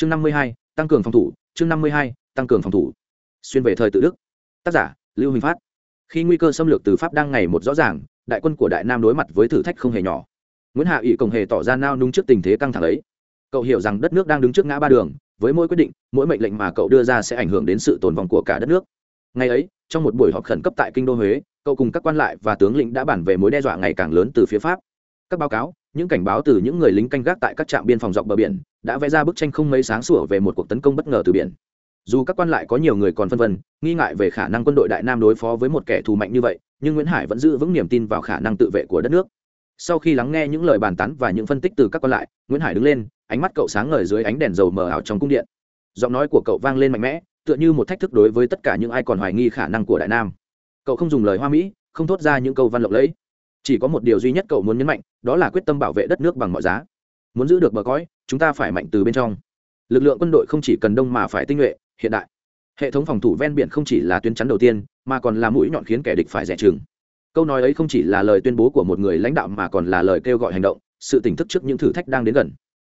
chương năm mươi hai, tăng cường phòng thủ, chương năm mươi hai, tăng cường phòng thủ. Xuyên về thời tự đức. Tác giả, lưu huỳnh phát. Khi nguy cơ xâm lược từ pháp đang ngày một rõ ràng, đại quân của đại nam đối mặt với thử thách không hề nhỏ. Nguyễn hạ ỵ cổng hề tỏ ra nao nung trước tình thế căng thẳng ấy. Cậu hiểu rằng đất nước đang đứng trước ngã ba đường, với mỗi quyết định, mỗi mệnh lệnh mà cậu đưa ra sẽ ảnh hưởng đến sự tồn vong của cả đất nước. Ngày ấy, trong một buổi họp khẩn cấp tại kinh đô huế, cậu cùng các quan lại và tướng lĩnh đã bàn về mối đe dọa ngày càng lớn từ phía pháp các báo cáo, những cảnh báo từ những người lính canh gác tại các trạm biên phòng dọc bờ biển, đã vẽ ra bức tranh không mấy sáng sủa về một cuộc tấn công bất ngờ từ biển. Dù các quan lại có nhiều người còn phân vân, nghi ngại về khả năng quân đội đại nam đối phó với một kẻ thù mạnh như vậy, nhưng nguyễn hải vẫn giữ vững niềm tin vào khả năng tự vệ của đất nước. Sau khi lắng nghe những lời bàn tán và những phân tích từ các quan lại, nguyễn hải đứng lên, ánh mắt cậu sáng ngời dưới ánh đèn dầu mờ ảo trong cung điện. Giọng nói của cậu vang lên mạnh mẽ, tựa như một thách thức đối với tất cả những ai còn hoài nghi khả năng của đại nam. Cậu không dùng lời hoa mỹ, không thốt ra những câu văn lộng lẫy chỉ có một điều duy nhất cậu muốn nhấn mạnh, đó là quyết tâm bảo vệ đất nước bằng mọi giá. Muốn giữ được bờ cõi, chúng ta phải mạnh từ bên trong. Lực lượng quân đội không chỉ cần đông mà phải tinh nhuệ, hiện đại. Hệ thống phòng thủ ven biển không chỉ là tuyến chắn đầu tiên, mà còn là mũi nhọn khiến kẻ địch phải rẻ chừng. Câu nói ấy không chỉ là lời tuyên bố của một người lãnh đạo mà còn là lời kêu gọi hành động, sự tỉnh thức trước những thử thách đang đến gần.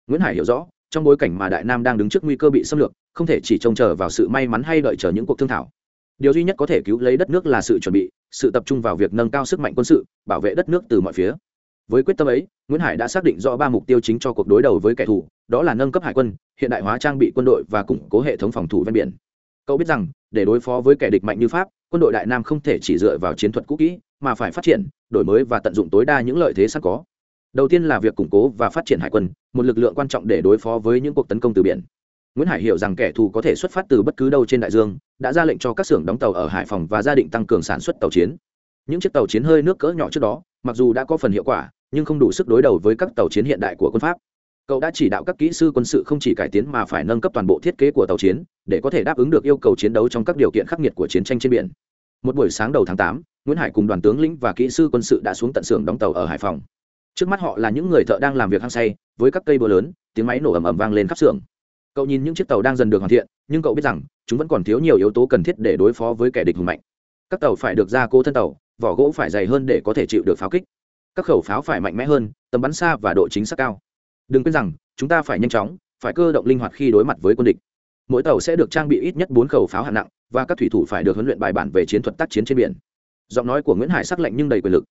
Nguyễn hải hiểu rõ, trong bối cảnh mà đại nam đang đứng trước nguy cơ bị xâm lược, không thể chỉ trông chờ vào sự may mắn hay đợi chờ những cuộc thương thảo điều duy nhất có thể cứu lấy đất nước là sự chuẩn bị, sự tập trung vào việc nâng cao sức mạnh quân sự, bảo vệ đất nước từ mọi phía. Với quyết tâm ấy, nguyễn hải đã xác định rõ ba mục tiêu chính cho cuộc đối đầu với kẻ thù, đó là nâng cấp hải quân, hiện đại hóa trang bị quân đội và củng cố hệ thống phòng thủ ven biển. Cậu biết rằng, để đối phó với kẻ địch mạnh như pháp, quân đội đại nam không thể chỉ dựa vào chiến thuật cũ kỹ, mà phải phát triển, đổi mới và tận dụng tối đa những lợi thế sẵn có. Đầu tiên là việc củng cố và phát triển hải quân, một lực lượng quan trọng để đối phó với những cuộc tấn công từ biển nguyễn hải hiểu rằng kẻ thù có thể xuất phát từ bất cứ đâu trên đại dương, đã ra lệnh cho các xưởng đóng tàu ở hải phòng và gia định tăng cường sản xuất tàu chiến. Những chiếc tàu chiến hơi nước cỡ nhỏ trước đó, mặc dù đã có phần hiệu quả, nhưng không đủ sức đối đầu với các tàu chiến hiện đại của quân pháp. Cậu đã chỉ đạo các kỹ sư quân sự không chỉ cải tiến mà phải nâng cấp toàn bộ thiết kế của tàu chiến, để có thể đáp ứng được yêu cầu chiến đấu trong các điều kiện khắc nghiệt của chiến tranh trên biển. Một buổi sáng đầu tháng tám, nguyễn hải cùng đoàn tướng lĩnh và kỹ sư quân sự đã xuống tận xưởng đóng tàu ở hải phòng. Trước mắt họ là những người thợ đang làm việc hăng say, với các cây búa lớn, tiếng máy nổ ầm ầm vang lên khắp xưởng cậu nhìn những chiếc tàu đang dần được hoàn thiện, nhưng cậu biết rằng, chúng vẫn còn thiếu nhiều yếu tố cần thiết để đối phó với kẻ địch hùng mạnh. Các tàu phải được gia cố thân tàu, vỏ gỗ phải dày hơn để có thể chịu được pháo kích. Các khẩu pháo phải mạnh mẽ hơn, tầm bắn xa và độ chính xác cao. Đừng quên rằng, chúng ta phải nhanh chóng, phải cơ động linh hoạt khi đối mặt với quân địch. Mỗi tàu sẽ được trang bị ít nhất bốn khẩu pháo hạng nặng, và các thủy thủ phải được huấn luyện bài bản về chiến thuật tác chiến trên biển. Giọng nói của nguyễn hải sắc lệnh nhưng đầy quyền lực.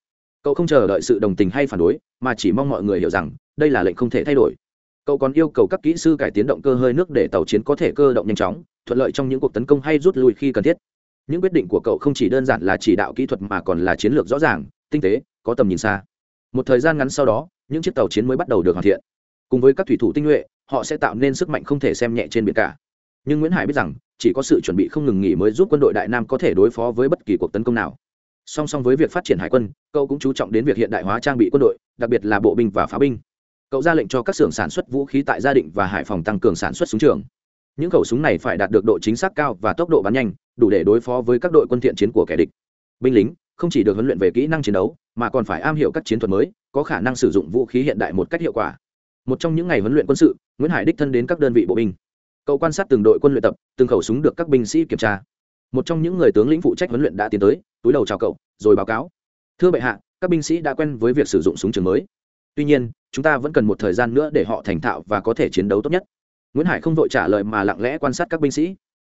Cậu không chờ đợi sự đồng tình hay phản đối, mà chỉ mong mọi người hiểu rằng, đây là lệnh không thể thay đổi cậu còn yêu cầu các kỹ sư cải tiến động cơ hơi nước để tàu chiến có thể cơ động nhanh chóng, thuận lợi trong những cuộc tấn công hay rút lui khi cần thiết. Những quyết định của cậu không chỉ đơn giản là chỉ đạo kỹ thuật mà còn là chiến lược rõ ràng, tinh tế, có tầm nhìn xa. Một thời gian ngắn sau đó, những chiếc tàu chiến mới bắt đầu được hoàn thiện. Cùng với các thủy thủ tinh nhuệ, họ sẽ tạo nên sức mạnh không thể xem nhẹ trên biển cả. Nhưng nguyễn hải biết rằng, chỉ có sự chuẩn bị không ngừng nghỉ mới giúp quân đội đại nam có thể đối phó với bất kỳ cuộc tấn công nào. Song song với việc phát triển hải quân, cậu cũng chú trọng đến việc hiện đại hóa trang bị quân đội, đặc biệt là bộ binh và pháo binh cậu ra lệnh cho các xưởng sản xuất vũ khí tại gia định và hải phòng tăng cường sản xuất súng trường. Những khẩu súng này phải đạt được độ chính xác cao và tốc độ bắn nhanh, đủ để đối phó với các đội quân thiện chiến của kẻ địch. Binh lính không chỉ được huấn luyện về kỹ năng chiến đấu, mà còn phải am hiểu các chiến thuật mới, có khả năng sử dụng vũ khí hiện đại một cách hiệu quả. Một trong những ngày huấn luyện quân sự, nguyễn hải đích thân đến các đơn vị bộ binh. Cậu quan sát từng đội quân luyện tập, từng khẩu súng được các binh sĩ kiểm tra. Một trong những người tướng lĩnh phụ trách huấn luyện đã tiến tới, túi đầu chào cậu, rồi báo cáo. Thưa bệ hạ, các binh sĩ đã quen với việc sử dụng súng trường mới tuy nhiên, chúng ta vẫn cần một thời gian nữa để họ thành thạo và có thể chiến đấu tốt nhất. Nguyễn hải không vội trả lời mà lặng lẽ quan sát các binh sĩ.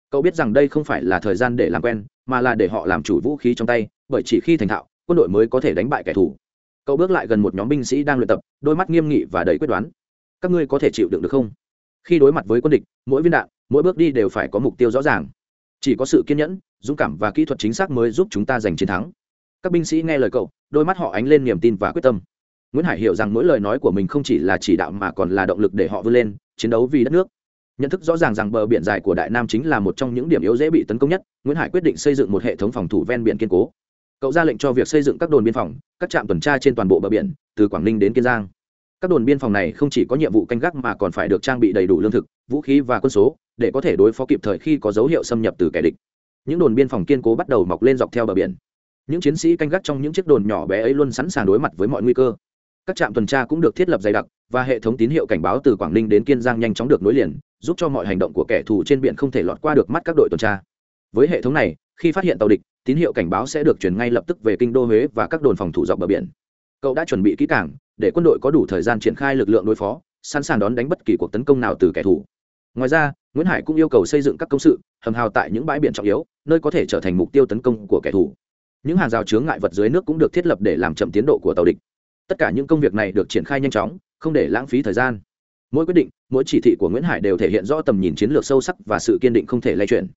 Cậu biết rằng đây không phải là thời gian để làm quen, mà là để họ làm chủ vũ khí trong tay, bởi chỉ khi thành thạo, quân đội mới có thể đánh bại kẻ thù. Cậu bước lại gần một nhóm binh sĩ đang luyện tập, đôi mắt nghiêm nghị và đầy quyết đoán. Các ngươi có thể chịu đựng được không? Khi đối mặt với quân địch, mỗi viên đạn, mỗi bước đi đều phải có mục tiêu rõ ràng. Chỉ có sự kiên nhẫn, dũng cảm và kỹ thuật chính xác mới giúp chúng ta giành chiến thắng. Các binh sĩ nghe lời cậu, đôi mắt họ ánh lên niềm tin và quyết tâm nguyễn hải hiểu rằng mỗi lời nói của mình không chỉ là chỉ đạo mà còn là động lực để họ vươn lên, chiến đấu vì đất nước. Nhận thức rõ ràng rằng bờ biển dài của đại nam chính là một trong những điểm yếu dễ bị tấn công nhất, nguyễn hải quyết định xây dựng một hệ thống phòng thủ ven biển kiên cố. Cậu ra lệnh cho việc xây dựng các đồn biên phòng, các trạm tuần tra trên toàn bộ bờ biển, từ quảng ninh đến kiên giang. Các đồn biên phòng này không chỉ có nhiệm vụ canh gác mà còn phải được trang bị đầy đủ lương thực, vũ khí và quân số, để có thể đối phó kịp thời khi có dấu hiệu xâm nhập từ kẻ địch. Những đồn biên phòng kiên cố bắt đầu mọc lên dọc theo bờ biển. Những chiến sĩ canh gác trong những chiếc đồn nhỏ bé ấy luôn sẵn sàng đối mặt với mọi nguy cơ các trạm tuần tra cũng được thiết lập dày đặc và hệ thống tín hiệu cảnh báo từ quảng ninh đến kiên giang nhanh chóng được nối liền, giúp cho mọi hành động của kẻ thù trên biển không thể lọt qua được mắt các đội tuần tra. Với hệ thống này, khi phát hiện tàu địch, tín hiệu cảnh báo sẽ được chuyển ngay lập tức về kinh đô huế và các đồn phòng thủ dọc bờ biển. Cậu đã chuẩn bị kỹ cảng để quân đội có đủ thời gian triển khai lực lượng đối phó, sẵn sàng đón đánh bất kỳ cuộc tấn công nào từ kẻ thù. Ngoài ra, nguyễn hải cũng yêu cầu xây dựng các công sự, hầm hào tại những bãi biển trọng yếu, nơi có thể trở thành mục tiêu tấn công của kẻ thù. Những hàng rào chướng ngại vật dưới nước cũng được thiết lập để làm chậm tiến độ của tàu địch tất cả những công việc này được triển khai nhanh chóng, không để lãng phí thời gian. Mỗi quyết định, mỗi chỉ thị của nguyễn hải đều thể hiện rõ tầm nhìn chiến lược sâu sắc và sự kiên định không thể lay chuyển.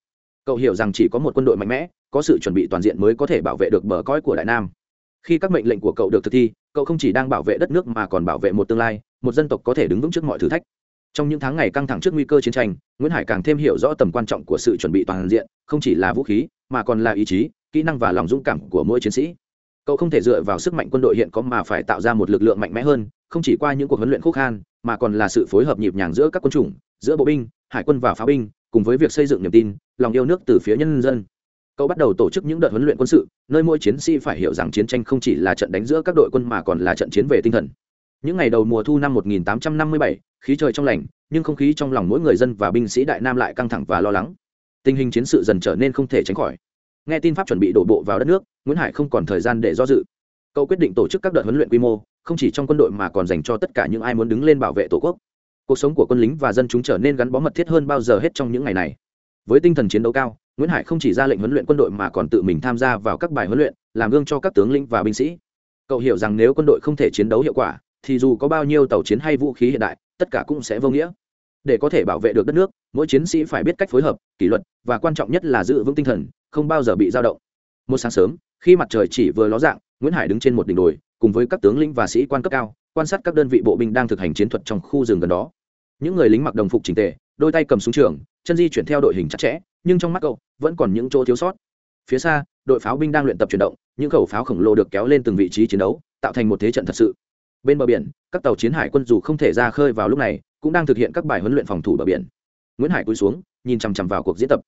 Cậu hiểu rằng chỉ có một quân đội mạnh mẽ, có sự chuẩn bị toàn diện mới có thể bảo vệ được bờ cõi của đại nam. Khi các mệnh lệnh của cậu được thực thi, cậu không chỉ đang bảo vệ đất nước mà còn bảo vệ một tương lai, một dân tộc có thể đứng vững trước mọi thử thách. Trong những tháng ngày căng thẳng trước nguy cơ chiến tranh, nguyễn hải càng thêm hiểu rõ tầm quan trọng của sự chuẩn bị toàn diện, không chỉ là vũ khí, mà còn là ý chí, kỹ năng và lòng dũng cảm của mỗi chiến sĩ cậu không thể dựa vào sức mạnh quân đội hiện có mà phải tạo ra một lực lượng mạnh mẽ hơn không chỉ qua những cuộc huấn luyện khúc khan mà còn là sự phối hợp nhịp nhàng giữa các quân chủng giữa bộ binh hải quân và pháo binh cùng với việc xây dựng niềm tin lòng yêu nước từ phía nhân dân. Cậu bắt đầu tổ chức những đợt huấn luyện quân sự nơi mỗi chiến sĩ phải hiểu rằng chiến tranh không chỉ là trận đánh giữa các đội quân mà còn là trận chiến về tinh thần. Những ngày đầu mùa thu năm 1857, khí trời trong lành nhưng không khí trong lòng mỗi người dân và binh sĩ đại nam lại căng thẳng và lo lắng. Tình hình chiến sự dần trở nên không thể tránh khỏi nghe tin pháp chuẩn bị đổ bộ vào đất nước, nguyễn hải không còn thời gian để do dự. Cậu quyết định tổ chức các đợt huấn luyện quy mô, không chỉ trong quân đội mà còn dành cho tất cả những ai muốn đứng lên bảo vệ tổ quốc. Cuộc sống của quân lính và dân chúng trở nên gắn bó mật thiết hơn bao giờ hết trong những ngày này. Với tinh thần chiến đấu cao, nguyễn hải không chỉ ra lệnh huấn luyện quân đội mà còn tự mình tham gia vào các bài huấn luyện, làm gương cho các tướng lĩnh và binh sĩ. Cậu hiểu rằng nếu quân đội không thể chiến đấu hiệu quả, thì dù có bao nhiêu tàu chiến hay vũ khí hiện đại, tất cả cũng sẽ vô nghĩa. Để có thể bảo vệ được đất nước, mỗi chiến sĩ phải biết cách phối hợp, kỷ luật, và quan trọng nhất là giữ vững tinh thần không bao giờ bị dao động. Một sáng sớm, khi mặt trời chỉ vừa ló dạng, nguyễn hải đứng trên một đỉnh đồi, cùng với các tướng lĩnh và sĩ quan cấp cao, quan sát các đơn vị bộ binh đang thực hành chiến thuật trong khu rừng gần đó. Những người lính mặc đồng phục trình tề, đôi tay cầm súng trường, chân di chuyển theo đội hình chặt chẽ, nhưng trong mắt cậu, vẫn còn những chỗ thiếu sót. Phía xa, đội pháo binh đang luyện tập chuyển động, những khẩu pháo khổng lồ được kéo lên từng vị trí chiến đấu, tạo thành một thế trận thật sự. Bên bờ biển, các tàu chiến hải quân dù không thể ra khơi vào lúc này, cũng đang thực hiện các bài huấn luyện phòng thủ bờ biển. Nguyễn hải cúi xuống, nhìn chằm chằm vào cuộc diễn tập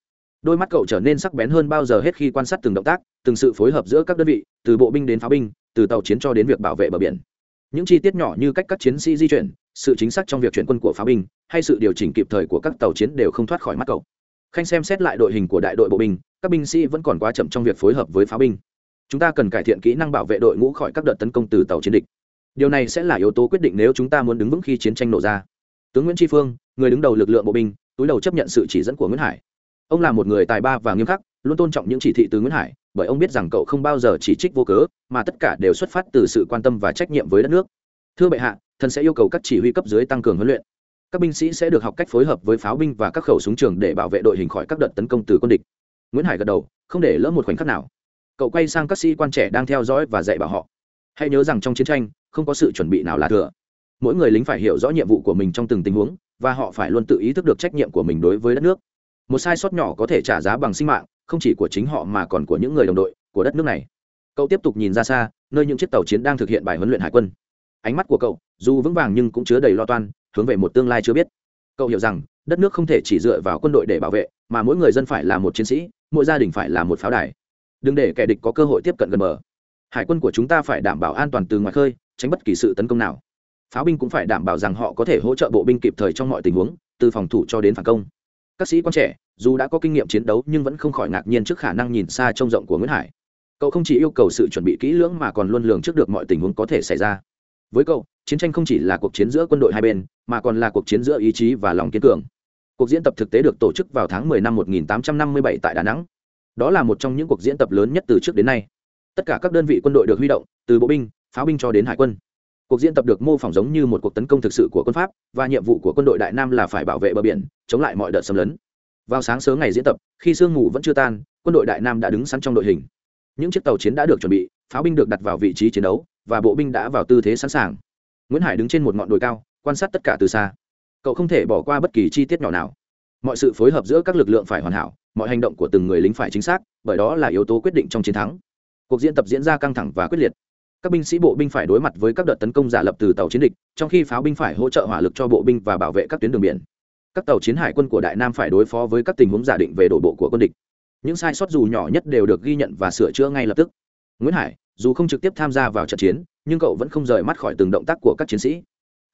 đôi mắt cậu trở nên sắc bén hơn bao giờ hết khi quan sát từng động tác, từng sự phối hợp giữa các đơn vị, từ bộ binh đến pháo binh, từ tàu chiến cho đến việc bảo vệ bờ biển. Những chi tiết nhỏ như cách các chiến sĩ di chuyển, sự chính xác trong việc chuyển quân của pháo binh, hay sự điều chỉnh kịp thời của các tàu chiến đều không thoát khỏi mắt cậu. Khanh xem xét lại đội hình của đại đội bộ binh, các binh sĩ vẫn còn quá chậm trong việc phối hợp với pháo binh. Chúng ta cần cải thiện kỹ năng bảo vệ đội ngũ khỏi các đợt tấn công từ tàu chiến địch. Điều này sẽ là yếu tố quyết định nếu chúng ta muốn đứng vững khi chiến tranh nổ ra. Tướng nguyễn tri phương, người đứng đầu lực lượng bộ binh, túi đầu chấp nhận sự chỉ dẫn của nguyễn hải ông là một người tài ba và nghiêm khắc, luôn tôn trọng những chỉ thị từ nguyễn hải, bởi ông biết rằng cậu không bao giờ chỉ trích vô cớ, mà tất cả đều xuất phát từ sự quan tâm và trách nhiệm với đất nước. Thưa bệ hạ, thần sẽ yêu cầu các chỉ huy cấp dưới tăng cường huấn luyện. Các binh sĩ sẽ được học cách phối hợp với pháo binh và các khẩu súng trường để bảo vệ đội hình khỏi các đợt tấn công từ quân địch. Nguyễn hải gật đầu, không để lỡ một khoảnh khắc nào. Cậu quay sang các sĩ quan trẻ đang theo dõi và dạy bảo họ. Hãy nhớ rằng trong chiến tranh, không có sự chuẩn bị nào là thừa. Mỗi người lính phải hiểu rõ nhiệm vụ của mình trong từng tình huống, và họ phải luôn tự ý thức được trách nhiệm của mình đối với đất nước một sai sót nhỏ có thể trả giá bằng sinh mạng, không chỉ của chính họ mà còn của những người đồng đội, của đất nước này. Cậu tiếp tục nhìn ra xa, nơi những chiếc tàu chiến đang thực hiện bài huấn luyện hải quân. Ánh mắt của cậu, dù vững vàng nhưng cũng chứa đầy lo toan, hướng về một tương lai chưa biết. Cậu hiểu rằng, đất nước không thể chỉ dựa vào quân đội để bảo vệ, mà mỗi người dân phải là một chiến sĩ, mỗi gia đình phải là một pháo đài. Đừng để kẻ địch có cơ hội tiếp cận gần bờ. Hải quân của chúng ta phải đảm bảo an toàn từ ngoài khơi, tránh bất kỳ sự tấn công nào. Pháo binh cũng phải đảm bảo rằng họ có thể hỗ trợ bộ binh kịp thời trong mọi tình huống, từ phòng thủ cho đến phản công các sĩ quan trẻ, dù đã có kinh nghiệm chiến đấu nhưng vẫn không khỏi ngạc nhiên trước khả năng nhìn xa trông rộng của nguyễn hải. Cậu không chỉ yêu cầu sự chuẩn bị kỹ lưỡng mà còn luôn lường trước được mọi tình huống có thể xảy ra. Với cậu, chiến tranh không chỉ là cuộc chiến giữa quân đội hai bên, mà còn là cuộc chiến giữa ý chí và lòng kiên cường. Cuộc diễn tập thực tế được tổ chức vào tháng 10 năm 1857 tại đà nẵng. Đó là một trong những cuộc diễn tập lớn nhất từ trước đến nay. Tất cả các đơn vị quân đội được huy động, từ bộ binh, pháo binh cho đến hải quân cuộc diễn tập được mô phỏng giống như một cuộc tấn công thực sự của quân pháp, và nhiệm vụ của quân đội đại nam là phải bảo vệ bờ biển, chống lại mọi đợt xâm lấn. Vào sáng sớm ngày diễn tập, khi sương mù vẫn chưa tan, quân đội đại nam đã đứng sẵn trong đội hình. Những chiếc tàu chiến đã được chuẩn bị, pháo binh được đặt vào vị trí chiến đấu, và bộ binh đã vào tư thế sẵn sàng. Nguyễn hải đứng trên một ngọn đồi cao, quan sát tất cả từ xa. Cậu không thể bỏ qua bất kỳ chi tiết nhỏ nào. Mọi sự phối hợp giữa các lực lượng phải hoàn hảo, mọi hành động của từng người lính phải chính xác, bởi đó là yếu tố quyết định trong chiến thắng. Cuộc diễn tập diễn ra căng thẳng và quyết liệt các binh sĩ bộ binh phải đối mặt với các đợt tấn công giả lập từ tàu chiến địch, trong khi pháo binh phải hỗ trợ hỏa lực cho bộ binh và bảo vệ các tuyến đường biển. Các tàu chiến hải quân của đại nam phải đối phó với các tình huống giả định về đổ bộ của quân địch. Những sai sót dù nhỏ nhất đều được ghi nhận và sửa chữa ngay lập tức. Nguyễn hải, dù không trực tiếp tham gia vào trận chiến, nhưng cậu vẫn không rời mắt khỏi từng động tác của các chiến sĩ.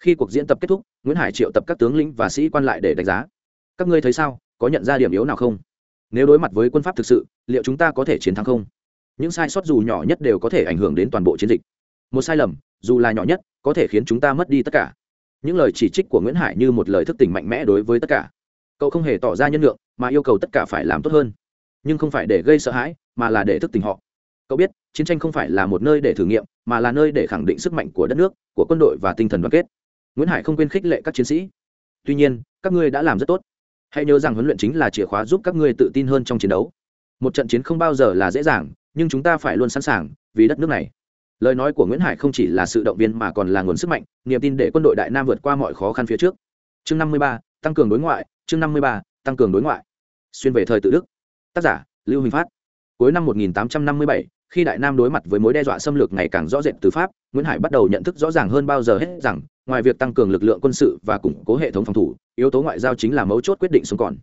Khi cuộc diễn tập kết thúc, nguyễn hải triệu tập các tướng lĩnh và sĩ quan lại để đánh giá. Các ngươi thấy sao? Có nhận ra điểm yếu nào không? Nếu đối mặt với quân pháp thực sự, liệu chúng ta có thể chiến thắng không? Những sai sót dù nhỏ nhất đều có thể ảnh hưởng đến toàn bộ chiến dịch. Một sai lầm, dù là nhỏ nhất, có thể khiến chúng ta mất đi tất cả. Những lời chỉ trích của nguyễn hải như một lời thức tỉnh mạnh mẽ đối với tất cả. Cậu không hề tỏ ra nhân lượng mà yêu cầu tất cả phải làm tốt hơn. Nhưng không phải để gây sợ hãi, mà là để thức tỉnh họ. Cậu biết, chiến tranh không phải là một nơi để thử nghiệm, mà là nơi để khẳng định sức mạnh của đất nước, của quân đội và tinh thần đoàn kết. Nguyễn hải không quên khích lệ các chiến sĩ. Tuy nhiên, các ngươi đã làm rất tốt. Hãy nhớ rằng huấn luyện chính là chìa khóa giúp các ngươi tự tin hơn trong chiến đấu. Một trận chiến không bao giờ là dễ dàng nhưng chúng ta phải luôn sẵn sàng vì đất nước này. Lời nói của nguyễn hải không chỉ là sự động viên mà còn là nguồn sức mạnh niềm tin để quân đội đại nam vượt qua mọi khó khăn phía trước. Chương năm mươi ba tăng cường đối ngoại chương năm mươi ba tăng cường đối ngoại. Xuyên về thời tự đức. Tác giả lưu huỳnh phát. Cuối năm 1857, khi đại nam đối mặt với mối đe dọa xâm lược ngày càng rõ rệt từ pháp nguyễn hải bắt đầu nhận thức rõ ràng hơn bao giờ hết rằng ngoài việc tăng cường lực lượng quân sự và củng cố hệ thống phòng thủ yếu tố ngoại giao chính là mấu chốt quyết định sống còn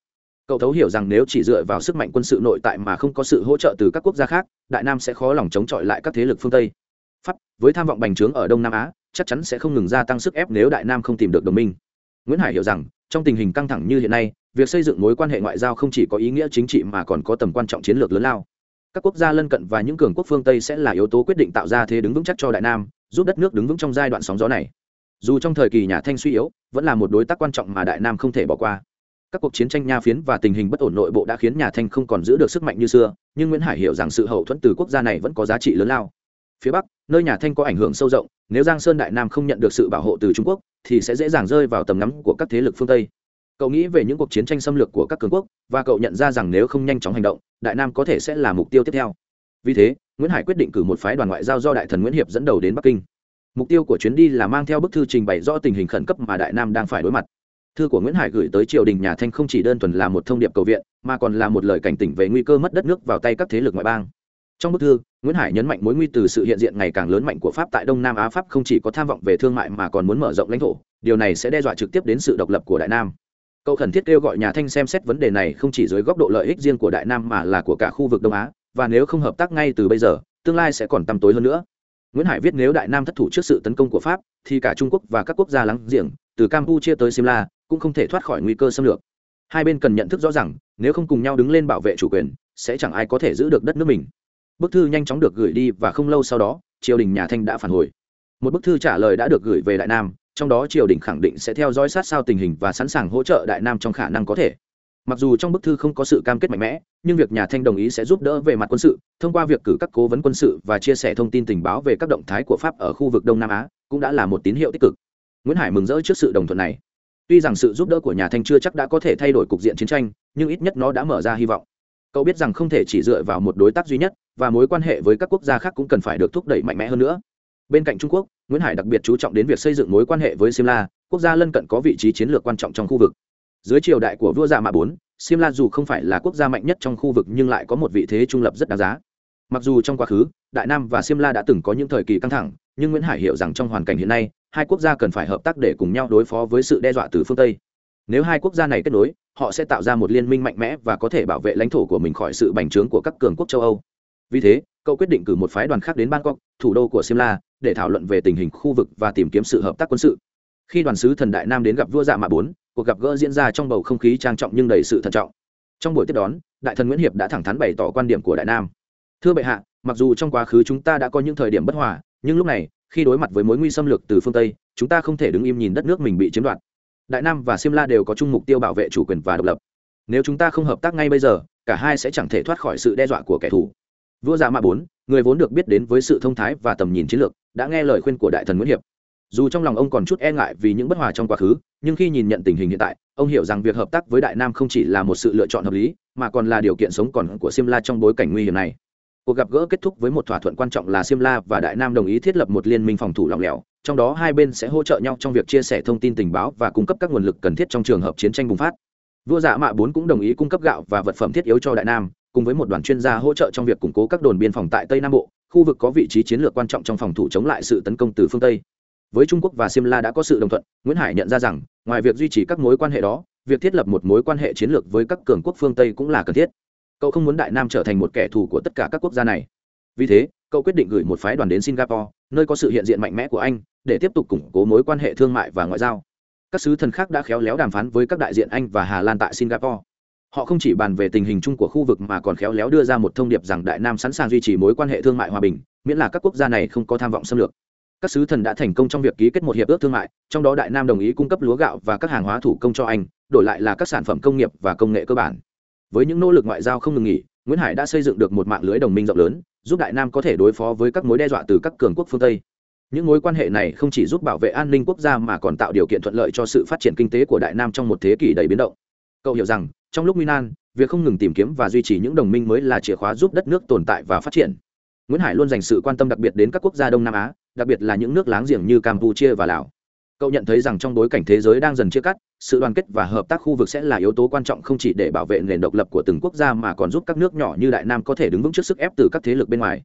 cậu thấu hiểu rằng nếu chỉ dựa vào sức mạnh quân sự nội tại mà không có sự hỗ trợ từ các quốc gia khác, đại nam sẽ khó lòng chống chọi lại các thế lực phương tây. Pháp, với tham vọng bành trướng ở đông nam á, chắc chắn sẽ không ngừng gia tăng sức ép nếu đại nam không tìm được đồng minh. Nguyễn hải hiểu rằng, trong tình hình căng thẳng như hiện nay, việc xây dựng mối quan hệ ngoại giao không chỉ có ý nghĩa chính trị mà còn có tầm quan trọng chiến lược lớn lao. Các quốc gia lân cận và những cường quốc phương tây sẽ là yếu tố quyết định tạo ra thế đứng vững chắc cho đại nam, giúp đất nước đứng vững trong giai đoạn sóng gió này. Dù trong thời kỳ nhà thanh suy yếu, vẫn là một đối tác quan trọng mà đại nam không thể bỏ qua các cuộc chiến tranh nha phiến và tình hình bất ổn nội bộ đã khiến nhà thanh không còn giữ được sức mạnh như xưa, nhưng nguyễn hải hiểu rằng sự hậu thuẫn từ quốc gia này vẫn có giá trị lớn lao. Phía bắc, nơi nhà thanh có ảnh hưởng sâu rộng, nếu giang sơn đại nam không nhận được sự bảo hộ từ trung quốc, thì sẽ dễ dàng rơi vào tầm ngắm của các thế lực phương tây. Cậu nghĩ về những cuộc chiến tranh xâm lược của các cường quốc, và cậu nhận ra rằng nếu không nhanh chóng hành động, đại nam có thể sẽ là mục tiêu tiếp theo. Vì thế, nguyễn hải quyết định cử một phái đoàn ngoại giao do đại thần nguyễn hiệp dẫn đầu đến bắc kinh. Mục tiêu của chuyến đi là mang theo bức thư trình bày rõ tình hình khẩn cấp mà đại nam đang phải đối mặt thư của nguyễn hải gửi tới triều đình nhà thanh không chỉ đơn thuần là một thông điệp cầu viện, mà còn là một lời cảnh tỉnh về nguy cơ mất đất nước vào tay các thế lực ngoại bang. Trong bức thư, nguyễn hải nhấn mạnh mối nguy từ sự hiện diện ngày càng lớn mạnh của pháp tại đông nam á pháp không chỉ có tham vọng về thương mại mà còn muốn mở rộng lãnh thổ, điều này sẽ đe dọa trực tiếp đến sự độc lập của đại nam. Cậu khẩn thiết kêu gọi nhà thanh xem xét vấn đề này không chỉ dưới góc độ lợi ích riêng của đại nam mà là của cả khu vực đông á, và nếu không hợp tác ngay từ bây giờ, tương lai sẽ còn tăm tối hơn nữa. Nguyễn hải viết nếu đại nam thất thủ trước sự tấn công của pháp, thì cả trung quốc và các quốc gia láng giềng, từ campuchia tới simla cũng không thể thoát khỏi nguy cơ xâm lược. Hai bên cần nhận thức rõ rằng nếu không cùng nhau đứng lên bảo vệ chủ quyền, sẽ chẳng ai có thể giữ được đất nước mình. Bức thư nhanh chóng được gửi đi và không lâu sau đó, triều đình nhà thanh đã phản hồi. Một bức thư trả lời đã được gửi về đại nam, trong đó triều đình khẳng định sẽ theo dõi sát sao tình hình và sẵn sàng hỗ trợ đại nam trong khả năng có thể. Mặc dù trong bức thư không có sự cam kết mạnh mẽ, nhưng việc nhà thanh đồng ý sẽ giúp đỡ về mặt quân sự, thông qua việc cử các cố vấn quân sự và chia sẻ thông tin tình báo về các động thái của pháp ở khu vực đông nam á, cũng đã là một tín hiệu tích cực. Nguyễn hải mừng rỡ trước sự đồng thuận này tuy rằng sự giúp đỡ của nhà thanh chưa chắc đã có thể thay đổi cục diện chiến tranh, nhưng ít nhất nó đã mở ra hy vọng. Cậu biết rằng không thể chỉ dựa vào một đối tác duy nhất, và mối quan hệ với các quốc gia khác cũng cần phải được thúc đẩy mạnh mẽ hơn nữa. Bên cạnh trung quốc, nguyễn hải đặc biệt chú trọng đến việc xây dựng mối quan hệ với simla, quốc gia lân cận có vị trí chiến lược quan trọng trong khu vực. Dưới triều đại của vua dạ mạ bốn, simla dù không phải là quốc gia mạnh nhất trong khu vực nhưng lại có một vị thế trung lập rất đáng giá. Mặc dù trong quá khứ, đại nam và simla đã từng có những thời kỳ căng thẳng, nhưng nguyễn hải hiểu rằng trong hoàn cảnh hiện nay hai quốc gia cần phải hợp tác để cùng nhau đối phó với sự đe dọa từ phương tây. Nếu hai quốc gia này kết nối, họ sẽ tạo ra một liên minh mạnh mẽ và có thể bảo vệ lãnh thổ của mình khỏi sự bành trướng của các cường quốc châu âu. Vì thế, cậu quyết định cử một phái đoàn khác đến bangkok, thủ đô của simla, để thảo luận về tình hình khu vực và tìm kiếm sự hợp tác quân sự. Khi đoàn sứ thần đại nam đến gặp vua dạ mạ bốn, cuộc gặp gỡ diễn ra trong bầu không khí trang trọng nhưng đầy sự thận trọng. Trong buổi tiếp đón, đại thần nguyễn hiệp đã thẳng thắn bày tỏ quan điểm của đại nam. Thưa bệ hạ, mặc dù trong quá khứ chúng ta đã có những thời điểm bất hòa, nhưng lúc này khi đối mặt với mối nguy xâm lược từ phương tây, chúng ta không thể đứng im nhìn đất nước mình bị chiếm đoạt. Đại nam và simla đều có chung mục tiêu bảo vệ chủ quyền và độc lập. Nếu chúng ta không hợp tác ngay bây giờ, cả hai sẽ chẳng thể thoát khỏi sự đe dọa của kẻ thù. Vua dạ già mạ bốn, người vốn được biết đến với sự thông thái và tầm nhìn chiến lược, đã nghe lời khuyên của đại thần nguyễn hiệp. Dù trong lòng ông còn chút e ngại vì những bất hòa trong quá khứ, nhưng khi nhìn nhận tình hình hiện tại, ông hiểu rằng việc hợp tác với đại nam không chỉ là một sự lựa chọn hợp lý, mà còn là điều kiện sống còn của simla trong bối cảnh nguy hiểm này cuộc gặp gỡ kết thúc với một thỏa thuận quan trọng là simla và đại nam đồng ý thiết lập một liên minh phòng thủ lỏng lẻo. Trong đó hai bên sẽ hỗ trợ nhau trong việc chia sẻ thông tin tình báo và cung cấp các nguồn lực cần thiết trong trường hợp chiến tranh bùng phát. Vua dạ mạ bốn cũng đồng ý cung cấp gạo và vật phẩm thiết yếu cho đại nam, cùng với một đoàn chuyên gia hỗ trợ trong việc củng cố các đồn biên phòng tại tây nam bộ, khu vực có vị trí chiến lược quan trọng trong phòng thủ chống lại sự tấn công từ phương tây. Với trung quốc và simla đã có sự đồng thuận, nguyễn hải nhận ra rằng, ngoài việc duy trì các mối quan hệ đó, việc thiết lập một mối quan hệ chiến lược với các cường quốc phương tây cũng là cần thiết cậu không muốn đại nam trở thành một kẻ thù của tất cả các quốc gia này. Vì thế, cậu quyết định gửi một phái đoàn đến singapore, nơi có sự hiện diện mạnh mẽ của anh, để tiếp tục củng cố mối quan hệ thương mại và ngoại giao. Các sứ thần khác đã khéo léo đàm phán với các đại diện anh và hà lan tại singapore. Họ không chỉ bàn về tình hình chung của khu vực mà còn khéo léo đưa ra một thông điệp rằng đại nam sẵn sàng duy trì mối quan hệ thương mại hòa bình, miễn là các quốc gia này không có tham vọng xâm lược. Các sứ thần đã thành công trong việc ký kết một hiệp ước thương mại, trong đó đại nam đồng ý cung cấp lúa gạo và các hàng hóa thủ công cho anh, đổi lại là các sản phẩm công nghiệp và công nghệ cơ bản với những nỗ lực ngoại giao không ngừng nghỉ, nguyễn hải đã xây dựng được một mạng lưới đồng minh rộng lớn, giúp đại nam có thể đối phó với các mối đe dọa từ các cường quốc phương tây. Những mối quan hệ này không chỉ giúp bảo vệ an ninh quốc gia mà còn tạo điều kiện thuận lợi cho sự phát triển kinh tế của đại nam trong một thế kỷ đầy biến động. Cậu hiểu rằng, trong lúc nguy nan, việc không ngừng tìm kiếm và duy trì những đồng minh mới là chìa khóa giúp đất nước tồn tại và phát triển. Nguyễn hải luôn dành sự quan tâm đặc biệt đến các quốc gia đông nam á, đặc biệt là những nước láng giềng như campuchia và lào cậu nhận thấy rằng trong bối cảnh thế giới đang dần chia cắt, sự đoàn kết và hợp tác khu vực sẽ là yếu tố quan trọng không chỉ để bảo vệ nền độc lập của từng quốc gia mà còn giúp các nước nhỏ như đại nam có thể đứng vững trước sức ép từ các thế lực bên ngoài.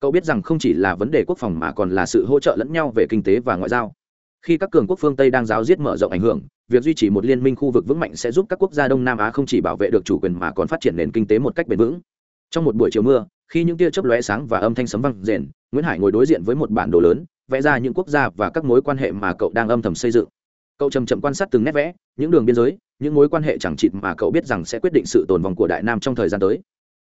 Cậu biết rằng không chỉ là vấn đề quốc phòng mà còn là sự hỗ trợ lẫn nhau về kinh tế và ngoại giao. Khi các cường quốc phương tây đang giáo diết mở rộng ảnh hưởng, việc duy trì một liên minh khu vực vững mạnh sẽ giúp các quốc gia đông nam á không chỉ bảo vệ được chủ quyền mà còn phát triển nền kinh tế một cách bền vững. Trong một buổi chiều mưa, khi những tia chớp lóe sáng và âm thanh sấm vang rền, nguyễn hải ngồi đối diện với một bản đồ lớn vẽ ra những quốc gia và các mối quan hệ mà cậu đang âm thầm xây dựng. Cậu chầm chậm quan sát từng nét vẽ, những đường biên giới, những mối quan hệ chẳng chịt mà cậu biết rằng sẽ quyết định sự tồn vong của đại nam trong thời gian tới.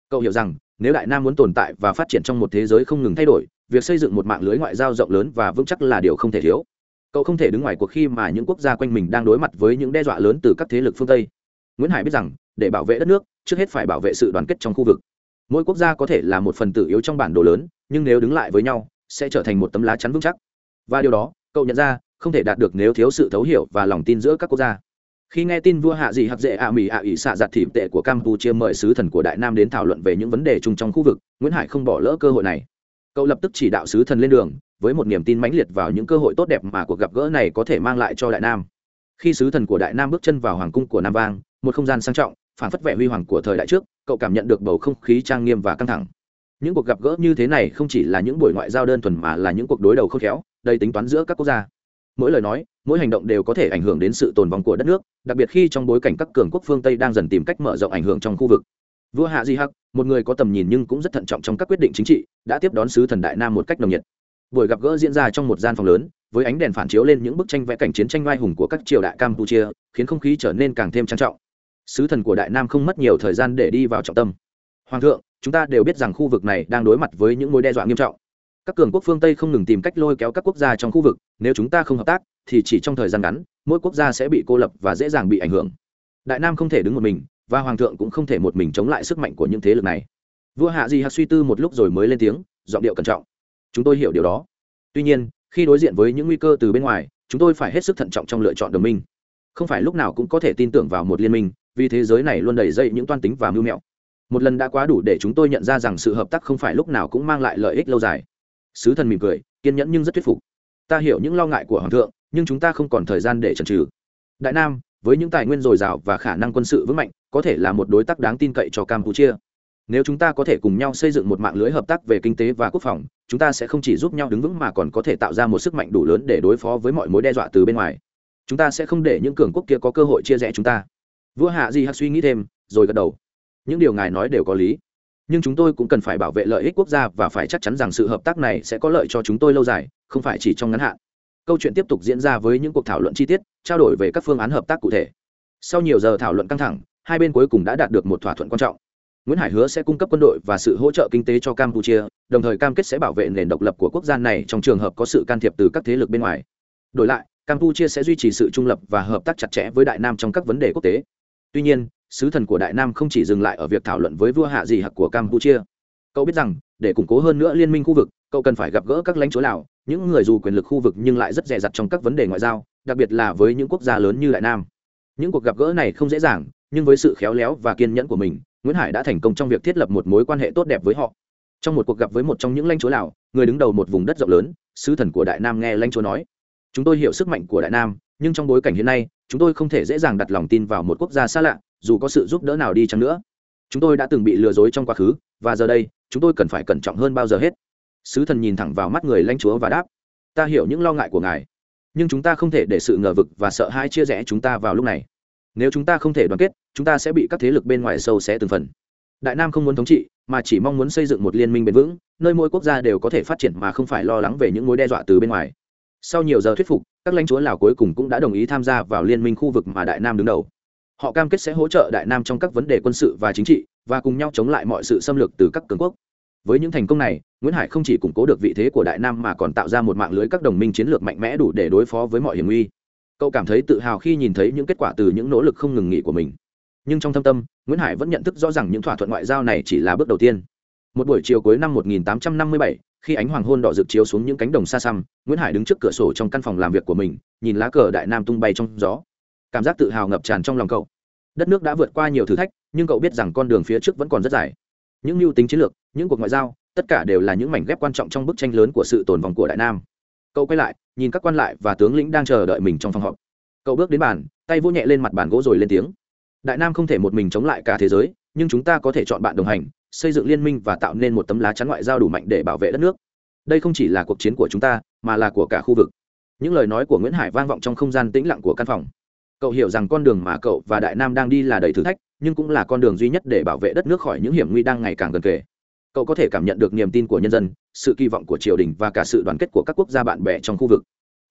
Cậu hiểu rằng, nếu đại nam muốn tồn tại và phát triển trong một thế giới không ngừng thay đổi, việc xây dựng một mạng lưới ngoại giao rộng lớn và vững chắc là điều không thể thiếu. Cậu không thể đứng ngoài cuộc khi mà những quốc gia quanh mình đang đối mặt với những đe dọa lớn từ các thế lực phương tây. Nguyễn hải biết rằng, để bảo vệ đất nước, trước hết phải bảo vệ sự đoàn kết trong khu vực. Mỗi quốc gia có thể là một phần tử yếu trong bản đồ lớn, nhưng nếu đứng lại với nhau sẽ trở thành một tấm lá chắn vững chắc. Và điều đó, cậu nhận ra, không thể đạt được nếu thiếu sự thấu hiểu và lòng tin giữa các quốc gia. Khi nghe tin vua hạ dị hạc dễ ạ mỹ ạ ỉ xạ giặt thịt tệ của campuchia mời sứ thần của đại nam đến thảo luận về những vấn đề chung trong khu vực, nguyễn hải không bỏ lỡ cơ hội này. Cậu lập tức chỉ đạo sứ thần lên đường, với một niềm tin mãnh liệt vào những cơ hội tốt đẹp mà cuộc gặp gỡ này có thể mang lại cho đại nam. Khi sứ thần của đại nam bước chân vào hoàng cung của nam vang, một không gian sang trọng, phản phất vẻ huy hoàng của thời đại trước, cậu cảm nhận được bầu không khí trang nghiêm và căng thẳng những cuộc gặp gỡ như thế này không chỉ là những buổi ngoại giao đơn thuần mà là những cuộc đối đầu khôn khéo, đầy tính toán giữa các quốc gia. Mỗi lời nói, mỗi hành động đều có thể ảnh hưởng đến sự tồn vong của đất nước, đặc biệt khi trong bối cảnh các cường quốc phương tây đang dần tìm cách mở rộng ảnh hưởng trong khu vực. Vua hạ di hắc, một người có tầm nhìn nhưng cũng rất thận trọng trong các quyết định chính trị, đã tiếp đón sứ thần đại nam một cách nồng nhiệt. Buổi gặp gỡ diễn ra trong một gian phòng lớn, với ánh đèn phản chiếu lên những bức tranh vẽ cảnh chiến tranh oai hùng của các triều đại campuchia, khiến không khí trở nên càng thêm trang trọng. Sứ thần của đại nam không mất nhiều thời gian để đi vào trọng tâm. Hoàng thượng chúng ta đều biết rằng khu vực này đang đối mặt với những mối đe dọa nghiêm trọng. Các cường quốc phương tây không ngừng tìm cách lôi kéo các quốc gia trong khu vực, nếu chúng ta không hợp tác, thì chỉ trong thời gian ngắn, mỗi quốc gia sẽ bị cô lập và dễ dàng bị ảnh hưởng. Đại nam không thể đứng một mình, và hoàng thượng cũng không thể một mình chống lại sức mạnh của những thế lực này. Vua hạ di hạc suy tư một lúc rồi mới lên tiếng, giọng điệu cẩn trọng. Chúng tôi hiểu điều đó. Tuy nhiên, khi đối diện với những nguy cơ từ bên ngoài, chúng tôi phải hết sức thận trọng trong lựa chọn đồng minh. Không phải lúc nào cũng có thể tin tưởng vào một liên minh, vì thế giới này luôn đầy dây những toan tính và mưu mẹo một lần đã quá đủ để chúng tôi nhận ra rằng sự hợp tác không phải lúc nào cũng mang lại lợi ích lâu dài. Sứ thần mỉm cười, kiên nhẫn nhưng rất thuyết phục. Ta hiểu những lo ngại của hoàng thượng, nhưng chúng ta không còn thời gian để chần trừ đại nam, với những tài nguyên dồi dào và khả năng quân sự vững mạnh, có thể là một đối tác đáng tin cậy cho campuchia. Nếu chúng ta có thể cùng nhau xây dựng một mạng lưới hợp tác về kinh tế và quốc phòng, chúng ta sẽ không chỉ giúp nhau đứng vững mà còn có thể tạo ra một sức mạnh đủ lớn để đối phó với mọi mối đe dọa từ bên ngoài. Chúng ta sẽ không để những cường quốc kia có cơ hội chia rẽ chúng ta. Vua hạ di hắc suy nghĩ thêm, rồi gật đầu những điều ngài nói đều có lý. Nhưng chúng tôi cũng cần phải bảo vệ lợi ích quốc gia và phải chắc chắn rằng sự hợp tác này sẽ có lợi cho chúng tôi lâu dài, không phải chỉ trong ngắn hạn. Câu chuyện tiếp tục diễn ra với những cuộc thảo luận chi tiết, trao đổi về các phương án hợp tác cụ thể. Sau nhiều giờ thảo luận căng thẳng, hai bên cuối cùng đã đạt được một thỏa thuận quan trọng. Nguyễn hải hứa sẽ cung cấp quân đội và sự hỗ trợ kinh tế cho campuchia, đồng thời cam kết sẽ bảo vệ nền độc lập của quốc gia này trong trường hợp có sự can thiệp từ các thế lực bên ngoài. Đổi lại, campuchia sẽ duy trì sự trung lập và hợp tác chặt chẽ với đại nam trong các vấn đề quốc tế. Tuy nhiên sứ thần của đại nam không chỉ dừng lại ở việc thảo luận với vua hạ dị hặc của campuchia. Cậu biết rằng, để củng cố hơn nữa liên minh khu vực, cậu cần phải gặp gỡ các lãnh chúa lào. Những người dù quyền lực khu vực nhưng lại rất dè dặt trong các vấn đề ngoại giao, đặc biệt là với những quốc gia lớn như đại nam. Những cuộc gặp gỡ này không dễ dàng, nhưng với sự khéo léo và kiên nhẫn của mình, nguyễn hải đã thành công trong việc thiết lập một mối quan hệ tốt đẹp với họ. Trong một cuộc gặp với một trong những lãnh chúa lào, người đứng đầu một vùng đất rộng lớn, sứ thần của đại nam nghe lãnh chúa nói, chúng tôi hiểu sức mạnh của đại nam nhưng trong bối cảnh hiện nay, chúng tôi không thể dễ dàng đặt lòng tin vào một quốc gia xa lạ, dù có sự giúp đỡ nào đi chăng nữa. Chúng tôi đã từng bị lừa dối trong quá khứ, và giờ đây, chúng tôi cần phải cẩn trọng hơn bao giờ hết. Sứ thần nhìn thẳng vào mắt người lãnh chúa và đáp, ta hiểu những lo ngại của ngài, nhưng chúng ta không thể để sự ngờ vực và sợ hãi chia rẽ chúng ta vào lúc này. Nếu chúng ta không thể đoàn kết, chúng ta sẽ bị các thế lực bên ngoài sâu xé từng phần. Đại nam không muốn thống trị, mà chỉ mong muốn xây dựng một liên minh bền vững, nơi mỗi quốc gia đều có thể phát triển mà không phải lo lắng về những mối đe dọa từ bên ngoài sau nhiều giờ thuyết phục các lãnh chúa lào cuối cùng cũng đã đồng ý tham gia vào liên minh khu vực mà đại nam đứng đầu. Họ cam kết sẽ hỗ trợ đại nam trong các vấn đề quân sự và chính trị và cùng nhau chống lại mọi sự xâm lược từ các cường quốc. Với những thành công này nguyễn hải không chỉ củng cố được vị thế của đại nam mà còn tạo ra một mạng lưới các đồng minh chiến lược mạnh mẽ đủ để đối phó với mọi hiểm nguy. Cậu cảm thấy tự hào khi nhìn thấy những kết quả từ những nỗ lực không ngừng nghỉ của mình. Nhưng trong thâm tâm nguyễn hải vẫn nhận thức rõ rằng những thỏa thuận ngoại giao này chỉ là bước đầu tiên. Một buổi chiều cuối năm 1857, khi ánh hoàng hôn đỏ rực chiếu xuống những cánh đồng xa xăm, nguyễn hải đứng trước cửa sổ trong căn phòng làm việc của mình, nhìn lá cờ đại nam tung bay trong gió. Cảm giác tự hào ngập tràn trong lòng cậu. Đất nước đã vượt qua nhiều thử thách, nhưng cậu biết rằng con đường phía trước vẫn còn rất dài. Những mưu tính chiến lược, những cuộc ngoại giao, tất cả đều là những mảnh ghép quan trọng trong bức tranh lớn của sự tồn vong của đại nam. Cậu quay lại, nhìn các quan lại và tướng lĩnh đang chờ đợi mình trong phòng họp. Cậu bước đến bàn, tay vỗ nhẹ lên mặt bàn gỗ rồi lên tiếng. Đại nam không thể một mình chống lại cả thế giới, nhưng chúng ta có thể chọn bạn đồng hành xây dựng liên minh và tạo nên một tấm lá chắn ngoại giao đủ mạnh để bảo vệ đất nước. Đây không chỉ là cuộc chiến của chúng ta mà là của cả khu vực. Những lời nói của nguyễn hải vang vọng trong không gian tĩnh lặng của căn phòng. Cậu hiểu rằng con đường mà cậu và đại nam đang đi là đầy thử thách nhưng cũng là con đường duy nhất để bảo vệ đất nước khỏi những hiểm nguy đang ngày càng gần kề. Cậu có thể cảm nhận được niềm tin của nhân dân sự kỳ vọng của triều đình và cả sự đoàn kết của các quốc gia bạn bè trong khu vực.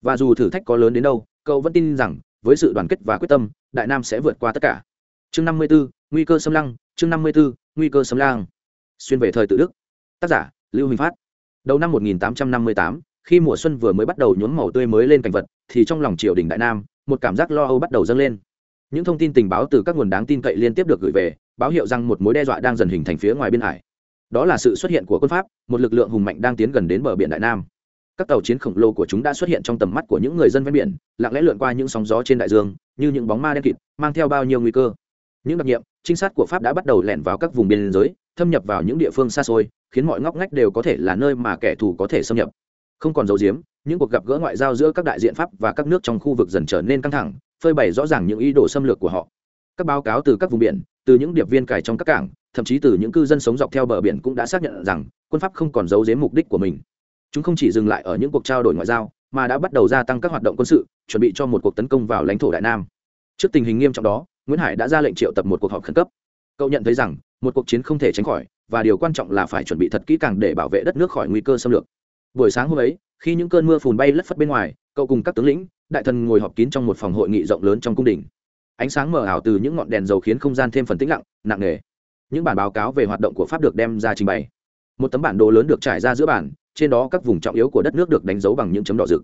Và dù thử thách có lớn đến đâu cậu vẫn tin rằng với sự đoàn kết và quyết tâm đại nam sẽ vượt qua tất cả. Chương năm mươi 54, nguy cơ xâm lăng chương năm mươi 54, nguy cơ xâm lang. Xuyên về thời tự đức. Tác giả lưu huỳnh phát. Đầu năm 1858, khi mùa xuân vừa mới bắt đầu nhuốm màu tươi mới lên cảnh vật thì trong lòng triều đình đại nam một cảm giác lo âu bắt đầu dâng lên. Những thông tin tình báo từ các nguồn đáng tin cậy liên tiếp được gửi về báo hiệu rằng một mối đe dọa đang dần hình thành phía ngoài biên hải. Đó là sự xuất hiện của quân pháp một lực lượng hùng mạnh đang tiến gần đến bờ biển đại nam. Các tàu chiến khổng lồ của chúng đã xuất hiện trong tầm mắt của những người dân ven biển lặng lẽ lượn qua những sóng gió trên đại dương như những bóng ma đen kịt mang theo bao nhiêu nguy cơ. Những đặc nhiệm trinh sát của pháp đã bắt đầu lẻn vào các vùng biên giới, thâm nhập vào những địa phương xa xôi, khiến mọi ngóc ngách đều có thể là nơi mà kẻ thù có thể xâm nhập. Không còn dấu diếm những cuộc gặp gỡ ngoại giao giữa các đại diện pháp và các nước trong khu vực dần trở nên căng thẳng, phơi bày rõ ràng những ý đồ xâm lược của họ. Các báo cáo từ các vùng biển, từ những điệp viên cài trong các cảng, thậm chí từ những cư dân sống dọc theo bờ biển cũng đã xác nhận rằng, quân pháp không còn giấu giếm mục đích của mình. Chúng không chỉ dừng lại ở những cuộc trao đổi ngoại giao, mà đã bắt đầu gia tăng các hoạt động quân sự, chuẩn bị cho một cuộc tấn công vào lãnh thổ đại nam. Trước tình hình nghiêm trọng đó nguyễn hải đã ra lệnh triệu tập một cuộc họp khẩn cấp. Cậu nhận thấy rằng, một cuộc chiến không thể tránh khỏi, và điều quan trọng là phải chuẩn bị thật kỹ càng để bảo vệ đất nước khỏi nguy cơ xâm lược. Buổi sáng hôm ấy, khi những cơn mưa phùn bay lất phất bên ngoài, cậu cùng các tướng lĩnh, đại thần ngồi họp kín trong một phòng hội nghị rộng lớn trong cung đình. Ánh sáng mờ ảo từ những ngọn đèn dầu khiến không gian thêm phần tĩnh lặng, nặng nề. Những bản báo cáo về hoạt động của pháp được đem ra trình bày. Một tấm bản đồ lớn được trải ra giữa bản, trên đó các vùng trọng yếu của đất nước được đánh dấu bằng những chấm đỏ rực.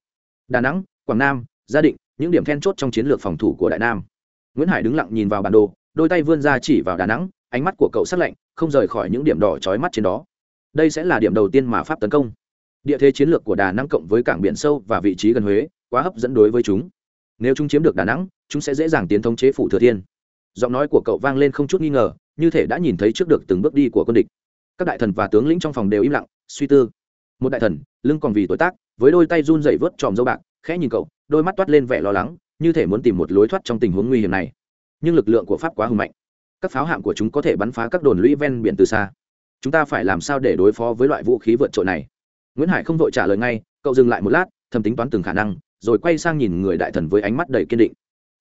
Đà nẵng, quảng nam, gia định, những điểm then chốt trong chiến lược phòng thủ của đại nam nguyễn hải đứng lặng nhìn vào bản đồ, đôi tay vươn ra chỉ vào đà nẵng, ánh mắt của cậu sắc lạnh, không rời khỏi những điểm đỏ trói mắt trên đó. Đây sẽ là điểm đầu tiên mà pháp tấn công. Địa thế chiến lược của đà nẵng cộng với cảng biển sâu và vị trí gần huế, quá hấp dẫn đối với chúng. Nếu chúng chiếm được đà nẵng, chúng sẽ dễ dàng tiến thống chế phủ thừa thiên. Giọng nói của cậu vang lên không chút nghi ngờ, như thể đã nhìn thấy trước được từng bước đi của quân địch. Các đại thần và tướng lĩnh trong phòng đều im lặng, suy tư. Một đại thần, lưng còn vì tuổi tác, với đôi tay run dậy vớt tròm dâu bạc, khẽ nhìn cậu, đôi mắt toát lên vẻ lo lắng như thể muốn tìm một lối thoát trong tình huống nguy hiểm này. Nhưng lực lượng của pháp quá hùng mạnh. Các pháo hạm của chúng có thể bắn phá các đồn lũy ven biển từ xa. Chúng ta phải làm sao để đối phó với loại vũ khí vượt trội này? Nguyễn hải không vội trả lời ngay, cậu dừng lại một lát, thầm tính toán từng khả năng, rồi quay sang nhìn người đại thần với ánh mắt đầy kiên định.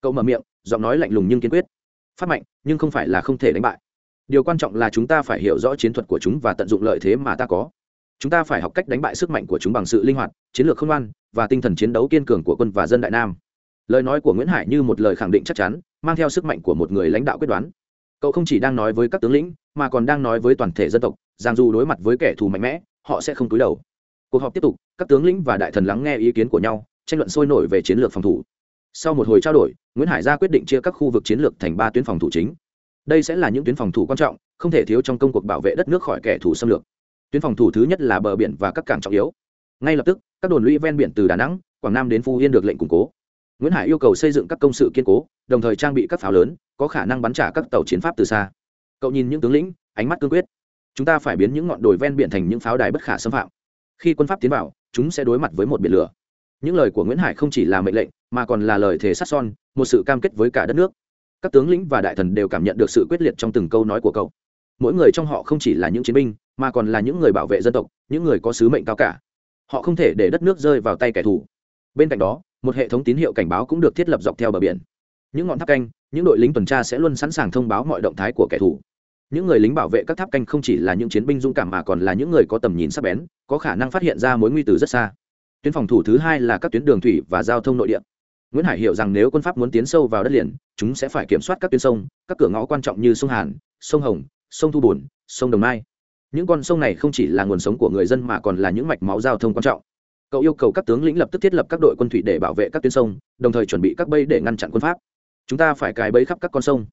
Cậu mở miệng, giọng nói lạnh lùng nhưng kiên quyết. Phát mạnh, nhưng không phải là không thể đánh bại. Điều quan trọng là chúng ta phải hiểu rõ chiến thuật của chúng và tận dụng lợi thế mà ta có. Chúng ta phải học cách đánh bại sức mạnh của chúng bằng sự linh hoạt, chiến lược không an và tinh thần chiến đấu kiên cường của quân và dân đại nam lời nói của nguyễn hải như một lời khẳng định chắc chắn, mang theo sức mạnh của một người lãnh đạo quyết đoán. Cậu không chỉ đang nói với các tướng lĩnh, mà còn đang nói với toàn thể dân tộc, rằng dù đối mặt với kẻ thù mạnh mẽ, họ sẽ không túi đầu. Cuộc họp tiếp tục, các tướng lĩnh và đại thần lắng nghe ý kiến của nhau, tranh luận sôi nổi về chiến lược phòng thủ. Sau một hồi trao đổi, nguyễn hải ra quyết định chia các khu vực chiến lược thành ba tuyến phòng thủ chính. Đây sẽ là những tuyến phòng thủ quan trọng, không thể thiếu trong công cuộc bảo vệ đất nước khỏi kẻ thù xâm lược. Tuyến phòng thủ thứ nhất là bờ biển và các cảng trọng yếu. Ngay lập tức, các đồn lũy ven biển từ đà nẵng, quảng nam đến phú yên được lệnh củng cố nguyễn hải yêu cầu xây dựng các công sự kiên cố, đồng thời trang bị các pháo lớn, có khả năng bắn trả các tàu chiến pháp từ xa. Cậu nhìn những tướng lĩnh, ánh mắt cương quyết. Chúng ta phải biến những ngọn đồi ven biển thành những pháo đài bất khả xâm phạm. Khi quân pháp tiến vào, chúng sẽ đối mặt với một biển lửa. Những lời của nguyễn hải không chỉ là mệnh lệnh, mà còn là lời thề sắt son, một sự cam kết với cả đất nước. Các tướng lĩnh và đại thần đều cảm nhận được sự quyết liệt trong từng câu nói của cậu. Mỗi người trong họ không chỉ là những chiến binh, mà còn là những người bảo vệ dân tộc, những người có sứ mệnh cao cả. Họ không thể để đất nước rơi vào tay kẻ thù. Bên cạnh đó một hệ thống tín hiệu cảnh báo cũng được thiết lập dọc theo bờ biển. Những ngọn tháp canh, những đội lính tuần tra sẽ luôn sẵn sàng thông báo mọi động thái của kẻ thù. Những người lính bảo vệ các tháp canh không chỉ là những chiến binh dũng cảm mà còn là những người có tầm nhìn sắc bén, có khả năng phát hiện ra mối nguy từ rất xa. Tuyến phòng thủ thứ hai là các tuyến đường thủy và giao thông nội địa. Nguyễn hải hiểu rằng nếu quân pháp muốn tiến sâu vào đất liền, chúng sẽ phải kiểm soát các tuyến sông, các cửa ngõ quan trọng như sông hàn, sông hồng, sông thu bồn, sông đồng nai. Những con sông này không chỉ là nguồn sống của người dân mà còn là những mạch máu giao thông quan trọng cậu yêu cầu các tướng lĩnh lập tức thiết lập các đội quân thủy để bảo vệ các tuyến sông, đồng thời chuẩn bị các bẫy để ngăn chặn quân pháp. Chúng ta phải cài bẫy khắp các con sông.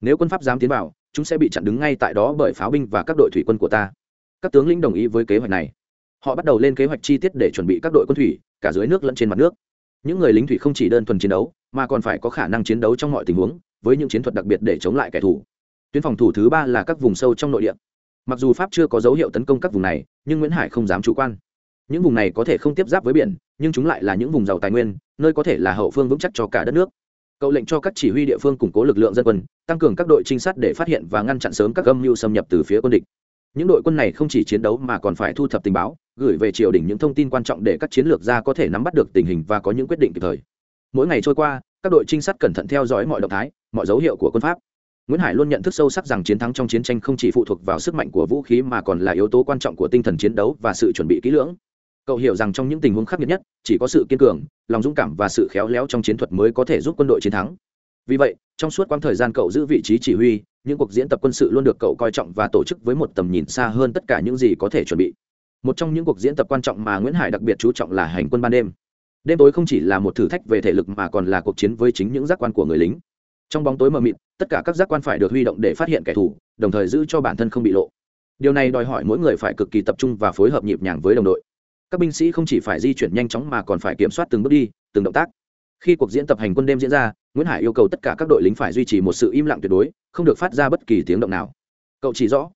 Nếu quân pháp dám tiến vào, chúng sẽ bị chặn đứng ngay tại đó bởi pháo binh và các đội thủy quân của ta. Các tướng lĩnh đồng ý với kế hoạch này. Họ bắt đầu lên kế hoạch chi tiết để chuẩn bị các đội quân thủy, cả dưới nước lẫn trên mặt nước. Những người lính thủy không chỉ đơn thuần chiến đấu, mà còn phải có khả năng chiến đấu trong mọi tình huống, với những chiến thuật đặc biệt để chống lại kẻ thù. Tuyến phòng thủ thứ ba là các vùng sâu trong nội địa. Mặc dù pháp chưa có dấu hiệu tấn công các vùng này, nhưng nguyễn hải không dám chủ quan những vùng này có thể không tiếp giáp với biển, nhưng chúng lại là những vùng giàu tài nguyên, nơi có thể là hậu phương vững chắc cho cả đất nước. Cậu lệnh cho các chỉ huy địa phương củng cố lực lượng dân quân, tăng cường các đội trinh sát để phát hiện và ngăn chặn sớm các âm mưu xâm nhập từ phía quân địch. Những đội quân này không chỉ chiến đấu mà còn phải thu thập tình báo, gửi về triều đình những thông tin quan trọng để các chiến lược gia có thể nắm bắt được tình hình và có những quyết định kịp thời. Mỗi ngày trôi qua, các đội trinh sát cẩn thận theo dõi mọi động thái, mọi dấu hiệu của quân pháp. Nguyễn hải luôn nhận thức sâu sắc rằng chiến thắng trong chiến tranh không chỉ phụ thuộc vào sức mạnh của vũ khí mà còn là yếu tố quan trọng của tinh thần chiến đấu và sự chuẩn bị kỹ lưỡng cậu hiểu rằng trong những tình huống khắc nghiệt nhất, chỉ có sự kiên cường, lòng dũng cảm và sự khéo léo trong chiến thuật mới có thể giúp quân đội chiến thắng. Vì vậy, trong suốt quãng thời gian cậu giữ vị trí chỉ huy, những cuộc diễn tập quân sự luôn được cậu coi trọng và tổ chức với một tầm nhìn xa hơn tất cả những gì có thể chuẩn bị. Một trong những cuộc diễn tập quan trọng mà nguyễn hải đặc biệt chú trọng là hành quân ban đêm. Đêm tối không chỉ là một thử thách về thể lực mà còn là cuộc chiến với chính những giác quan của người lính. Trong bóng tối mờ mịt, tất cả các giác quan phải được huy động để phát hiện kẻ thù, đồng thời giữ cho bản thân không bị lộ. Điều này đòi hỏi mỗi người phải cực kỳ tập trung và phối hợp nhịp nhàng với đồng đội các binh sĩ không chỉ phải di chuyển nhanh chóng mà còn phải kiểm soát từng bước đi, từng động tác. Khi cuộc diễn tập hành quân đêm diễn ra, nguyễn hải yêu cầu tất cả các đội lính phải duy trì một sự im lặng tuyệt đối, không được phát ra bất kỳ tiếng động nào. Cậu chỉ rõ,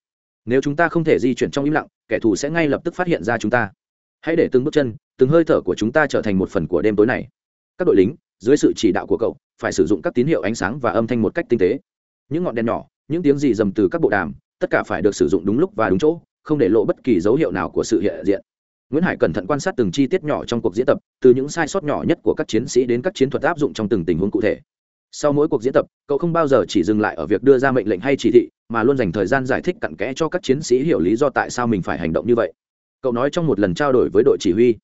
nếu chúng ta không thể di chuyển trong im lặng, kẻ thù sẽ ngay lập tức phát hiện ra chúng ta. Hãy để từng bước chân, từng hơi thở của chúng ta trở thành một phần của đêm tối này. Các đội lính, dưới sự chỉ đạo của cậu, phải sử dụng các tín hiệu ánh sáng và âm thanh một cách tinh tế. Những ngọn đèn nhỏ, những tiếng gì dầm từ các bộ đàm, tất cả phải được sử dụng đúng lúc và đúng chỗ, không để lộ bất kỳ dấu hiệu nào của sự hiện diện nguyễn hải cẩn thận quan sát từng chi tiết nhỏ trong cuộc diễn tập, từ những sai sót nhỏ nhất của các chiến sĩ đến các chiến thuật áp dụng trong từng tình huống cụ thể. Sau mỗi cuộc diễn tập, cậu không bao giờ chỉ dừng lại ở việc đưa ra mệnh lệnh hay chỉ thị, mà luôn dành thời gian giải thích cặn kẽ cho các chiến sĩ hiểu lý do tại sao mình phải hành động như vậy. Cậu nói trong một lần trao đổi với đội chỉ huy,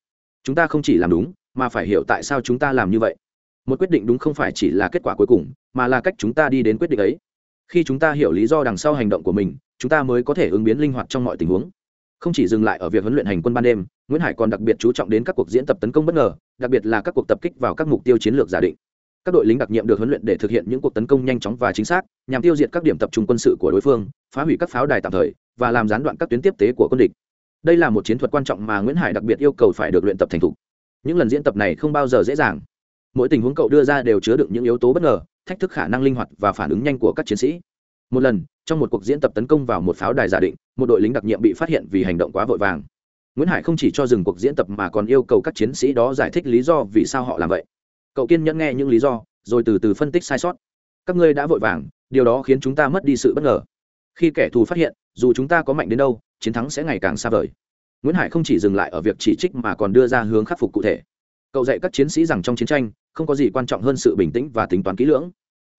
chúng ta không chỉ làm đúng, mà phải hiểu tại sao chúng ta làm như vậy. Một quyết định đúng không phải chỉ là kết quả cuối cùng, mà là cách chúng ta đi đến quyết định ấy. Khi chúng ta hiểu lý do đằng sau hành động của mình, chúng ta mới có thể ứng biến linh hoạt trong mọi tình huống không chỉ dừng lại ở việc huấn luyện hành quân ban đêm, nguyễn hải còn đặc biệt chú trọng đến các cuộc diễn tập tấn công bất ngờ, đặc biệt là các cuộc tập kích vào các mục tiêu chiến lược giả định. Các đội lính đặc nhiệm được huấn luyện để thực hiện những cuộc tấn công nhanh chóng và chính xác, nhằm tiêu diệt các điểm tập trung quân sự của đối phương, phá hủy các pháo đài tạm thời, và làm gián đoạn các tuyến tiếp tế của quân địch. Đây là một chiến thuật quan trọng mà nguyễn hải đặc biệt yêu cầu phải được luyện tập thành thục. Những lần diễn tập này không bao giờ dễ dàng. Mỗi tình huống cậu đưa ra đều chứa đựng những yếu tố bất ngờ, thách thức khả năng linh hoạt và phản ứng nhanh của các chiến sĩ một lần, trong một cuộc diễn tập tấn công vào một pháo đài giả định, một đội lính đặc nhiệm bị phát hiện vì hành động quá vội vàng. Nguyễn hải không chỉ cho dừng cuộc diễn tập mà còn yêu cầu các chiến sĩ đó giải thích lý do vì sao họ làm vậy. Cậu kiên nhẫn nghe những lý do, rồi từ từ phân tích sai sót. Các ngươi đã vội vàng, điều đó khiến chúng ta mất đi sự bất ngờ. Khi kẻ thù phát hiện, dù chúng ta có mạnh đến đâu, chiến thắng sẽ ngày càng xa vời. Nguyễn hải không chỉ dừng lại ở việc chỉ trích mà còn đưa ra hướng khắc phục cụ thể. Cậu dạy các chiến sĩ rằng trong chiến tranh, không có gì quan trọng hơn sự bình tĩnh và tính toán kỹ lưỡng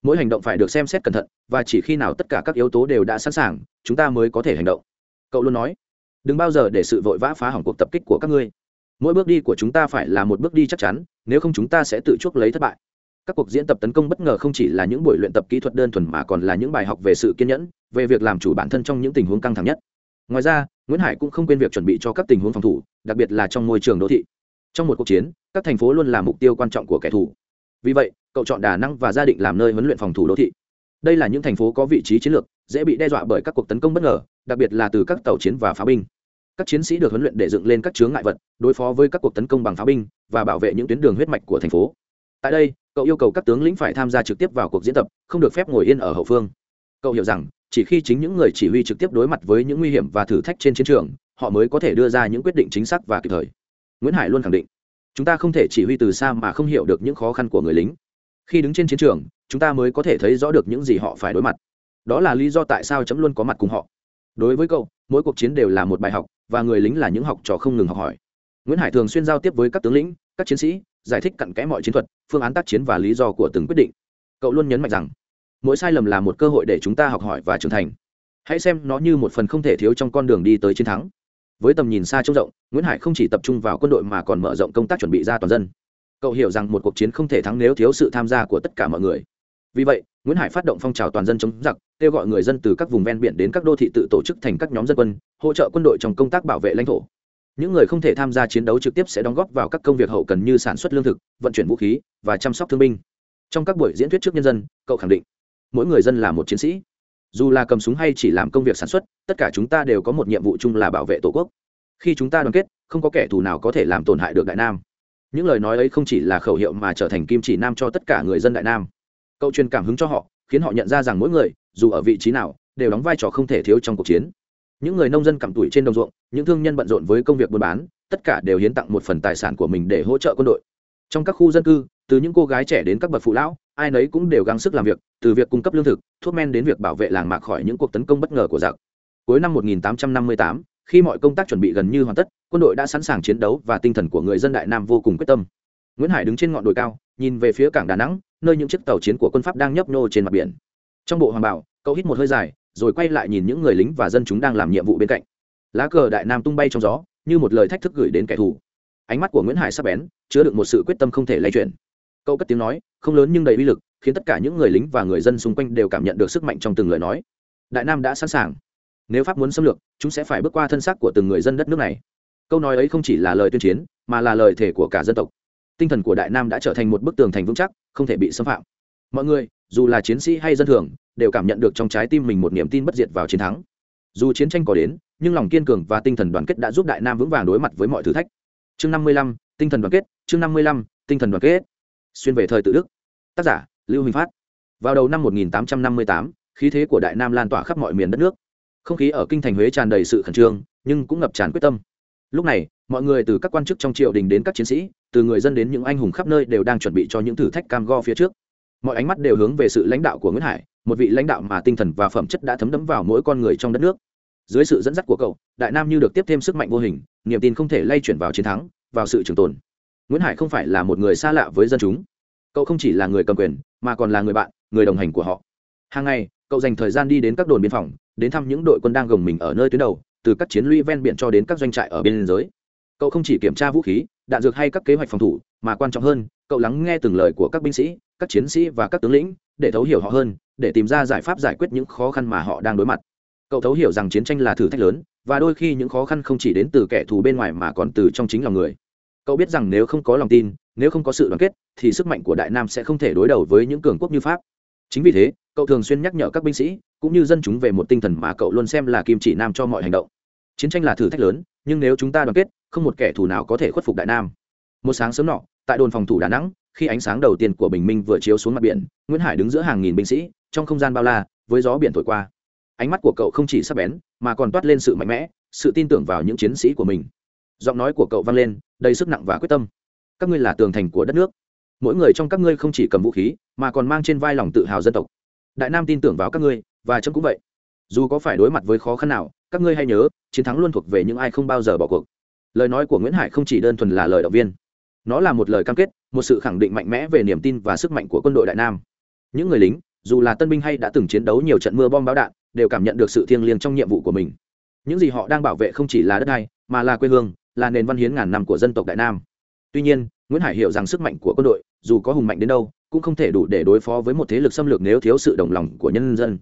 mỗi hành động phải được xem xét cẩn thận, và chỉ khi nào tất cả các yếu tố đều đã sẵn sàng, chúng ta mới có thể hành động. Cậu luôn nói. Đừng bao giờ để sự vội vã phá hỏng cuộc tập kích của các ngươi. Mỗi bước đi của chúng ta phải là một bước đi chắc chắn, nếu không chúng ta sẽ tự chuốc lấy thất bại. Các cuộc diễn tập tấn công bất ngờ không chỉ là những buổi luyện tập kỹ thuật đơn thuần mà còn là những bài học về sự kiên nhẫn, về việc làm chủ bản thân trong những tình huống căng thẳng nhất. Ngoài ra, nguyễn hải cũng không quên việc chuẩn bị cho các tình huống phòng thủ, đặc biệt là trong môi trường đô thị. Trong một cuộc chiến, các thành phố luôn là mục tiêu quan trọng của kẻ thù. Vì vậy cậu chọn đà nẵng và gia định làm nơi huấn luyện phòng thủ đô thị. Đây là những thành phố có vị trí chiến lược, dễ bị đe dọa bởi các cuộc tấn công bất ngờ, đặc biệt là từ các tàu chiến và pháo binh. Các chiến sĩ được huấn luyện để dựng lên các chướng ngại vật, đối phó với các cuộc tấn công bằng pháo binh và bảo vệ những tuyến đường huyết mạch của thành phố. Tại đây, cậu yêu cầu các tướng lĩnh phải tham gia trực tiếp vào cuộc diễn tập, không được phép ngồi yên ở hậu phương. Cậu hiểu rằng, chỉ khi chính những người chỉ huy trực tiếp đối mặt với những nguy hiểm và thử thách trên chiến trường, họ mới có thể đưa ra những quyết định chính xác và kịp thời. Nguyễn hải luôn khẳng định, chúng ta không thể chỉ huy từ xa mà không hiểu được những khó khăn của người lính khi đứng trên chiến trường, chúng ta mới có thể thấy rõ được những gì họ phải đối mặt. Đó là lý do tại sao chấm luôn có mặt cùng họ. Đối với cậu, mỗi cuộc chiến đều là một bài học, và người lính là những học trò không ngừng học hỏi. Nguyễn hải thường xuyên giao tiếp với các tướng lĩnh, các chiến sĩ, giải thích cặn kẽ mọi chiến thuật, phương án tác chiến và lý do của từng quyết định. Cậu luôn nhấn mạnh rằng, mỗi sai lầm là một cơ hội để chúng ta học hỏi và trưởng thành. Hãy xem nó như một phần không thể thiếu trong con đường đi tới chiến thắng. Với tầm nhìn xa trông rộng, nguyễn hải không chỉ tập trung vào quân đội mà còn mở rộng công tác chuẩn bị ra toàn dân cậu hiểu rằng một cuộc chiến không thể thắng nếu thiếu sự tham gia của tất cả mọi người. Vì vậy, nguyễn hải phát động phong trào toàn dân chống giặc, kêu gọi người dân từ các vùng ven biển đến các đô thị tự tổ chức thành các nhóm dân quân, hỗ trợ quân đội trong công tác bảo vệ lãnh thổ. Những người không thể tham gia chiến đấu trực tiếp sẽ đóng góp vào các công việc hậu cần như sản xuất lương thực, vận chuyển vũ khí và chăm sóc thương binh. Trong các buổi diễn thuyết trước nhân dân, cậu khẳng định, mỗi người dân là một chiến sĩ. Dù là cầm súng hay chỉ làm công việc sản xuất, tất cả chúng ta đều có một nhiệm vụ chung là bảo vệ tổ quốc. Khi chúng ta đoàn kết, không có kẻ thù nào có thể làm tổn hại được đại nam những lời nói ấy không chỉ là khẩu hiệu mà trở thành kim chỉ nam cho tất cả người dân đại nam. Cậu truyền cảm hứng cho họ khiến họ nhận ra rằng mỗi người dù ở vị trí nào đều đóng vai trò không thể thiếu trong cuộc chiến. Những người nông dân cặm tuổi trên đồng ruộng những thương nhân bận rộn với công việc buôn bán tất cả đều hiến tặng một phần tài sản của mình để hỗ trợ quân đội. Trong các khu dân cư từ những cô gái trẻ đến các bậc phụ lão ai nấy cũng đều gắng sức làm việc từ việc cung cấp lương thực thuốc men đến việc bảo vệ làng mạc khỏi những cuộc tấn công bất ngờ của giặc. Cuối năm 1858, khi mọi công tác chuẩn bị gần như hoàn tất, quân đội đã sẵn sàng chiến đấu và tinh thần của người dân đại nam vô cùng quyết tâm. Nguyễn hải đứng trên ngọn đồi cao, nhìn về phía cảng đà nẵng, nơi những chiếc tàu chiến của quân pháp đang nhấp nhô trên mặt biển. Trong bộ hoàng bảo, cậu hít một hơi dài, rồi quay lại nhìn những người lính và dân chúng đang làm nhiệm vụ bên cạnh. Lá cờ đại nam tung bay trong gió, như một lời thách thức gửi đến kẻ thù. Ánh mắt của nguyễn hải sắp bén, chứa đựng một sự quyết tâm không thể lay chuyển. Cậu cất tiếng nói, không lớn nhưng đầy uy lực, khiến tất cả những người lính và người dân xung quanh đều cảm nhận được sức mạnh trong từng lời nói. Đại nam đã sẵn sàng nếu pháp muốn xâm lược chúng sẽ phải bước qua thân xác của từng người dân đất nước này. Câu nói ấy không chỉ là lời tuyên chiến mà là lời thể của cả dân tộc. Tinh thần của đại nam đã trở thành một bức tường thành vững chắc không thể bị xâm phạm. Mọi người dù là chiến sĩ hay dân thường đều cảm nhận được trong trái tim mình một niềm tin bất diệt vào chiến thắng. Dù chiến tranh có đến nhưng lòng kiên cường và tinh thần đoàn kết đã giúp đại nam vững vàng đối mặt với mọi thử thách. Chương năm mươi lăm tinh thần đoàn kết chương năm mươi lăm tinh thần đoàn kết. Xuyên về thời tự đức. Tác giả lưu huỳnh phát. Vào đầu năm 1858, khí thế của đại nam lan tỏa khắp mọi miền đất nước không khí ở kinh thành huế tràn đầy sự khẩn trương, nhưng cũng ngập tràn quyết tâm. Lúc này, mọi người từ các quan chức trong triều đình đến các chiến sĩ, từ người dân đến những anh hùng khắp nơi đều đang chuẩn bị cho những thử thách cam go phía trước. Mọi ánh mắt đều hướng về sự lãnh đạo của nguyễn hải, một vị lãnh đạo mà tinh thần và phẩm chất đã thấm đẫm vào mỗi con người trong đất nước. Dưới sự dẫn dắt của cậu, đại nam như được tiếp thêm sức mạnh vô hình, niềm tin không thể lay chuyển vào chiến thắng, vào sự trường tồn. Nguyễn hải không phải là một người xa lạ với dân chúng. Cậu không chỉ là người cầm quyền, mà còn là người bạn, người đồng hành của họ. Hàng ngày, cậu dành thời gian đi đến các đồn biên phòng đến thăm những đội quân đang gồng mình ở nơi tuyến đầu, từ các chiến lũy ven biển cho đến các doanh trại ở biên giới cậu không chỉ kiểm tra vũ khí, đạn dược hay các kế hoạch phòng thủ, mà quan trọng hơn, cậu lắng nghe từng lời của các binh sĩ, các chiến sĩ và các tướng lĩnh, để thấu hiểu họ hơn, để tìm ra giải pháp giải quyết những khó khăn mà họ đang đối mặt. Cậu thấu hiểu rằng chiến tranh là thử thách lớn, và đôi khi những khó khăn không chỉ đến từ kẻ thù bên ngoài mà còn từ trong chính lòng người. Cậu biết rằng nếu không có lòng tin, nếu không có sự đoàn kết, thì sức mạnh của đại nam sẽ không thể đối đầu với những cường quốc như pháp. Chính vì thế, cậu thường xuyên nhắc nhở các binh sĩ cũng như dân chúng về một tinh thần mà cậu luôn xem là kim chỉ nam cho mọi hành động. Chiến tranh là thử thách lớn, nhưng nếu chúng ta đoàn kết, không một kẻ thù nào có thể khuất phục đại nam. Một sáng sớm nọ, tại đồn phòng thủ đà nẵng, khi ánh sáng đầu tiên của bình minh vừa chiếu xuống mặt biển, nguyễn hải đứng giữa hàng nghìn binh sĩ, trong không gian bao la, với gió biển thổi qua. Ánh mắt của cậu không chỉ sắc bén, mà còn toát lên sự mạnh mẽ, sự tin tưởng vào những chiến sĩ của mình. Giọng nói của cậu vang lên, đầy sức nặng và quyết tâm. Các ngươi là tường thành của đất nước. Mỗi người trong các ngươi không chỉ cầm vũ khí, mà còn mang trên vai lòng tự hào dân tộc. Đại nam tin tưởng vào các ngươi và chấm cũng vậy. Dù có phải đối mặt với khó khăn nào, các ngươi hay nhớ, chiến thắng luôn thuộc về những ai không bao giờ bỏ cuộc. Lời nói của nguyễn hải không chỉ đơn thuần là lời động viên. Nó là một lời cam kết, một sự khẳng định mạnh mẽ về niềm tin và sức mạnh của quân đội đại nam. Những người lính, dù là tân binh hay đã từng chiến đấu nhiều trận mưa bom bão đạn, đều cảm nhận được sự thiêng liêng trong nhiệm vụ của mình. Những gì họ đang bảo vệ không chỉ là đất đai, mà là quê hương, là nền văn hiến ngàn năm của dân tộc đại nam. Tuy nhiên, nguyễn hải hiểu rằng sức mạnh của quân đội, dù có hùng mạnh đến đâu, cũng không thể đủ để đối phó với một thế lực xâm lược nếu thiếu sự đồng lòng của nhân dân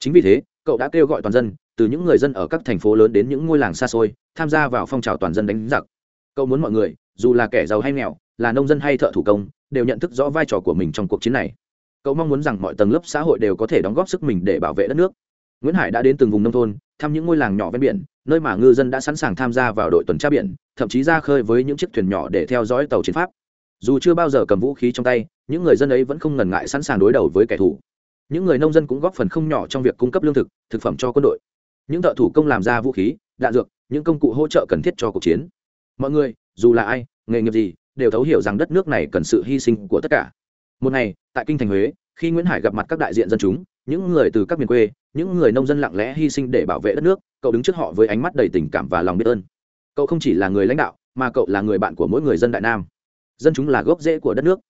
chính vì thế, cậu đã kêu gọi toàn dân, từ những người dân ở các thành phố lớn đến những ngôi làng xa xôi, tham gia vào phong trào toàn dân đánh giặc. Cậu muốn mọi người, dù là kẻ giàu hay nghèo, là nông dân hay thợ thủ công, đều nhận thức rõ vai trò của mình trong cuộc chiến này. Cậu mong muốn rằng mọi tầng lớp xã hội đều có thể đóng góp sức mình để bảo vệ đất nước. Nguyễn hải đã đến từng vùng nông thôn, thăm những ngôi làng nhỏ ven biển, nơi mà ngư dân đã sẵn sàng tham gia vào đội tuần tra biển, thậm chí ra khơi với những chiếc thuyền nhỏ để theo dõi tàu chiến pháp. Dù chưa bao giờ cầm vũ khí trong tay, những người dân ấy vẫn không ngần ngại sẵn sàng đối đầu với kẻ thù những người nông dân cũng góp phần không nhỏ trong việc cung cấp lương thực thực phẩm cho quân đội. Những thợ thủ công làm ra vũ khí, đạn dược, những công cụ hỗ trợ cần thiết cho cuộc chiến. Mọi người, dù là ai, nghề nghiệp gì, đều thấu hiểu rằng đất nước này cần sự hy sinh của tất cả. Một ngày, tại kinh thành huế, khi nguyễn hải gặp mặt các đại diện dân chúng, những người từ các miền quê, những người nông dân lặng lẽ hy sinh để bảo vệ đất nước, cậu đứng trước họ với ánh mắt đầy tình cảm và lòng biết ơn. Cậu không chỉ là người lãnh đạo, mà cậu là người bạn của mỗi người dân đại nam. Dân chúng là gốc rễ của đất nước.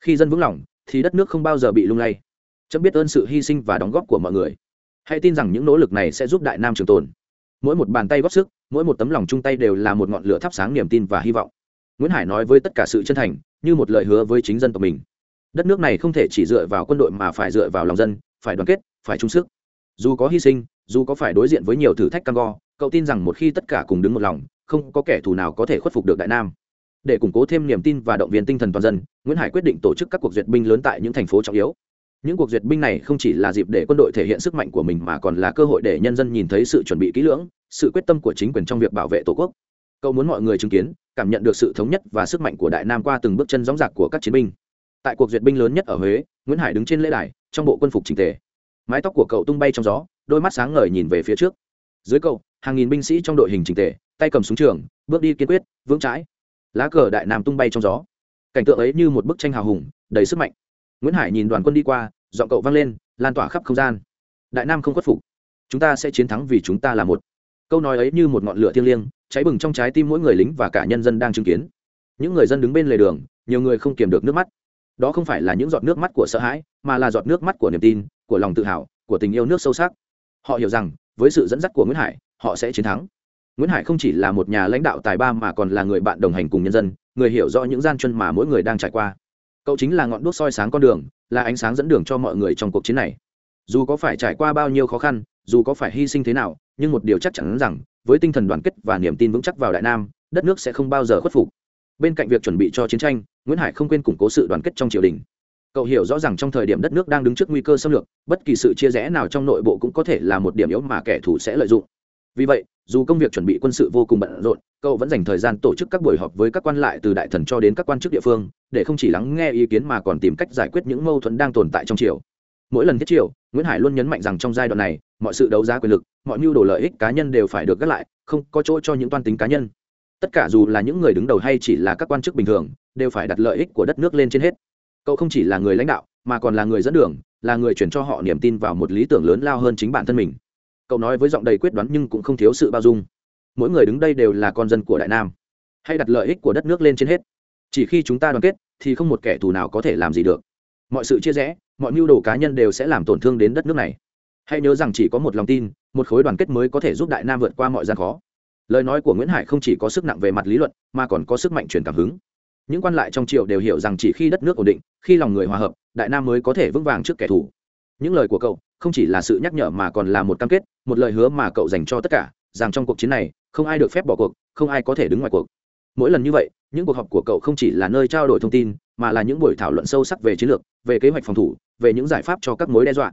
Khi dân vững lòng, thì đất nước không bao giờ bị lung lay chấm biết ơn sự hy sinh và đóng góp của mọi người. Hãy tin rằng những nỗ lực này sẽ giúp đại nam trường tồn. Mỗi một bàn tay góp sức, mỗi một tấm lòng chung tay đều là một ngọn lửa thắp sáng niềm tin và hy vọng. Nguyễn hải nói với tất cả sự chân thành, như một lời hứa với chính dân tộc mình. Đất nước này không thể chỉ dựa vào quân đội mà phải dựa vào lòng dân, phải đoàn kết, phải chung sức. Dù có hy sinh, dù có phải đối diện với nhiều thử thách cam go, cậu tin rằng một khi tất cả cùng đứng một lòng, không có kẻ thù nào có thể khuất phục được đại nam. Để củng cố thêm niềm tin và động viên tinh thần toàn dân, nguyễn hải quyết định tổ chức các cuộc duyệt binh lớn tại những thành phố trọng yếu những cuộc duyệt binh này không chỉ là dịp để quân đội thể hiện sức mạnh của mình mà còn là cơ hội để nhân dân nhìn thấy sự chuẩn bị kỹ lưỡng, sự quyết tâm của chính quyền trong việc bảo vệ tổ quốc. Cậu muốn mọi người chứng kiến, cảm nhận được sự thống nhất và sức mạnh của đại nam qua từng bước chân gióng giạc của các chiến binh. Tại cuộc duyệt binh lớn nhất ở huế, nguyễn hải đứng trên lễ đài, trong bộ quân phục trình tề. Mái tóc của cậu tung bay trong gió, đôi mắt sáng ngời nhìn về phía trước. Dưới cậu, hàng nghìn binh sĩ trong đội hình trình tề, tay cầm súng trường, bước đi kiên quyết, vững chãi. Lá cờ đại nam tung bay trong gió. Cảnh tượng ấy như một bức tranh hào hùng, đầy sức mạnh nguyễn hải nhìn đoàn quân đi qua giọng cậu vang lên lan tỏa khắp không gian đại nam không khuất phục chúng ta sẽ chiến thắng vì chúng ta là một câu nói ấy như một ngọn lửa thiêng liêng cháy bừng trong trái tim mỗi người lính và cả nhân dân đang chứng kiến những người dân đứng bên lề đường nhiều người không kiềm được nước mắt đó không phải là những giọt nước mắt của sợ hãi mà là giọt nước mắt của niềm tin của lòng tự hào của tình yêu nước sâu sắc họ hiểu rằng với sự dẫn dắt của nguyễn hải họ sẽ chiến thắng nguyễn hải không chỉ là một nhà lãnh đạo tài ba mà còn là người bạn đồng hành cùng nhân dân người hiểu rõ những gian chân mà mỗi người đang trải qua cậu chính là ngọn đuốc soi sáng con đường, là ánh sáng dẫn đường cho mọi người trong cuộc chiến này. Dù có phải trải qua bao nhiêu khó khăn, dù có phải hy sinh thế nào, nhưng một điều chắc chắn rằng, với tinh thần đoàn kết và niềm tin vững chắc vào đại nam, đất nước sẽ không bao giờ khuất phục. Bên cạnh việc chuẩn bị cho chiến tranh, nguyễn hải không quên củng cố sự đoàn kết trong triều đình. Cậu hiểu rõ rằng trong thời điểm đất nước đang đứng trước nguy cơ xâm lược, bất kỳ sự chia rẽ nào trong nội bộ cũng có thể là một điểm yếu mà kẻ thù sẽ lợi dụng vì vậy, dù công việc chuẩn bị quân sự vô cùng bận rộn, cậu vẫn dành thời gian tổ chức các buổi họp với các quan lại từ đại thần cho đến các quan chức địa phương, để không chỉ lắng nghe ý kiến mà còn tìm cách giải quyết những mâu thuẫn đang tồn tại trong triều. Mỗi lần thiết triều, nguyễn hải luôn nhấn mạnh rằng trong giai đoạn này, mọi sự đấu giá quyền lực, mọi mưu đồ lợi ích cá nhân đều phải được gác lại, không có chỗ cho những toan tính cá nhân. Tất cả dù là những người đứng đầu hay chỉ là các quan chức bình thường, đều phải đặt lợi ích của đất nước lên trên hết. Cậu không chỉ là người lãnh đạo, mà còn là người dẫn đường, là người truyền cho họ niềm tin vào một lý tưởng lớn lao hơn chính bản thân mình cậu nói với giọng đầy quyết đoán nhưng cũng không thiếu sự bao dung. Mỗi người đứng đây đều là con dân của đại nam. Hay đặt lợi ích của đất nước lên trên hết. Chỉ khi chúng ta đoàn kết, thì không một kẻ thù nào có thể làm gì được. Mọi sự chia rẽ, mọi mưu đồ cá nhân đều sẽ làm tổn thương đến đất nước này. Hãy nhớ rằng chỉ có một lòng tin, một khối đoàn kết mới có thể giúp đại nam vượt qua mọi gian khó. Lời nói của nguyễn hải không chỉ có sức nặng về mặt lý luận, mà còn có sức mạnh truyền cảm hứng. Những quan lại trong triều đều hiểu rằng chỉ khi đất nước ổn định, khi lòng người hòa hợp, đại nam mới có thể vững vàng trước kẻ thù. Những lời của cậu không chỉ là sự nhắc nhở mà còn là một cam kết, một lời hứa mà cậu dành cho tất cả, rằng trong cuộc chiến này, không ai được phép bỏ cuộc, không ai có thể đứng ngoài cuộc. Mỗi lần như vậy, những cuộc họp của cậu không chỉ là nơi trao đổi thông tin, mà là những buổi thảo luận sâu sắc về chiến lược, về kế hoạch phòng thủ, về những giải pháp cho các mối đe dọa.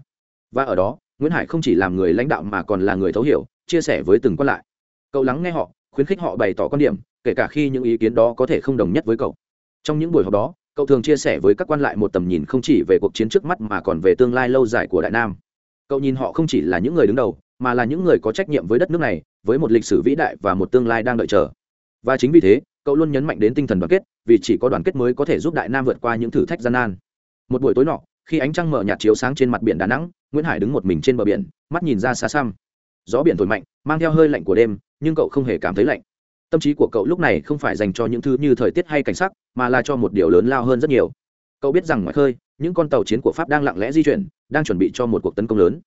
Và ở đó, nguyễn hải không chỉ làm người lãnh đạo mà còn là người thấu hiểu, chia sẻ với từng quan lại. Cậu lắng nghe họ, khuyến khích họ bày tỏ quan điểm, kể cả khi những ý kiến đó có thể không đồng nhất với cậu. Trong những buổi họp đó, cậu thường chia sẻ với các quan lại một tầm nhìn không chỉ về cuộc chiến trước mắt mà còn về tương lai lâu dài của đại nam cậu nhìn họ không chỉ là những người đứng đầu, mà là những người có trách nhiệm với đất nước này, với một lịch sử vĩ đại và một tương lai đang đợi chờ. Và chính vì thế, cậu luôn nhấn mạnh đến tinh thần đoàn kết, vì chỉ có đoàn kết mới có thể giúp đại nam vượt qua những thử thách gian nan. Một buổi tối nọ, khi ánh trăng mở nhạt chiếu sáng trên mặt biển đà nẵng, nguyễn hải đứng một mình trên bờ biển, mắt nhìn ra xa xăm. Gió biển thổi mạnh, mang theo hơi lạnh của đêm, nhưng cậu không hề cảm thấy lạnh. Tâm trí của cậu lúc này không phải dành cho những thứ như thời tiết hay cảnh sắc, mà là cho một điều lớn lao hơn rất nhiều cậu biết rằng ngoài khơi, những con tàu chiến của pháp đang lặng lẽ di chuyển, đang chuẩn bị cho một cuộc tấn công lớn.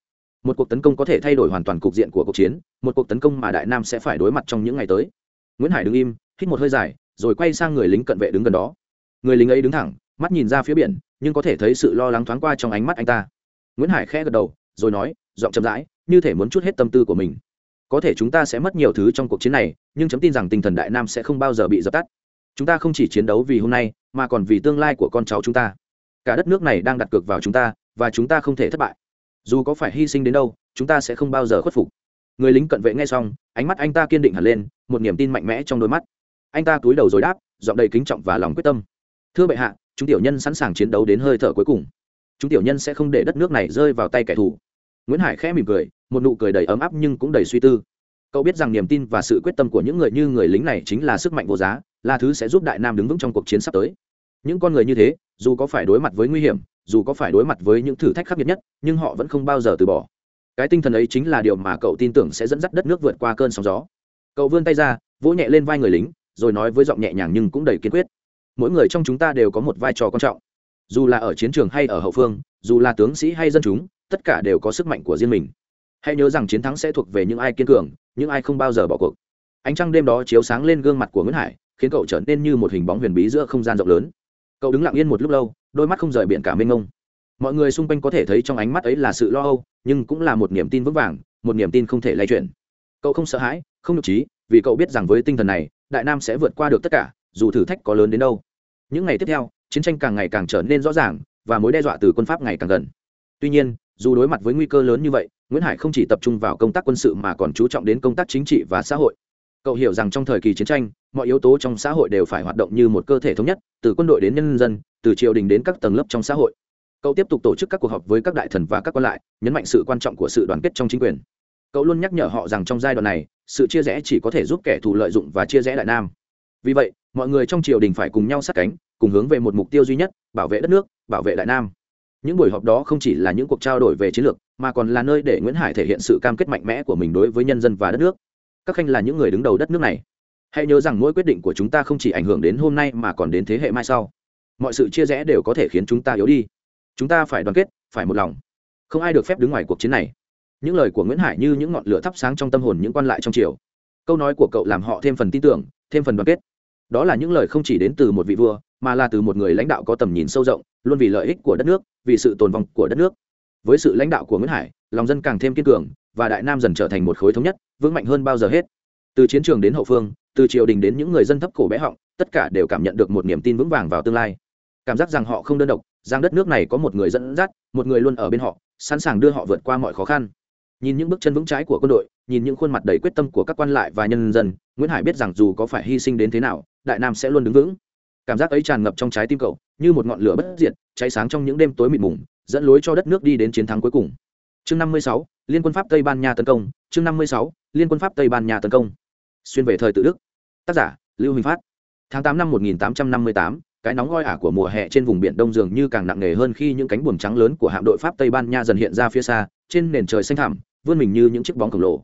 Một cuộc tấn công có thể thay đổi hoàn toàn cục diện của cuộc chiến, một cuộc tấn công mà đại nam sẽ phải đối mặt trong những ngày tới. Nguyễn hải đứng im, hít một hơi dài, rồi quay sang người lính cận vệ đứng gần đó. Người lính ấy đứng thẳng, mắt nhìn ra phía biển, nhưng có thể thấy sự lo lắng thoáng qua trong ánh mắt anh ta. Nguyễn hải khẽ gật đầu, rồi nói, giọng chậm rãi, như thể muốn chút hết tâm tư của mình. Có thể chúng ta sẽ mất nhiều thứ trong cuộc chiến này, nhưng chấm tin rằng tinh thần đại nam sẽ không bao giờ bị dập tắt chúng ta không chỉ chiến đấu vì hôm nay, mà còn vì tương lai của con cháu chúng ta. Cả đất nước này đang đặt cược vào chúng ta, và chúng ta không thể thất bại. Dù có phải hy sinh đến đâu, chúng ta sẽ không bao giờ khuất phục. Người lính cận vệ nghe xong, ánh mắt anh ta kiên định hẳn lên, một niềm tin mạnh mẽ trong đôi mắt. Anh ta cúi đầu rồi đáp, giọng đầy kính trọng và lòng quyết tâm. Thưa bệ hạ, chúng tiểu nhân sẵn sàng chiến đấu đến hơi thở cuối cùng. Chúng tiểu nhân sẽ không để đất nước này rơi vào tay kẻ thù. Nguyễn hải khẽ mỉm cười, một nụ cười đầy ấm áp nhưng cũng đầy suy tư. Cậu biết rằng niềm tin và sự quyết tâm của những người như người lính này chính là sức mạnh vô giá là thứ sẽ giúp đại nam đứng vững trong cuộc chiến sắp tới. Những con người như thế, dù có phải đối mặt với nguy hiểm, dù có phải đối mặt với những thử thách khắc nghiệt nhất, nhưng họ vẫn không bao giờ từ bỏ. Cái tinh thần ấy chính là điều mà cậu tin tưởng sẽ dẫn dắt đất nước vượt qua cơn sóng gió. Cậu vươn tay ra, vỗ nhẹ lên vai người lính, rồi nói với giọng nhẹ nhàng nhưng cũng đầy kiên quyết. Mỗi người trong chúng ta đều có một vai trò quan trọng. Dù là ở chiến trường hay ở hậu phương, dù là tướng sĩ hay dân chúng, tất cả đều có sức mạnh của riêng mình. Hãy nhớ rằng chiến thắng sẽ thuộc về những ai kiên cường, những ai không bao giờ bỏ cuộc. Ánh trăng đêm đó chiếu sáng lên gương mặt của nguyễn hải khiến cậu trở nên như một hình bóng huyền bí giữa không gian rộng lớn. Cậu đứng lặng yên một lúc lâu, đôi mắt không rời biển cả mênh mông. Mọi người xung quanh có thể thấy trong ánh mắt ấy là sự lo âu, nhưng cũng là một niềm tin vững vàng, một niềm tin không thể lay chuyển. Cậu không sợ hãi, không nhục trí, vì cậu biết rằng với tinh thần này, đại nam sẽ vượt qua được tất cả, dù thử thách có lớn đến đâu. Những ngày tiếp theo, chiến tranh càng ngày càng trở nên rõ ràng, và mối đe dọa từ quân pháp ngày càng gần. Tuy nhiên, dù đối mặt với nguy cơ lớn như vậy, nguyễn hải không chỉ tập trung vào công tác quân sự mà còn chú trọng đến công tác chính trị và xã hội. Cậu hiểu rằng trong thời kỳ chiến tranh mọi yếu tố trong xã hội đều phải hoạt động như một cơ thể thống nhất, từ quân đội đến nhân dân, từ triều đình đến các tầng lớp trong xã hội. Cậu tiếp tục tổ chức các cuộc họp với các đại thần và các quan lại, nhấn mạnh sự quan trọng của sự đoàn kết trong chính quyền. Cậu luôn nhắc nhở họ rằng trong giai đoạn này, sự chia rẽ chỉ có thể giúp kẻ thù lợi dụng và chia rẽ đại nam. Vì vậy, mọi người trong triều đình phải cùng nhau sát cánh, cùng hướng về một mục tiêu duy nhất, bảo vệ đất nước, bảo vệ đại nam. Những buổi họp đó không chỉ là những cuộc trao đổi về chiến lược, mà còn là nơi để nguyễn hải thể hiện sự cam kết mạnh mẽ của mình đối với nhân dân và đất nước. Các khanh là những người đứng đầu đất nước này hãy nhớ rằng mỗi quyết định của chúng ta không chỉ ảnh hưởng đến hôm nay mà còn đến thế hệ mai sau. Mọi sự chia rẽ đều có thể khiến chúng ta yếu đi. Chúng ta phải đoàn kết, phải một lòng. Không ai được phép đứng ngoài cuộc chiến này. Những lời của nguyễn hải như những ngọn lửa thắp sáng trong tâm hồn những quan lại trong triều. Câu nói của cậu làm họ thêm phần tin tưởng, thêm phần đoàn kết. Đó là những lời không chỉ đến từ một vị vua, mà là từ một người lãnh đạo có tầm nhìn sâu rộng, luôn vì lợi ích của đất nước, vì sự tồn vong của đất nước. Với sự lãnh đạo của nguyễn hải, lòng dân càng thêm kiên cường, và đại nam dần trở thành một khối thống nhất, vững mạnh hơn bao giờ hết. Từ chiến trường đến hậu phương từ triều đình đến những người dân thấp cổ bé họng, tất cả đều cảm nhận được một niềm tin vững vàng vào tương lai. Cảm giác rằng họ không đơn độc, rằng đất nước này có một người dẫn dắt, một người luôn ở bên họ, sẵn sàng đưa họ vượt qua mọi khó khăn. Nhìn những bước chân vững trái của quân đội, nhìn những khuôn mặt đầy quyết tâm của các quan lại và nhân dân, nguyễn hải biết rằng dù có phải hy sinh đến thế nào, đại nam sẽ luôn đứng vững. Cảm giác ấy tràn ngập trong trái tim cậu, như một ngọn lửa bất diệt, cháy sáng trong những đêm tối mịt mùng, dẫn lối cho đất nước đi đến chiến thắng cuối cùng. Chương năm mươi sáu, liên quân pháp tây ban nha tấn công. Chương năm mươi sáu, liên quân pháp tây ban nha tấn công. Xuyên về thời tự đức tác giả, lưu huỳnh phát. Tháng tám năm một nghìn tám trăm năm mươi tám, cái nóng oi ả của mùa hè trên vùng biển đông dường như càng nặng nề hơn khi những cánh buồm trắng lớn của hạm đội pháp tây ban nha dần hiện ra phía xa, trên nền trời xanh thẳm, vươn mình như những chiếc bóng khổng lồ.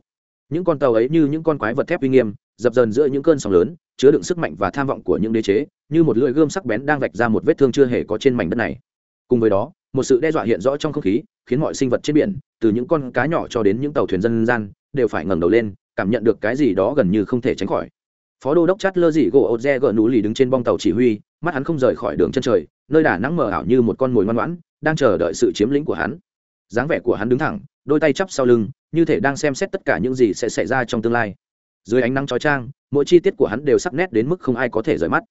Những con tàu ấy như những con quái vật thép uy nghiêm, dập dần giữa những cơn sóng lớn, chứa đựng sức mạnh và tham vọng của những đế chế, như một lưỡi gươm sắc bén đang vạch ra một vết thương chưa hề có trên mảnh đất này. Cùng với đó, một sự đe dọa hiện rõ trong không khí, khiến mọi sinh vật trên biển, từ những con cá nhỏ cho đến những tàu thuyền dân gian, đều phải ngẩng đầu lên, cảm nhận được cái gì đó gần như không thể tránh khỏi phó đô đốc chát lơ dị gỗ ột re gỡ nú lì đứng trên bong tàu chỉ huy, mắt hắn không rời khỏi đường chân trời, nơi đà nắng mờ ảo như một con mồi ngoan ngoãn, đang chờ đợi sự chiếm lĩnh của hắn. Dáng vẻ của hắn đứng thẳng, đôi tay chắp sau lưng, như thể đang xem xét tất cả những gì sẽ xảy ra trong tương lai. Dưới ánh nắng chói trang mỗi chi tiết của hắn đều sắc nét đến mức không ai có thể rời mắt.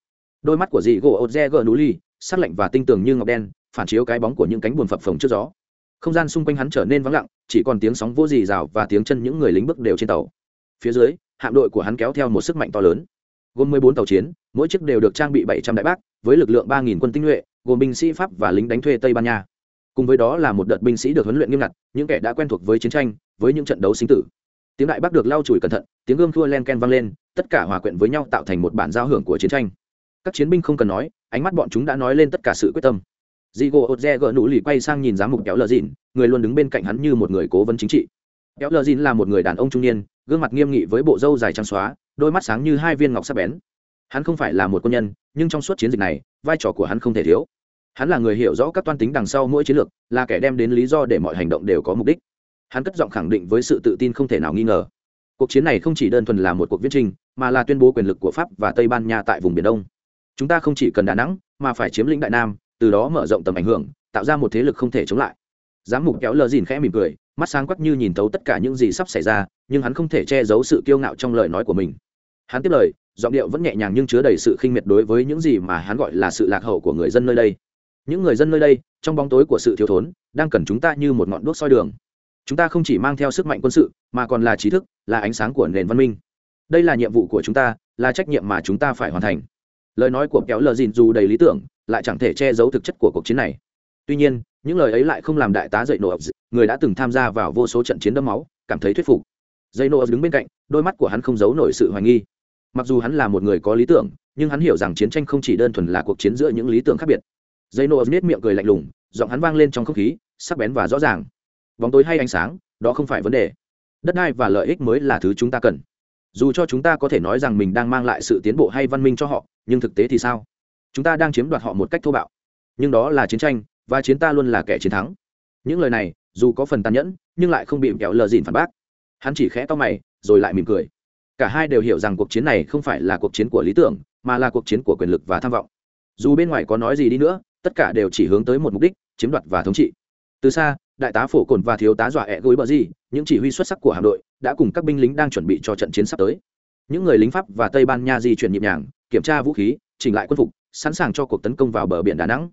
Đôi mắt của dị gỗ ột re gỡ nú lì, sắc lạnh và tinh tường như ngọc đen, phản chiếu cái bóng của những cánh buồn phập phồng trước gió. Không gian xung quanh hắn trở nên vắng lặng, chỉ còn tiếng sóng vô dì rào và tiếng chân những người lính bước đều trên tàu. Phía dưới hạm đội của hắn kéo theo một sức mạnh to lớn. Gồm 14 tàu chiến, mỗi chiếc đều được trang bị 700 đại bác, với lực lượng 3.000 quân tinh nhuệ, gồm binh sĩ pháp và lính đánh thuê tây ban nha. Cùng với đó là một đợt binh sĩ được huấn luyện nghiêm ngặt, những kẻ đã quen thuộc với chiến tranh, với những trận đấu sinh tử. Tiếng đại bác được lau chùi cẩn thận, tiếng gươm thua len ken vang lên, tất cả hòa quyện với nhau tạo thành một bản giao hưởng của chiến tranh. Các chiến binh không cần nói, ánh mắt bọn chúng đã nói lên tất cả sự quyết tâm. Diego re gỡ nụ lì quay sang nhìn giám mục kéo lờ dịn người luôn đứng bên cạnh hắn như một người cố vấn chính trị. Kéo lờ dìn là một người đàn ông trung niên, gương mặt nghiêm nghị với bộ râu dài trắng xóa, đôi mắt sáng như hai viên ngọc sắc bén. Hắn không phải là một quân nhân, nhưng trong suốt chiến dịch này, vai trò của hắn không thể thiếu. Hắn là người hiểu rõ các toan tính đằng sau mỗi chiến lược, là kẻ đem đến lý do để mọi hành động đều có mục đích. Hắn cất giọng khẳng định với sự tự tin không thể nào nghi ngờ. Cuộc chiến này không chỉ đơn thuần là một cuộc viễn trình, mà là tuyên bố quyền lực của Pháp và Tây Ban Nha tại vùng biển Đông. Chúng ta không chỉ cần Đà Nẵng, mà phải chiếm lĩnh Đại Nam, từ đó mở rộng tầm ảnh hưởng tạo ra một thế lực không thể chống lại giám mục kéo lờ dìn khẽ mỉm cười mắt sáng quắc như nhìn thấu tất cả những gì sắp xảy ra, nhưng hắn không thể che giấu sự kiêu ngạo trong lời nói của mình. Hắn tiếp lời, giọng điệu vẫn nhẹ nhàng nhưng chứa đầy sự khinh miệt đối với những gì mà hắn gọi là sự lạc hậu của người dân nơi đây. Những người dân nơi đây, trong bóng tối của sự thiếu thốn, đang cần chúng ta như một ngọn đuốc soi đường. Chúng ta không chỉ mang theo sức mạnh quân sự, mà còn là trí thức, là ánh sáng của nền văn minh. Đây là nhiệm vụ của chúng ta, là trách nhiệm mà chúng ta phải hoàn thành. Lời nói của kéo lờ dìn dù đầy lý tưởng, lại chẳng thể che giấu thực chất của cuộc chiến này. Tuy nhiên những lời ấy lại không làm đại tá dậy nổ người đã từng tham gia vào vô số trận chiến đẫm máu, cảm thấy thuyết phục. Dây nổ đứng bên cạnh, đôi mắt của hắn không giấu nổi sự hoài nghi. Mặc dù hắn là một người có lý tưởng, nhưng hắn hiểu rằng chiến tranh không chỉ đơn thuần là cuộc chiến giữa những lý tưởng khác biệt. Dây nổ nết miệng cười lạnh lùng, giọng hắn vang lên trong không khí, sắc bén và rõ ràng. Bóng tối hay ánh sáng, đó không phải vấn đề. Đất đai và lợi ích mới là thứ chúng ta cần. Dù cho chúng ta có thể nói rằng mình đang mang lại sự tiến bộ hay văn minh cho họ, nhưng thực tế thì sao? Chúng ta đang chiếm đoạt họ một cách thô bạo. Nhưng đó là chiến tranh và chiến ta luôn là kẻ chiến thắng. Những lời này, dù có phần tàn nhẫn, nhưng lại không bị kẹo lờ dìn phản bác. Hắn chỉ khẽ to mày, rồi lại mỉm cười. Cả hai đều hiểu rằng cuộc chiến này không phải là cuộc chiến của lý tưởng, mà là cuộc chiến của quyền lực và tham vọng. Dù bên ngoài có nói gì đi nữa, tất cả đều chỉ hướng tới một mục đích, chiếm đoạt và thống trị. Từ xa, đại tá phổ cồn và thiếu tá dọa ẹ gối bờ gì, những chỉ huy xuất sắc của hạm đội, đã cùng các binh lính đang chuẩn bị cho trận chiến sắp tới. Những người lính pháp và tây ban nha di chuyển nhịp nhàng, kiểm tra vũ khí, chỉnh lại quân phục, sẵn sàng cho cuộc tấn công vào bờ biển đà nẵng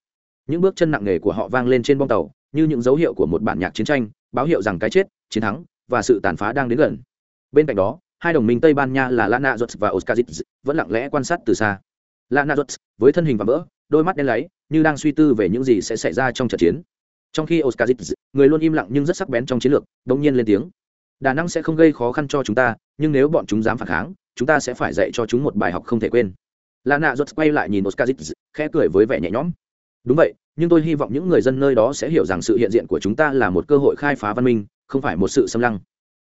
những bước chân nặng nề của họ vang lên trên bong tàu, như những dấu hiệu của một bản nhạc chiến tranh, báo hiệu rằng cái chết, chiến thắng và sự tàn phá đang đến gần. Bên cạnh đó, hai đồng minh tây ban nha là lana jots và oscariz vẫn lặng lẽ quan sát từ xa. Lana jots với thân hình và vỡ, đôi mắt đen láy, như đang suy tư về những gì sẽ xảy ra trong trận chiến. Trong khi oscariz người luôn im lặng nhưng rất sắc bén trong chiến lược, đống nhiên lên tiếng. Đà năng sẽ không gây khó khăn cho chúng ta, nhưng nếu bọn chúng dám phản kháng, chúng ta sẽ phải dạy cho chúng một bài học không thể quên. Lana jots quay lại nhìn oscariz khẽ cười với vẻ nhẹ nhõm đúng vậy, nhưng tôi hy vọng những người dân nơi đó sẽ hiểu rằng sự hiện diện của chúng ta là một cơ hội khai phá văn minh, không phải một sự xâm lăng.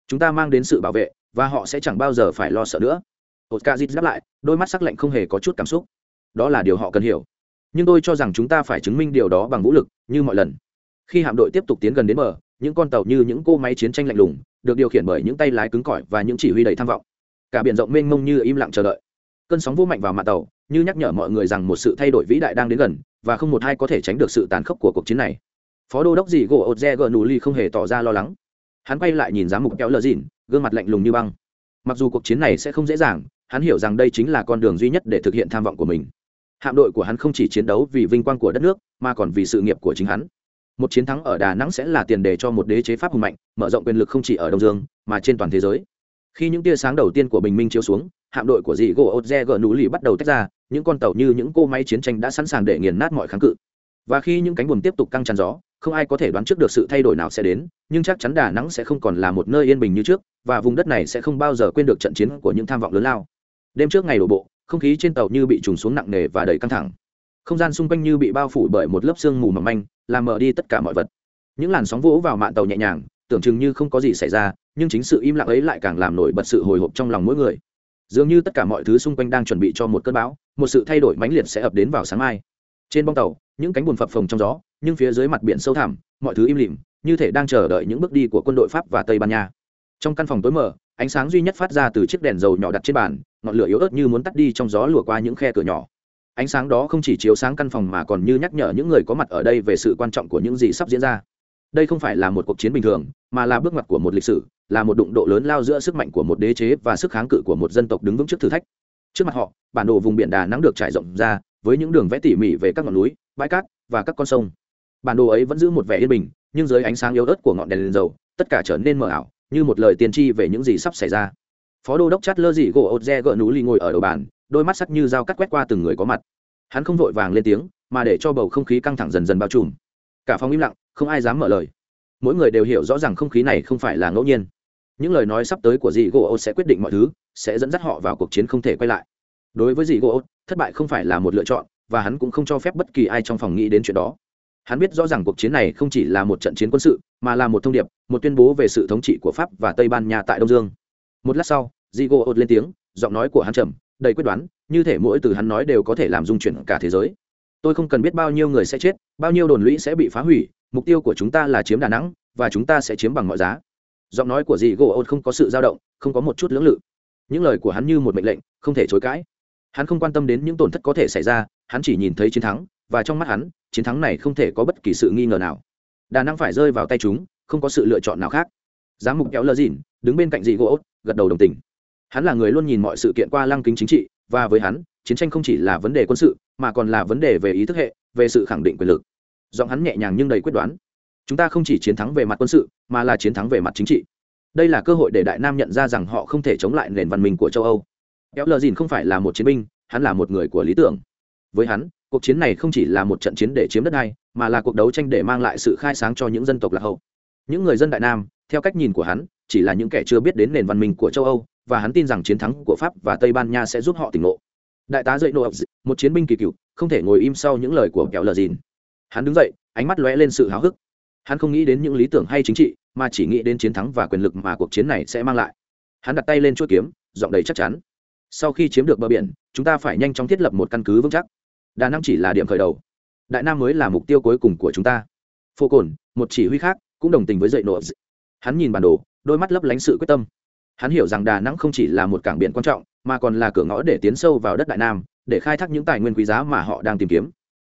Chúng ta mang đến sự bảo vệ, và họ sẽ chẳng bao giờ phải lo sợ nữa. Oscar zit đáp lại, đôi mắt sắc lạnh không hề có chút cảm xúc. Đó là điều họ cần hiểu. Nhưng tôi cho rằng chúng ta phải chứng minh điều đó bằng vũ lực, như mọi lần. Khi hạm đội tiếp tục tiến gần đến bờ, những con tàu như những cô máy chiến tranh lạnh lùng, được điều khiển bởi những tay lái cứng cỏi và những chỉ huy đầy tham vọng. Cả biển rộng mênh mông như im lặng chờ đợi. Cơn sóng vô mạnh vào mạng tàu, như nhắc nhở mọi người rằng một sự thay đổi vĩ đại đang đến gần và không một ai có thể tránh được sự tàn khốc của cuộc chiến này. Phó đô đốc gì gỗ ột re gờ nù ly không hề tỏ ra lo lắng. Hắn quay lại nhìn giám mục kéo lờ dìn gương mặt lạnh lùng như băng. Mặc dù cuộc chiến này sẽ không dễ dàng, hắn hiểu rằng đây chính là con đường duy nhất để thực hiện tham vọng của mình. Hạm đội của hắn không chỉ chiến đấu vì vinh quang của đất nước, mà còn vì sự nghiệp của chính hắn. Một chiến thắng ở đà nẵng sẽ là tiền đề cho một đế chế pháp hùng mạnh, mở rộng quyền lực không chỉ ở đông dương, mà trên toàn thế giới. Khi những tia sáng đầu tiên của bình minh chiếu xuống hạm đội của dì gỗ ột re gờ nú lì bắt đầu tách ra, những con tàu như những cô máy chiến tranh đã sẵn sàng để nghiền nát mọi kháng cự. Và khi những cánh buồm tiếp tục căng tràn gió, không ai có thể đoán trước được sự thay đổi nào sẽ đến, nhưng chắc chắn đà nẵng sẽ không còn là một nơi yên bình như trước, và vùng đất này sẽ không bao giờ quên được trận chiến của những tham vọng lớn lao. Đêm trước ngày đổ bộ, không khí trên tàu như bị trùng xuống nặng nề và đầy căng thẳng. Không gian xung quanh như bị bao phủ bởi một lớp sương mù mỏng manh, làm mờ đi tất cả mọi vật. Những làn sóng vỗ vào mạn tàu nhẹ nhàng, tưởng chừng như không có gì xảy ra, nhưng chính sự im lặng ấy lại càng làm nổi bật sự hồi hộp trong lòng mỗi người dường như tất cả mọi thứ xung quanh đang chuẩn bị cho một cơn bão, một sự thay đổi mãnh liệt sẽ ập đến vào sáng mai. Trên bong tàu, những cánh buồn phập phồng trong gió, nhưng phía dưới mặt biển sâu thẳm, mọi thứ im lìm, như thể đang chờ đợi những bước đi của quân đội pháp và tây ban nha. Trong căn phòng tối mờ, ánh sáng duy nhất phát ra từ chiếc đèn dầu nhỏ đặt trên bàn, ngọn lửa yếu ớt như muốn tắt đi trong gió lùa qua những khe cửa nhỏ. Ánh sáng đó không chỉ chiếu sáng căn phòng mà còn như nhắc nhở những người có mặt ở đây về sự quan trọng của những gì sắp diễn ra đây không phải là một cuộc chiến bình thường, mà là bước ngoặt của một lịch sử, là một đụng độ lớn lao giữa sức mạnh của một đế chế và sức kháng cự của một dân tộc đứng vững trước thử thách. Trước mặt họ, bản đồ vùng biển đà nẵng được trải rộng ra, với những đường vẽ tỉ mỉ về các ngọn núi, bãi cát và các con sông. Bản đồ ấy vẫn giữ một vẻ yên bình, nhưng dưới ánh sáng yếu ớt của ngọn đèn dầu, tất cả trở nên mờ ảo, như một lời tiên tri về những gì sắp xảy ra. Phó đô đốc chát lơ dị gỗ ột re gỡ núi ly ngồi ở đầu bàn, đôi mắt sắc như dao cắt quét qua từng người có mặt. Hắn không vội vàng lên tiếng, mà để cho bầu không khí căng thẳng dần dần bao trùm. Cả phòng im lặng không ai dám mở lời. Mỗi người đều hiểu rõ ràng không khí này không phải là ngẫu nhiên. Những lời nói sắp tới của dì gỗ sẽ quyết định mọi thứ, sẽ dẫn dắt họ vào cuộc chiến không thể quay lại. Đối với dì gỗ thất bại không phải là một lựa chọn, và hắn cũng không cho phép bất kỳ ai trong phòng nghĩ đến chuyện đó. Hắn biết rõ ràng cuộc chiến này không chỉ là một trận chiến quân sự, mà là một thông điệp, một tuyên bố về sự thống trị của pháp và tây ban nha tại đông dương. Một lát sau dì gỗ lên tiếng, giọng nói của hắn trầm, đầy quyết đoán, như thể mỗi từ hắn nói đều có thể làm dung chuyển cả thế giới. Tôi không cần biết bao nhiêu người sẽ chết, bao nhiêu đồn lũy sẽ bị phá hủy mục tiêu của chúng ta là chiếm đà nẵng và chúng ta sẽ chiếm bằng mọi giá. Giọng nói của dì gỗ ôn không có sự dao động, không có một chút lưỡng lự. Những lời của hắn như một mệnh lệnh, không thể chối cãi. Hắn không quan tâm đến những tổn thất có thể xảy ra, hắn chỉ nhìn thấy chiến thắng, và trong mắt hắn, chiến thắng này không thể có bất kỳ sự nghi ngờ nào. Đà nẵng phải rơi vào tay chúng, không có sự lựa chọn nào khác. Giám mục kéo lơ dìn, đứng bên cạnh dì gỗ ốt gật đầu đồng tình. Hắn là người luôn nhìn mọi sự kiện qua lăng kính chính trị, và với hắn, chiến tranh không chỉ là vấn đề quân sự, mà còn là vấn đề về ý thức hệ, về sự khẳng định quyền lực giọng hắn nhẹ nhàng nhưng đầy quyết đoán. Chúng ta không chỉ chiến thắng về mặt quân sự, mà là chiến thắng về mặt chính trị. Đây là cơ hội để đại nam nhận ra rằng họ không thể chống lại nền văn minh của châu âu. Kéo lờ dìn không phải là một chiến binh, hắn là một người của lý tưởng. Với hắn, cuộc chiến này không chỉ là một trận chiến để chiếm đất này mà là cuộc đấu tranh để mang lại sự khai sáng cho những dân tộc lạc hậu. Những người dân đại nam, theo cách nhìn của hắn, chỉ là những kẻ chưa biết đến nền văn minh của châu âu, và hắn tin rằng chiến thắng của pháp và tây ban nha sẽ giúp họ tỉnh ngộ. Đại tá dậy nộ một chiến binh kỳ cựu, không thể ngồi im sau những lời của kẹo lờ dìn hắn đứng dậy, ánh mắt lóe lên sự háo hức. Hắn không nghĩ đến những lý tưởng hay chính trị, mà chỉ nghĩ đến chiến thắng và quyền lực mà cuộc chiến này sẽ mang lại. Hắn đặt tay lên chuỗi kiếm, giọng đầy chắc chắn. Sau khi chiếm được bờ biển, chúng ta phải nhanh chóng thiết lập một căn cứ vững chắc. Đà nẵng chỉ là điểm khởi đầu. Đại nam mới là mục tiêu cuối cùng của chúng ta. Phô cồn một chỉ huy khác, cũng đồng tình với dậy nộ. Hắn nhìn bản đồ, đôi mắt lấp lánh sự quyết tâm. Hắn hiểu rằng đà nẵng không chỉ là một cảng biển quan trọng, mà còn là cửa ngõ để tiến sâu vào đất đại nam, để khai thác những tài nguyên quý giá mà họ đang tìm kiếm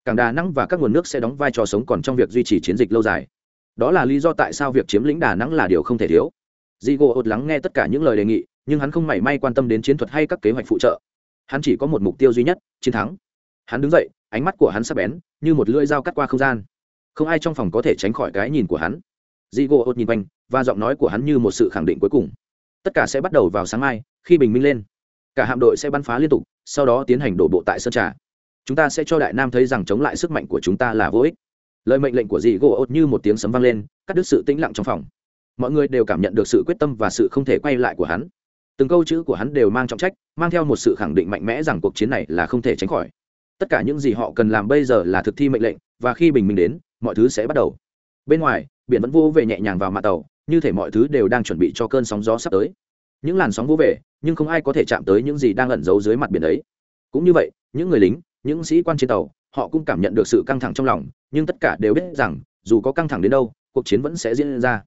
cảng đà nẵng và các nguồn nước sẽ đóng vai trò sống còn trong việc duy trì chiến dịch lâu dài. Đó là lý do tại sao việc chiếm lĩnh đà nẵng là điều không thể thiếu. Di gỗ ột lắng nghe tất cả những lời đề nghị, nhưng hắn không mảy may quan tâm đến chiến thuật hay các kế hoạch phụ trợ. Hắn chỉ có một mục tiêu duy nhất, chiến thắng. Hắn đứng dậy, ánh mắt của hắn sắp bén, như một lưỡi dao cắt qua không gian. Không ai trong phòng có thể tránh khỏi cái nhìn của hắn. Dị gỗ ột nhìn quanh, và giọng nói của hắn như một sự khẳng định cuối cùng. Tất cả sẽ bắt đầu vào sáng mai, khi bình minh lên. Cả hạm đội sẽ bắn phá liên tục, sau đó tiến hành đổ bộ tại sơn trà chúng ta sẽ cho đại nam thấy rằng chống lại sức mạnh của chúng ta là vô ích. Lời mệnh lệnh của dì gỗ ột như một tiếng sấm vang lên, cắt đứt sự tĩnh lặng trong phòng. Mọi người đều cảm nhận được sự quyết tâm và sự không thể quay lại của hắn. Từng câu chữ của hắn đều mang trọng trách, mang theo một sự khẳng định mạnh mẽ rằng cuộc chiến này là không thể tránh khỏi. Tất cả những gì họ cần làm bây giờ là thực thi mệnh lệnh, và khi bình minh đến, mọi thứ sẽ bắt đầu. Bên ngoài, biển vẫn vô về nhẹ nhàng vào mặt tàu, như thể mọi thứ đều đang chuẩn bị cho cơn sóng gió sắp tới. Những làn sóng vô về, nhưng không ai có thể chạm tới những gì đang ẩn giấu dưới mặt biển ấy. Cũng như vậy, những người lính những sĩ quan trên tàu, họ cũng cảm nhận được sự căng thẳng trong lòng, nhưng tất cả đều biết rằng, dù có căng thẳng đến đâu, cuộc chiến vẫn sẽ diễn ra.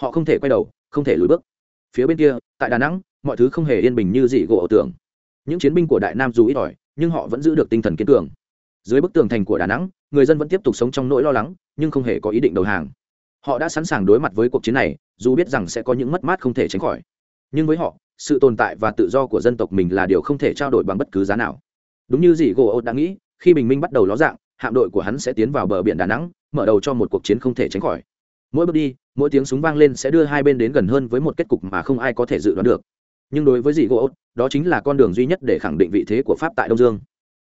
Họ không thể quay đầu, không thể lùi bước. Phía bên kia, tại đà nẵng, mọi thứ không hề yên bình như dị gỗ ảo tưởng. Những chiến binh của đại nam dù ít ỏi, nhưng họ vẫn giữ được tinh thần kiên cường. Dưới bức tường thành của đà nẵng, người dân vẫn tiếp tục sống trong nỗi lo lắng, nhưng không hề có ý định đầu hàng. Họ đã sẵn sàng đối mặt với cuộc chiến này, dù biết rằng sẽ có những mất mát không thể tránh khỏi. Nhưng với họ, sự tồn tại và tự do của dân tộc mình là điều không thể trao đổi bằng bất cứ giá nào đúng như dị gỗ ột đã nghĩ, khi bình minh bắt đầu ló dạng, hạm đội của hắn sẽ tiến vào bờ biển đà nẵng, mở đầu cho một cuộc chiến không thể tránh khỏi. Mỗi bước đi, mỗi tiếng súng vang lên sẽ đưa hai bên đến gần hơn với một kết cục mà không ai có thể dự đoán được. Nhưng đối với dị gỗ ột đó chính là con đường duy nhất để khẳng định vị thế của pháp tại đông dương.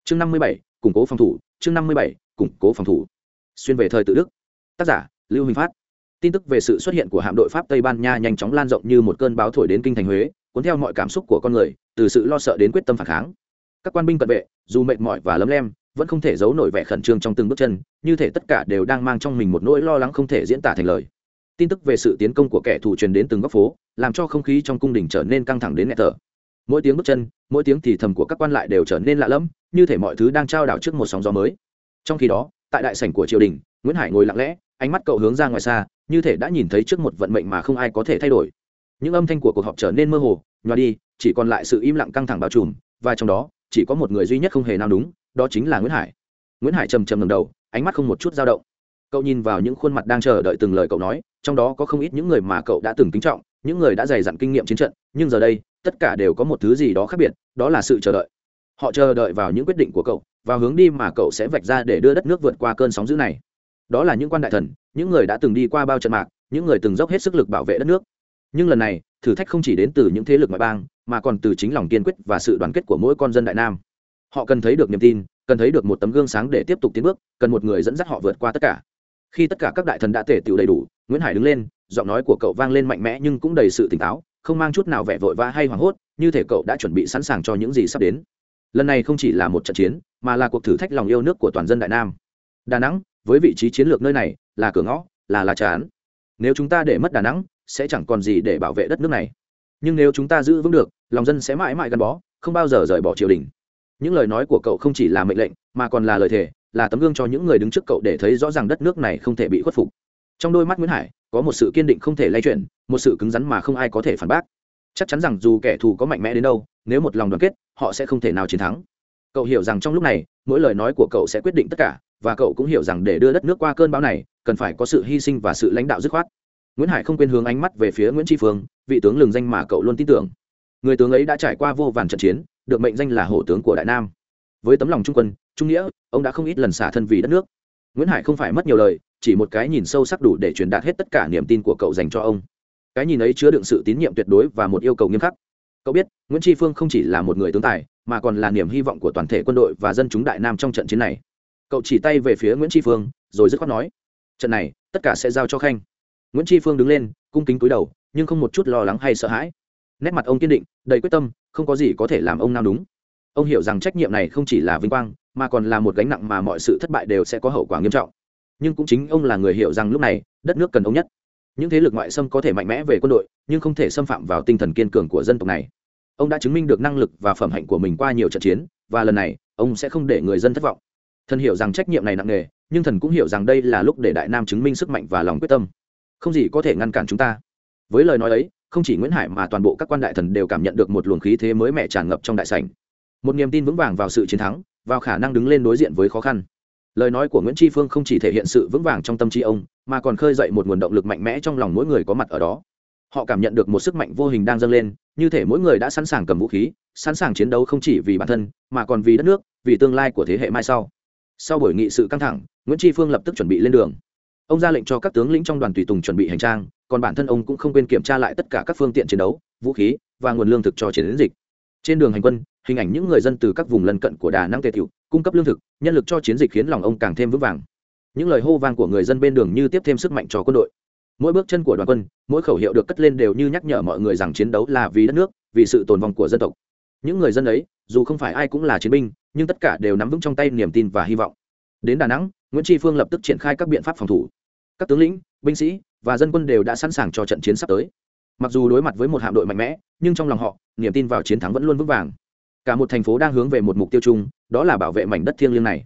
Chương năm mươi bảy, củng cố phòng thủ, chương năm mươi bảy, củng cố phòng thủ. Xuyên về thời tự đức. Tác giả, lưu huỳnh phát. Tin tức về sự xuất hiện của hạm đội pháp tây ban nha nhanh chóng lan rộng như một cơn báo thổi đến kinh thành huế, cuốn theo mọi cảm xúc của con người, từ sự lo sợ đến quyết tâm phản kháng các quan binh cận vệ, dù mệt mỏi và lấm lem, vẫn không thể giấu nổi vẻ khẩn trương trong từng bước chân, như thể tất cả đều đang mang trong mình một nỗi lo lắng không thể diễn tả thành lời. Tin tức về sự tiến công của kẻ thù truyền đến từng góc phố, làm cho không khí trong cung đình trở nên căng thẳng đến nghẹt thở. Mỗi tiếng bước chân, mỗi tiếng thì thầm của các quan lại đều trở nên lạ lẫm, như thể mọi thứ đang trao đảo trước một sóng gió mới. Trong khi đó, tại đại sảnh của triều đình, nguyễn hải ngồi lặng lẽ, ánh mắt cậu hướng ra ngoài xa, như thể đã nhìn thấy trước một vận mệnh mà không ai có thể thay đổi. Những âm thanh của cuộc họp trở nên mơ hồ, nhòa đi, chỉ còn lại sự im lặng căng thẳng bao trùm, và trong đó chỉ có một người duy nhất không hề nào đúng đó chính là nguyễn hải. Nguyễn hải trầm trầm ngầm đầu, ánh mắt không một chút dao động. Cậu nhìn vào những khuôn mặt đang chờ đợi từng lời cậu nói, trong đó có không ít những người mà cậu đã từng kính trọng, những người đã dày dặn kinh nghiệm chiến trận, nhưng giờ đây, tất cả đều có một thứ gì đó khác biệt, đó là sự chờ đợi. Họ chờ đợi vào những quyết định của cậu, vào hướng đi mà cậu sẽ vạch ra để đưa đất nước vượt qua cơn sóng dữ này. Đó là những quan đại thần, những người đã từng đi qua bao trận mạc, những người từng dốc hết sức lực bảo vệ đất nước nhưng lần này, thử thách không chỉ đến từ những thế lực ngoại bang, mà còn từ chính lòng kiên quyết và sự đoàn kết của mỗi con dân đại nam. Họ cần thấy được niềm tin, cần thấy được một tấm gương sáng để tiếp tục tiến bước, cần một người dẫn dắt họ vượt qua tất cả. Khi tất cả các đại thần đã tể tựu đầy đủ, nguyễn hải đứng lên, giọng nói của cậu vang lên mạnh mẽ nhưng cũng đầy sự tỉnh táo, không mang chút nào vẻ vội vã hay hoảng hốt, như thể cậu đã chuẩn bị sẵn sàng cho những gì sắp đến. Lần này không chỉ là một trận chiến, mà là cuộc thử thách lòng yêu nước của toàn dân đại nam. Đà nẵng, với vị trí chiến lược nơi này, là cửa ngõ, là lá chán. nếu chúng ta để mất đà nẵng sẽ chẳng còn gì để bảo vệ đất nước này. Nhưng nếu chúng ta giữ vững được, lòng dân sẽ mãi mãi gắn bó, không bao giờ rời bỏ triều đình. Những lời nói của cậu không chỉ là mệnh lệnh, mà còn là lời thề, là tấm gương cho những người đứng trước cậu để thấy rõ ràng đất nước này không thể bị khuất phục. Trong đôi mắt nguyễn hải, có một sự kiên định không thể lay chuyển, một sự cứng rắn mà không ai có thể phản bác. Chắc chắn rằng dù kẻ thù có mạnh mẽ đến đâu, nếu một lòng đoàn kết, họ sẽ không thể nào chiến thắng. Cậu hiểu rằng trong lúc này, mỗi lời nói của cậu sẽ quyết định tất cả, và cậu cũng hiểu rằng để đưa đất nước qua cơn bão này, cần phải có sự hy sinh và sự lãnh đạo dứt khoát nguyễn hải không quên hướng ánh mắt về phía nguyễn tri phương, vị tướng lừng danh mà cậu luôn tin tưởng. Người tướng ấy đã trải qua vô vàn trận chiến, được mệnh danh là hổ tướng của đại nam. Với tấm lòng trung quân, trung nghĩa, ông đã không ít lần xả thân vì đất nước. Nguyễn hải không phải mất nhiều lời, chỉ một cái nhìn sâu sắc đủ để truyền đạt hết tất cả niềm tin của cậu dành cho ông. Cái nhìn ấy chứa đựng sự tín nhiệm tuyệt đối và một yêu cầu nghiêm khắc. Cậu biết, nguyễn tri phương không chỉ là một người tướng tài, mà còn là niềm hy vọng của toàn thể quân đội và dân chúng đại nam trong trận chiến này. Cậu chỉ tay về phía nguyễn tri phương, rồi dứt khoát nói, trận này, tất cả sẽ giao cho khanh nguyễn tri phương đứng lên, cung kính cúi đầu, nhưng không một chút lo lắng hay sợ hãi. Nét mặt ông kiên định, đầy quyết tâm, không có gì có thể làm ông nào đúng ông hiểu rằng trách nhiệm này không chỉ là vinh quang, mà còn là một gánh nặng mà mọi sự thất bại đều sẽ có hậu quả nghiêm trọng. Nhưng cũng chính ông là người hiểu rằng lúc này, đất nước cần ông nhất. Những thế lực ngoại xâm có thể mạnh mẽ về quân đội, nhưng không thể xâm phạm vào tinh thần kiên cường của dân tộc này. Ông đã chứng minh được năng lực và phẩm hạnh của mình qua nhiều trận chiến, và lần này, ông sẽ không để người dân thất vọng. Thần hiểu rằng trách nhiệm này nặng nề, nhưng thần cũng hiểu rằng đây là lúc để đại nam chứng minh sức mạnh và lòng quyết tâm không gì có thể ngăn cản chúng ta. Với lời nói ấy, không chỉ nguyễn hải mà toàn bộ các quan đại thần đều cảm nhận được một luồng khí thế mới mẻ tràn ngập trong đại sảnh. Một niềm tin vững vàng vào sự chiến thắng, vào khả năng đứng lên đối diện với khó khăn. Lời nói của nguyễn tri phương không chỉ thể hiện sự vững vàng trong tâm trí ông, mà còn khơi dậy một nguồn động lực mạnh mẽ trong lòng mỗi người có mặt ở đó. Họ cảm nhận được một sức mạnh vô hình đang dâng lên, như thể mỗi người đã sẵn sàng cầm vũ khí, sẵn sàng chiến đấu không chỉ vì bản thân, mà còn vì đất nước, vì tương lai của thế hệ mai sau. Sau buổi nghị sự căng thẳng, nguyễn tri phương lập tức chuẩn bị lên đường ông ra lệnh cho các tướng lĩnh trong đoàn tùy tùng chuẩn bị hành trang, còn bản thân ông cũng không quên kiểm tra lại tất cả các phương tiện chiến đấu, vũ khí và nguồn lương thực cho chiến dịch. Trên đường hành quân, hình ảnh những người dân từ các vùng lân cận của đà nẵng tề thiệu cung cấp lương thực, nhân lực cho chiến dịch khiến lòng ông càng thêm vững vàng. Những lời hô vang của người dân bên đường như tiếp thêm sức mạnh cho quân đội. Mỗi bước chân của đoàn quân, mỗi khẩu hiệu được cất lên đều như nhắc nhở mọi người rằng chiến đấu là vì đất nước, vì sự tồn vong của dân tộc. Những người dân ấy, dù không phải ai cũng là chiến binh, nhưng tất cả đều nắm vững trong tay niềm tin và hy vọng. Đến đà nẵng, nguyễn tri phương lập tức triển khai các biện pháp phòng thủ các tướng lĩnh, binh sĩ và dân quân đều đã sẵn sàng cho trận chiến sắp tới. Mặc dù đối mặt với một hạm đội mạnh mẽ, nhưng trong lòng họ, niềm tin vào chiến thắng vẫn luôn vững vàng. Cả một thành phố đang hướng về một mục tiêu chung, đó là bảo vệ mảnh đất thiêng liêng này.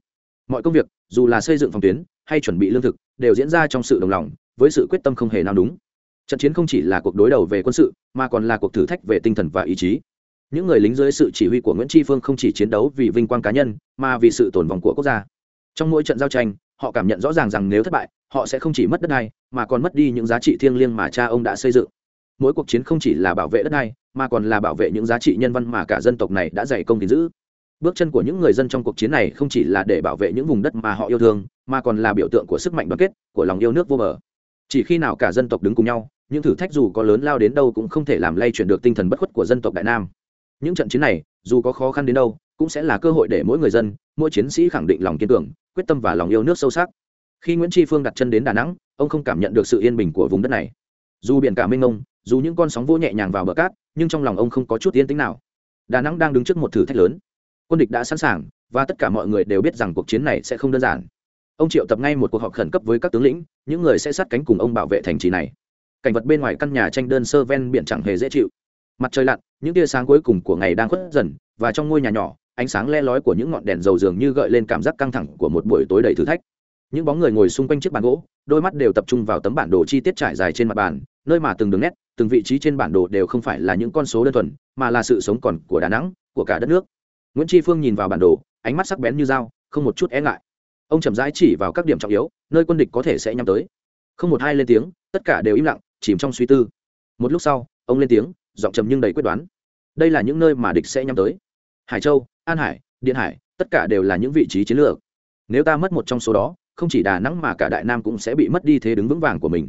Mọi công việc, dù là xây dựng phòng tuyến hay chuẩn bị lương thực, đều diễn ra trong sự đồng lòng, với sự quyết tâm không hề nào đúng trận chiến không chỉ là cuộc đối đầu về quân sự, mà còn là cuộc thử thách về tinh thần và ý chí. Những người lính dưới sự chỉ huy của nguyễn tri phương không chỉ chiến đấu vì vinh quang cá nhân, mà vì sự tồn vong của quốc gia. Trong mỗi trận giao tranh họ cảm nhận rõ ràng rằng nếu thất bại, họ sẽ không chỉ mất đất đai, mà còn mất đi những giá trị thiêng liêng mà cha ông đã xây dựng. Mỗi cuộc chiến không chỉ là bảo vệ đất đai, mà còn là bảo vệ những giá trị nhân văn mà cả dân tộc này đã dày công gìn giữ. Bước chân của những người dân trong cuộc chiến này không chỉ là để bảo vệ những vùng đất mà họ yêu thương, mà còn là biểu tượng của sức mạnh đoàn kết, của lòng yêu nước vô bờ. Chỉ khi nào cả dân tộc đứng cùng nhau, những thử thách dù có lớn lao đến đâu cũng không thể làm lay chuyển được tinh thần bất khuất của dân tộc đại nam. Những trận chiến này, dù có khó khăn đến đâu cũng sẽ là cơ hội để mỗi người dân, mỗi chiến sĩ khẳng định lòng kiên cường, quyết tâm và lòng yêu nước sâu sắc. Khi nguyễn tri phương đặt chân đến đà nẵng, ông không cảm nhận được sự yên bình của vùng đất này. Dù biển cả mênh mông, dù những con sóng vỗ nhẹ nhàng vào bờ cát, nhưng trong lòng ông không có chút yên tĩnh nào. Đà nẵng đang đứng trước một thử thách lớn. Quân địch đã sẵn sàng, và tất cả mọi người đều biết rằng cuộc chiến này sẽ không đơn giản. Ông triệu tập ngay một cuộc họp khẩn cấp với các tướng lĩnh, những người sẽ sát cánh cùng ông bảo vệ thành trì này. Cảnh vật bên ngoài căn nhà tranh đơn sơ ven biển chẳng hề dễ chịu. Mặt trời lặn, những tia sáng cuối cùng của ngày đang khuất dần, và trong ngôi nhà nhỏ ánh sáng le lói của những ngọn đèn dầu dường như gợi lên cảm giác căng thẳng của một buổi tối đầy thử thách. Những bóng người ngồi xung quanh chiếc bàn gỗ, đôi mắt đều tập trung vào tấm bản đồ chi tiết trải dài trên mặt bàn, nơi mà từng đường nét, từng vị trí trên bản đồ đều không phải là những con số đơn thuần, mà là sự sống còn của đà nẵng, của cả đất nước. Nguyễn tri phương nhìn vào bản đồ, ánh mắt sắc bén như dao, không một chút e ngại. Ông chậm rãi chỉ vào các điểm trọng yếu, nơi quân địch có thể sẽ nhắm tới. Không một hai lên tiếng, tất cả đều im lặng, chìm trong suy tư. Một lúc sau, ông lên tiếng, giọng trầm nhưng đầy quyết đoán. Đây là những nơi mà địch sẽ nhắm tới. Hải châu an hải, điện hải, tất cả đều là những vị trí chiến lược. Nếu ta mất một trong số đó, không chỉ đà nẵng mà cả đại nam cũng sẽ bị mất đi thế đứng vững vàng của mình.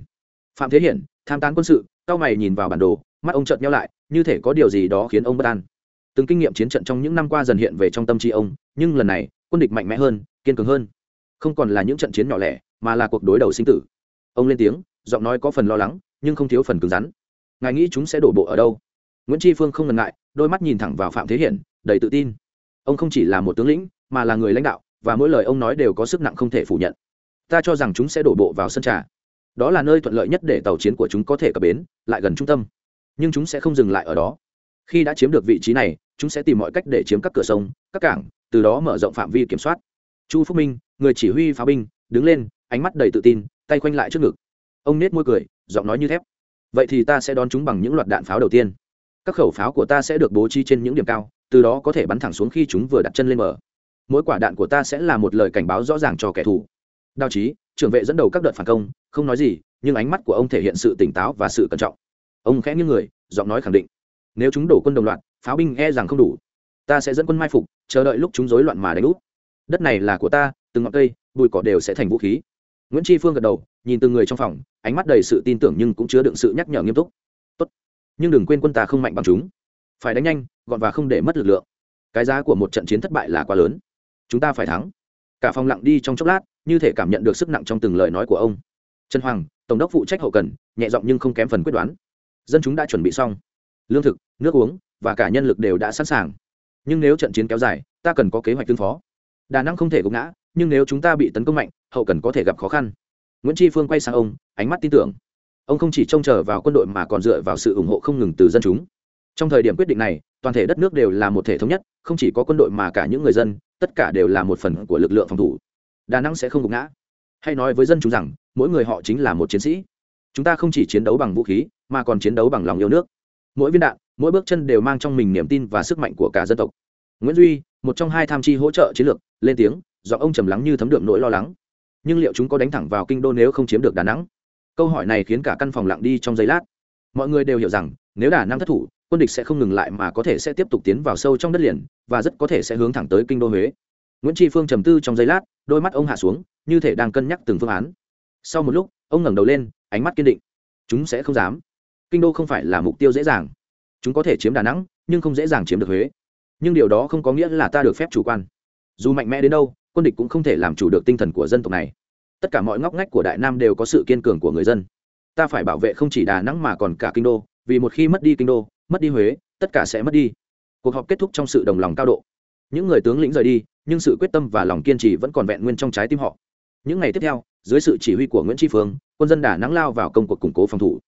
Phạm thế hiển, tham tán quân sự, cao mày nhìn vào bản đồ, mắt ông chợt nhau lại, như thể có điều gì đó khiến ông bất an. Từng kinh nghiệm chiến trận trong những năm qua dần hiện về trong tâm trí ông, nhưng lần này, quân địch mạnh mẽ hơn, kiên cường hơn. Không còn là những trận chiến nhỏ lẻ, mà là cuộc đối đầu sinh tử. Ông lên tiếng, giọng nói có phần lo lắng, nhưng không thiếu phần cứng rắn. Ngài nghĩ chúng sẽ đổ bộ ở đâu? Nguyễn tri phương không ngần ngại, đôi mắt nhìn thẳng vào phạm thế hiển, đầy tự tin ông không chỉ là một tướng lĩnh, mà là người lãnh đạo, và mỗi lời ông nói đều có sức nặng không thể phủ nhận. Ta cho rằng chúng sẽ đổ bộ vào sân trà. Đó là nơi thuận lợi nhất để tàu chiến của chúng có thể cập bến, lại gần trung tâm. Nhưng chúng sẽ không dừng lại ở đó. Khi đã chiếm được vị trí này, chúng sẽ tìm mọi cách để chiếm các cửa sông, các cảng, từ đó mở rộng phạm vi kiểm soát. Chu phúc minh, người chỉ huy pháo binh, đứng lên, ánh mắt đầy tự tin, tay khoanh lại trước ngực. Ông nết môi cười, giọng nói như thép. Vậy thì ta sẽ đón chúng bằng những loạt đạn pháo đầu tiên. Các khẩu pháo của ta sẽ được bố trí trên những điểm cao từ đó có thể bắn thẳng xuống khi chúng vừa đặt chân lên bờ. Mỗi quả đạn của ta sẽ là một lời cảnh báo rõ ràng cho kẻ thù. Đao trí trưởng vệ dẫn đầu các đợt phản công, không nói gì, nhưng ánh mắt của ông thể hiện sự tỉnh táo và sự cẩn trọng. Ông khẽ như người, giọng nói khẳng định. Nếu chúng đổ quân đồng loạt, pháo binh e rằng không đủ. Ta sẽ dẫn quân mai phục, chờ đợi lúc chúng rối loạn mà đánh úp. Đất này là của ta, từng ngọn cây, bụi cỏ đều sẽ thành vũ khí. Nguyễn tri phương gật đầu, nhìn từng người trong phòng, ánh mắt đầy sự tin tưởng nhưng cũng chứa đựng sự nhắc nhở nghiêm túc. Tốt. nhưng đừng quên quân ta không mạnh bằng chúng phải đánh nhanh, gọn và không để mất lực lượng. Cái giá của một trận chiến thất bại là quá lớn. Chúng ta phải thắng. Cả phòng lặng đi trong chốc lát, như thể cảm nhận được sức nặng trong từng lời nói của ông. Trần hoàng, tổng đốc phụ trách hậu cần, nhẹ giọng nhưng không kém phần quyết đoán. Dân chúng đã chuẩn bị xong. Lương thực, nước uống và cả nhân lực đều đã sẵn sàng. Nhưng nếu trận chiến kéo dài, ta cần có kế hoạch tương phó. Đà nẵng không thể gục ngã, nhưng nếu chúng ta bị tấn công mạnh, hậu cần có thể gặp khó khăn. Nguyễn tri phương quay sang ông, ánh mắt tin tưởng. Ông không chỉ trông chờ vào quân đội mà còn dựa vào sự ủng hộ không ngừng từ dân chúng trong thời điểm quyết định này, toàn thể đất nước đều là một thể thống nhất, không chỉ có quân đội mà cả những người dân, tất cả đều là một phần của lực lượng phòng thủ. Đà nẵng sẽ không gục ngã. Hay nói với dân chúng rằng, mỗi người họ chính là một chiến sĩ. Chúng ta không chỉ chiến đấu bằng vũ khí, mà còn chiến đấu bằng lòng yêu nước. Mỗi viên đạn, mỗi bước chân đều mang trong mình niềm tin và sức mạnh của cả dân tộc. Nguyễn duy, một trong hai tham chi hỗ trợ chiến lược, lên tiếng do ông trầm lắng như thấm đượm nỗi lo lắng. Nhưng liệu chúng có đánh thẳng vào kinh đô nếu không chiếm được đà nẵng? Câu hỏi này khiến cả căn phòng lặng đi trong giây lát. Mọi người đều hiểu rằng nếu đà nẵng thất thủ, quân địch sẽ không ngừng lại mà có thể sẽ tiếp tục tiến vào sâu trong đất liền, và rất có thể sẽ hướng thẳng tới kinh đô huế. Nguyễn tri phương trầm tư trong giây lát, đôi mắt ông hạ xuống, như thể đang cân nhắc từng phương án. Sau một lúc, ông ngẩng đầu lên, ánh mắt kiên định. Chúng sẽ không dám. Kinh đô không phải là mục tiêu dễ dàng. Chúng có thể chiếm đà nẵng, nhưng không dễ dàng chiếm được huế. Nhưng điều đó không có nghĩa là ta được phép chủ quan. Dù mạnh mẽ đến đâu, quân địch cũng không thể làm chủ được tinh thần của dân tộc này. Tất cả mọi ngóc ngách của đại nam đều có sự kiên cường của người dân. Ta phải bảo vệ không chỉ đà nẵng mà còn cả kinh đô vì một khi mất đi kinh đô, mất đi huế, tất cả sẽ mất đi. Cuộc họp kết thúc trong sự đồng lòng cao độ. Những người tướng lĩnh rời đi, nhưng sự quyết tâm và lòng kiên trì vẫn còn vẹn nguyên trong trái tim họ. Những ngày tiếp theo, dưới sự chỉ huy của nguyễn tri phương, quân dân đà nẵng lao vào công cuộc củng cố phòng thủ.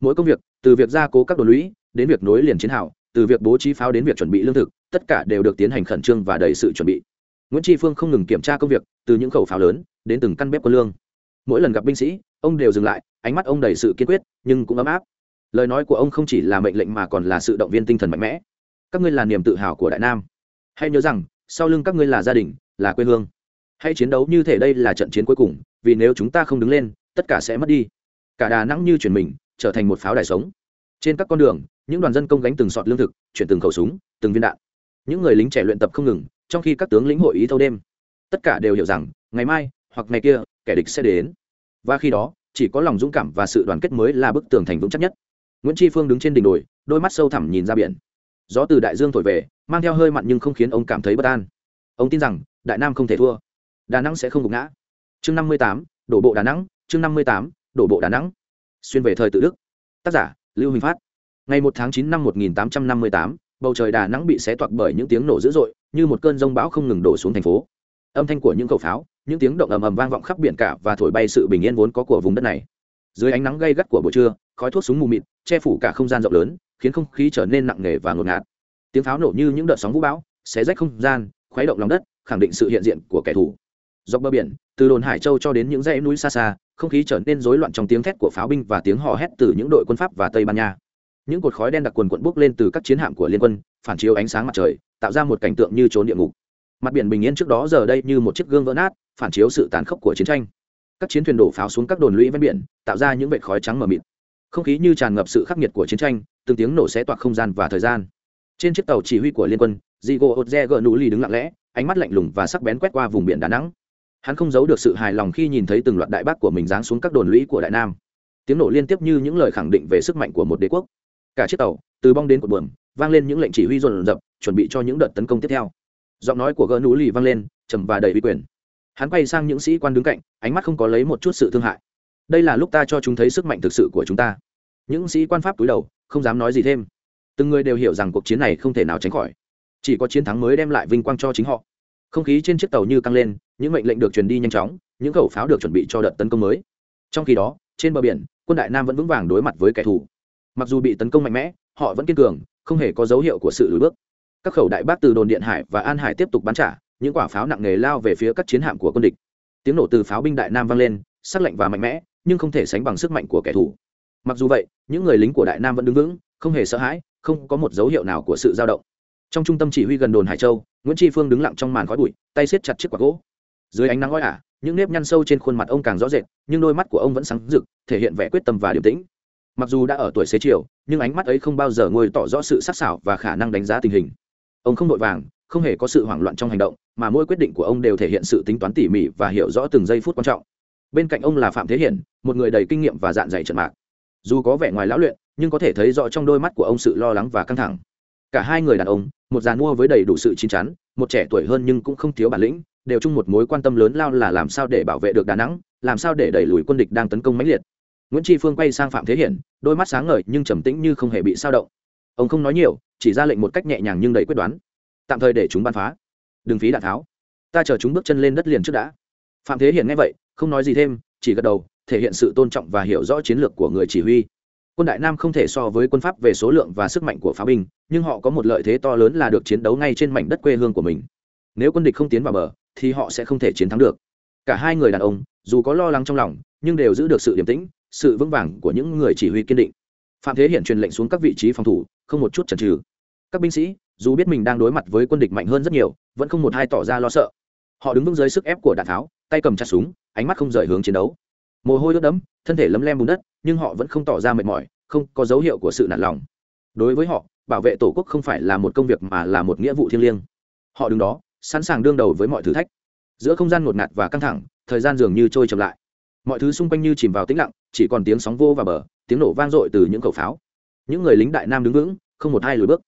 Mỗi công việc, từ việc gia cố các đồn lũy, đến việc nối liền chiến hào, từ việc bố trí pháo đến việc chuẩn bị lương thực, tất cả đều được tiến hành khẩn trương và đầy sự chuẩn bị. Nguyễn tri phương không ngừng kiểm tra công việc, từ những khẩu pháo lớn, đến từng căn bếp quân lương. Mỗi lần gặp binh sĩ, ông đều dừng lại, ánh mắt ông đầy sự kiên quyết, nhưng cũng ấm áp lời nói của ông không chỉ là mệnh lệnh mà còn là sự động viên tinh thần mạnh mẽ. Các ngươi là niềm tự hào của đại nam. Hãy nhớ rằng, sau lưng các ngươi là gia đình, là quê hương. Hãy chiến đấu như thể đây là trận chiến cuối cùng, vì nếu chúng ta không đứng lên, tất cả sẽ mất đi. Cả đà nẵng như chuyển mình, trở thành một pháo đài sống. Trên các con đường, những đoàn dân công gánh từng sọt lương thực, chuyển từng khẩu súng, từng viên đạn. Những người lính trẻ luyện tập không ngừng, trong khi các tướng lĩnh hội ý thâu đêm. Tất cả đều hiểu rằng, ngày mai, hoặc ngày kia, kẻ địch sẽ đến. Và khi đó, chỉ có lòng dũng cảm và sự đoàn kết mới là bức tường thành vững chắc nhất nguyễn tri phương đứng trên đỉnh đồi, đôi mắt sâu thẳm nhìn ra biển. Gió từ đại dương thổi về, mang theo hơi mặn nhưng không khiến ông cảm thấy bất an. Ông tin rằng, đại nam không thể thua. Đà nẵng sẽ không gục ngã. Chương năm mươi tám, đổ bộ đà nẵng, chương năm mươi tám, đổ bộ đà nẵng. Xuyên về thời tự đức. Tác giả, lưu huỳnh phát. Ngày một tháng chín năm một nghìn tám trăm năm mươi tám, bầu trời đà nẵng bị xé toạc bởi những tiếng nổ dữ dội, như một cơn rông bão không ngừng đổ xuống thành phố. Âm thanh của những khẩu pháo, những tiếng động ầm ầm vang vọng khắp biển cả và thổi bay sự bình yên vốn có của vùng đất này. Dưới ánh nắng gay gắt của buổi trưa khói thuốc súng mù mịt, che phủ cả không gian rộng lớn, khiến không khí trở nên nặng nề và ngột ngạt. Tiếng pháo nổ như những đợt sóng vũ bão, xé rách không gian, khuấy động lòng đất, khẳng định sự hiện diện của kẻ thù. Dọc bờ biển, từ đồn hải châu cho đến những dãy núi xa xa, không khí trở nên rối loạn trong tiếng thét của pháo binh và tiếng hò hét từ những đội quân pháp và tây ban nha. Những cột khói đen đặc quần quận bốc lên từ các chiến hạm của liên quân, phản chiếu ánh sáng mặt trời, tạo ra một cảnh tượng như trốn địa ngục. Mặt biển bình yên trước đó giờ đây như một chiếc gương vỡ nát, phản chiếu sự tàn khốc của chiến tranh. Các chiến thuyền đổ pháo xuống các đồn lũy ven biển, tạo ra những vệt khói trắng mờ mịt không khí như tràn ngập sự khắc nghiệt của chiến tranh, từng tiếng nổ xé toạc không gian và thời gian. Trên chiếc tàu chỉ huy của liên quân diego otze gỡ nụ ly đứng lặng lẽ, ánh mắt lạnh lùng và sắc bén quét qua vùng biển đà nẵng. Hắn không giấu được sự hài lòng khi nhìn thấy từng loạt đại bác của mình giáng xuống các đồn lũy của đại nam. Tiếng nổ liên tiếp như những lời khẳng định về sức mạnh của một đế quốc. Cả chiếc tàu, từ bong đến cột buồm, vang lên những lệnh chỉ huy dồn dập chuẩn bị cho những đợt tấn công tiếp theo. Giọng nói của gỡ nụ lì vang lên, trầm và đầy uy quyền. Hắn quay sang những sĩ quan đứng cạnh, ánh mắt không có lấy một chút sự thương hại đây là lúc ta cho chúng thấy sức mạnh thực sự của chúng ta. Những sĩ quan pháp túi đầu, không dám nói gì thêm. Từng người đều hiểu rằng cuộc chiến này không thể nào tránh khỏi. Chỉ có chiến thắng mới đem lại vinh quang cho chính họ. Không khí trên chiếc tàu như căng lên, những mệnh lệnh được truyền đi nhanh chóng, những khẩu pháo được chuẩn bị cho đợt tấn công mới. Trong khi đó, trên bờ biển, quân đại nam vẫn vững vàng đối mặt với kẻ thù. Mặc dù bị tấn công mạnh mẽ, họ vẫn kiên cường, không hề có dấu hiệu của sự lùi bước. Các khẩu đại bác từ đồn điện hải và an hải tiếp tục bắn trả, những quả pháo nặng nề lao về phía các chiến hạm của quân địch. Tiếng nổ từ pháo binh đại nam vang lên, sắc lạnh và mạnh mẽ nhưng không thể sánh bằng sức mạnh của kẻ thù. Mặc dù vậy, những người lính của đại nam vẫn đứng vững, không hề sợ hãi, không có một dấu hiệu nào của sự dao động. Trong trung tâm chỉ huy gần đồn hải châu, nguyễn tri phương đứng lặng trong màn khói bụi, tay siết chặt chiếc quả gỗ. Dưới ánh nắng oi ả, những nếp nhăn sâu trên khuôn mặt ông càng rõ rệt, nhưng đôi mắt của ông vẫn sáng rực, thể hiện vẻ quyết tâm và điềm tĩnh. Mặc dù đã ở tuổi xế chiều, nhưng ánh mắt ấy không bao giờ ngồi tỏ rõ sự sắc sảo và khả năng đánh giá tình hình. Ông không vội vàng, không hề có sự hoảng loạn trong hành động, mà mỗi quyết định của ông đều thể hiện sự tính toán tỉ mỉ và hiểu rõ từng giây phút quan trọng bên cạnh ông là phạm thế hiển, một người đầy kinh nghiệm và dạn dày trận mạc. Dù có vẻ ngoài lão luyện, nhưng có thể thấy rõ trong đôi mắt của ông sự lo lắng và căng thẳng. Cả hai người đàn ông, một già mua với đầy đủ sự chín chắn, một trẻ tuổi hơn nhưng cũng không thiếu bản lĩnh, đều chung một mối quan tâm lớn lao là làm sao để bảo vệ được đà nẵng, làm sao để đẩy lùi quân địch đang tấn công mãnh liệt. Nguyễn tri phương quay sang phạm thế hiển, đôi mắt sáng ngời nhưng trầm tĩnh như không hề bị sao động. Ông không nói nhiều, chỉ ra lệnh một cách nhẹ nhàng nhưng đầy quyết đoán. Tạm thời để chúng bắn phá. Đừng phí đạn tháo. Ta chờ chúng bước chân lên đất liền trước đã. Phạm thế hiển nghe vậy không nói gì thêm, chỉ gật đầu, thể hiện sự tôn trọng và hiểu rõ chiến lược của người chỉ huy. Quân đại nam không thể so với quân pháp về số lượng và sức mạnh của pháo binh, nhưng họ có một lợi thế to lớn là được chiến đấu ngay trên mảnh đất quê hương của mình. Nếu quân địch không tiến vào bờ, thì họ sẽ không thể chiến thắng được. Cả hai người đàn ông, dù có lo lắng trong lòng, nhưng đều giữ được sự điềm tĩnh, sự vững vàng của những người chỉ huy kiên định. Phạm thế hiện truyền lệnh xuống các vị trí phòng thủ, không một chút chần chừ. Các binh sĩ, dù biết mình đang đối mặt với quân địch mạnh hơn rất nhiều, vẫn không một hai tỏ ra lo sợ. Họ đứng vững dưới sức ép của đạn tháo tay cầm chặt súng, ánh mắt không rời hướng chiến đấu. Mồ hôi ướt đẫm, thân thể lấm lem bùn đất, nhưng họ vẫn không tỏ ra mệt mỏi, không có dấu hiệu của sự nản lòng. Đối với họ, bảo vệ tổ quốc không phải là một công việc mà là một nghĩa vụ thiêng liêng. Họ đứng đó, sẵn sàng đương đầu với mọi thử thách. Giữa không gian ngột ngạt và căng thẳng, thời gian dường như trôi chậm lại. Mọi thứ xung quanh như chìm vào tĩnh lặng, chỉ còn tiếng sóng vô và bờ, tiếng nổ vang dội từ những khẩu pháo. Những người lính đại nam đứng vững, không một ai lùi bước.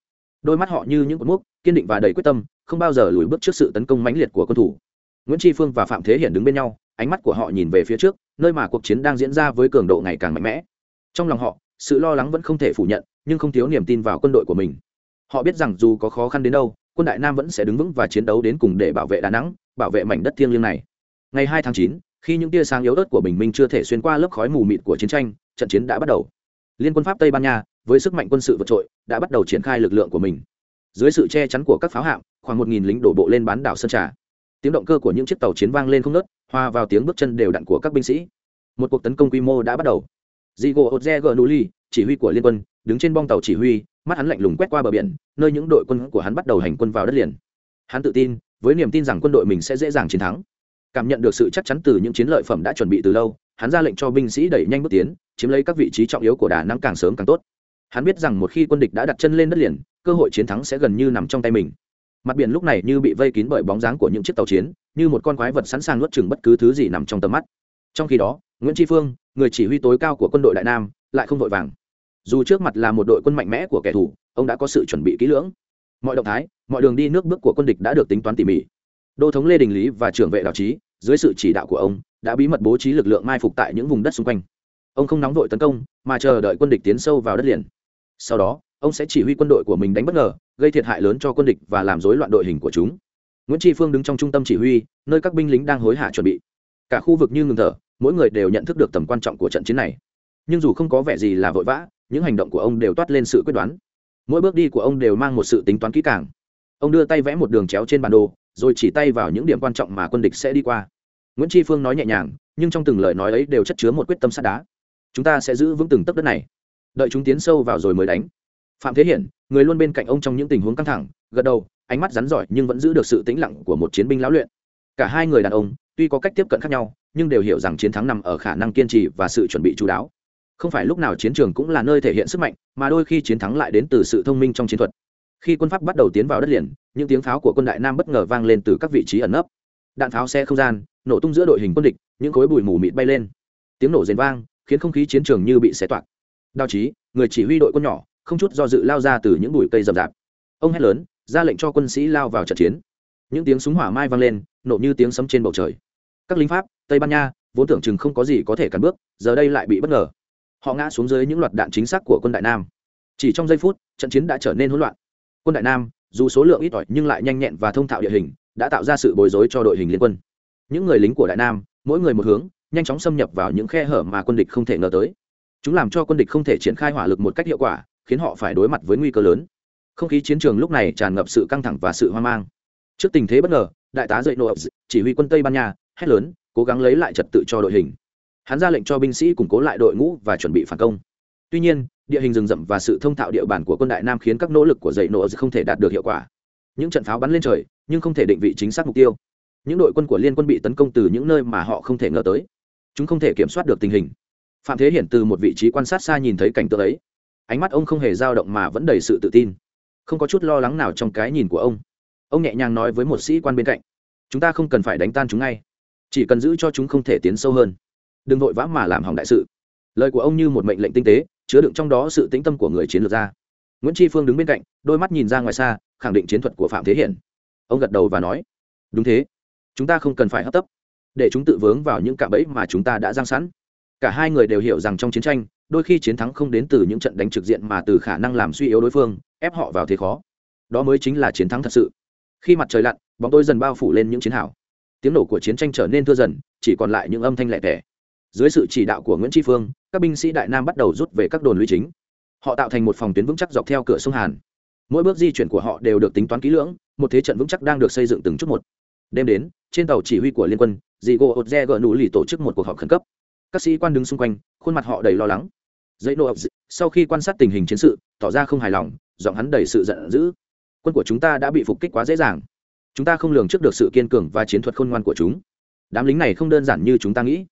Đôi mắt họ như những cột mốc kiên định và đầy quyết tâm, không bao giờ lùi bước trước sự tấn công mãnh liệt của quân thủ nguyễn tri phương và phạm thế hiển đứng bên nhau ánh mắt của họ nhìn về phía trước nơi mà cuộc chiến đang diễn ra với cường độ ngày càng mạnh mẽ. Trong lòng họ sự lo lắng vẫn không thể phủ nhận nhưng không thiếu niềm tin vào quân đội của mình. Họ biết rằng dù có khó khăn đến đâu quân đại nam vẫn sẽ đứng vững và chiến đấu đến cùng để bảo vệ đà nẵng bảo vệ mảnh đất thiêng liêng này. Ngày 2 tháng 9, khi những tia sáng yếu ớt của bình minh chưa thể xuyên qua lớp khói mù mịt của chiến tranh trận chiến đã bắt đầu. Liên quân pháp tây ban nha với sức mạnh quân sự vượt trội đã bắt đầu triển khai lực lượng của mình. Dưới sự che chắn của các pháo hạm khoảng một nghìn lính đổ bộ lên bán đảo sơn trà tiếng động cơ của những chiếc tàu chiến vang lên không nớt hòa vào tiếng bước chân đều đặn của các binh sĩ một cuộc tấn công quy mô đã bắt đầu Diego Ozege Nuli, chỉ huy của liên quân, đứng trên bong tàu chỉ huy, mắt hắn lạnh lùng quét qua bờ biển, nơi những đội quân của hắn bắt đầu hành quân vào đất liền. Hắn tự tin, với niềm tin rằng quân đội mình sẽ dễ dàng chiến thắng. Cảm nhận được sự chắc chắn từ những chiến lợi phẩm đã chuẩn bị từ lâu, hắn ra lệnh cho binh sĩ đẩy nhanh bước tiến, chiếm lấy các vị trí trọng yếu của Đà Nẵng càng sớm càng tốt. Hắn biết rằng một khi quân địch đã đặt chân lên đất liền, cơ hội chiến thắng sẽ gần như nằm trong tay mình. Mặt biển lúc này như bị vây kín bởi bóng dáng của những chiếc tàu chiến, như một con quái vật sẵn sàng nuốt chửng bất cứ thứ gì nằm trong tầm mắt. Trong khi đó, Nguyễn Tri Phương, người chỉ huy tối cao của quân đội Đại Nam, lại không vội vàng. Dù trước mặt là một đội quân mạnh mẽ của kẻ thù, ông đã có sự chuẩn bị kỹ lưỡng. Mọi động thái, mọi đường đi nước bước của quân địch đã được tính toán tỉ mỉ. Đô thống Lê Đình Lý và trưởng vệ Đào trí, dưới sự chỉ đạo của ông, đã bí mật bố trí lực lượng mai phục tại những vùng đất xung quanh. Ông không nóng vội tấn công, mà chờ đợi quân địch tiến sâu vào đất liền. Sau đó, ông sẽ chỉ huy quân đội của mình đánh bất ngờ, gây thiệt hại lớn cho quân địch và làm rối loạn đội hình của chúng. Nguyễn Tri Phương đứng trong trung tâm chỉ huy, nơi các binh lính đang hối hả chuẩn bị. Cả khu vực như ngừng thở, mỗi người đều nhận thức được tầm quan trọng của trận chiến này. Nhưng dù không có vẻ gì là vội vã những hành động của ông đều toát lên sự quyết đoán. Mỗi bước đi của ông đều mang một sự tính toán kỹ càng. Ông đưa tay vẽ một đường chéo trên bản đồ rồi chỉ tay vào những điểm quan trọng mà quân địch sẽ đi qua. Nguyễn tri phương nói nhẹ nhàng nhưng trong từng lời nói ấy đều chất chứa một quyết tâm sắt đá. Chúng ta sẽ giữ vững từng tấc đất này. Đợi chúng tiến sâu vào rồi mới đánh phạm thế hiển, người luôn bên cạnh ông trong những tình huống căng thẳng, gật đầu, ánh mắt rắn giỏi nhưng vẫn giữ được sự tĩnh lặng của một chiến binh lão luyện. Cả hai người đàn ông, tuy có cách tiếp cận khác nhau, nhưng đều hiểu rằng chiến thắng nằm ở khả năng kiên trì và sự chuẩn bị chú đáo. Không phải lúc nào chiến trường cũng là nơi thể hiện sức mạnh, mà đôi khi chiến thắng lại đến từ sự thông minh trong chiến thuật. Khi quân pháp bắt đầu tiến vào đất liền, những tiếng pháo của quân đại nam bất ngờ vang lên từ các vị trí ẩn nấp. Đạn pháo xe không gian, nổ tung giữa đội hình quân địch, những khối bụi mù mịt bay lên. Tiếng nổ rền vang, khiến không khí chiến trường như bị xé toạc. Đào chí, người chỉ huy đội quân nhỏ không chút do dự lao ra từ những bụi cây rậm rạp. Ông hét lớn, ra lệnh cho quân sĩ lao vào trận chiến. Những tiếng súng hỏa mai vang lên, nổ như tiếng sấm trên bầu trời. Các lính pháp, tây ban nha, vốn tưởng chừng không có gì có thể cản bước, giờ đây lại bị bất ngờ. Họ ngã xuống dưới những loạt đạn chính xác của quân đại nam. Chỉ trong giây phút, trận chiến đã trở nên hỗn loạn. Quân đại nam, dù số lượng ít ỏi nhưng lại nhanh nhẹn và thông thạo địa hình, đã tạo ra sự bối rối cho đội hình liên quân. Những người lính của đại nam, mỗi người một hướng, nhanh chóng xâm nhập vào những khe hở mà quân địch không thể ngờ tới. Chúng làm cho quân địch không thể triển khai hỏa lực một cách hiệu quả khiến họ phải đối mặt với nguy cơ lớn. Không khí chiến trường lúc này tràn ngập sự căng thẳng và sự hoang mang. Trước tình thế bất ngờ, đại tá dậy nộ, chỉ huy quân tây ban nha, hét lớn, cố gắng lấy lại trật tự cho đội hình. Hắn ra lệnh cho binh sĩ củng cố lại đội ngũ và chuẩn bị phản công. Tuy nhiên, địa hình rừng rậm và sự thông thạo địa bàn của quân đại nam khiến các nỗ lực của dậy nộ không thể đạt được hiệu quả. Những trận pháo bắn lên trời, nhưng không thể định vị chính xác mục tiêu. Những đội quân của liên quân bị tấn công từ những nơi mà họ không thể ngờ tới. Chúng không thể kiểm soát được tình hình. Phạm thế hiển từ một vị trí quan sát xa nhìn thấy cảnh tượng ấy ánh mắt ông không hề dao động mà vẫn đầy sự tự tin. Không có chút lo lắng nào trong cái nhìn của ông. Ông nhẹ nhàng nói với một sĩ quan bên cạnh, chúng ta không cần phải đánh tan chúng ngay. Chỉ cần giữ cho chúng không thể tiến sâu hơn. Đừng vội vã mà làm hỏng đại sự. Lời của ông như một mệnh lệnh tinh tế, chứa đựng trong đó sự tĩnh tâm của người chiến lược gia nguyễn tri phương đứng bên cạnh, đôi mắt nhìn ra ngoài xa, khẳng định chiến thuật của phạm thế hiển. Ông gật đầu và nói, đúng thế. Chúng ta không cần phải hấp tấp. Để chúng tự vướng vào những cạm bẫy mà chúng ta đã giang sẵn. Cả hai người đều hiểu rằng trong chiến tranh đôi khi chiến thắng không đến từ những trận đánh trực diện mà từ khả năng làm suy yếu đối phương, ép họ vào thế khó. Đó mới chính là chiến thắng thật sự. Khi mặt trời lặn, bóng tôi dần bao phủ lên những chiến hào. Tiếng nổ của chiến tranh trở nên thưa dần, chỉ còn lại những âm thanh lẻ tẻ. Dưới sự chỉ đạo của nguyễn tri phương, các binh sĩ đại nam bắt đầu rút về các đồn lũy chính. Họ tạo thành một phòng tuyến vững chắc dọc theo cửa sông hàn. Mỗi bước di chuyển của họ đều được tính toán kỹ lưỡng, một thế trận vững chắc đang được xây dựng từng chút một. Đêm đến, trên tàu chỉ huy của liên quân dì gỗ ột re gỡ nụ lì tổ chức một cuộc họp khẩn cấp. Các sĩ quan đứng xung quanh, khuôn mặt họ đầy lo lắng dãy nô sau khi quan sát tình hình chiến sự, tỏ ra không hài lòng, giọng hắn đầy sự giận dữ. Quân của chúng ta đã bị phục kích quá dễ dàng. Chúng ta không lường trước được sự kiên cường và chiến thuật khôn ngoan của chúng. Đám lính này không đơn giản như chúng ta nghĩ.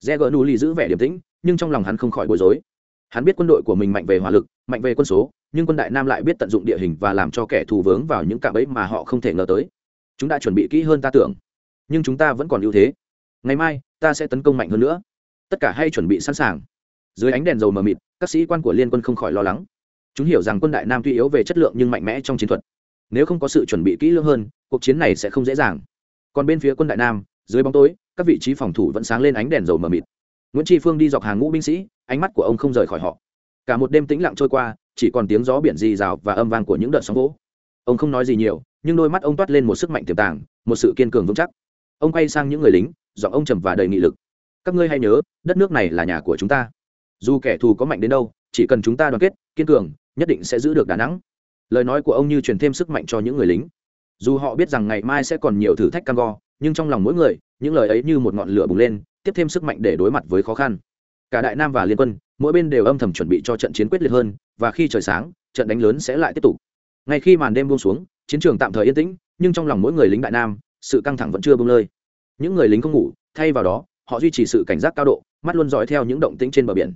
Re gỡ nù lì giữ vẻ điềm tĩnh, nhưng trong lòng hắn không khỏi bối rối. Hắn biết quân đội của mình mạnh về hỏa lực, mạnh về quân số, nhưng quân đại nam lại biết tận dụng địa hình và làm cho kẻ thù vướng vào những cạm bẫy mà họ không thể ngờ tới. Chúng đã chuẩn bị kỹ hơn ta tưởng. Nhưng chúng ta vẫn còn ưu thế. Ngày mai, ta sẽ tấn công mạnh hơn nữa. Tất cả hay chuẩn bị sẵn sàng dưới ánh đèn dầu mờ mịt, các sĩ quan của liên quân không khỏi lo lắng. Chúng hiểu rằng quân đại nam tuy yếu về chất lượng nhưng mạnh mẽ trong chiến thuật. Nếu không có sự chuẩn bị kỹ lưỡng hơn, cuộc chiến này sẽ không dễ dàng. Còn bên phía quân đại nam, dưới bóng tối, các vị trí phòng thủ vẫn sáng lên ánh đèn dầu mờ mịt. Nguyễn tri phương đi dọc hàng ngũ binh sĩ, ánh mắt của ông không rời khỏi họ. Cả một đêm tĩnh lặng trôi qua, chỉ còn tiếng gió biển rì rào và âm vang của những đợt sóng vỗ. Ông không nói gì nhiều, nhưng đôi mắt ông toát lên một sức mạnh tiềm tàng, một sự kiên cường vững chắc. Ông quay sang những người lính, giọng ông trầm và đầy nghị lực. Các ngươi hãy nhớ, đất nước này là nhà của chúng ta dù kẻ thù có mạnh đến đâu, chỉ cần chúng ta đoàn kết, kiên cường, nhất định sẽ giữ được đà nẵng. Lời nói của ông như truyền thêm sức mạnh cho những người lính. Dù họ biết rằng ngày mai sẽ còn nhiều thử thách cam go, nhưng trong lòng mỗi người, những lời ấy như một ngọn lửa bùng lên, tiếp thêm sức mạnh để đối mặt với khó khăn. Cả đại nam và liên quân, mỗi bên đều âm thầm chuẩn bị cho trận chiến quyết liệt hơn, và khi trời sáng, trận đánh lớn sẽ lại tiếp tục. Ngay khi màn đêm buông xuống, chiến trường tạm thời yên tĩnh, nhưng trong lòng mỗi người lính đại nam, sự căng thẳng vẫn chưa bông lơi. Những người lính không ngủ, thay vào đó, họ duy trì sự cảnh giác cao độ, mắt luôn dõi theo những động tĩnh trên bờ biển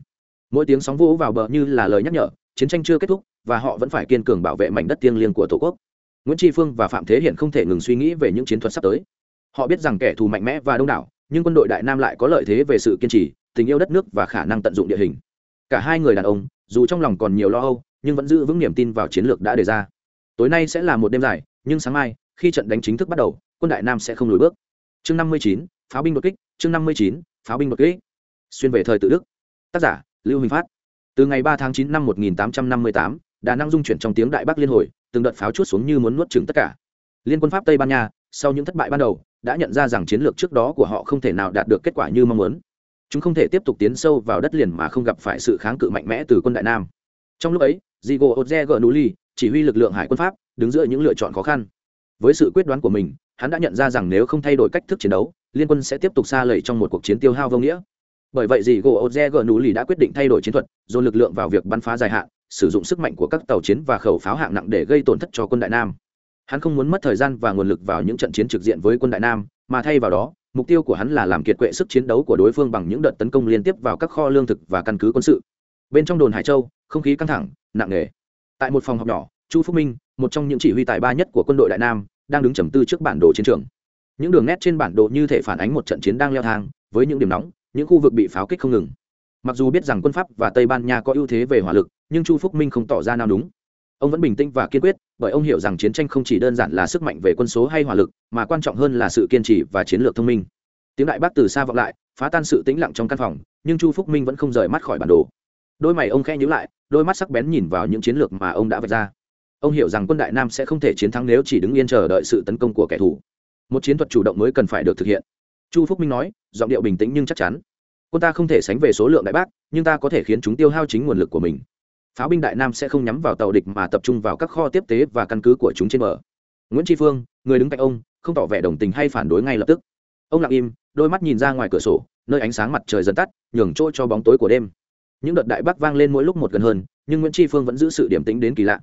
mỗi tiếng sóng vỗ vào bờ như là lời nhắc nhở, chiến tranh chưa kết thúc và họ vẫn phải kiên cường bảo vệ mảnh đất thiêng liêng của tổ quốc. Nguyễn tri phương và phạm thế hiển không thể ngừng suy nghĩ về những chiến thuật sắp tới. Họ biết rằng kẻ thù mạnh mẽ và đông đảo, nhưng quân đội đại nam lại có lợi thế về sự kiên trì, tình yêu đất nước và khả năng tận dụng địa hình. Cả hai người đàn ông, dù trong lòng còn nhiều lo âu, nhưng vẫn giữ vững niềm tin vào chiến lược đã đề ra. Tối nay sẽ là một đêm dài, nhưng sáng mai, khi trận đánh chính thức bắt đầu, quân đại nam sẽ không lùi bước. Chương năm mươi chín, pháo binh đột kích, chương năm mươi chín, pháo binh đột kích. Xuyên về thời tự đức. Tác giả lưu huỳnh phát. Từ ngày ba tháng chín năm một nghìn tám trăm năm mươi tám, đà năng dung chuyển trong tiếng đại bắc liên hồi, từng đợt pháo chút xuống như muốn nuốt chừng tất cả. Liên quân pháp tây ban nha, sau những thất bại ban đầu, đã nhận ra rằng chiến lược trước đó của họ không thể nào đạt được kết quả như mong muốn. Chúng không thể tiếp tục tiến sâu vào đất liền mà không gặp phải sự kháng cự mạnh mẽ từ quân đại nam. Trong lúc ấy diego oze nuli chỉ huy lực lượng hải quân pháp, đứng giữa những lựa chọn khó khăn. Với sự quyết đoán của mình, hắn đã nhận ra rằng nếu không thay đổi cách thức chiến đấu, liên quân sẽ tiếp tục xa lầy trong một cuộc chiến tiêu hao vô nghĩa bởi vậy gì gỗ oze gờ nú lì đã quyết định thay đổi chiến thuật, dồn lực lượng vào việc bắn phá dài hạn, sử dụng sức mạnh của các tàu chiến và khẩu pháo hạng nặng để gây tổn thất cho quân đại nam. Hắn không muốn mất thời gian và nguồn lực vào những trận chiến trực diện với quân đại nam, mà thay vào đó, mục tiêu của hắn là làm kiệt quệ sức chiến đấu của đối phương bằng những đợt tấn công liên tiếp vào các kho lương thực và căn cứ quân sự. Bên trong đồn hải châu, không khí căng thẳng, nặng nề. Tại một phòng học nhỏ, chu phúc minh, một trong những chỉ huy tài ba nhất của quân đội đại nam, đang đứng trầm tư trước bản đồ chiến trường. Những đường nét trên bản đồ như thể phản ánh một trận chiến đang leo thang, với những điểm nóng những khu vực bị pháo kích không ngừng. Mặc dù biết rằng quân pháp và tây ban nha có ưu thế về hỏa lực, nhưng chu phúc minh không tỏ ra nào đúng ông vẫn bình tĩnh và kiên quyết, bởi ông hiểu rằng chiến tranh không chỉ đơn giản là sức mạnh về quân số hay hỏa lực, mà quan trọng hơn là sự kiên trì và chiến lược thông minh. Tiếng đại bác từ xa vọng lại, phá tan sự tĩnh lặng trong căn phòng, nhưng chu phúc minh vẫn không rời mắt khỏi bản đồ. Đôi mày ông khe nhíu lại, đôi mắt sắc bén nhìn vào những chiến lược mà ông đã vạch ra. Ông hiểu rằng quân đại nam sẽ không thể chiến thắng nếu chỉ đứng yên chờ đợi sự tấn công của kẻ thù. Một chiến thuật chủ động mới cần phải được thực hiện chu phúc minh nói, giọng điệu bình tĩnh nhưng chắc chắn. Quân ta không thể sánh về số lượng đại bác, nhưng ta có thể khiến chúng tiêu hao chính nguồn lực của mình. Pháo binh đại nam sẽ không nhắm vào tàu địch mà tập trung vào các kho tiếp tế và căn cứ của chúng trên bờ. Nguyễn tri phương, người đứng cạnh ông, không tỏ vẻ đồng tình hay phản đối ngay lập tức. Ông lặng im, đôi mắt nhìn ra ngoài cửa sổ, nơi ánh sáng mặt trời dần tắt, nhường chỗ cho bóng tối của đêm. Những đợt đại bác vang lên mỗi lúc một gần hơn, nhưng nguyễn tri phương vẫn giữ sự điểm tính đến kỳ lạ.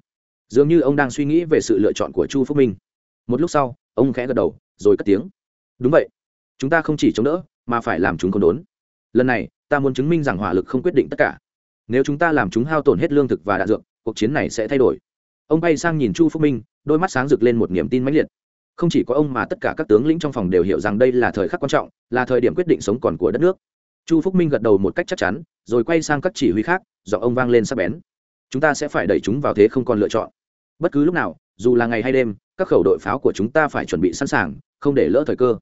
Dường như ông đang suy nghĩ về sự lựa chọn của chu phúc minh. Một lúc sau, ông khẽ gật đầu, rồi cất tiếng. Đúng vậy chúng ta không chỉ chống đỡ, mà phải làm chúng con đốn. Lần này, ta muốn chứng minh rằng hỏa lực không quyết định tất cả. Nếu chúng ta làm chúng hao tổn hết lương thực và đạn dược, cuộc chiến này sẽ thay đổi. Ông bay sang nhìn chu phúc minh, đôi mắt sáng rực lên một niềm tin mãnh liệt. Không chỉ có ông mà tất cả các tướng lĩnh trong phòng đều hiểu rằng đây là thời khắc quan trọng, là thời điểm quyết định sống còn của đất nước. Chu phúc minh gật đầu một cách chắc chắn, rồi quay sang các chỉ huy khác, giọng ông vang lên sắp bén. Chúng ta sẽ phải đẩy chúng vào thế không còn lựa chọn. Bất cứ lúc nào, dù là ngày hay đêm, các khẩu đội pháo của chúng ta phải chuẩn bị sẵn sàng, không để lỡ thời cơ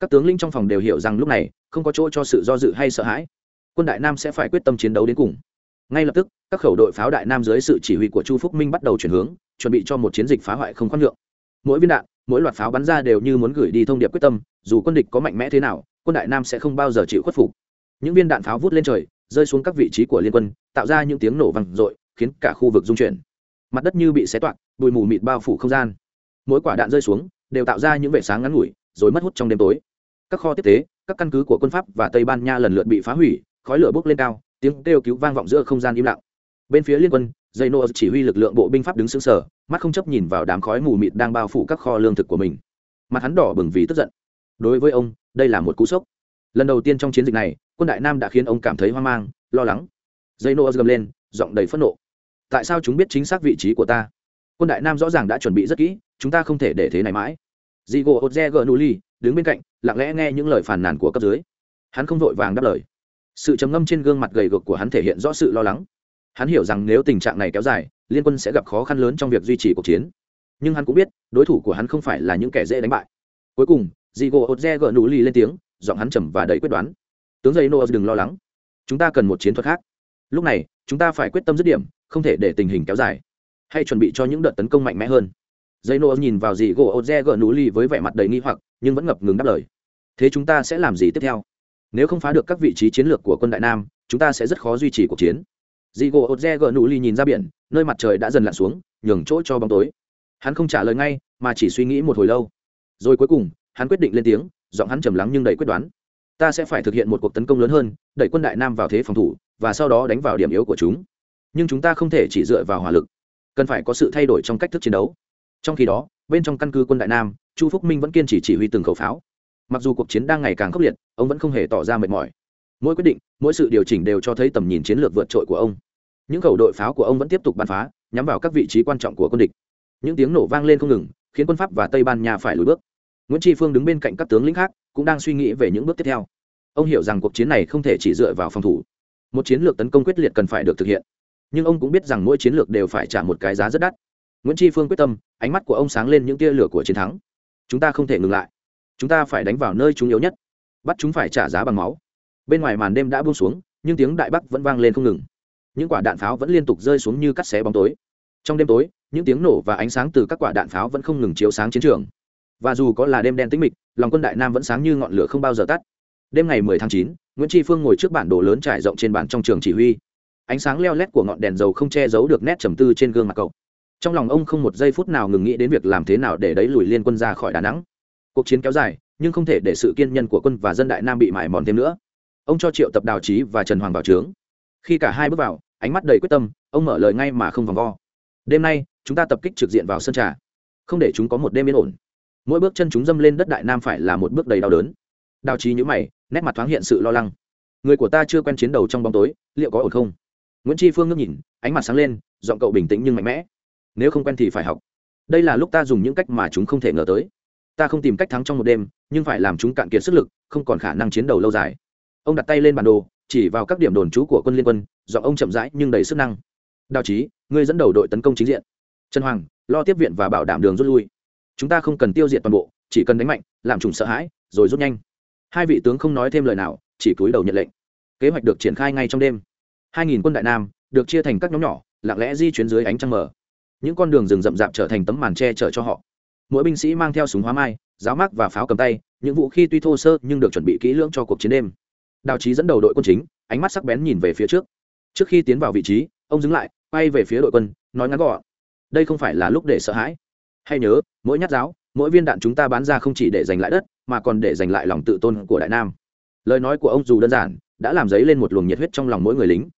các tướng lĩnh trong phòng đều hiểu rằng lúc này không có chỗ cho sự do dự hay sợ hãi. Quân đại nam sẽ phải quyết tâm chiến đấu đến cùng. Ngay lập tức, các khẩu đội pháo đại nam dưới sự chỉ huy của chu phúc minh bắt đầu chuyển hướng, chuẩn bị cho một chiến dịch phá hoại không khoan nhượng. Mỗi viên đạn, mỗi loạt pháo bắn ra đều như muốn gửi đi thông điệp quyết tâm, dù quân địch có mạnh mẽ thế nào, quân đại nam sẽ không bao giờ chịu khuất phục. Những viên đạn pháo vút lên trời, rơi xuống các vị trí của liên quân, tạo ra những tiếng nổ vang dội, khiến cả khu vực rung chuyển. Mặt đất như bị xé toạc, bụi mù mịt bao phủ không gian. Mỗi quả đạn rơi xuống, đều tạo ra những vệ sáng ngắn ngủi, rồi mất hút trong đêm tối các kho tiếp tế, các căn cứ của quân pháp và tây ban nha lần lượt bị phá hủy, khói lửa bốc lên cao, tiếng kêu cứu vang vọng giữa không gian im lặng. Bên phía liên quân dây nô chỉ huy lực lượng bộ binh pháp đứng xứng sở mắt không chấp nhìn vào đám khói mù mịt đang bao phủ các kho lương thực của mình. Mặt hắn đỏ bừng vì tức giận. Đối với ông, đây là một cú sốc. Lần đầu tiên trong chiến dịch này, quân đại nam đã khiến ông cảm thấy hoang mang, lo lắng. Dây nô gầm lên, giọng đầy phẫn nộ. Tại sao chúng biết chính xác vị trí của ta? Quân đại nam rõ ràng đã chuẩn bị rất kỹ, chúng ta không thể để thế này mãi. Dì gỗ ột gờ nuli đứng bên cạnh lặng lẽ nghe những lời phàn nàn của cấp dưới. Hắn không vội vàng đáp lời. Sự trầm ngâm trên gương mặt gầy gộc của hắn thể hiện rõ sự lo lắng. Hắn hiểu rằng nếu tình trạng này kéo dài, liên quân sẽ gặp khó khăn lớn trong việc duy trì cuộc chiến. Nhưng hắn cũng biết, đối thủ của hắn không phải là những kẻ dễ đánh bại. Cuối cùng dì gỗ ột nụ ly lên tiếng, giọng hắn trầm và đầy quyết đoán. Tướng dây noas đừng lo lắng. Chúng ta cần một chiến thuật khác. Lúc này, chúng ta phải quyết tâm dứt điểm, không thể để tình hình kéo dài. Hay chuẩn bị cho những đợt tấn công mạnh mẽ hơn dây nô nhìn vào dì gỗ ột gờ nuli với vẻ mặt đầy nghi hoặc, nhưng vẫn ngập ngừng đáp lời. Thế chúng ta sẽ làm gì tiếp theo? Nếu không phá được các vị trí chiến lược của quân đại nam, chúng ta sẽ rất khó duy trì cuộc chiến. Dì gỗ ột gỡ nú ly nhìn ra biển, nơi mặt trời đã dần lặn xuống, nhường chỗ cho bóng tối. Hắn không trả lời ngay, mà chỉ suy nghĩ một hồi lâu. Rồi cuối cùng, hắn quyết định lên tiếng, giọng hắn trầm lắng nhưng đầy quyết đoán. Ta sẽ phải thực hiện một cuộc tấn công lớn hơn, đẩy quân đại nam vào thế phòng thủ, và sau đó đánh vào điểm yếu của chúng. Nhưng chúng ta không thể chỉ dựa vào hỏa lực. Cần phải có sự thay đổi trong cách thức chiến đấu trong khi đó, bên trong căn cứ quân đại nam, chu phúc minh vẫn kiên trì chỉ huy từng khẩu pháo. Mặc dù cuộc chiến đang ngày càng khốc liệt, ông vẫn không hề tỏ ra mệt mỏi. Mỗi quyết định, mỗi sự điều chỉnh đều cho thấy tầm nhìn chiến lược vượt trội của ông. Những khẩu đội pháo của ông vẫn tiếp tục bắn phá, nhắm vào các vị trí quan trọng của quân địch. Những tiếng nổ vang lên không ngừng, khiến quân pháp và tây ban nha phải lùi bước. Nguyễn tri phương đứng bên cạnh các tướng lĩnh khác, cũng đang suy nghĩ về những bước tiếp theo. Ông hiểu rằng cuộc chiến này không thể chỉ dựa vào phòng thủ. Một chiến lược tấn công quyết liệt cần phải được thực hiện. Nhưng ông cũng biết rằng mỗi chiến lược đều phải trả một cái giá rất đắt nguyễn tri phương quyết tâm ánh mắt của ông sáng lên những tia lửa của chiến thắng. Chúng ta không thể ngừng lại. Chúng ta phải đánh vào nơi chúng yếu nhất. Bắt chúng phải trả giá bằng máu. Bên ngoài màn đêm đã buông xuống nhưng tiếng đại bắc vẫn vang lên không ngừng. Những quả đạn pháo vẫn liên tục rơi xuống như cắt xé bóng tối. Trong đêm tối những tiếng nổ và ánh sáng từ các quả đạn pháo vẫn không ngừng chiếu sáng chiến trường. Và dù có là đêm đen tĩnh mịch lòng quân đại nam vẫn sáng như ngọn lửa không bao giờ tắt. Đêm ngày 10 tháng 9, nguyễn tri phương ngồi trước bản đồ lớn trải rộng trên bàn trong trường chỉ huy. Ánh sáng leo lét của ngọn đèn dầu không che giấu được nét trầm tư trên gương mặt cậu trong lòng ông không một giây phút nào ngừng nghĩ đến việc làm thế nào để đẩy lùi liên quân ra khỏi đà nẵng. Cuộc chiến kéo dài, nhưng không thể để sự kiên nhân của quân và dân đại nam bị mải mòn thêm nữa. Ông cho triệu tập đào trí và trần hoàng vào trướng. Khi cả hai bước vào, ánh mắt đầy quyết tâm, ông mở lời ngay mà không vòng vo. Đêm nay, chúng ta tập kích trực diện vào sân trà. Không để chúng có một đêm yên ổn. Mỗi bước chân chúng dâm lên đất đại nam phải là một bước đầy đau đớn. Đào trí nhữ mày, nét mặt thoáng hiện sự lo lắng. Người của ta chưa quen chiến đầu trong bóng tối, liệu có ổn không? Nguyễn tri phương ngước nhìn, ánh mặt sáng lên, giọng cậu bình tĩnh nhưng mạnh mẽ nếu không quen thì phải học. Đây là lúc ta dùng những cách mà chúng không thể ngờ tới. Ta không tìm cách thắng trong một đêm, nhưng phải làm chúng cạn kiệt sức lực, không còn khả năng chiến đấu lâu dài. Ông đặt tay lên bản đồ, chỉ vào các điểm đồn trú của quân liên quân dọn ông chậm rãi nhưng đầy sức năng. Đào trí ngươi dẫn đầu đội tấn công chính diện. Trần hoàng, lo tiếp viện và bảo đảm đường rút lui. Chúng ta không cần tiêu diệt toàn bộ, chỉ cần đánh mạnh, làm chúng sợ hãi, rồi rút nhanh. Hai vị tướng không nói thêm lời nào, chỉ cúi đầu nhận lệnh. Kế hoạch được triển khai ngay trong đêm. Hai nghìn quân đại nam được chia thành các nhóm nhỏ, lặng lẽ di chuyển dưới ánh trăng mờ những con đường rừng rậm rạp trở thành tấm màn che chở cho họ. Mỗi binh sĩ mang theo súng hóa mai, giáo mác và pháo cầm tay, những vũ khí tuy thô sơ nhưng được chuẩn bị kỹ lưỡng cho cuộc chiến đêm. Đào trí dẫn đầu đội quân chính, ánh mắt sắc bén nhìn về phía trước. Trước khi tiến vào vị trí, ông dừng lại, quay về phía đội quân, nói ngắn gọn, đây không phải là lúc để sợ hãi. Hay nhớ, mỗi nhát giáo, mỗi viên đạn chúng ta bán ra không chỉ để giành lại đất, mà còn để giành lại lòng tự tôn của đại nam. Lời nói của ông dù đơn giản, đã làm dấy lên một luồng nhiệt huyết trong lòng mỗi người lính.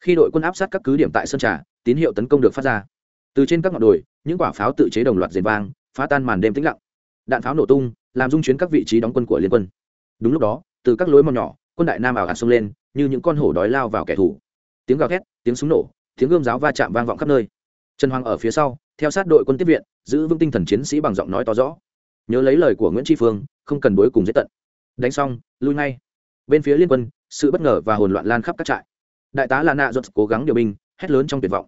Khi đội quân áp sát các cứ điểm tại sơn trà, tín hiệu tấn công được phát ra từ trên các ngọn đồi, những quả pháo tự chế đồng loạt rền vang, phá tan màn đêm tĩnh lặng. Đạn pháo nổ tung, làm dung chuyến các vị trí đóng quân của liên quân. Đúng lúc đó, từ các lối mòn nhỏ, quân đại nam ảo hạt xông lên, như những con hổ đói lao vào kẻ thù. Tiếng gào thét, tiếng súng nổ, tiếng gươm giáo va chạm vang vọng khắp nơi. Trần hoàng ở phía sau, theo sát đội quân tiếp viện, giữ vững tinh thần chiến sĩ bằng giọng nói to rõ. Nhớ lấy lời của nguyễn tri phương, không cần đối cùng giết tận. Đánh xong, lui ngay. Bên phía liên quân, sự bất ngờ và hồn loạn lan khắp các trại. Đại tá là nạ giật cố gắng điều binh, hét lớn trong tuyệt vọng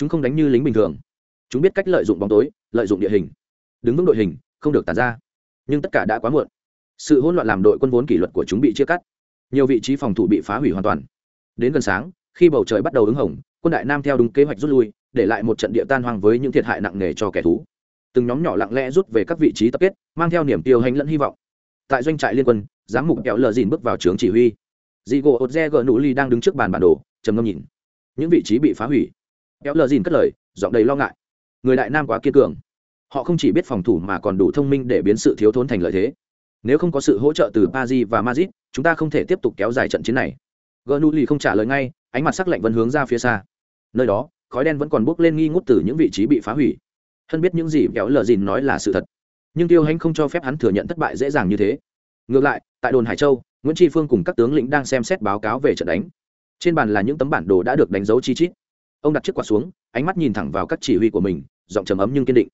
chúng không đánh như lính bình thường. Chúng biết cách lợi dụng bóng tối, lợi dụng địa hình. Đứng vững đội hình, không được tàn ra. Nhưng tất cả đã quá muộn. Sự hỗn loạn làm đội quân vốn kỷ luật của chúng bị chia cắt. Nhiều vị trí phòng thủ bị phá hủy hoàn toàn. Đến gần sáng, khi bầu trời bắt đầu ứng hồng, quân đại nam theo đúng kế hoạch rút lui, để lại một trận địa tan hoang với những thiệt hại nặng nề cho kẻ thú từng nhóm nhỏ lặng lẽ rút về các vị trí tập kết, mang theo niềm tiêu hành lẫn hy vọng. Tại doanh trại liên quân, giám mục kéo lờ dìn bước vào trướng chỉ huy. Dị gỗ ột re gờ nụ ly đang đứng trước bàn bản đồ, trầm ngâm nhìn. Những vị trí bị phá hủy kéo lờ dìn cất lời, giọng đầy lo ngại. Người đại nam quá kiên cường. Họ không chỉ biết phòng thủ mà còn đủ thông minh để biến sự thiếu thốn thành lợi thế. Nếu không có sự hỗ trợ từ paris và madrid, chúng ta không thể tiếp tục kéo dài trận chiến này. Gernuli không trả lời ngay, ánh mặt sắc lạnh vẫn hướng ra phía xa. Nơi đó, khói đen vẫn còn bốc lên nghi ngút từ những vị trí bị phá hủy. Hân biết những gì kéo lờ dìn nói là sự thật. Nhưng tiêu hanh không cho phép hắn thừa nhận thất bại dễ dàng như thế. Ngược lại, tại đồn hải châu, nguyễn tri phương cùng các tướng lĩnh đang xem xét báo cáo về trận đánh. Trên bàn là những tấm bản đồ đã được đánh dấu chi chít ông đặt chiếc quạt xuống, ánh mắt nhìn thẳng vào các chỉ huy của mình, giọng trầm ấm nhưng kiên định.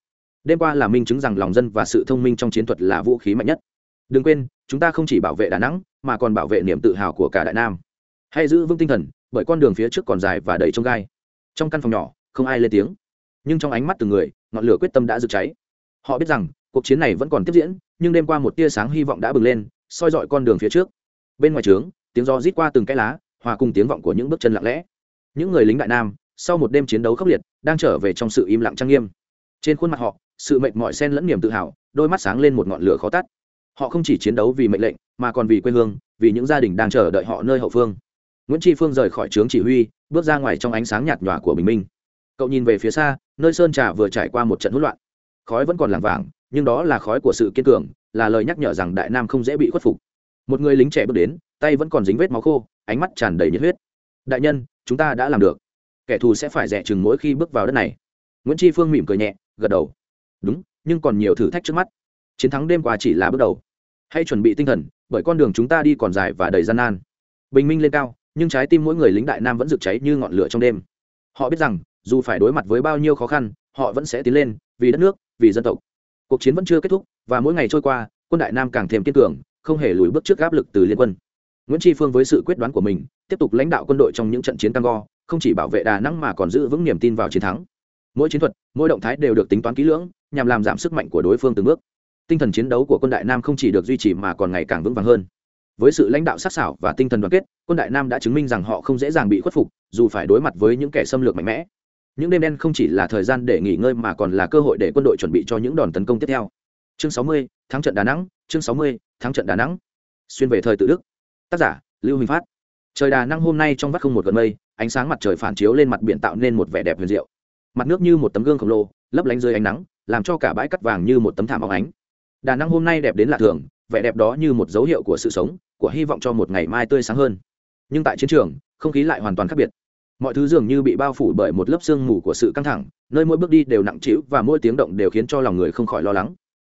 Đêm qua là minh chứng rằng lòng dân và sự thông minh trong chiến thuật là vũ khí mạnh nhất. Đừng quên, chúng ta không chỉ bảo vệ đà nẵng, mà còn bảo vệ niềm tự hào của cả đại nam. Hãy giữ vững tinh thần, bởi con đường phía trước còn dài và đầy trông gai. Trong căn phòng nhỏ, không ai lên tiếng. Nhưng trong ánh mắt từng người, ngọn lửa quyết tâm đã rực cháy. Họ biết rằng, cuộc chiến này vẫn còn tiếp diễn, nhưng đêm qua một tia sáng hy vọng đã bừng lên, soi dọi con đường phía trước. Bên ngoài trướng, tiếng gió rít qua từng cái lá, hòa cùng tiếng vọng của những bước chân lặng lẽ. Những người lính đại nam sau một đêm chiến đấu khốc liệt, đang trở về trong sự im lặng trang nghiêm. Trên khuôn mặt họ, sự mệt mỏi xen lẫn niềm tự hào, đôi mắt sáng lên một ngọn lửa khó tắt. Họ không chỉ chiến đấu vì mệnh lệnh, mà còn vì quê hương, vì những gia đình đang chờ đợi họ nơi hậu phương. Nguyễn tri phương rời khỏi trướng chỉ huy, bước ra ngoài trong ánh sáng nhạt nhòa của bình minh. Cậu nhìn về phía xa, nơi sơn trà vừa trải qua một trận hỗn loạn. Khói vẫn còn làng vàng, nhưng đó là khói của sự kiên cường, là lời nhắc nhở rằng đại nam không dễ bị khuất phục. Một người lính trẻ bước đến, tay vẫn còn dính vết máu khô, ánh mắt tràn đầy nhiệt huyết. Đại nhân, chúng ta đã làm được kẻ thù sẽ phải rẻ chừng mỗi khi bước vào đất này. Nguyễn tri phương mỉm cười nhẹ, gật đầu. Đúng, nhưng còn nhiều thử thách trước mắt. Chiến thắng đêm qua chỉ là bước đầu. Hãy chuẩn bị tinh thần, bởi con đường chúng ta đi còn dài và đầy gian nan. Bình minh lên cao, nhưng trái tim mỗi người lính đại nam vẫn rực cháy như ngọn lửa trong đêm. Họ biết rằng, dù phải đối mặt với bao nhiêu khó khăn, họ vẫn sẽ tiến lên, vì đất nước, vì dân tộc. Cuộc chiến vẫn chưa kết thúc, và mỗi ngày trôi qua, quân đại nam càng thêm kiên cường, không hề lùi bước trước áp lực từ liên quân. Nguyễn tri phương với sự quyết đoán của mình, tiếp tục lãnh đạo quân đội trong những trận chiến cam go không chỉ bảo vệ đà nẵng mà còn giữ vững niềm tin vào chiến thắng. Mỗi chiến thuật mỗi động thái đều được tính toán kỹ lưỡng nhằm làm giảm sức mạnh của đối phương từng bước. Tinh thần chiến đấu của quân đại nam không chỉ được duy trì mà còn ngày càng vững vàng hơn. Với sự lãnh đạo sắc sảo và tinh thần đoàn kết quân đại nam đã chứng minh rằng họ không dễ dàng bị khuất phục dù phải đối mặt với những kẻ xâm lược mạnh mẽ. Những đêm đen không chỉ là thời gian để nghỉ ngơi mà còn là cơ hội để quân đội chuẩn bị cho những đòn tấn công tiếp theo. Chương 60, thắng trận đà nẵng chương 60, thắng trận đà nẵng. Xuyên về thời tự đức. Tác giả lưu huỳnh phát. Trời đà nẵng hôm nay trong vắt không một gần mây ánh sáng mặt trời phản chiếu lên mặt biển tạo nên một vẻ đẹp huyền diệu. Mặt nước như một tấm gương khổng lồ, lấp lánh dưới ánh nắng, làm cho cả bãi cắt vàng như một tấm thảm óng ánh. Đà nẵng hôm nay đẹp đến lạ thường, vẻ đẹp đó như một dấu hiệu của sự sống, của hy vọng cho một ngày mai tươi sáng hơn. Nhưng tại chiến trường, không khí lại hoàn toàn khác biệt. Mọi thứ dường như bị bao phủ bởi một lớp sương mù của sự căng thẳng, nơi mỗi bước đi đều nặng trĩu và mỗi tiếng động đều khiến cho lòng người không khỏi lo lắng.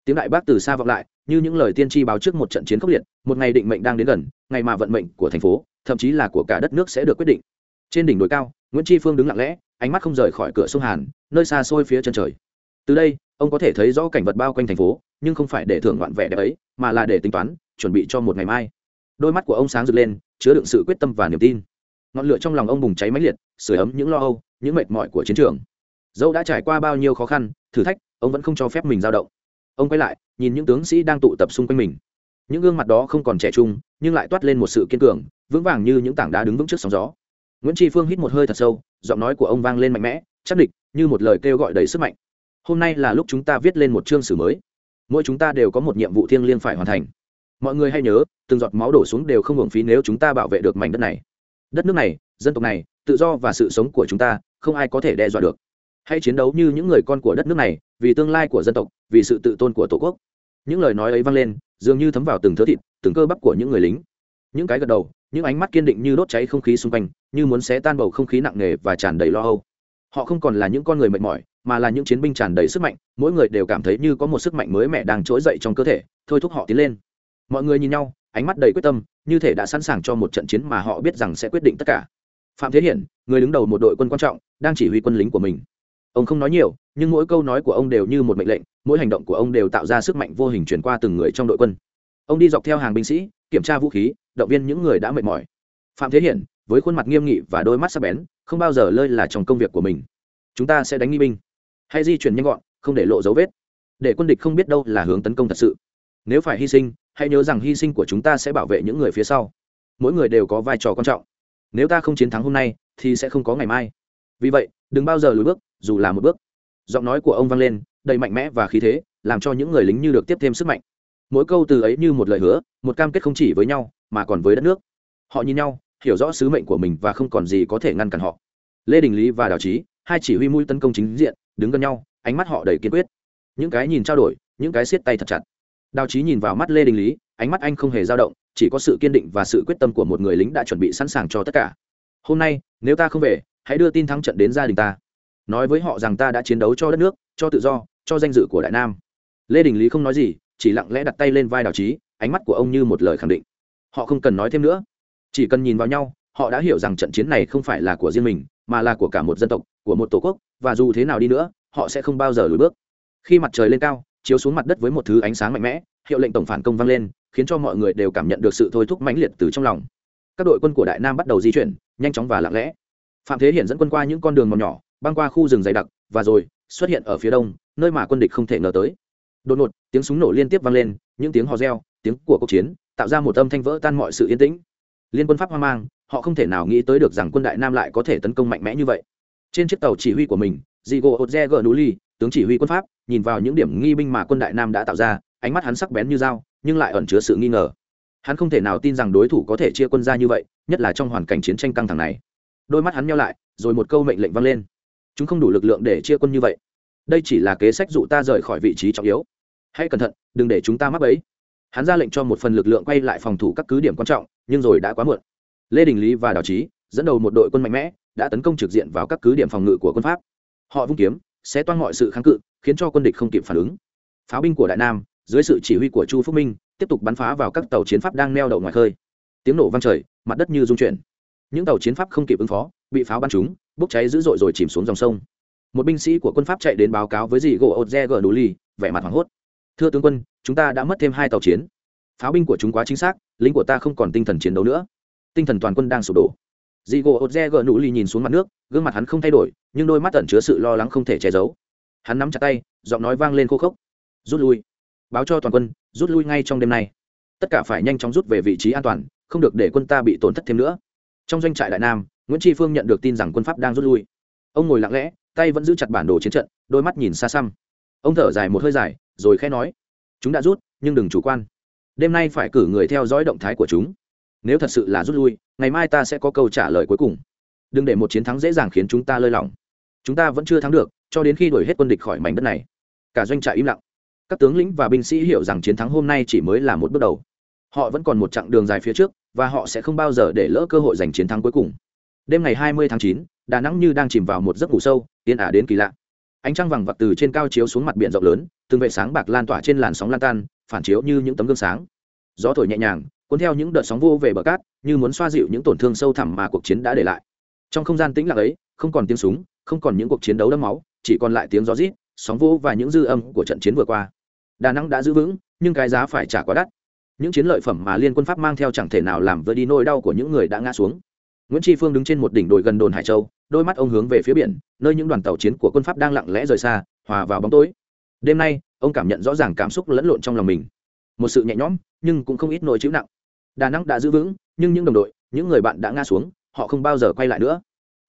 Tiếng đại bác từ xa vọng lại, như những lời tiên tri báo trước một trận chiến khốc liệt, một ngày định mệnh đang đến gần, ngày mà vận mệnh của thành phố, thậm chí là của cả đất nước sẽ được quyết định trên đỉnh đồi cao, nguyễn tri phương đứng lặng lẽ, ánh mắt không rời khỏi cửa sông hàn, nơi xa xôi phía chân trời. Từ đây, ông có thể thấy rõ cảnh vật bao quanh thành phố, nhưng không phải để thưởng ngoạn vẻ đẹp ấy, mà là để tính toán, chuẩn bị cho một ngày mai. Đôi mắt của ông sáng rực lên, chứa đựng sự quyết tâm và niềm tin. Ngọn lửa trong lòng ông bùng cháy mãnh liệt sửa ấm những lo âu, những mệt mỏi của chiến trường. Dẫu đã trải qua bao nhiêu khó khăn, thử thách, ông vẫn không cho phép mình dao động. Ông quay lại, nhìn những tướng sĩ đang tụ tập xung quanh mình. Những gương mặt đó không còn trẻ trung, nhưng lại toát lên một sự kiên cường, vững vàng như những tảng đá đứng vững trước sóng gió nguyễn tri phương hít một hơi thật sâu, giọng nói của ông vang lên mạnh mẽ, chắc địch, như một lời kêu gọi đầy sức mạnh. Hôm nay là lúc chúng ta viết lên một chương sử mới. Mỗi chúng ta đều có một nhiệm vụ thiêng liêng phải hoàn thành. Mọi người hay nhớ, từng giọt máu đổ xuống đều không hưởng phí nếu chúng ta bảo vệ được mảnh đất này. Đất nước này, dân tộc này, tự do và sự sống của chúng ta, không ai có thể đe dọa được. Hãy chiến đấu như những người con của đất nước này, vì tương lai của dân tộc, vì sự tự tôn của tổ quốc. Những lời nói ấy vang lên, dường như thấm vào từng thớ thịt, từng cơ bắp của những người lính. Những cái gật đầu những ánh mắt kiên định như đốt cháy không khí xung quanh, như muốn xé tan bầu không khí nặng nề và tràn đầy lo âu. Họ không còn là những con người mệt mỏi, mà là những chiến binh tràn đầy sức mạnh, mỗi người đều cảm thấy như có một sức mạnh mới mẻ đang trỗi dậy trong cơ thể, thôi thúc họ tiến lên. Mọi người nhìn nhau, ánh mắt đầy quyết tâm, như thể đã sẵn sàng cho một trận chiến mà họ biết rằng sẽ quyết định tất cả. Phạm thế hiển, người đứng đầu một đội quân quan trọng, đang chỉ huy quân lính của mình. Ông không nói nhiều, nhưng mỗi câu nói của ông đều như một mệnh lệnh, mỗi hành động của ông đều tạo ra sức mạnh vô hình chuyển qua từng người trong đội quân. Ông đi dọc theo hàng binh sĩ, kiểm tra vũ khí động viên những người đã mệt mỏi. Phạm thế hiển, với khuôn mặt nghiêm nghị và đôi mắt sắc bén, không bao giờ lơi là trong công việc của mình. Chúng ta sẽ đánh nghi binh. Hay di chuyển nhanh gọn, không để lộ dấu vết. Để quân địch không biết đâu là hướng tấn công thật sự. Nếu phải hy sinh, hãy nhớ rằng hy sinh của chúng ta sẽ bảo vệ những người phía sau. Mỗi người đều có vai trò quan trọng. Nếu ta không chiến thắng hôm nay, thì sẽ không có ngày mai. Vì vậy, đừng bao giờ lùi bước, dù là một bước. Giọng nói của ông vang lên, đầy mạnh mẽ và khí thế, làm cho những người lính như được tiếp thêm sức mạnh mỗi câu từ ấy như một lời hứa, một cam kết không chỉ với nhau, mà còn với đất nước. Họ nhìn nhau, hiểu rõ sứ mệnh của mình và không còn gì có thể ngăn cản họ. Lê đình lý và đào trí hai chỉ huy mũi tấn công chính diện, đứng gần nhau, ánh mắt họ đầy kiên quyết. Những cái nhìn trao đổi, những cái siết tay thật chặt. Đào trí nhìn vào mắt lê đình lý, ánh mắt anh không hề dao động, chỉ có sự kiên định và sự quyết tâm của một người lính đã chuẩn bị sẵn sàng cho tất cả. Hôm nay, nếu ta không về, hãy đưa tin thắng trận đến gia đình ta. Nói với họ rằng ta đã chiến đấu cho đất nước, cho tự do, cho danh dự của đại nam. Lê đình lý không nói gì chỉ lặng lẽ đặt tay lên vai đào trí, ánh mắt của ông như một lời khẳng định. Họ không cần nói thêm nữa. Chỉ cần nhìn vào nhau, họ đã hiểu rằng trận chiến này không phải là của riêng mình, mà là của cả một dân tộc, của một tổ quốc, và dù thế nào đi nữa, họ sẽ không bao giờ lùi bước. Khi mặt trời lên cao, chiếu xuống mặt đất với một thứ ánh sáng mạnh mẽ, hiệu lệnh tổng phản công vang lên, khiến cho mọi người đều cảm nhận được sự thôi thúc mãnh liệt từ trong lòng. Các đội quân của đại nam bắt đầu di chuyển, nhanh chóng và lặng lẽ. Phạm thế hiện dẫn quân qua những con đường mòn nhỏ, băng qua khu rừng dày đặc, và rồi xuất hiện ở phía đông, nơi mà quân địch không thể ngờ tới đột ngột, tiếng súng nổ liên tiếp vang lên, những tiếng hò reo, tiếng của cuộc chiến, tạo ra một âm thanh vỡ tan mọi sự yên tĩnh. Liên quân pháp hoang mang, họ không thể nào nghĩ tới được rằng quân đại nam lại có thể tấn công mạnh mẽ như vậy. Trên chiếc tàu chỉ huy của mình diego oze g nuli tướng chỉ huy quân pháp, nhìn vào những điểm nghi binh mà quân đại nam đã tạo ra, ánh mắt hắn sắc bén như dao, nhưng lại ẩn chứa sự nghi ngờ. Hắn không thể nào tin rằng đối thủ có thể chia quân ra như vậy, nhất là trong hoàn cảnh chiến tranh căng thẳng này. Đôi mắt hắn nhau lại, rồi một câu mệnh lệnh vang lên. Chúng không đủ lực lượng để chia quân như vậy. Đây chỉ là kế sách dụ ta rời khỏi vị trí trọng yếu hãy cẩn thận, đừng để chúng ta mắc bẫy. Hắn ra lệnh cho một phần lực lượng quay lại phòng thủ các cứ điểm quan trọng, nhưng rồi đã quá muộn. Lê đình lý và đào trí dẫn đầu một đội quân mạnh mẽ, đã tấn công trực diện vào các cứ điểm phòng ngự của quân pháp. Họ vung kiếm sẽ toan mọi sự kháng cự, khiến cho quân địch không kịp phản ứng. Pháo binh của đại nam, dưới sự chỉ huy của chu phúc minh, tiếp tục bắn phá vào các tàu chiến pháp đang neo đậu ngoài khơi. Tiếng nổ vang trời, mặt đất như rung chuyển. Những tàu chiến pháp không kịp ứng phó, bị pháo bắn trúng, bốc cháy dữ dội rồi chìm xuống dòng sông. Một binh sĩ của quân pháp chạy đến báo cáo với dì gỗ ột gờ đủ ly vẻ mặt hoảng hốt thưa tướng quân, chúng ta đã mất thêm hai tàu chiến. Pháo binh của chúng quá chính xác, lính của ta không còn tinh thần chiến đấu nữa. Tinh thần toàn quân đang sụp đổ. Dị gỗ ột re gỡ nụ ly nhìn xuống mặt nước, gương mặt hắn không thay đổi, nhưng đôi mắt tẩn chứa sự lo lắng không thể che giấu. Hắn nắm chặt tay, giọng nói vang lên khô khốc. Rút lui. Báo cho toàn quân, rút lui ngay trong đêm nay. Tất cả phải nhanh chóng rút về vị trí an toàn, không được để quân ta bị tổn thất thêm nữa. Trong doanh trại đại nam, nguyễn tri phương nhận được tin rằng quân pháp đang rút lui. Ông ngồi lặng lẽ, tay vẫn giữ chặt bản đồ chiến trận, đôi mắt nhìn xa xăm. Ông thở dài một hơi dài rồi khẽ nói chúng đã rút nhưng đừng chủ quan. Đêm nay phải cử người theo dõi động thái của chúng. Nếu thật sự là rút lui ngày mai ta sẽ có câu trả lời cuối cùng. Đừng để một chiến thắng dễ dàng khiến chúng ta lơi lỏng. Chúng ta vẫn chưa thắng được cho đến khi đuổi hết quân địch khỏi mảnh đất này. Cả doanh trại im lặng. Các tướng lĩnh và binh sĩ hiểu rằng chiến thắng hôm nay chỉ mới là một bước đầu. Họ vẫn còn một chặng đường dài phía trước và họ sẽ không bao giờ để lỡ cơ hội giành chiến thắng cuối cùng. Đêm ngày 20 tháng 9, đà nẵng như đang chìm vào một giấc ngủ sâu yên ả đến kỳ lạ ánh trăng vàng vặc từ trên cao chiếu xuống mặt biển rộng lớn, từng vệ sáng bạc lan tỏa trên làn sóng lan tan, phản chiếu như những tấm gương sáng. Gió thổi nhẹ nhàng, cuốn theo những đợt sóng vô về bờ cát, như muốn xoa dịu những tổn thương sâu thẳm mà cuộc chiến đã để lại. Trong không gian tĩnh lặng ấy, không còn tiếng súng, không còn những cuộc chiến đấu đẫm máu, chỉ còn lại tiếng gió rít, sóng vô và những dư âm của trận chiến vừa qua. Đà nẵng đã giữ vững, nhưng cái giá phải trả quá đắt. Những chiến lợi phẩm mà liên quân pháp mang theo chẳng thể nào làm vơi đi nỗi đau của những người đã ngã xuống nguyễn tri phương đứng trên một đỉnh đồi gần đồn hải châu đôi mắt ông hướng về phía biển nơi những đoàn tàu chiến của quân pháp đang lặng lẽ rời xa hòa vào bóng tối đêm nay ông cảm nhận rõ ràng cảm xúc lẫn lộn trong lòng mình một sự nhẹ nhõm nhưng cũng không ít nỗi chịu nặng đà nẵng đã giữ vững nhưng những đồng đội những người bạn đã ngã xuống họ không bao giờ quay lại nữa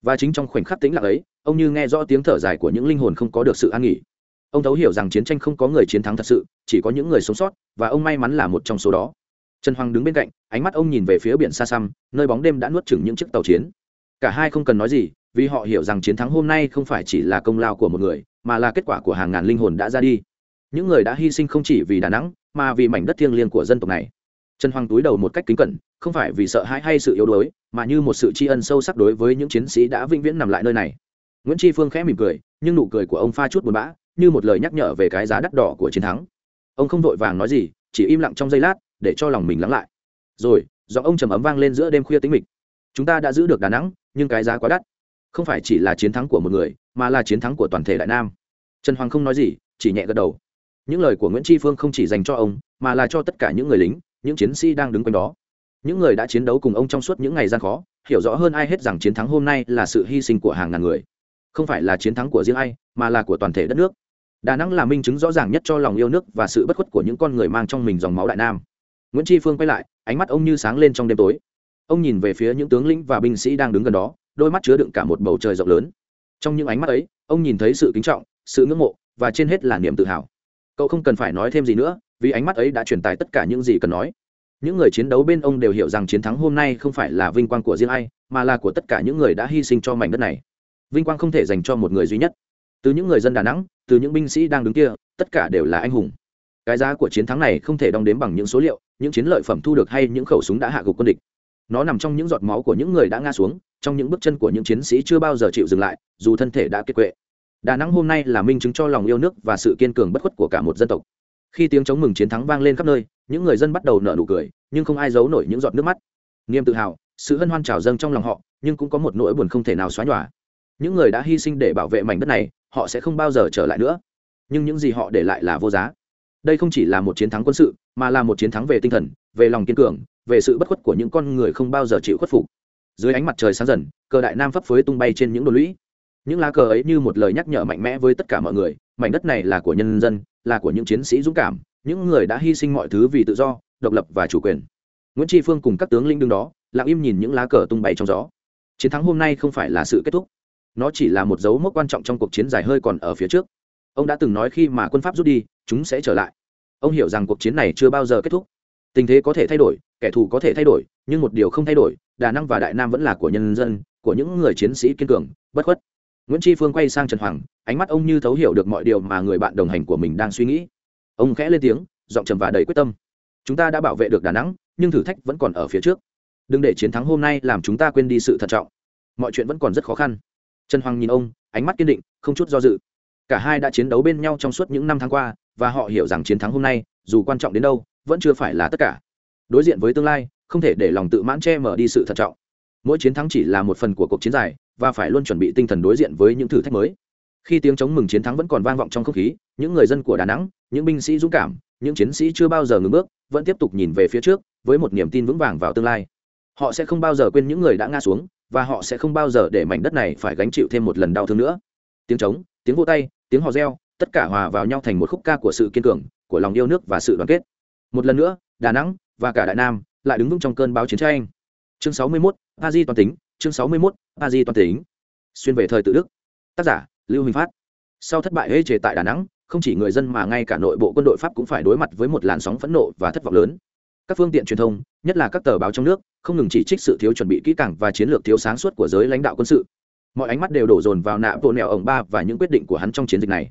và chính trong khoảnh khắc tĩnh lặng ấy ông như nghe rõ tiếng thở dài của những linh hồn không có được sự an nghỉ ông thấu hiểu rằng chiến tranh không có người chiến thắng thật sự chỉ có những người sống sót và ông may mắn là một trong số đó trần hoàng đứng bên cạnh, ánh mắt ông nhìn về phía biển xa xăm, nơi bóng đêm đã nuốt chửng những chiếc tàu chiến. Cả hai không cần nói gì, vì họ hiểu rằng chiến thắng hôm nay không phải chỉ là công lao của một người, mà là kết quả của hàng ngàn linh hồn đã ra đi. Những người đã hy sinh không chỉ vì đà nẵng, mà vì mảnh đất thiêng liêng của dân tộc này. Trần hoàng túi đầu một cách kính cẩn, không phải vì sợ hãi hay sự yếu đuối, mà như một sự tri ân sâu sắc đối với những chiến sĩ đã vĩnh viễn nằm lại nơi này. Nguyễn tri phương khẽ mỉm cười, nhưng nụ cười của ông pha chút buồn bã, như một lời nhắc nhở về cái giá đắt đỏ của chiến thắng. Ông không vội vàng nói gì, chỉ im lặng trong giây lát để cho lòng mình lắng lại. Rồi, giọng ông trầm ấm vang lên giữa đêm khuya tĩnh mịch. Chúng ta đã giữ được đà nẵng, nhưng cái giá quá đắt. Không phải chỉ là chiến thắng của một người, mà là chiến thắng của toàn thể đại nam. Trần hoàng không nói gì, chỉ nhẹ gật đầu. Những lời của nguyễn tri phương không chỉ dành cho ông, mà là cho tất cả những người lính, những chiến sĩ đang đứng quanh đó. Những người đã chiến đấu cùng ông trong suốt những ngày gian khó, hiểu rõ hơn ai hết rằng chiến thắng hôm nay là sự hy sinh của hàng ngàn người. Không phải là chiến thắng của riêng ai, mà là của toàn thể đất nước. Đà nẵng là minh chứng rõ ràng nhất cho lòng yêu nước và sự bất khuất của những con người mang trong mình dòng máu đại nam nguyễn tri phương quay lại, ánh mắt ông như sáng lên trong đêm tối. Ông nhìn về phía những tướng lĩnh và binh sĩ đang đứng gần đó, đôi mắt chứa đựng cả một bầu trời rộng lớn. Trong những ánh mắt ấy, ông nhìn thấy sự kính trọng, sự ngưỡng mộ, và trên hết là niềm tự hào. Cậu không cần phải nói thêm gì nữa, vì ánh mắt ấy đã truyền tải tất cả những gì cần nói. Những người chiến đấu bên ông đều hiểu rằng chiến thắng hôm nay không phải là vinh quang của riêng ai, mà là của tất cả những người đã hy sinh cho mảnh đất này. Vinh quang không thể dành cho một người duy nhất. Từ những người dân đà nẵng, từ những binh sĩ đang đứng kia, tất cả đều là anh hùng. Cái giá của chiến thắng này không thể đong đếm bằng những số liệu những chiến lợi phẩm thu được hay những khẩu súng đã hạ gục quân địch. Nó nằm trong những giọt máu của những người đã ngã xuống, trong những bước chân của những chiến sĩ chưa bao giờ chịu dừng lại, dù thân thể đã kiệt quệ. Đà nẵng hôm nay là minh chứng cho lòng yêu nước và sự kiên cường bất khuất của cả một dân tộc. Khi tiếng chống mừng chiến thắng vang lên khắp nơi, những người dân bắt đầu nở nụ cười, nhưng không ai giấu nổi những giọt nước mắt. Niềm tự hào, sự hân hoan trào dâng trong lòng họ, nhưng cũng có một nỗi buồn không thể nào xóa nhòa. Những người đã hy sinh để bảo vệ mảnh đất này, họ sẽ không bao giờ trở lại nữa. Nhưng những gì họ để lại là vô giá đây không chỉ là một chiến thắng quân sự, mà là một chiến thắng về tinh thần, về lòng kiên cường, về sự bất khuất của những con người không bao giờ chịu khuất phục. Dưới ánh mặt trời sáng dần, cờ đại nam phấp phới tung bay trên những đồi lũy. Những lá cờ ấy như một lời nhắc nhở mạnh mẽ với tất cả mọi người, mảnh đất này là của nhân dân, là của những chiến sĩ dũng cảm, những người đã hy sinh mọi thứ vì tự do, độc lập và chủ quyền. Nguyễn tri phương cùng các tướng linh đương đó, lặng im nhìn những lá cờ tung bay trong gió. Chiến thắng hôm nay không phải là sự kết thúc. Nó chỉ là một dấu mốc quan trọng trong cuộc chiến dài hơi còn ở phía trước. Ông đã từng nói khi mà quân pháp rút đi, chúng sẽ trở lại ông hiểu rằng cuộc chiến này chưa bao giờ kết thúc. Tình thế có thể thay đổi, kẻ thù có thể thay đổi, nhưng một điều không thay đổi, đà năng và đại nam vẫn là của nhân dân, của những người chiến sĩ kiên cường, bất khuất. Nguyễn tri phương quay sang trần hoàng, ánh mắt ông như thấu hiểu được mọi điều mà người bạn đồng hành của mình đang suy nghĩ. Ông khẽ lên tiếng, giọng trầm và đầy quyết tâm. Chúng ta đã bảo vệ được đà nẵng nhưng thử thách vẫn còn ở phía trước. Đừng để chiến thắng hôm nay làm chúng ta quên đi sự thận trọng. Mọi chuyện vẫn còn rất khó khăn. Trần hoàng nhìn ông, ánh mắt kiên định, không chút do dự. Cả hai đã chiến đấu bên nhau trong suốt những năm tháng qua và họ hiểu rằng chiến thắng hôm nay, dù quan trọng đến đâu, vẫn chưa phải là tất cả. Đối diện với tương lai, không thể để lòng tự mãn che mở đi sự thận trọng. Mỗi chiến thắng chỉ là một phần của cuộc chiến dài, và phải luôn chuẩn bị tinh thần đối diện với những thử thách mới. Khi tiếng chống mừng chiến thắng vẫn còn vang vọng trong không khí, những người dân của đà nẵng, những binh sĩ dũng cảm, những chiến sĩ chưa bao giờ ngừng bước, vẫn tiếp tục nhìn về phía trước, với một niềm tin vững vàng vào tương lai. Họ sẽ không bao giờ quên những người đã ngã xuống, và họ sẽ không bao giờ để mảnh đất này phải gánh chịu thêm một lần đau thương nữa. Tiếng trống, tiếng vô tay, tiếng hò reo tất cả hòa vào nhau thành một khúc ca của sự kiên cường của lòng yêu nước và sự đoàn kết. Một lần nữa đà nẵng và cả đại nam lại đứng vững trong cơn báo chiến tranh. Chương 61, a di toàn tính. Chương 61, a di toàn tính. Xuyên về thời tự đức. Tác giả lưu huỳnh phát. Sau thất bại hê trề tại đà nẵng không chỉ người dân mà ngay cả nội bộ quân đội pháp cũng phải đối mặt với một làn sóng phẫn nộ và thất vọng lớn. Các phương tiện truyền thông nhất là các tờ báo trong nước không ngừng chỉ trích sự thiếu chuẩn bị kỹ càng và chiến lược thiếu sáng suốt của giới lãnh đạo quân sự. Mọi ánh mắt đều đổ dồn vào nạ bộ nẹo ổng ba và những quyết định của hắn trong chiến dịch này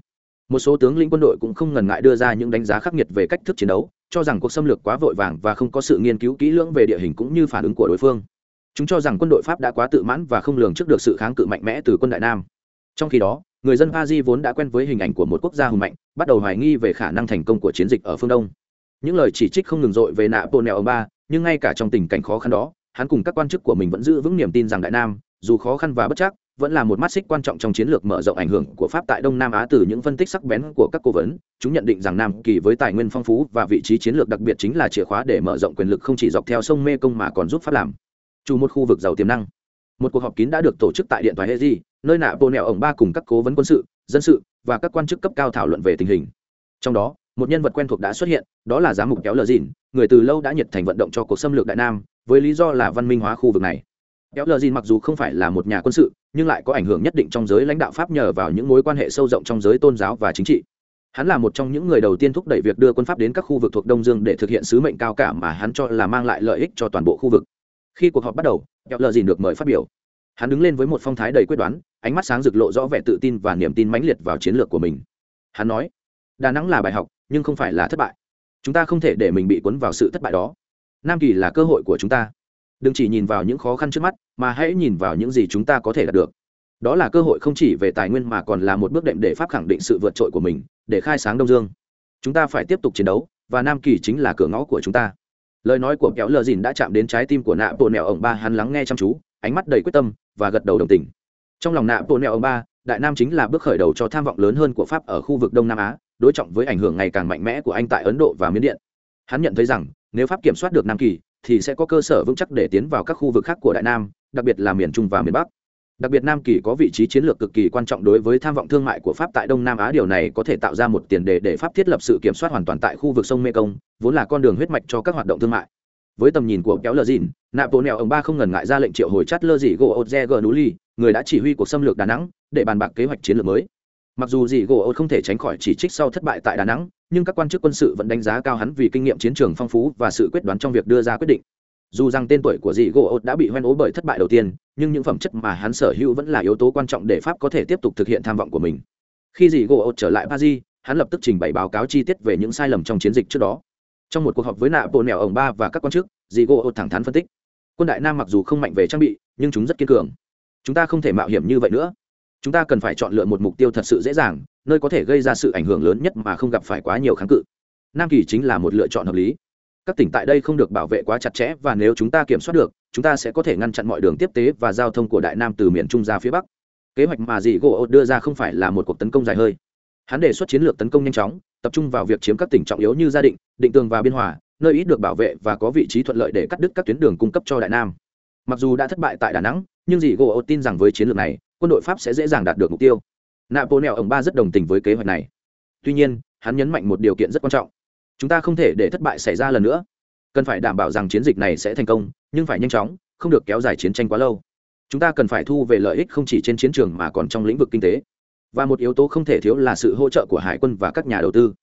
một số tướng lĩnh quân đội cũng không ngần ngại đưa ra những đánh giá khắc nghiệt về cách thức chiến đấu, cho rằng cuộc xâm lược quá vội vàng và không có sự nghiên cứu kỹ lưỡng về địa hình cũng như phản ứng của đối phương. Chúng cho rằng quân đội pháp đã quá tự mãn và không lường trước được sự kháng cự mạnh mẽ từ quân đại nam. Trong khi đó, người dân paris vốn đã quen với hình ảnh của một quốc gia hùng mạnh, bắt đầu hoài nghi về khả năng thành công của chiến dịch ở phương đông. Những lời chỉ trích không ngừng dội về nạ bộ ông ba, nhưng ngay cả trong tình cảnh khó khăn đó, hắn cùng các quan chức của mình vẫn giữ vững niềm tin rằng đại nam, dù khó khăn và bất chắc vẫn là một mắt xích quan trọng trong chiến lược mở rộng ảnh hưởng của pháp tại đông nam á từ những phân tích sắc bén của các cố vấn. Chúng nhận định rằng nam kỳ với tài nguyên phong phú và vị trí chiến lược đặc biệt chính là chìa khóa để mở rộng quyền lực không chỉ dọc theo sông mê công mà còn giúp pháp làm chủ một khu vực giàu tiềm năng. Một cuộc họp kín đã được tổ chức tại điện thoại Hezi, nơi nạ bộ nẹo ổng ba cùng các cố vấn quân sự dân sự và các quan chức cấp cao thảo luận về tình hình. Trong đó một nhân vật quen thuộc đã xuất hiện đó là giám mục kéo lờ dìn người từ lâu đã nhiệt thành vận động cho cuộc xâm lược đại nam với lý do là văn minh hóa khu vực này kéo lờ dìn mặc dù không phải là một nhà quân sự, nhưng lại có ảnh hưởng nhất định trong giới lãnh đạo pháp nhờ vào những mối quan hệ sâu rộng trong giới tôn giáo và chính trị. Hắn là một trong những người đầu tiên thúc đẩy việc đưa quân pháp đến các khu vực thuộc đông dương để thực hiện sứ mệnh cao cả mà hắn cho là mang lại lợi ích cho toàn bộ khu vực. Khi cuộc họp bắt đầu, kéo lờ dìn được mời phát biểu. Hắn đứng lên với một phong thái đầy quyết đoán, ánh mắt sáng rực lộ rõ vẻ tự tin và niềm tin mãnh liệt vào chiến lược của mình. Hắn nói, đà nẵng là bài học, nhưng không phải là thất bại. Chúng ta không thể để mình bị cuốn vào sự thất bại đó. Nam kỳ là cơ hội của chúng ta đừng chỉ nhìn vào những khó khăn trước mắt, mà hãy nhìn vào những gì chúng ta có thể đạt được. Đó là cơ hội không chỉ về tài nguyên mà còn là một bước đệm để pháp khẳng định sự vượt trội của mình, để khai sáng đông dương. Chúng ta phải tiếp tục chiến đấu, và nam kỳ chính là cửa ngõ của chúng ta. Lời nói của kéo lờ dìn đã chạm đến trái tim của nạ bộ nẹo ổng ba, hắn lắng nghe chăm chú, ánh mắt đầy quyết tâm, và gật đầu đồng tình. Trong lòng nạ bộ nẹo ổng ba, đại nam chính là bước khởi đầu cho tham vọng lớn hơn của pháp ở khu vực đông nam á, đối trọng với ảnh hưởng ngày càng mạnh mẽ của anh tại ấn độ và miến điện. Hắn nhận thấy rằng, nếu pháp kiểm soát được nam kỳ thì sẽ có cơ sở vững chắc để tiến vào các khu vực khác của đại nam, đặc biệt là miền trung và miền bắc. Đặc biệt nam kỳ có vị trí chiến lược cực kỳ quan trọng đối với tham vọng thương mại của pháp tại đông nam á. Điều này có thể tạo ra một tiền đề để pháp thiết lập sự kiểm soát hoàn toàn tại khu vực sông mekong, vốn là con đường huyết mạch cho các hoạt động thương mại. Với tầm nhìn của kéo lờ dìn nạp bộ nẹo ông ba không ngần ngại ra lệnh triệu hồi chát lơ dị gỗ ô re gờ núi người đã chỉ huy cuộc xâm lược đà nẵng, để bàn bạc kế hoạch chiến lược mới mặc dù dị gỗ ột không thể tránh khỏi chỉ trích sau thất bại tại đà nẵng, nhưng các quan chức quân sự vẫn đánh giá cao hắn vì kinh nghiệm chiến trường phong phú và sự quyết đoán trong việc đưa ra quyết định. Dù rằng tên tuổi của dị gỗ ột đã bị hoen ố bởi thất bại đầu tiên, nhưng những phẩm chất mà hắn sở hữu vẫn là yếu tố quan trọng để pháp có thể tiếp tục thực hiện tham vọng của mình. Khi dị gỗ ột trở lại paris, hắn lập tức trình bày báo cáo chi tiết về những sai lầm trong chiến dịch trước đó. Trong một cuộc họp với nạ bộ nẻo ổng ba và các quan chức dị gỗ ột thẳng thắn phân tích. Quân đại nam mặc dù không mạnh về trang bị, nhưng chúng rất kiên cường. Chúng ta không thể mạo hiểm như vậy nữa chúng ta cần phải chọn lựa một mục tiêu thật sự dễ dàng, nơi có thể gây ra sự ảnh hưởng lớn nhất mà không gặp phải quá nhiều kháng cự. Nam kỳ chính là một lựa chọn hợp lý. Các tỉnh tại đây không được bảo vệ quá chặt chẽ và nếu chúng ta kiểm soát được, chúng ta sẽ có thể ngăn chặn mọi đường tiếp tế và giao thông của đại nam từ miền trung ra phía bắc. Kế hoạch mà dị gỗ đưa ra không phải là một cuộc tấn công dài hơi. Hắn đề xuất chiến lược tấn công nhanh chóng, tập trung vào việc chiếm các tỉnh trọng yếu như gia định định tường và biên hòa, nơi ít được bảo vệ và có vị trí thuận lợi để cắt đứt các tuyến đường cung cấp cho đại nam. Mặc dù đã thất bại tại đà nẵng, nhưng dị gỗ tin rằng với chiến lược này quân đội pháp sẽ dễ dàng đạt được mục tiêu. Napoleon ông ba rất đồng tình với kế hoạch này. Tuy nhiên, hắn nhấn mạnh một điều kiện rất quan trọng. Chúng ta không thể để thất bại xảy ra lần nữa. Cần phải đảm bảo rằng chiến dịch này sẽ thành công, nhưng phải nhanh chóng, không được kéo dài chiến tranh quá lâu. Chúng ta cần phải thu về lợi ích không chỉ trên chiến trường mà còn trong lĩnh vực kinh tế. Và một yếu tố không thể thiếu là sự hỗ trợ của hải quân và các nhà đầu tư.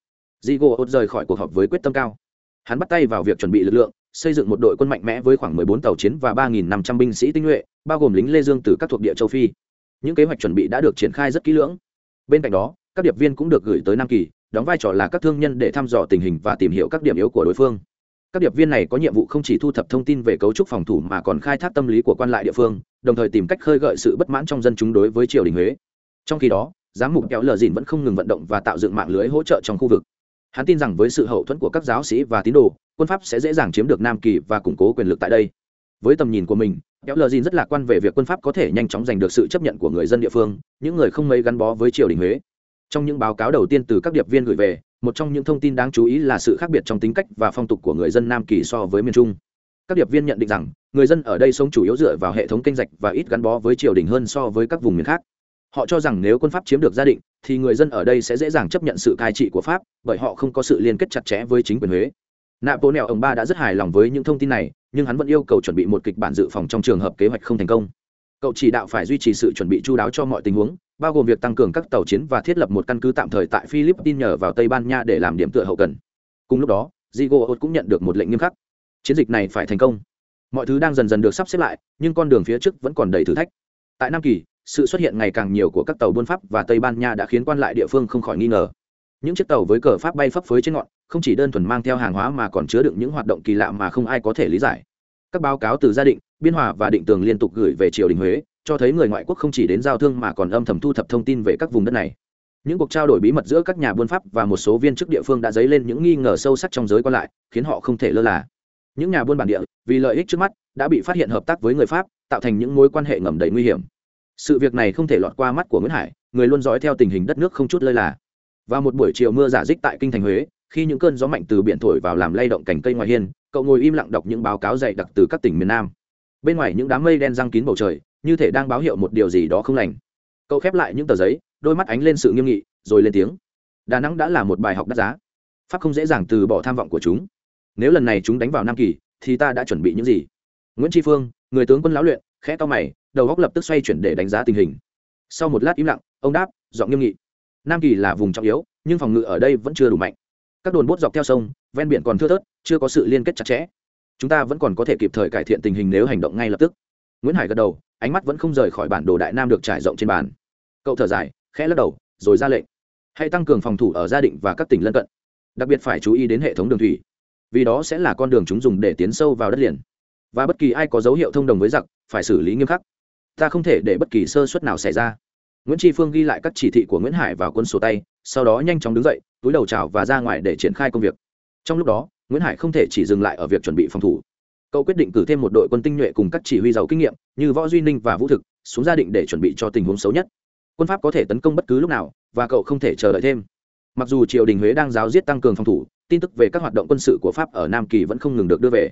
Diego ốt rời khỏi cuộc họp với quyết tâm cao. Hắn bắt tay vào việc chuẩn bị lực lượng, xây dựng một đội quân mạnh mẽ với khoảng 14 tàu chiến và 3.500 binh sĩ tinh nhuệ, bao gồm lính lê dương từ các thuộc địa châu phi những kế hoạch chuẩn bị đã được triển khai rất kỹ lưỡng. Bên cạnh đó, các điệp viên cũng được gửi tới nam kỳ, đóng vai trò là các thương nhân để thăm dò tình hình và tìm hiểu các điểm yếu của đối phương. Các điệp viên này có nhiệm vụ không chỉ thu thập thông tin về cấu trúc phòng thủ mà còn khai thác tâm lý của quan lại địa phương, đồng thời tìm cách khơi gợi sự bất mãn trong dân chúng đối với triều đình huế. Trong khi đó, giám mục kéo lờ dìn vẫn không ngừng vận động và tạo dựng mạng lưới hỗ trợ trong khu vực. Hắn tin rằng với sự hậu thuẫn của các giáo sĩ và tín đồ, quân pháp sẽ dễ dàng chiếm được nam kỳ và củng cố quyền lực tại đây với tầm nhìn của mình, kéo lờ dìn rất lạc quan về việc quân pháp có thể nhanh chóng giành được sự chấp nhận của người dân địa phương, những người không mấy gắn bó với triều đình huế. Trong những báo cáo đầu tiên từ các điệp viên gửi về, một trong những thông tin đáng chú ý là sự khác biệt trong tính cách và phong tục của người dân nam kỳ so với miền trung. Các điệp viên nhận định rằng, người dân ở đây sống chủ yếu dựa vào hệ thống kênh rạch và ít gắn bó với triều đình hơn so với các vùng miền khác. Họ cho rằng nếu quân pháp chiếm được gia định, thì người dân ở đây sẽ dễ dàng chấp nhận sự cai trị của pháp, bởi họ không có sự liên kết chặt chẽ với chính quyền huế nạ bố nẹo ông ba đã rất hài lòng với những thông tin này, nhưng hắn vẫn yêu cầu chuẩn bị một kịch bản dự phòng trong trường hợp kế hoạch không thành công. Cậu chỉ đạo phải duy trì sự chuẩn bị chú đáo cho mọi tình huống, bao gồm việc tăng cường các tàu chiến và thiết lập một căn cứ tạm thời tại philippines nhờ vào tây ban nha để làm điểm tựa hậu cần. Cùng lúc đó, zigo cũng nhận được một lệnh nghiêm khắc. Chiến dịch này phải thành công. Mọi thứ đang dần dần được sắp xếp lại, nhưng con đường phía trước vẫn còn đầy thử thách. Tại nam kỳ, sự xuất hiện ngày càng nhiều của các tàu buôn pháp và tây ban nha đã khiến quan lại địa phương không khỏi nghi ngờ những chiếc tàu với cờ pháp bay phấp phới trên ngọn, không chỉ đơn thuần mang theo hàng hóa mà còn chứa đựng những hoạt động kỳ lạ mà không ai có thể lý giải. Các báo cáo từ gia định, biên hòa và định tường liên tục gửi về triều đình huế, cho thấy người ngoại quốc không chỉ đến giao thương mà còn âm thầm thu thập thông tin về các vùng đất này. Những cuộc trao đổi bí mật giữa các nhà buôn pháp và một số viên chức địa phương đã dấy lên những nghi ngờ sâu sắc trong giới quan lại, khiến họ không thể lơ là. Những nhà buôn bản địa, vì lợi ích trước mắt, đã bị phát hiện hợp tác với người pháp, tạo thành những mối quan hệ ngầm đầy nguy hiểm. Sự việc này không thể lọt qua mắt của nguyễn hải, người luôn dõi theo tình hình đất nước không chút lơ là vào một buổi chiều mưa giả dích tại kinh thành huế, khi những cơn gió mạnh từ biển thổi vào làm lay động cành cây ngoài hiên, cậu ngồi im lặng đọc những báo cáo dày đặc từ các tỉnh miền nam. Bên ngoài những đám mây đen răng kín bầu trời, như thể đang báo hiệu một điều gì đó không lành. Cậu khép lại những tờ giấy, đôi mắt ánh lên sự nghiêm nghị, rồi lên tiếng. Đà nẵng đã là một bài học đắt giá. Pháp không dễ dàng từ bỏ tham vọng của chúng. Nếu lần này chúng đánh vào nam kỳ, thì ta đã chuẩn bị những gì? Nguyễn tri phương, người tướng quân lão luyện, khẽ to mày, đầu góc lập tức xoay chuyển để đánh giá tình hình. Sau một lát im lặng, ông đáp, giọng nghiêm nghị nam kỳ là vùng trọng yếu, nhưng phòng ngự ở đây vẫn chưa đủ mạnh. Các đồn bốt dọc theo sông, ven biển còn thưa thớt, chưa có sự liên kết chặt chẽ. Chúng ta vẫn còn có thể kịp thời cải thiện tình hình nếu hành động ngay lập tức. Nguyễn hải gật đầu, ánh mắt vẫn không rời khỏi bản đồ đại nam được trải rộng trên bàn. Cậu thở dài, khẽ lắc đầu, rồi ra lệnh. Hãy tăng cường phòng thủ ở gia định và các tỉnh lân cận, đặc biệt phải chú ý đến hệ thống đường thủy, vì đó sẽ là con đường chúng dùng để tiến sâu vào đất liền. Và bất kỳ ai có dấu hiệu thông đồng với giặc, phải xử lý nghiêm khắc. Ta không thể để bất kỳ sơ suất nào xảy ra nguyễn tri phương ghi lại các chỉ thị của nguyễn hải vào quân sổ tay, sau đó nhanh chóng đứng dậy, túi đầu trào và ra ngoài để triển khai công việc. Trong lúc đó, nguyễn hải không thể chỉ dừng lại ở việc chuẩn bị phòng thủ. Cậu quyết định cử thêm một đội quân tinh nhuệ cùng các chỉ huy giàu kinh nghiệm như võ duy ninh và vũ thực xuống gia định để chuẩn bị cho tình huống xấu nhất. Quân pháp có thể tấn công bất cứ lúc nào, và cậu không thể chờ đợi thêm. Mặc dù triều đình huế đang giáo diết tăng cường phòng thủ, tin tức về các hoạt động quân sự của pháp ở nam kỳ vẫn không ngừng được đưa về.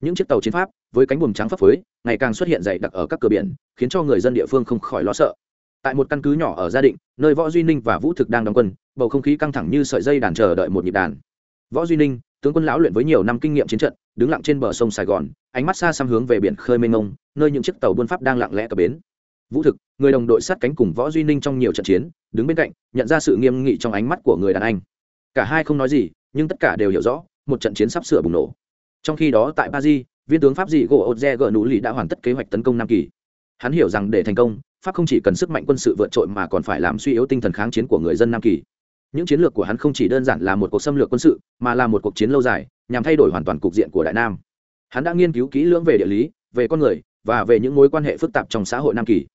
Những chiếc tàu chiến pháp với cánh buồm trắng phấp phới ngày càng xuất hiện dày đặc ở các cửa biển, khiến cho người dân địa phương không khỏi lo sợ tại một căn cứ nhỏ ở gia định, nơi võ duy ninh và vũ thực đang đóng quân, bầu không khí căng thẳng như sợi dây đàn chờ đợi một nhịp đàn. Võ duy ninh, tướng quân lão luyện với nhiều năm kinh nghiệm chiến trận, đứng lặng trên bờ sông sài gòn, ánh mắt xa xăm hướng về biển khơi mênh mông, nơi những chiếc tàu buôn pháp đang lặng lẽ cập bến. Vũ thực, người đồng đội sát cánh cùng võ duy ninh trong nhiều trận chiến, đứng bên cạnh, nhận ra sự nghiêm nghị trong ánh mắt của người đàn anh. Cả hai không nói gì, nhưng tất cả đều hiểu rõ, một trận chiến sắp sửa bùng nổ. Trong khi đó tại paris, viên tướng pháp dị gỗ odze gỡ nú lì đã hoàn tất kế hoạch tấn công nam kỳ. Hắn hiểu rằng để thành công pháp không chỉ cần sức mạnh quân sự vượt trội mà còn phải làm suy yếu tinh thần kháng chiến của người dân nam kỳ. Những chiến lược của hắn không chỉ đơn giản là một cuộc xâm lược quân sự, mà là một cuộc chiến lâu dài, nhằm thay đổi hoàn toàn cục diện của đại nam. Hắn đã nghiên cứu kỹ lưỡng về địa lý, về con người, và về những mối quan hệ phức tạp trong xã hội nam kỳ.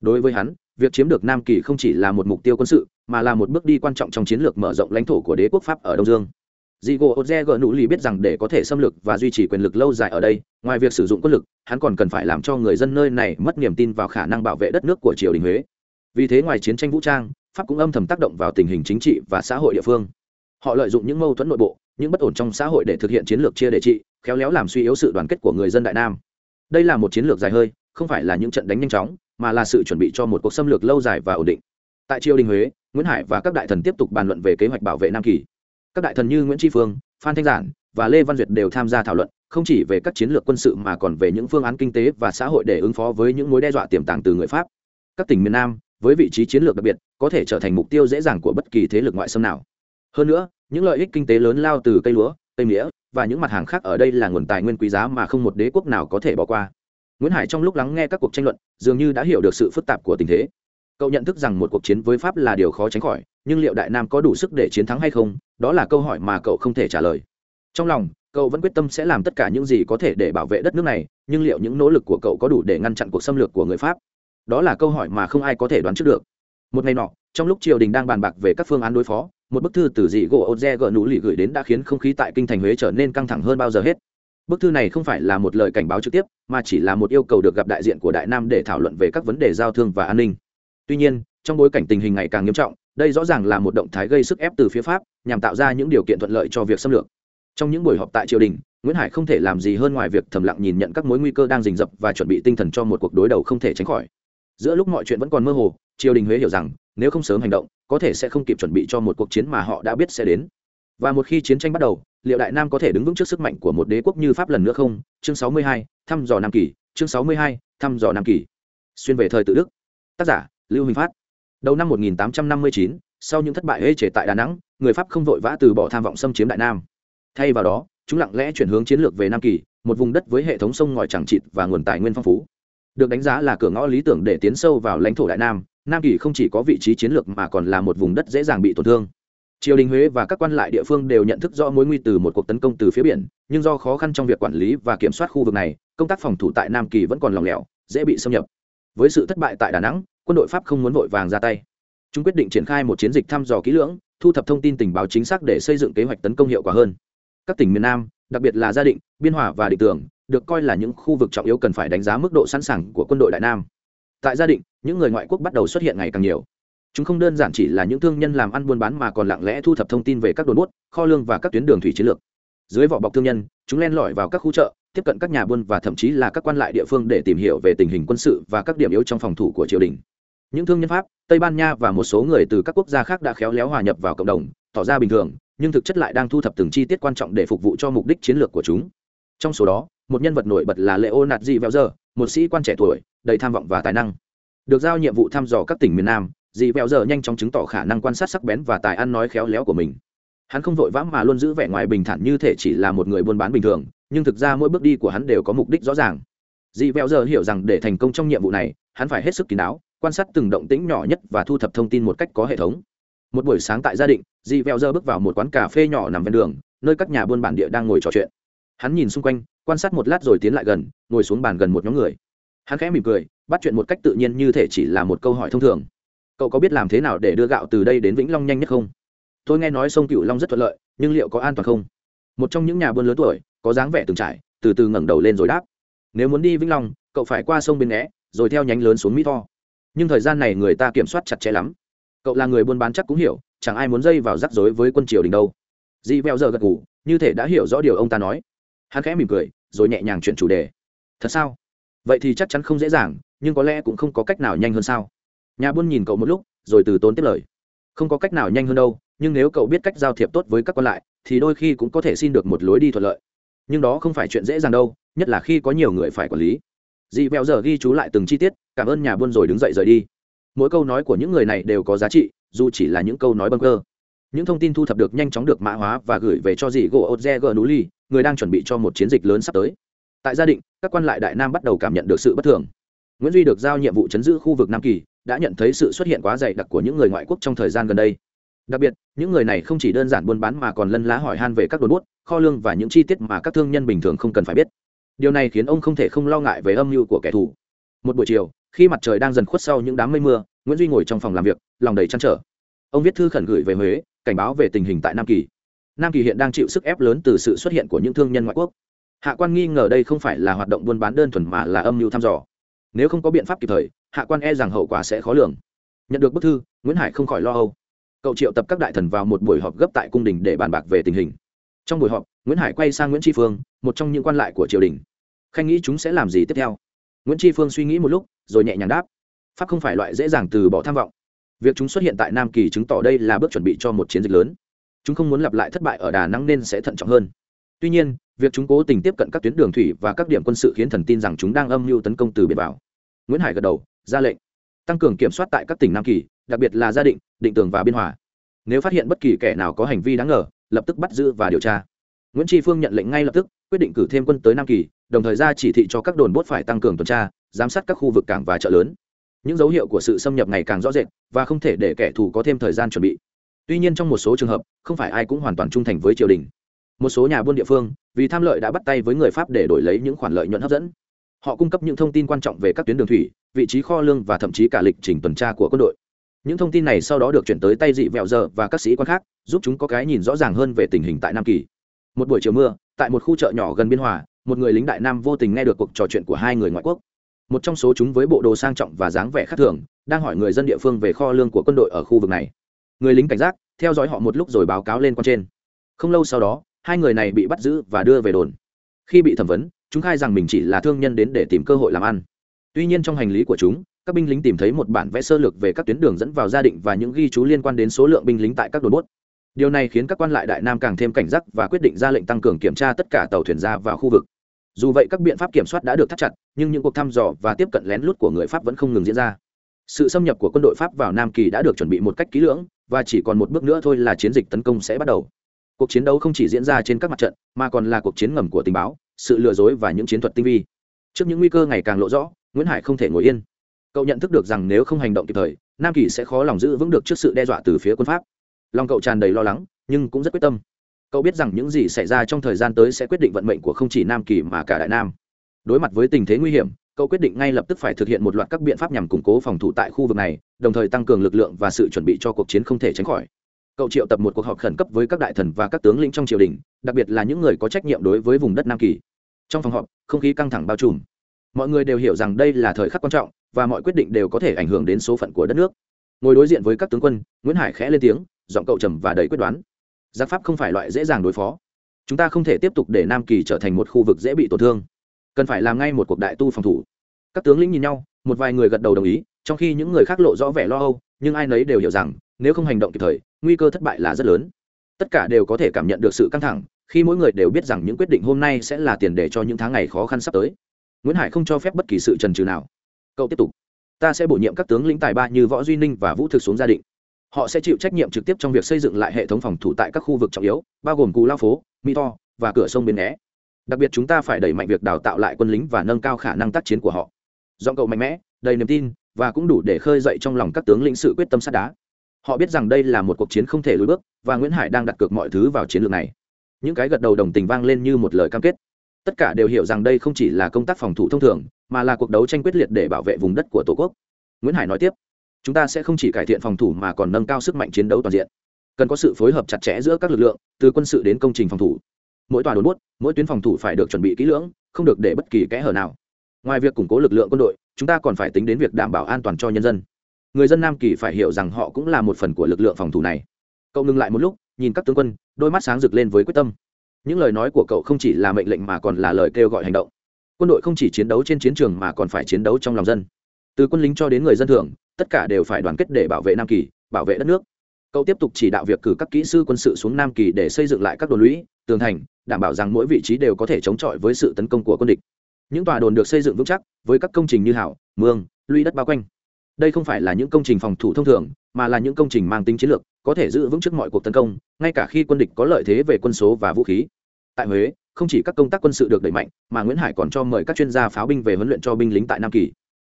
Đối với hắn, việc chiếm được nam kỳ không chỉ là một mục tiêu quân sự, mà là một bước đi quan trọng trong chiến lược mở rộng lãnh thổ của đế quốc pháp ở đông dương dị gỗ ô gỡ nụ lì biết rằng để có thể xâm lược và duy trì quyền lực lâu dài ở đây, ngoài việc sử dụng quân lực, hắn còn cần phải làm cho người dân nơi này mất niềm tin vào khả năng bảo vệ đất nước của triều đình huế. Vì thế ngoài chiến tranh vũ trang, pháp cũng âm thầm tác động vào tình hình chính trị và xã hội địa phương. Họ lợi dụng những mâu thuẫn nội bộ, những bất ổn trong xã hội để thực hiện chiến lược chia để trị, khéo léo làm suy yếu sự đoàn kết của người dân đại nam. Đây là một chiến lược dài hơi, không phải là những trận đánh nhanh chóng, mà là sự chuẩn bị cho một cuộc xâm lược lâu dài và ổn định. Tại triều đình huế, nguyễn hải và các đại thần tiếp tục bàn luận về kế hoạch bảo vệ nam kỳ các đại thần như nguyễn tri phương phan thanh giản và lê văn duyệt đều tham gia thảo luận không chỉ về các chiến lược quân sự mà còn về những phương án kinh tế và xã hội để ứng phó với những mối đe dọa tiềm tàng từ người pháp các tỉnh miền nam với vị trí chiến lược đặc biệt có thể trở thành mục tiêu dễ dàng của bất kỳ thế lực ngoại xâm nào hơn nữa những lợi ích kinh tế lớn lao từ cây lúa cây nghĩa và những mặt hàng khác ở đây là nguồn tài nguyên quý giá mà không một đế quốc nào có thể bỏ qua nguyễn hải trong lúc lắng nghe các cuộc tranh luận dường như đã hiểu được sự phức tạp của tình thế cậu nhận thức rằng một cuộc chiến với pháp là điều khó tránh khỏi, nhưng liệu đại nam có đủ sức để chiến thắng hay không? Đó là câu hỏi mà cậu không thể trả lời. Trong lòng, cậu vẫn quyết tâm sẽ làm tất cả những gì có thể để bảo vệ đất nước này, nhưng liệu những nỗ lực của cậu có đủ để ngăn chặn cuộc xâm lược của người pháp? Đó là câu hỏi mà không ai có thể đoán trước được. Một ngày nọ, trong lúc triều đình đang bàn bạc về các phương án đối phó, một bức thư từ dị gỗ ô gỡ nụ lì gửi đến đã khiến không khí tại kinh thành huế trở nên căng thẳng hơn bao giờ hết. Bức thư này không phải là một lời cảnh báo trực tiếp, mà chỉ là một yêu cầu được gặp đại diện của đại nam để thảo luận về các vấn đề giao thương và an ninh tuy nhiên trong bối cảnh tình hình ngày càng nghiêm trọng đây rõ ràng là một động thái gây sức ép từ phía pháp nhằm tạo ra những điều kiện thuận lợi cho việc xâm lược. Trong những buổi họp tại triều đình nguyễn hải không thể làm gì hơn ngoài việc thầm lặng nhìn nhận các mối nguy cơ đang rình rập và chuẩn bị tinh thần cho một cuộc đối đầu không thể tránh khỏi. Giữa lúc mọi chuyện vẫn còn mơ hồ triều đình huế hiểu rằng nếu không sớm hành động có thể sẽ không kịp chuẩn bị cho một cuộc chiến mà họ đã biết sẽ đến. Và một khi chiến tranh bắt đầu liệu đại nam có thể đứng vững trước sức mạnh của một đế quốc như pháp lần nữa không? Chương 62, thăm dò nam kỳ chương 62, thăm dò nam kỳ. Xuyên về thời tự đức. Tác giả lưu Minh phát. Đầu năm 1859, sau những thất bại hê trể tại đà nẵng người pháp không vội vã từ bỏ tham vọng xâm chiếm đại nam. Thay vào đó chúng lặng lẽ chuyển hướng chiến lược về nam kỳ một vùng đất với hệ thống sông ngòi chẳng chịt và nguồn tài nguyên phong phú. Được đánh giá là cửa ngõ lý tưởng để tiến sâu vào lãnh thổ đại nam nam kỳ không chỉ có vị trí chiến lược mà còn là một vùng đất dễ dàng bị tổn thương. Triều đình huế và các quan lại địa phương đều nhận thức rõ mối nguy từ một cuộc tấn công từ phía biển nhưng do khó khăn trong việc quản lý và kiểm soát khu vực này công tác phòng thủ tại nam kỳ vẫn còn lòng lẻo dễ bị xâm nhập. Với sự thất bại tại đà nẵng quân đội pháp không muốn vội vàng ra tay. Chúng quyết định triển khai một chiến dịch thăm dò kỹ lưỡng, thu thập thông tin tình báo chính xác để xây dựng kế hoạch tấn công hiệu quả hơn. Các tỉnh miền nam, đặc biệt là gia định, biên hòa và định tưởng được coi là những khu vực trọng yếu cần phải đánh giá mức độ sẵn sàng của quân đội đại nam. Tại gia định, những người ngoại quốc bắt đầu xuất hiện ngày càng nhiều. Chúng không đơn giản chỉ là những thương nhân làm ăn buôn bán mà còn lặng lẽ thu thập thông tin về các đồn bút kho lương và các tuyến đường thủy chiến lược. Dưới vỏ bọc thương nhân, chúng len lỏi vào các khu chợ, tiếp cận các nhà buôn và thậm chí là các quan lại địa phương để tìm hiểu về tình hình quân sự và các điểm yếu trong phòng thủ của triều đình những thương nhân pháp, tây ban nha và một số người từ các quốc gia khác đã khéo léo hòa nhập vào cộng đồng, tỏ ra bình thường, nhưng thực chất lại đang thu thập từng chi tiết quan trọng để phục vụ cho mục đích chiến lược của chúng. Trong số đó, một nhân vật nổi bật là lệ ô nạt dị vẹo giờ một sĩ quan trẻ tuổi, đầy tham vọng và tài năng. Được giao nhiệm vụ thăm dò các tỉnh miền nam dị vẹo giờ nhanh chóng chứng tỏ khả năng quan sát sắc bén và tài ăn nói khéo léo của mình. Hắn không vội vã mà luôn giữ vẻ ngoài bình thản như thể chỉ là một người buôn bán bình thường, nhưng thực ra mỗi bước đi của hắn đều có mục đích rõ ràng dị vẹo giờ hiểu rằng để thành công trong nhiệm vụ này, hắn phải hết sức kín đáo, quan sát từng động tĩnh nhỏ nhất và thu thập thông tin một cách có hệ thống. Một buổi sáng tại gia định dị vẹo giờ bước vào một quán cà phê nhỏ nằm ven đường, nơi các nhà buôn bản địa đang ngồi trò chuyện. Hắn nhìn xung quanh, quan sát một lát rồi tiến lại gần, ngồi xuống bàn gần một nhóm người. Hắn khẽ mỉm cười, bắt chuyện một cách tự nhiên như thể chỉ là một câu hỏi thông thường. Cậu có biết làm thế nào để đưa gạo từ đây đến vĩnh long nhanh nhất không? Tôi nghe nói sông cửu long rất thuận lợi, nhưng liệu có an toàn không? Một trong những nhà buôn lớn tuổi, có dáng vẻ từng trải, từ từ ngẩng đầu lên rồi đáp nếu muốn đi vĩnh long, cậu phải qua sông bên né rồi theo nhánh lớn xuống mỹ tho. Nhưng thời gian này người ta kiểm soát chặt chẽ lắm. Cậu là người buôn bán chắc cũng hiểu, chẳng ai muốn dây vào rắc rối với quân triều đình đâu. Di veo giờ gật ngủ như thể đã hiểu rõ điều ông ta nói. Hắn khẽ mỉm cười, rồi nhẹ nhàng chuyển chủ đề. Thật sao? Vậy thì chắc chắn không dễ dàng, nhưng có lẽ cũng không có cách nào nhanh hơn sao? Nhà buôn nhìn cậu một lúc, rồi từ tốn tiếp lời. Không có cách nào nhanh hơn đâu, nhưng nếu cậu biết cách giao thiệp tốt với các con lại, thì đôi khi cũng có thể xin được một lối đi thuận lợi nhưng đó không phải chuyện dễ dàng đâu, nhất là khi có nhiều người phải quản lý. Dị vẹo giờ ghi chú lại từng chi tiết, cảm ơn nhà buôn rồi đứng dậy rời đi. Mỗi câu nói của những người này đều có giá trị, dù chỉ là những câu nói bâng cơ. Những thông tin thu thập được nhanh chóng được mã hóa và gửi về cho dì gỗ otze g núi người đang chuẩn bị cho một chiến dịch lớn sắp tới. Tại gia định, các quan lại đại nam bắt đầu cảm nhận được sự bất thường. Nguyễn duy được giao nhiệm vụ chấn giữ khu vực nam kỳ, đã nhận thấy sự xuất hiện quá dày đặc của những người ngoại quốc trong thời gian gần đây đặc biệt, những người này không chỉ đơn giản buôn bán mà còn lân lá hỏi han về các đồn bút, kho lương và những chi tiết mà các thương nhân bình thường không cần phải biết. Điều này khiến ông không thể không lo ngại về âm mưu của kẻ thù. Một buổi chiều, khi mặt trời đang dần khuất sau những đám mây mưa, nguyễn duy ngồi trong phòng làm việc, lòng đầy chăn trở. Ông viết thư khẩn gửi về huế, cảnh báo về tình hình tại nam kỳ. Nam kỳ hiện đang chịu sức ép lớn từ sự xuất hiện của những thương nhân ngoại quốc. Hạ quan nghi ngờ đây không phải là hoạt động buôn bán đơn thuần mà là âm mưu thăm dò. Nếu không có biện pháp kịp thời, hạ quan e rằng hậu quả sẽ khó lường. Nhận được bức thư, nguyễn hải không khỏi lo âu cậu triệu tập các đại thần vào một buổi họp gấp tại cung đình để bàn bạc về tình hình. Trong buổi họp, nguyễn hải quay sang nguyễn tri phương, một trong những quan lại của triều đình. Khanh nghĩ chúng sẽ làm gì tiếp theo? Nguyễn tri phương suy nghĩ một lúc, rồi nhẹ nhàng đáp. Pháp không phải loại dễ dàng từ bỏ tham vọng. Việc chúng xuất hiện tại nam kỳ chứng tỏ đây là bước chuẩn bị cho một chiến dịch lớn. Chúng không muốn lặp lại thất bại ở đà nẵng nên sẽ thận trọng hơn. Tuy nhiên, việc chúng cố tình tiếp cận các tuyến đường thủy và các điểm quân sự khiến thần tin rằng chúng đang âm mưu tấn công từ biển vào. Nguyễn hải gật đầu, ra lệnh. Tăng cường kiểm soát tại các tỉnh nam kỳ đặc biệt là gia định định tường và biên hòa. Nếu phát hiện bất kỳ kẻ nào có hành vi đáng ngờ, lập tức bắt giữ và điều tra. Nguyễn tri phương nhận lệnh ngay lập tức, quyết định cử thêm quân tới nam kỳ, đồng thời ra chỉ thị cho các đồn bốt phải tăng cường tuần tra, giám sát các khu vực cảng và chợ lớn. Những dấu hiệu của sự xâm nhập ngày càng rõ rệt và không thể để kẻ thù có thêm thời gian chuẩn bị. Tuy nhiên trong một số trường hợp, không phải ai cũng hoàn toàn trung thành với triều đình. Một số nhà buôn địa phương, vì tham lợi đã bắt tay với người pháp để đổi lấy những khoản lợi nhuận hấp dẫn. Họ cung cấp những thông tin quan trọng về các tuyến đường thủy, vị trí kho lương và thậm chí cả lịch trình tuần tra của quân đội những thông tin này sau đó được chuyển tới tay dị vẹo giờ và các sĩ quan khác, giúp chúng có cái nhìn rõ ràng hơn về tình hình tại nam kỳ. Một buổi chiều mưa, tại một khu chợ nhỏ gần biên hòa, một người lính đại nam vô tình nghe được cuộc trò chuyện của hai người ngoại quốc. Một trong số chúng với bộ đồ sang trọng và dáng vẻ khác thường, đang hỏi người dân địa phương về kho lương của quân đội ở khu vực này. Người lính cảnh giác, theo dõi họ một lúc rồi báo cáo lên con trên. Không lâu sau đó, hai người này bị bắt giữ và đưa về đồn. Khi bị thẩm vấn, chúng khai rằng mình chỉ là thương nhân đến để tìm cơ hội làm ăn. Tuy nhiên trong hành lý của chúng các binh lính tìm thấy một bản vẽ sơ lược về các tuyến đường dẫn vào gia định và những ghi chú liên quan đến số lượng binh lính tại các đồn bốt. Điều này khiến các quan lại đại nam càng thêm cảnh giác và quyết định ra lệnh tăng cường kiểm tra tất cả tàu thuyền ra vào khu vực. Dù vậy, các biện pháp kiểm soát đã được thắt chặt, nhưng những cuộc thăm dò và tiếp cận lén lút của người pháp vẫn không ngừng diễn ra. Sự xâm nhập của quân đội pháp vào nam kỳ đã được chuẩn bị một cách kỹ lưỡng, và chỉ còn một bước nữa thôi là chiến dịch tấn công sẽ bắt đầu. Cuộc chiến đấu không chỉ diễn ra trên các mặt trận, mà còn là cuộc chiến ngầm của tình báo, sự lừa dối và những chiến thuật tinh vi. Trước những nguy cơ ngày càng lộ rõ, nguyễn hải không thể ngồi yên cậu nhận thức được rằng nếu không hành động kịp thời, nam kỳ sẽ khó lòng giữ vững được trước sự đe dọa từ phía quân pháp. Lòng cậu tràn đầy lo lắng, nhưng cũng rất quyết tâm. Cậu biết rằng những gì xảy ra trong thời gian tới sẽ quyết định vận mệnh của không chỉ nam kỳ mà cả đại nam. Đối mặt với tình thế nguy hiểm, cậu quyết định ngay lập tức phải thực hiện một loạt các biện pháp nhằm củng cố phòng thủ tại khu vực này, đồng thời tăng cường lực lượng và sự chuẩn bị cho cuộc chiến không thể tránh khỏi. Cậu triệu tập một cuộc họp khẩn cấp với các đại thần và các tướng lĩnh trong triều đình, đặc biệt là những người có trách nhiệm đối với vùng đất nam kỳ. Trong phòng họp, không khí căng thẳng bao trùm. Mọi người đều hiểu rằng đây là thời khắc quan trọng và mọi quyết định đều có thể ảnh hưởng đến số phận của đất nước. Ngồi đối diện với các tướng quân, nguyễn hải khẽ lên tiếng, giọng cậu trầm và đầy quyết đoán. Giặc pháp không phải loại dễ dàng đối phó. Chúng ta không thể tiếp tục để nam kỳ trở thành một khu vực dễ bị tổn thương. Cần phải làm ngay một cuộc đại tu phòng thủ. Các tướng lĩnh nhìn nhau, một vài người gật đầu đồng ý, trong khi những người khác lộ rõ vẻ lo âu, nhưng ai nấy đều hiểu rằng, nếu không hành động kịp thời, nguy cơ thất bại là rất lớn. Tất cả đều có thể cảm nhận được sự căng thẳng, khi mỗi người đều biết rằng những quyết định hôm nay sẽ là tiền đề cho những tháng ngày khó khăn sắp tới. Nguyễn hải không cho phép bất kỳ sự trần trừ nào cậu tiếp tục. Ta sẽ bổ nhiệm các tướng lĩnh tài ba như võ duy ninh và vũ thực xuống gia định. Họ sẽ chịu trách nhiệm trực tiếp trong việc xây dựng lại hệ thống phòng thủ tại các khu vực trọng yếu, bao gồm cù lao phố mỹ to và cửa sông bến né đặc biệt chúng ta phải đẩy mạnh việc đào tạo lại quân lính và nâng cao khả năng tác chiến của họ. Giọng cậu mạnh mẽ, đầy niềm tin và cũng đủ để khơi dậy trong lòng các tướng lĩnh sự quyết tâm sát đá. Họ biết rằng đây là một cuộc chiến không thể lùi bước và nguyễn hải đang đặt cược mọi thứ vào chiến lược này. Những cái gật đầu đồng tình vang lên như một lời cam kết tất cả đều hiểu rằng đây không chỉ là công tác phòng thủ thông thường, mà là cuộc đấu tranh quyết liệt để bảo vệ vùng đất của tổ quốc. Nguyễn hải nói tiếp, chúng ta sẽ không chỉ cải thiện phòng thủ mà còn nâng cao sức mạnh chiến đấu toàn diện. Cần có sự phối hợp chặt chẽ giữa các lực lượng, từ quân sự đến công trình phòng thủ. Mỗi tòa đồn bút mỗi tuyến phòng thủ phải được chuẩn bị kỹ lưỡng, không được để bất kỳ kẽ hở nào. Ngoài việc củng cố lực lượng quân đội, chúng ta còn phải tính đến việc đảm bảo an toàn cho nhân dân. Người dân nam kỳ phải hiểu rằng họ cũng là một phần của lực lượng phòng thủ này. Cậu ngừng lại một lúc, nhìn các tướng quân, đôi mắt sáng rực lên với quyết tâm những lời nói của cậu không chỉ là mệnh lệnh mà còn là lời kêu gọi hành động. Quân đội không chỉ chiến đấu trên chiến trường mà còn phải chiến đấu trong lòng dân. Từ quân lính cho đến người dân thường, tất cả đều phải đoàn kết để bảo vệ nam kỳ, bảo vệ đất nước. Cậu tiếp tục chỉ đạo việc cử các kỹ sư quân sự xuống nam kỳ để xây dựng lại các đồn lũy, tường thành, đảm bảo rằng mỗi vị trí đều có thể chống chọi với sự tấn công của quân địch. Những tòa đồn được xây dựng vững chắc, với các công trình như hảo, mương, lũy đất bao quanh. Đây không phải là những công trình phòng thủ thông thường, mà là những công trình mang tính chiến lược, có thể giữ vững trước mọi cuộc tấn công, ngay cả khi quân địch có lợi thế về quân số và vũ khí tại huế, không chỉ các công tác quân sự được đẩy mạnh, mà nguyễn hải còn cho mời các chuyên gia pháo binh về huấn luyện cho binh lính tại nam kỳ.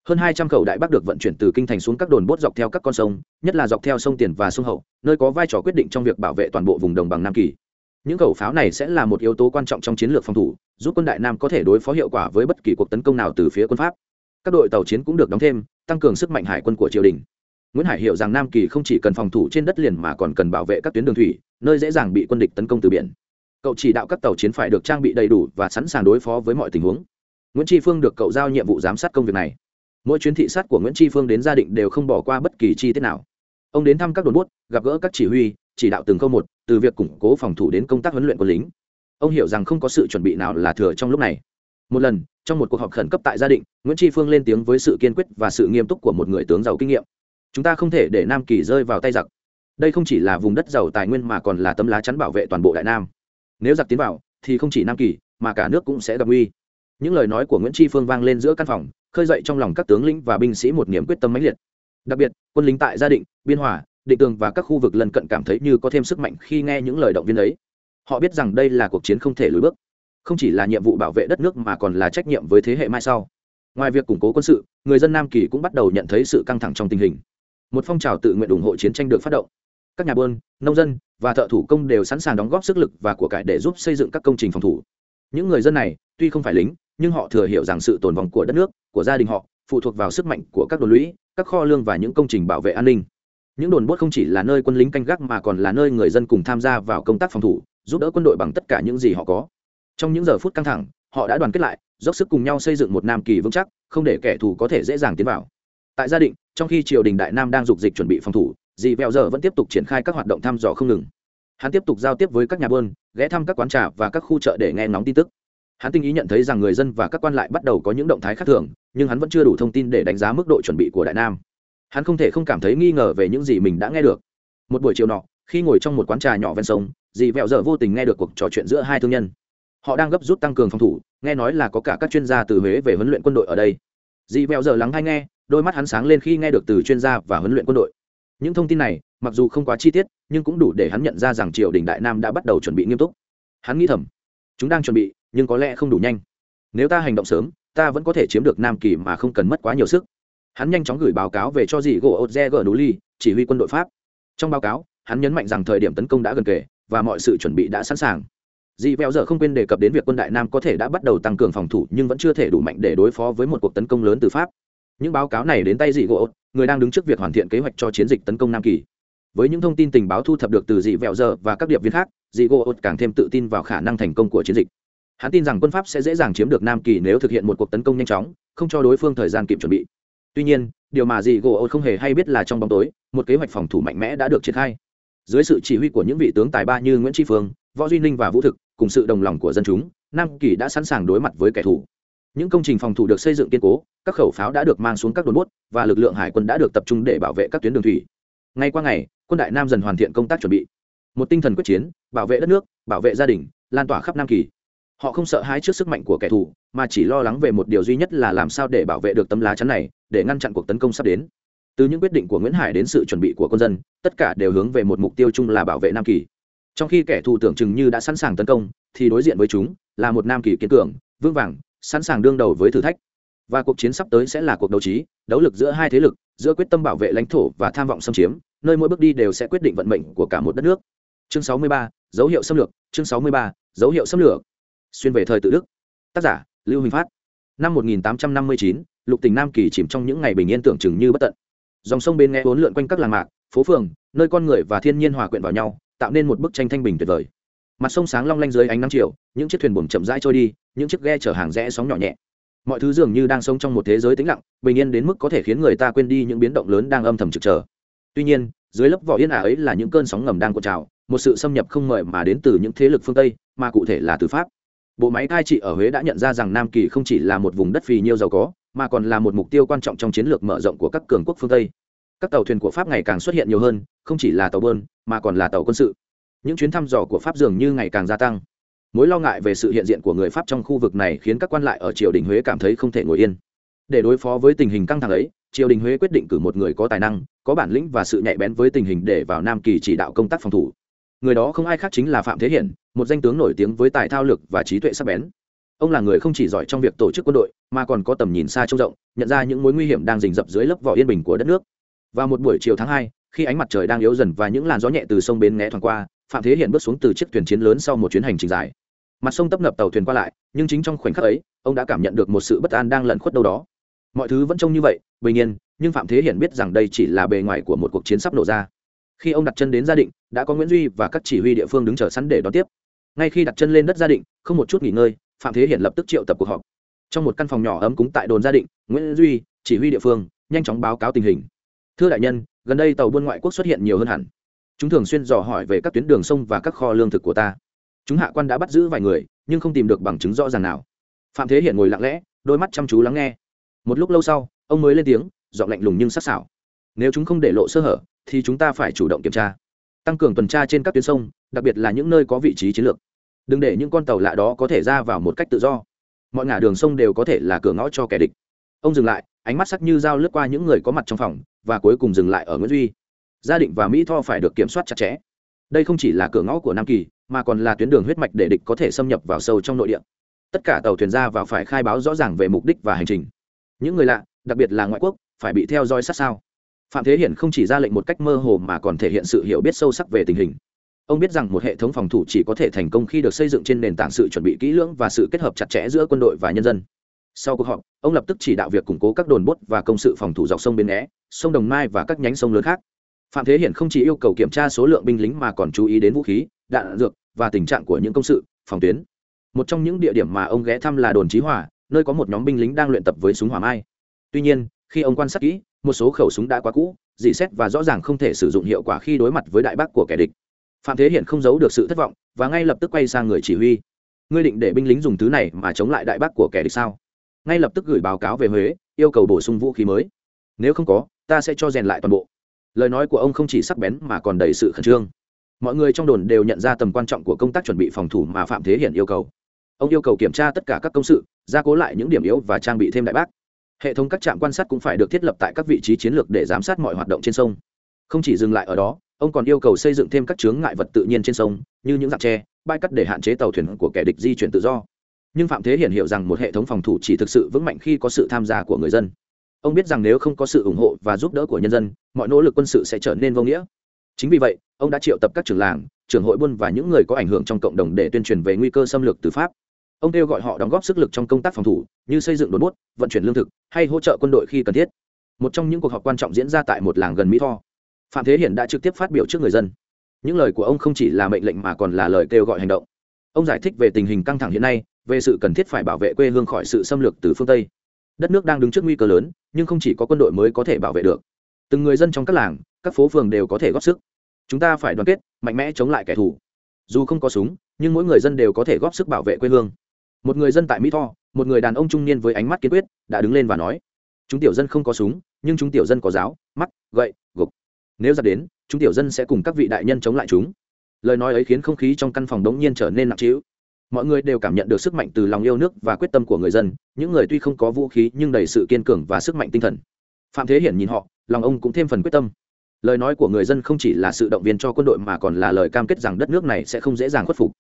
Hơn hai trăm khẩu đại bác được vận chuyển từ kinh thành xuống các đồn bốt dọc theo các con sông, nhất là dọc theo sông tiền và sông hậu, nơi có vai trò quyết định trong việc bảo vệ toàn bộ vùng đồng bằng nam kỳ. Những khẩu pháo này sẽ là một yếu tố quan trọng trong chiến lược phòng thủ, giúp quân đại nam có thể đối phó hiệu quả với bất kỳ cuộc tấn công nào từ phía quân pháp. Các đội tàu chiến cũng được đóng thêm, tăng cường sức mạnh hải quân của triều đình. Nguyễn hải hiểu rằng nam kỳ không chỉ cần phòng thủ trên đất liền mà còn cần bảo vệ các tuyến đường thủy, nơi dễ dàng bị quân địch tấn công từ biển cậu chỉ đạo các tàu chiến phải được trang bị đầy đủ và sẵn sàng đối phó với mọi tình huống. Nguyễn tri phương được cậu giao nhiệm vụ giám sát công việc này. Mỗi chuyến thị sát của nguyễn tri phương đến gia định đều không bỏ qua bất kỳ chi tiết nào. Ông đến thăm các đồn bốt, gặp gỡ các chỉ huy, chỉ đạo từng câu một, từ việc củng cố phòng thủ đến công tác huấn luyện quân lính. Ông hiểu rằng không có sự chuẩn bị nào là thừa trong lúc này. Một lần, trong một cuộc họp khẩn cấp tại gia định, nguyễn tri phương lên tiếng với sự kiên quyết và sự nghiêm túc của một người tướng giàu kinh nghiệm. Chúng ta không thể để nam kỳ rơi vào tay giặc. Đây không chỉ là vùng đất giàu tài nguyên mà còn là tấm lá chắn bảo vệ toàn bộ đại nam nếu giặc tiến vào, thì không chỉ nam kỳ, mà cả nước cũng sẽ gặp nguy. Những lời nói của nguyễn tri phương vang lên giữa căn phòng, khơi dậy trong lòng các tướng lĩnh và binh sĩ một niềm quyết tâm mãnh liệt. Đặc biệt, quân lính tại gia định, biên hòa, định tường và các khu vực lân cận cảm thấy như có thêm sức mạnh khi nghe những lời động viên ấy. Họ biết rằng đây là cuộc chiến không thể lùi bước. Không chỉ là nhiệm vụ bảo vệ đất nước mà còn là trách nhiệm với thế hệ mai sau. Ngoài việc củng cố quân sự, người dân nam kỳ cũng bắt đầu nhận thấy sự căng thẳng trong tình hình. Một phong trào tự nguyện ủng hộ chiến tranh được phát động các nhà buôn, nông dân và thợ thủ công đều sẵn sàng đóng góp sức lực và của cải để giúp xây dựng các công trình phòng thủ. Những người dân này tuy không phải lính, nhưng họ thừa hiểu rằng sự tồn vong của đất nước, của gia đình họ, phụ thuộc vào sức mạnh của các đồn lũy, các kho lương và những công trình bảo vệ an ninh. Những đồn bốt không chỉ là nơi quân lính canh gác mà còn là nơi người dân cùng tham gia vào công tác phòng thủ, giúp đỡ quân đội bằng tất cả những gì họ có. Trong những giờ phút căng thẳng, họ đã đoàn kết lại, dốc sức cùng nhau xây dựng một nam kỳ vững chắc, không để kẻ thù có thể dễ dàng tiến vào. Tại gia định, trong khi triều đình đại nam đang dục dịch chuẩn bị phòng thủ dì vẹo giờ vẫn tiếp tục triển khai các hoạt động thăm dò không ngừng. Hắn tiếp tục giao tiếp với các nhà buôn, ghé thăm các quán trà và các khu chợ để nghe ngóng tin tức. Hắn tinh ý nhận thấy rằng người dân và các quan lại bắt đầu có những động thái khác thường, nhưng hắn vẫn chưa đủ thông tin để đánh giá mức độ chuẩn bị của đại nam. Hắn không thể không cảm thấy nghi ngờ về những gì mình đã nghe được. Một buổi chiều nọ, khi ngồi trong một quán trà nhỏ ven sông, dì vẹo dở vô tình nghe được cuộc trò chuyện giữa hai thương nhân. Họ đang gấp rút tăng cường phòng thủ, nghe nói là có cả các chuyên gia từ huế về huấn luyện quân đội ở đây. Dì vẹo dở lắng hay nghe, đôi mắt hắn sáng lên khi nghe được từ chuyên gia và huấn luyện quân đội những thông tin này, mặc dù không quá chi tiết, nhưng cũng đủ để hắn nhận ra rằng triều đình đại nam đã bắt đầu chuẩn bị nghiêm túc. Hắn nghĩ thầm, chúng đang chuẩn bị, nhưng có lẽ không đủ nhanh. Nếu ta hành động sớm, ta vẫn có thể chiếm được nam kỳ mà không cần mất quá nhiều sức. Hắn nhanh chóng gửi báo cáo về cho dì gỗ odze gờ núi chỉ huy quân đội pháp. Trong báo cáo, hắn nhấn mạnh rằng thời điểm tấn công đã gần kề, và mọi sự chuẩn bị đã sẵn sàng. Dì vẹo giờ không quên đề cập đến việc quân đại nam có thể đã bắt đầu tăng cường phòng thủ, nhưng vẫn chưa thể đủ mạnh để đối phó với một cuộc tấn công lớn từ pháp. Những báo cáo này đến tay dì gỗ người đang đứng trước việc hoàn thiện kế hoạch cho chiến dịch tấn công nam kỳ. Với những thông tin tình báo thu thập được từ dị vẹo giờ và các điệp viên khác dì gỗ càng thêm tự tin vào khả năng thành công của chiến dịch. Hắn tin rằng quân pháp sẽ dễ dàng chiếm được nam kỳ nếu thực hiện một cuộc tấn công nhanh chóng, không cho đối phương thời gian kịp chuẩn bị. Tuy nhiên, điều mà dì gỗ không hề hay biết là trong bóng tối, một kế hoạch phòng thủ mạnh mẽ đã được triển khai. Dưới sự chỉ huy của những vị tướng tài ba như nguyễn tri phương, võ duy ninh và vũ thực, cùng sự đồng lòng của dân chúng, nam kỳ đã sẵn sàng đối mặt với kẻ thù những công trình phòng thủ được xây dựng kiên cố, các khẩu pháo đã được mang xuống các đồn bốt và lực lượng hải quân đã được tập trung để bảo vệ các tuyến đường thủy. Ngay qua ngày, quân đại nam dần hoàn thiện công tác chuẩn bị. Một tinh thần quyết chiến, bảo vệ đất nước, bảo vệ gia đình, lan tỏa khắp nam kỳ. Họ không sợ hãi trước sức mạnh của kẻ thù, mà chỉ lo lắng về một điều duy nhất là làm sao để bảo vệ được tấm lá chắn này, để ngăn chặn cuộc tấn công sắp đến. Từ những quyết định của nguyễn hải đến sự chuẩn bị của quân dân, tất cả đều hướng về một mục tiêu chung là bảo vệ nam kỳ. Trong khi kẻ thù tưởng chừng như đã sẵn sàng tấn công, thì đối diện với chúng là một nam kỳ kiên cường, vững vàng sẵn sàng đương đầu với thử thách. Và cuộc chiến sắp tới sẽ là cuộc đấu trí đấu lực giữa hai thế lực giữa quyết tâm bảo vệ lãnh thổ và tham vọng xâm chiếm nơi mỗi bước đi đều sẽ quyết định vận mệnh của cả một đất nước. Chương 63, dấu hiệu xâm lược chương 63, dấu hiệu xâm lược. Xuyên về thời tự đức. Tác giả lưu huỳnh phát. Năm 1859, lục tỉnh nam kỳ chìm trong những ngày bình yên tưởng chừng như bất tận. Dòng sông bên nghe bốn lượn quanh các làng mạc phố phường nơi con người và thiên nhiên hòa quyện vào nhau tạo nên một bức tranh thanh bình tuyệt vời mặt sông sáng long lanh dưới ánh nắng chiều, những chiếc thuyền buồm chậm rãi trôi đi, những chiếc ghe chở hàng rẽ sóng nhỏ nhẹ. Mọi thứ dường như đang sống trong một thế giới tĩnh lặng, bình yên đến mức có thể khiến người ta quên đi những biến động lớn đang âm thầm trực chờ. Tuy nhiên, dưới lớp vỏ yên ả ấy là những cơn sóng ngầm đang cuộn trào, một sự xâm nhập không mời mà đến từ những thế lực phương tây, mà cụ thể là từ pháp. Bộ máy cai trị ở huế đã nhận ra rằng nam kỳ không chỉ là một vùng đất phì nhiêu giàu có, mà còn là một mục tiêu quan trọng trong chiến lược mở rộng của các cường quốc phương tây. Các tàu thuyền của pháp ngày càng xuất hiện nhiều hơn, không chỉ là tàu bơn, mà còn là tàu quân sự những chuyến thăm dò của pháp dường như ngày càng gia tăng. Mối lo ngại về sự hiện diện của người pháp trong khu vực này khiến các quan lại ở triều đình huế cảm thấy không thể ngồi yên. Để đối phó với tình hình căng thẳng ấy, triều đình huế quyết định cử một người có tài năng, có bản lĩnh và sự nhạy bén với tình hình để vào nam kỳ chỉ đạo công tác phòng thủ. Người đó không ai khác chính là phạm thế hiển, một danh tướng nổi tiếng với tài thao lực và trí tuệ sắc bén. Ông là người không chỉ giỏi trong việc tổ chức quân đội, mà còn có tầm nhìn xa trông rộng, nhận ra những mối nguy hiểm đang rình rập dưới lớp vỏ yên bình của đất nước. Vào một buổi chiều tháng hai, khi ánh mặt trời đang yếu dần và những làn gió nhẹ từ sông bến né thoảng qua phạm thế Hiện bước xuống từ chiếc thuyền chiến lớn sau một chuyến hành trình dài. Mặt sông tấp nập tàu thuyền qua lại, nhưng chính trong khoảnh khắc ấy, ông đã cảm nhận được một sự bất an đang lẩn khuất đâu đó. Mọi thứ vẫn trông như vậy, bình yên, nhưng phạm thế Hiện biết rằng đây chỉ là bề ngoài của một cuộc chiến sắp nổ ra. Khi ông đặt chân đến gia định, đã có nguyễn duy và các chỉ huy địa phương đứng chờ sẵn để đón tiếp. Ngay khi đặt chân lên đất gia định, không một chút nghỉ ngơi, phạm thế Hiện lập tức triệu tập cuộc họp. Trong một căn phòng nhỏ ấm cúng tại đồn gia định, nguyễn duy, chỉ huy địa phương, nhanh chóng báo cáo tình hình. Thưa đại nhân, gần đây tàu buôn ngoại quốc xuất hiện nhiều hơn hẳn chúng thường xuyên dò hỏi về các tuyến đường sông và các kho lương thực của ta. Chúng hạ quan đã bắt giữ vài người, nhưng không tìm được bằng chứng rõ ràng nào. Phạm thế hiện ngồi lặng lẽ, đôi mắt chăm chú lắng nghe. Một lúc lâu sau, ông mới lên tiếng, giọng lạnh lùng nhưng sắc sảo. Nếu chúng không để lộ sơ hở, thì chúng ta phải chủ động kiểm tra. Tăng cường tuần tra trên các tuyến sông, đặc biệt là những nơi có vị trí chiến lược. Đừng để những con tàu lạ đó có thể ra vào một cách tự do. Mọi ngả đường sông đều có thể là cửa ngõ cho kẻ địch. Ông dừng lại, ánh mắt sắc như dao lướt qua những người có mặt trong phòng, và cuối cùng dừng lại ở nguyễn duy gia định và mỹ tho phải được kiểm soát chặt chẽ. Đây không chỉ là cửa ngõ của nam kỳ, mà còn là tuyến đường huyết mạch để địch có thể xâm nhập vào sâu trong nội địa. Tất cả tàu thuyền ra vào phải khai báo rõ ràng về mục đích và hành trình. Những người lạ, đặc biệt là ngoại quốc, phải bị theo dõi sát sao. Phạm thế hiển không chỉ ra lệnh một cách mơ hồ mà còn thể hiện sự hiểu biết sâu sắc về tình hình. Ông biết rằng một hệ thống phòng thủ chỉ có thể thành công khi được xây dựng trên nền tảng sự chuẩn bị kỹ lưỡng và sự kết hợp chặt chẽ giữa quân đội và nhân dân. Sau cuộc họp, ông lập tức chỉ đạo việc củng cố các đồn bốt và công sự phòng thủ dọc sông bến né sông đồng mai và các nhánh sông lớn khác phạm thế hiển không chỉ yêu cầu kiểm tra số lượng binh lính mà còn chú ý đến vũ khí, đạn, dược và tình trạng của những công sự, phòng tuyến. Một trong những địa điểm mà ông ghé thăm là đồn trí hòa, nơi có một nhóm binh lính đang luyện tập với súng hỏa mai. Tuy nhiên, khi ông quan sát kỹ, một số khẩu súng đã quá cũ, dị xét và rõ ràng không thể sử dụng hiệu quả khi đối mặt với đại bác của kẻ địch. Phạm thế Hiển không giấu được sự thất vọng và ngay lập tức quay sang người chỉ huy. Ngươi định để binh lính dùng thứ này mà chống lại đại bác của kẻ địch sao? Ngay lập tức gửi báo cáo về huế, yêu cầu bổ sung vũ khí mới. Nếu không có, ta sẽ cho rèn lại toàn bộ lời nói của ông không chỉ sắc bén mà còn đầy sự khẩn trương. Mọi người trong đồn đều nhận ra tầm quan trọng của công tác chuẩn bị phòng thủ mà phạm thế hiển yêu cầu. Ông yêu cầu kiểm tra tất cả các công sự, gia cố lại những điểm yếu và trang bị thêm đại bác. Hệ thống các trạm quan sát cũng phải được thiết lập tại các vị trí chiến lược để giám sát mọi hoạt động trên sông. Không chỉ dừng lại ở đó, ông còn yêu cầu xây dựng thêm các chướng ngại vật tự nhiên trên sông, như những dạng tre, bãi cắt để hạn chế tàu thuyền của kẻ địch di chuyển tự do. Nhưng phạm thế hiển hiểu rằng một hệ thống phòng thủ chỉ thực sự vững mạnh khi có sự tham gia của người dân ông biết rằng nếu không có sự ủng hộ và giúp đỡ của nhân dân, mọi nỗ lực quân sự sẽ trở nên vô nghĩa. Chính vì vậy, ông đã triệu tập các trưởng làng, trưởng hội buôn và những người có ảnh hưởng trong cộng đồng để tuyên truyền về nguy cơ xâm lược từ pháp. Ông kêu gọi họ đóng góp sức lực trong công tác phòng thủ, như xây dựng đồn bút vận chuyển lương thực, hay hỗ trợ quân đội khi cần thiết. Một trong những cuộc họp quan trọng diễn ra tại một làng gần mỹ tho. Phạm thế hiển đã trực tiếp phát biểu trước người dân. Những lời của ông không chỉ là mệnh lệnh mà còn là lời kêu gọi hành động. Ông giải thích về tình hình căng thẳng hiện nay, về sự cần thiết phải bảo vệ quê hương khỏi sự xâm lược từ phương tây đất nước đang đứng trước nguy cơ lớn, nhưng không chỉ có quân đội mới có thể bảo vệ được. Từng người dân trong các làng, các phố phường đều có thể góp sức. Chúng ta phải đoàn kết, mạnh mẽ chống lại kẻ thù. Dù không có súng, nhưng mỗi người dân đều có thể góp sức bảo vệ quê hương. Một người dân tại mỹ tho, một người đàn ông trung niên với ánh mắt kiên quyết, đã đứng lên và nói, chúng tiểu dân không có súng, nhưng chúng tiểu dân có giáo, mắt, gậy, gục. Nếu ra đến, chúng tiểu dân sẽ cùng các vị đại nhân chống lại chúng. Lời nói ấy khiến không khí trong căn phòng đống nhiên trở nên nặng trĩu mọi người đều cảm nhận được sức mạnh từ lòng yêu nước và quyết tâm của người dân, những người tuy không có vũ khí nhưng đầy sự kiên cường và sức mạnh tinh thần. Phạm thế hiển nhìn họ, lòng ông cũng thêm phần quyết tâm. Lời nói của người dân không chỉ là sự động viên cho quân đội mà còn là lời cam kết rằng đất nước này sẽ không dễ dàng khuất phục.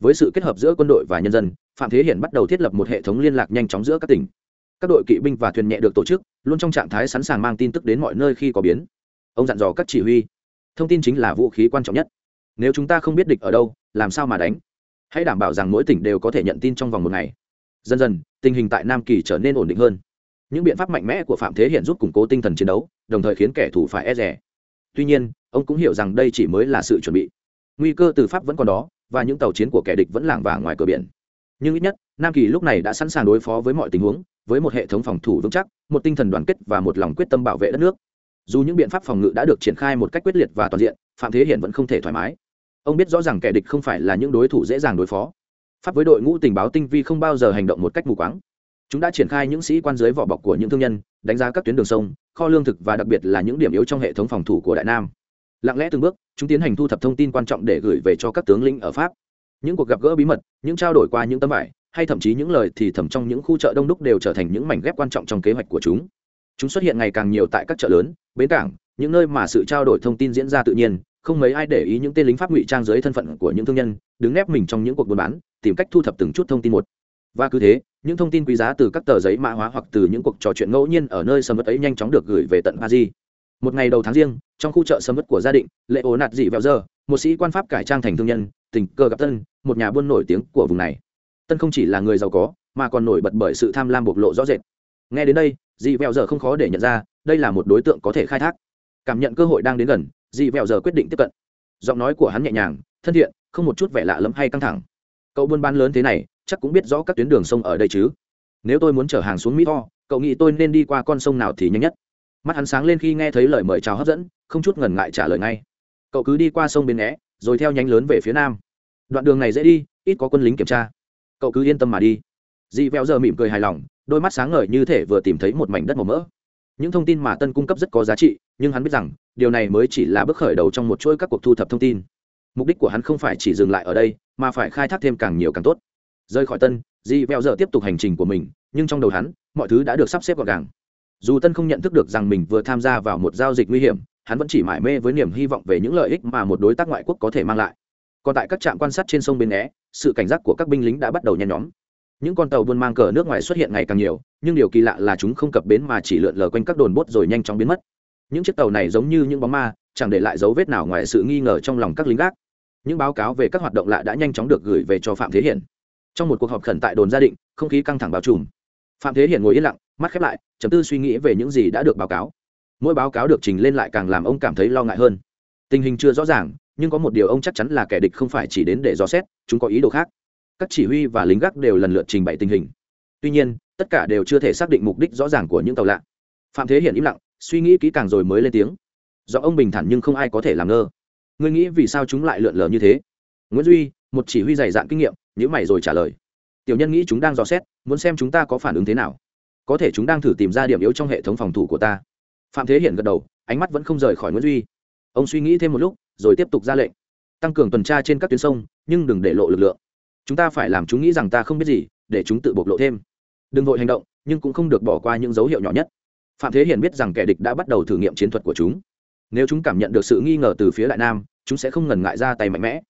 Với sự kết hợp giữa quân đội và nhân dân, phạm thế hiển bắt đầu thiết lập một hệ thống liên lạc nhanh chóng giữa các tỉnh. Các đội kỵ binh và thuyền nhẹ được tổ chức, luôn trong trạng thái sẵn sàng mang tin tức đến mọi nơi khi có biến. Ông dặn dò các chỉ huy. Thông tin chính là vũ khí quan trọng nhất. Nếu chúng ta không biết địch ở đâu, làm sao mà đánh? Hãy đảm bảo rằng mỗi tỉnh đều có thể nhận tin trong vòng một ngày. Dần dần, tình hình tại nam kỳ trở nên ổn định hơn. Những biện pháp mạnh mẽ của phạm thế hiện giúp củng cố tinh thần chiến đấu, đồng thời khiến kẻ thù phải e rẻ tuy nhiên, ông cũng hiểu rằng đây chỉ mới là sự chuẩn bị. Nguy cơ từ pháp vẫn còn đó, và những tàu chiến của kẻ địch vẫn lảng vảng ngoài cửa biển. Nhưng ít nhất, nam kỳ lúc này đã sẵn sàng đối phó với mọi tình huống, với một hệ thống phòng thủ vững chắc, một tinh thần đoàn kết và một lòng quyết tâm bảo vệ đất nước. Dù những biện pháp phòng ngự đã được triển khai một cách quyết liệt và toàn diện, phạm thế hiển vẫn không thể thoải mái ông biết rõ ràng kẻ địch không phải là những đối thủ dễ dàng đối phó. Pháp với đội ngũ tình báo tinh vi không bao giờ hành động một cách mù quáng. Chúng đã triển khai những sĩ quan dưới vỏ bọc của những thương nhân, đánh giá các tuyến đường sông, kho lương thực và đặc biệt là những điểm yếu trong hệ thống phòng thủ của đại nam. Lặng lẽ từng bước, chúng tiến hành thu thập thông tin quan trọng để gửi về cho các tướng lĩnh ở pháp. Những cuộc gặp gỡ bí mật, những trao đổi qua những tấm vải, hay thậm chí những lời thì thầm trong những khu chợ đông đúc đều trở thành những mảnh ghép quan trọng trong kế hoạch của chúng. Chúng xuất hiện ngày càng nhiều tại các chợ lớn, bến cảng, những nơi mà sự trao đổi thông tin diễn ra tự nhiên không mấy ai để ý những tên lính pháp ngụy trang dưới thân phận của những thương nhân, đứng ép mình trong những cuộc buôn bán, tìm cách thu thập từng chút thông tin một. Và cứ thế, những thông tin quý giá từ các tờ giấy mã hóa hoặc từ những cuộc trò chuyện ngẫu nhiên ở nơi sầm mất ấy nhanh chóng được gửi về tận paris. Một ngày đầu tháng riêng, trong khu chợ sầm mất của gia đình lệ ố nạt dị vẹo giờ một sĩ quan pháp cải trang thành thương nhân, tình cờ gặp tân, một nhà buôn nổi tiếng của vùng này. Tân không chỉ là người giàu có, mà còn nổi bật bởi sự tham lam bộc lộ rõ rệt. Nghe đến đây dị vẹo giờ không khó để nhận ra, đây là một đối tượng có thể khai thác. Cảm nhận cơ hội đang đến gần dị vẹo giờ quyết định tiếp cận. Giọng nói của hắn nhẹ nhàng, thân thiện, không một chút vẻ lạ lẫm hay căng thẳng. Cậu buôn bán lớn thế này, chắc cũng biết rõ các tuyến đường sông ở đây chứ. Nếu tôi muốn chở hàng xuống mỹ tho, cậu nghĩ tôi nên đi qua con sông nào thì nhanh nhất. Mắt hắn sáng lên khi nghe thấy lời mời chào hấp dẫn, không chút ngần ngại trả lời ngay. Cậu cứ đi qua sông bên né rồi theo nhánh lớn về phía nam. Đoạn đường này dễ đi, ít có quân lính kiểm tra. Cậu cứ yên tâm mà đi. Dị vẹo giờ mỉm cười hài lòng, đôi mắt sáng ngời như thể vừa tìm thấy một mảnh đất màu mỡ. Những thông tin mà tân cung cấp rất có giá trị nhưng hắn biết rằng điều này mới chỉ là bước khởi đầu trong một chuỗi các cuộc thu thập thông tin. Mục đích của hắn không phải chỉ dừng lại ở đây mà phải khai thác thêm càng nhiều càng tốt. Rời khỏi tân Di vẹo giờ tiếp tục hành trình của mình nhưng trong đầu hắn mọi thứ đã được sắp xếp gọn gàng. Dù tân không nhận thức được rằng mình vừa tham gia vào một giao dịch nguy hiểm hắn vẫn chỉ mải mê với niềm hy vọng về những lợi ích mà một đối tác ngoại quốc có thể mang lại. Còn tại các trạm quan sát trên sông bên é, sự cảnh giác của các binh lính đã bắt đầu nhen nhóm. Những con tàu buôn mang cờ nước ngoài xuất hiện ngày càng nhiều nhưng điều kỳ lạ là chúng không cập bến mà chỉ lượn lờ quanh các đồn bốt rồi nhanh chóng biến mất những chiếc tàu này giống như những bóng ma, chẳng để lại dấu vết nào ngoài sự nghi ngờ trong lòng các lính gác. Những báo cáo về các hoạt động lạ đã nhanh chóng được gửi về cho phạm thế hiển. Trong một cuộc họp khẩn tại đồn gia định, không khí căng thẳng bao trùm. Phạm thế hiển ngồi yên lặng, mắt khép lại chấm tư suy nghĩ về những gì đã được báo cáo. Mỗi báo cáo được trình lên lại càng làm ông cảm thấy lo ngại hơn. Tình hình chưa rõ ràng, nhưng có một điều ông chắc chắn là kẻ địch không phải chỉ đến để dò xét, chúng có ý đồ khác. Các chỉ huy và lính gác đều lần lượt trình bày tình hình. Tuy nhiên, tất cả đều chưa thể xác định mục đích rõ ràng của những tàu lạ. Phạm thế hiển im lặng suy nghĩ kỹ càng rồi mới lên tiếng. Do ông bình thản nhưng không ai có thể làm ngơ. Ngươi nghĩ vì sao chúng lại lượn lờ như thế? Nguyễn duy, một chỉ huy dày dạn kinh nghiệm nhữ mày rồi trả lời. Tiểu nhân nghĩ chúng đang dò xét, muốn xem chúng ta có phản ứng thế nào. Có thể chúng đang thử tìm ra điểm yếu trong hệ thống phòng thủ của ta. Phạm thế hiển gật đầu, ánh mắt vẫn không rời khỏi nguyễn duy. Ông suy nghĩ thêm một lúc, rồi tiếp tục ra lệnh. Tăng cường tuần tra trên các tuyến sông, nhưng đừng để lộ lực lượng. Chúng ta phải làm chúng nghĩ rằng ta không biết gì, để chúng tự bộc lộ thêm. Đừng vội hành động, nhưng cũng không được bỏ qua những dấu hiệu nhỏ nhất phạm thế hiển biết rằng kẻ địch đã bắt đầu thử nghiệm chiến thuật của chúng. Nếu chúng cảm nhận được sự nghi ngờ từ phía đại nam, chúng sẽ không ngần ngại ra tay mạnh mẽ.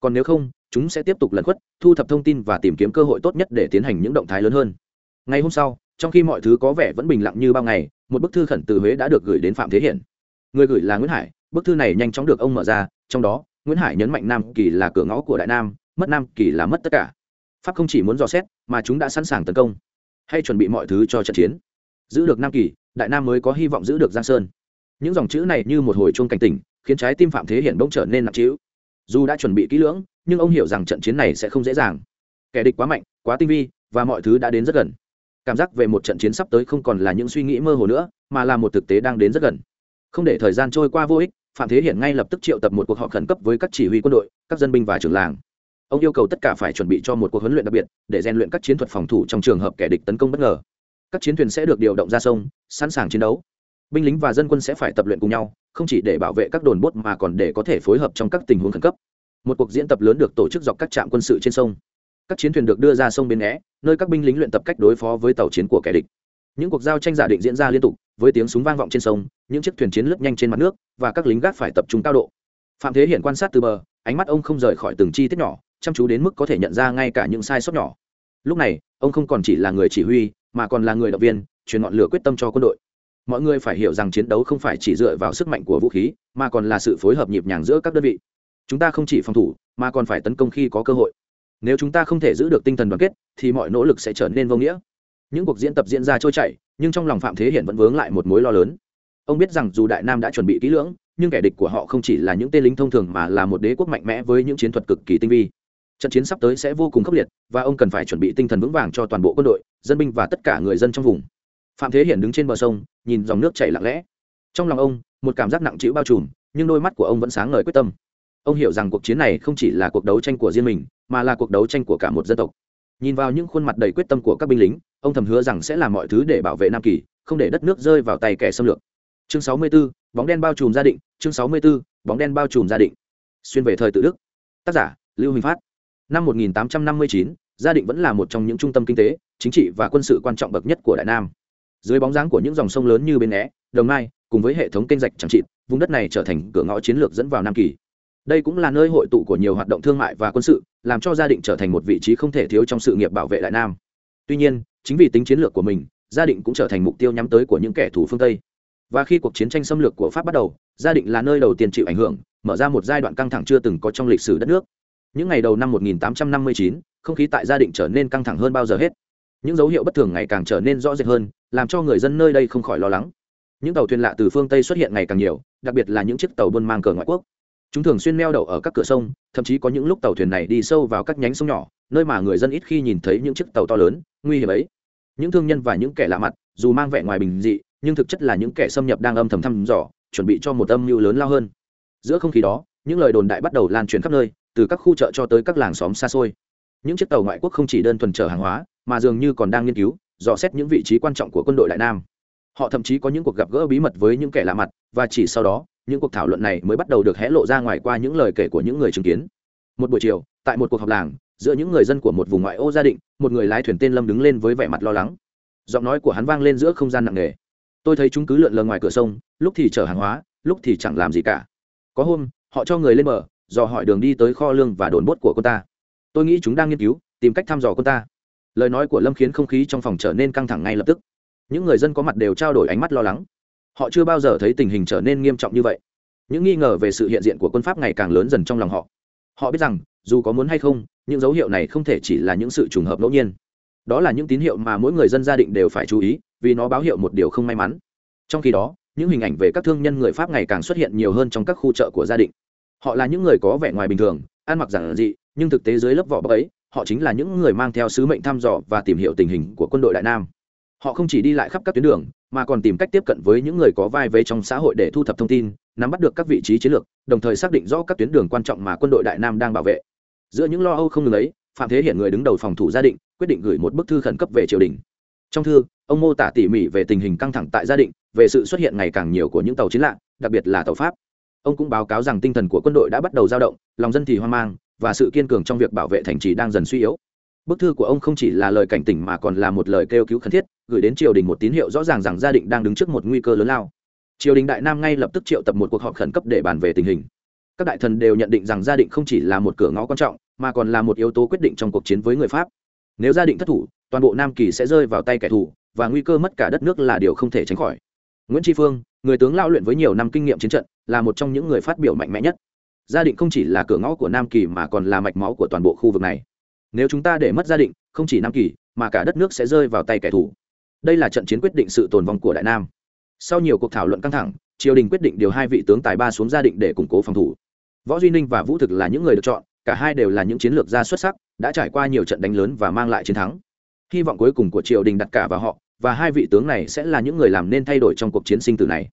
Còn nếu không, chúng sẽ tiếp tục lẩn khuất, thu thập thông tin và tìm kiếm cơ hội tốt nhất để tiến hành những động thái lớn hơn. Ngày hôm sau, trong khi mọi thứ có vẻ vẫn bình lặng như bao ngày, một bức thư khẩn từ huế đã được gửi đến phạm thế hiển. Người gửi là nguyễn hải, bức thư này nhanh chóng được ông mở ra, trong đó, nguyễn hải nhấn mạnh nam kỳ là cửa ngõ của đại nam, mất nam kỳ là mất tất cả. Pháp không chỉ muốn dò xét, mà chúng đã sẵn sàng tấn công, hay chuẩn bị mọi thứ cho trận chiến. Giữ được nam kỳ đại nam mới có hy vọng giữ được giang sơn. Những dòng chữ này như một hồi chuông cảnh tỉnh, khiến trái tim phạm thế hiển bỗng trở nên nặng trĩu. Dù đã chuẩn bị kỹ lưỡng, nhưng ông hiểu rằng trận chiến này sẽ không dễ dàng. Kẻ địch quá mạnh, quá tinh vi, và mọi thứ đã đến rất gần. Cảm giác về một trận chiến sắp tới không còn là những suy nghĩ mơ hồ nữa, mà là một thực tế đang đến rất gần. Không để thời gian trôi qua vô ích, phạm thế hiển ngay lập tức triệu tập một cuộc họp khẩn cấp với các chỉ huy quân đội, các dân binh và trưởng làng. Ông yêu cầu tất cả phải chuẩn bị cho một cuộc huấn luyện đặc biệt, để rèn luyện các chiến thuật phòng thủ trong trường hợp kẻ địch tấn công bất ngờ các chiến thuyền sẽ được điều động ra sông, sẵn sàng chiến đấu. Binh lính và dân quân sẽ phải tập luyện cùng nhau, không chỉ để bảo vệ các đồn bốt mà còn để có thể phối hợp trong các tình huống khẩn cấp. Một cuộc diễn tập lớn được tổ chức dọc các trạm quân sự trên sông. Các chiến thuyền được đưa ra sông bên né nơi các binh lính luyện tập cách đối phó với tàu chiến của kẻ địch. Những cuộc giao tranh giả định diễn ra liên tục, với tiếng súng vang vọng trên sông, những chiếc thuyền chiến lướt nhanh trên mặt nước, và các lính gác phải tập trung cao độ. Phạm thế hiện quan sát từ bờ, ánh mắt ông không rời khỏi từng chi tiết nhỏ, chăm chú đến mức có thể nhận ra ngay cả những sai sót nhỏ. Lúc này, ông không còn chỉ là người chỉ huy mà còn là người động viên, truyền ngọn lửa quyết tâm cho quân đội. Mọi người phải hiểu rằng chiến đấu không phải chỉ dựa vào sức mạnh của vũ khí, mà còn là sự phối hợp nhịp nhàng giữa các đơn vị. Chúng ta không chỉ phòng thủ, mà còn phải tấn công khi có cơ hội. Nếu chúng ta không thể giữ được tinh thần đoàn kết, thì mọi nỗ lực sẽ trở nên vô nghĩa. Những cuộc diễn tập diễn ra trôi chảy, nhưng trong lòng phạm thế hiển vẫn vướng lại một mối lo lớn. Ông biết rằng dù đại nam đã chuẩn bị kỹ lưỡng, nhưng kẻ địch của họ không chỉ là những tên lính thông thường mà là một đế quốc mạnh mẽ với những chiến thuật cực kỳ tinh vi. Trận chiến sắp tới sẽ vô cùng khốc liệt và ông cần phải chuẩn bị tinh thần vững vàng cho toàn bộ quân đội dân binh và tất cả người dân trong vùng. Phạm thế hiển đứng trên bờ sông nhìn dòng nước chảy lặng lẽ. Trong lòng ông một cảm giác nặng trĩu bao trùm nhưng đôi mắt của ông vẫn sáng ngời quyết tâm. Ông hiểu rằng cuộc chiến này không chỉ là cuộc đấu tranh của riêng mình mà là cuộc đấu tranh của cả một dân tộc. Nhìn vào những khuôn mặt đầy quyết tâm của các binh lính ông thầm hứa rằng sẽ làm mọi thứ để bảo vệ nam kỳ không để đất nước rơi vào tay kẻ xâm lược. Chương 64, bóng đen bao trùm gia định chương 64, bóng đen bao trùm gia định. Xuyên về thời tự đức. Tác giả lưu huỳnh phát năm 1859, gia định vẫn là một trong những trung tâm kinh tế chính trị và quân sự quan trọng bậc nhất của đại nam. Dưới bóng dáng của những dòng sông lớn như bến é đồng nai cùng với hệ thống kênh rạch chẳng trị vùng đất này trở thành cửa ngõ chiến lược dẫn vào nam kỳ. Đây cũng là nơi hội tụ của nhiều hoạt động thương mại và quân sự làm cho gia định trở thành một vị trí không thể thiếu trong sự nghiệp bảo vệ đại nam. Tuy nhiên chính vì tính chiến lược của mình gia định cũng trở thành mục tiêu nhắm tới của những kẻ thù phương tây. Và khi cuộc chiến tranh xâm lược của pháp bắt đầu gia định là nơi đầu tiên chịu ảnh hưởng mở ra một giai đoạn căng thẳng chưa từng có trong lịch sử đất nước những ngày đầu năm 1859, không khí tại gia định trở nên căng thẳng hơn bao giờ hết. Những dấu hiệu bất thường ngày càng trở nên rõ rệt hơn làm cho người dân nơi đây không khỏi lo lắng. Những tàu thuyền lạ từ phương tây xuất hiện ngày càng nhiều đặc biệt là những chiếc tàu buôn mang cờ ngoại quốc. Chúng thường xuyên neo đậu ở các cửa sông thậm chí có những lúc tàu thuyền này đi sâu vào các nhánh sông nhỏ nơi mà người dân ít khi nhìn thấy những chiếc tàu to lớn nguy hiểm ấy. Những thương nhân và những kẻ lạ mặt dù mang vẻ ngoài bình dị nhưng thực chất là những kẻ xâm nhập đang âm thầm thăm dò chuẩn bị cho một âm mưu lớn lao hơn. Giữa không khí đó những lời đồn đại bắt đầu lan truyền khắp nơi từ các khu chợ cho tới các làng xóm xa xôi. Những chiếc tàu ngoại quốc không chỉ đơn thuần chở hàng hóa, mà dường như còn đang nghiên cứu, dò xét những vị trí quan trọng của quân đội đại nam. Họ thậm chí có những cuộc gặp gỡ bí mật với những kẻ lạ mặt, và chỉ sau đó, những cuộc thảo luận này mới bắt đầu được hé lộ ra ngoài qua những lời kể của những người chứng kiến. Một buổi chiều, tại một cuộc họp làng, giữa những người dân của một vùng ngoại ô gia định, một người lái thuyền tên lâm đứng lên với vẻ mặt lo lắng. Giọng nói của hắn vang lên giữa không gian nặng nề. Tôi thấy chúng cứ lượn lờ ngoài cửa sông, lúc thì chở hàng hóa, lúc thì chẳng làm gì cả. Có hôm, họ cho người lên bờ dò hỏi đường đi tới kho lương và đồn bốt của cô ta. Tôi nghĩ chúng đang nghiên cứu, tìm cách thăm dò cô ta. Lời nói của lâm khiến không khí trong phòng trở nên căng thẳng ngay lập tức. Những người dân có mặt đều trao đổi ánh mắt lo lắng. Họ chưa bao giờ thấy tình hình trở nên nghiêm trọng như vậy. Những nghi ngờ về sự hiện diện của quân pháp ngày càng lớn dần trong lòng họ. Họ biết rằng, dù có muốn hay không, những dấu hiệu này không thể chỉ là những sự trùng hợp ngẫu nhiên. Đó là những tín hiệu mà mỗi người dân gia định đều phải chú ý, vì nó báo hiệu một điều không may mắn. Trong khi đó, những hình ảnh về các thương nhân người pháp ngày càng xuất hiện nhiều hơn trong các khu chợ của gia đình họ là những người có vẻ ngoài bình thường, ăn mặc giản dị, nhưng thực tế dưới lớp vỏ bọc ấy, họ chính là những người mang theo sứ mệnh thăm dò và tìm hiểu tình hình của quân đội đại nam. Họ không chỉ đi lại khắp các tuyến đường, mà còn tìm cách tiếp cận với những người có vai vế trong xã hội để thu thập thông tin, nắm bắt được các vị trí chiến lược, đồng thời xác định rõ các tuyến đường quan trọng mà quân đội đại nam đang bảo vệ. Giữa những lo âu không ngừng ấy, phạm thế hiện người đứng đầu phòng thủ gia định, quyết định gửi một bức thư khẩn cấp về triều đình. Trong thư, ông mô tả tỉ mỉ về tình hình căng thẳng tại gia định, về sự xuất hiện ngày càng nhiều của những tàu chiến lạ, đặc biệt là tàu pháp ông cũng báo cáo rằng tinh thần của quân đội đã bắt đầu dao động, lòng dân thì hoang mang, và sự kiên cường trong việc bảo vệ thành trì đang dần suy yếu. Bức thư của ông không chỉ là lời cảnh tỉnh mà còn là một lời kêu cứu khẩn thiết, gửi đến triều đình một tín hiệu rõ ràng rằng gia định đang đứng trước một nguy cơ lớn lao. Triều đình đại nam ngay lập tức triệu tập một cuộc họp khẩn cấp để bàn về tình hình. Các đại thần đều nhận định rằng gia định không chỉ là một cửa ngõ quan trọng, mà còn là một yếu tố quyết định trong cuộc chiến với người pháp. Nếu gia định thất thủ, toàn bộ nam kỳ sẽ rơi vào tay kẻ thù, và nguy cơ mất cả đất nước là điều không thể tránh khỏi. Nguyễn tri phương người tướng lao luyện với nhiều năm kinh nghiệm chiến trận, là một trong những người phát biểu mạnh mẽ nhất. Gia định không chỉ là cửa ngõ của nam kỳ mà còn là mạch máu của toàn bộ khu vực này. Nếu chúng ta để mất gia định, không chỉ nam kỳ, mà cả đất nước sẽ rơi vào tay kẻ thù. Đây là trận chiến quyết định sự tồn vong của đại nam. Sau nhiều cuộc thảo luận căng thẳng, triều đình quyết định điều hai vị tướng tài ba xuống gia định để củng cố phòng thủ. Võ duy ninh và vũ thực là những người được chọn, cả hai đều là những chiến lược gia xuất sắc, đã trải qua nhiều trận đánh lớn và mang lại chiến thắng. Hy vọng cuối cùng của triều đình đặt cả vào họ và hai vị tướng này sẽ là những người làm nên thay đổi trong cuộc chiến sinh tử này.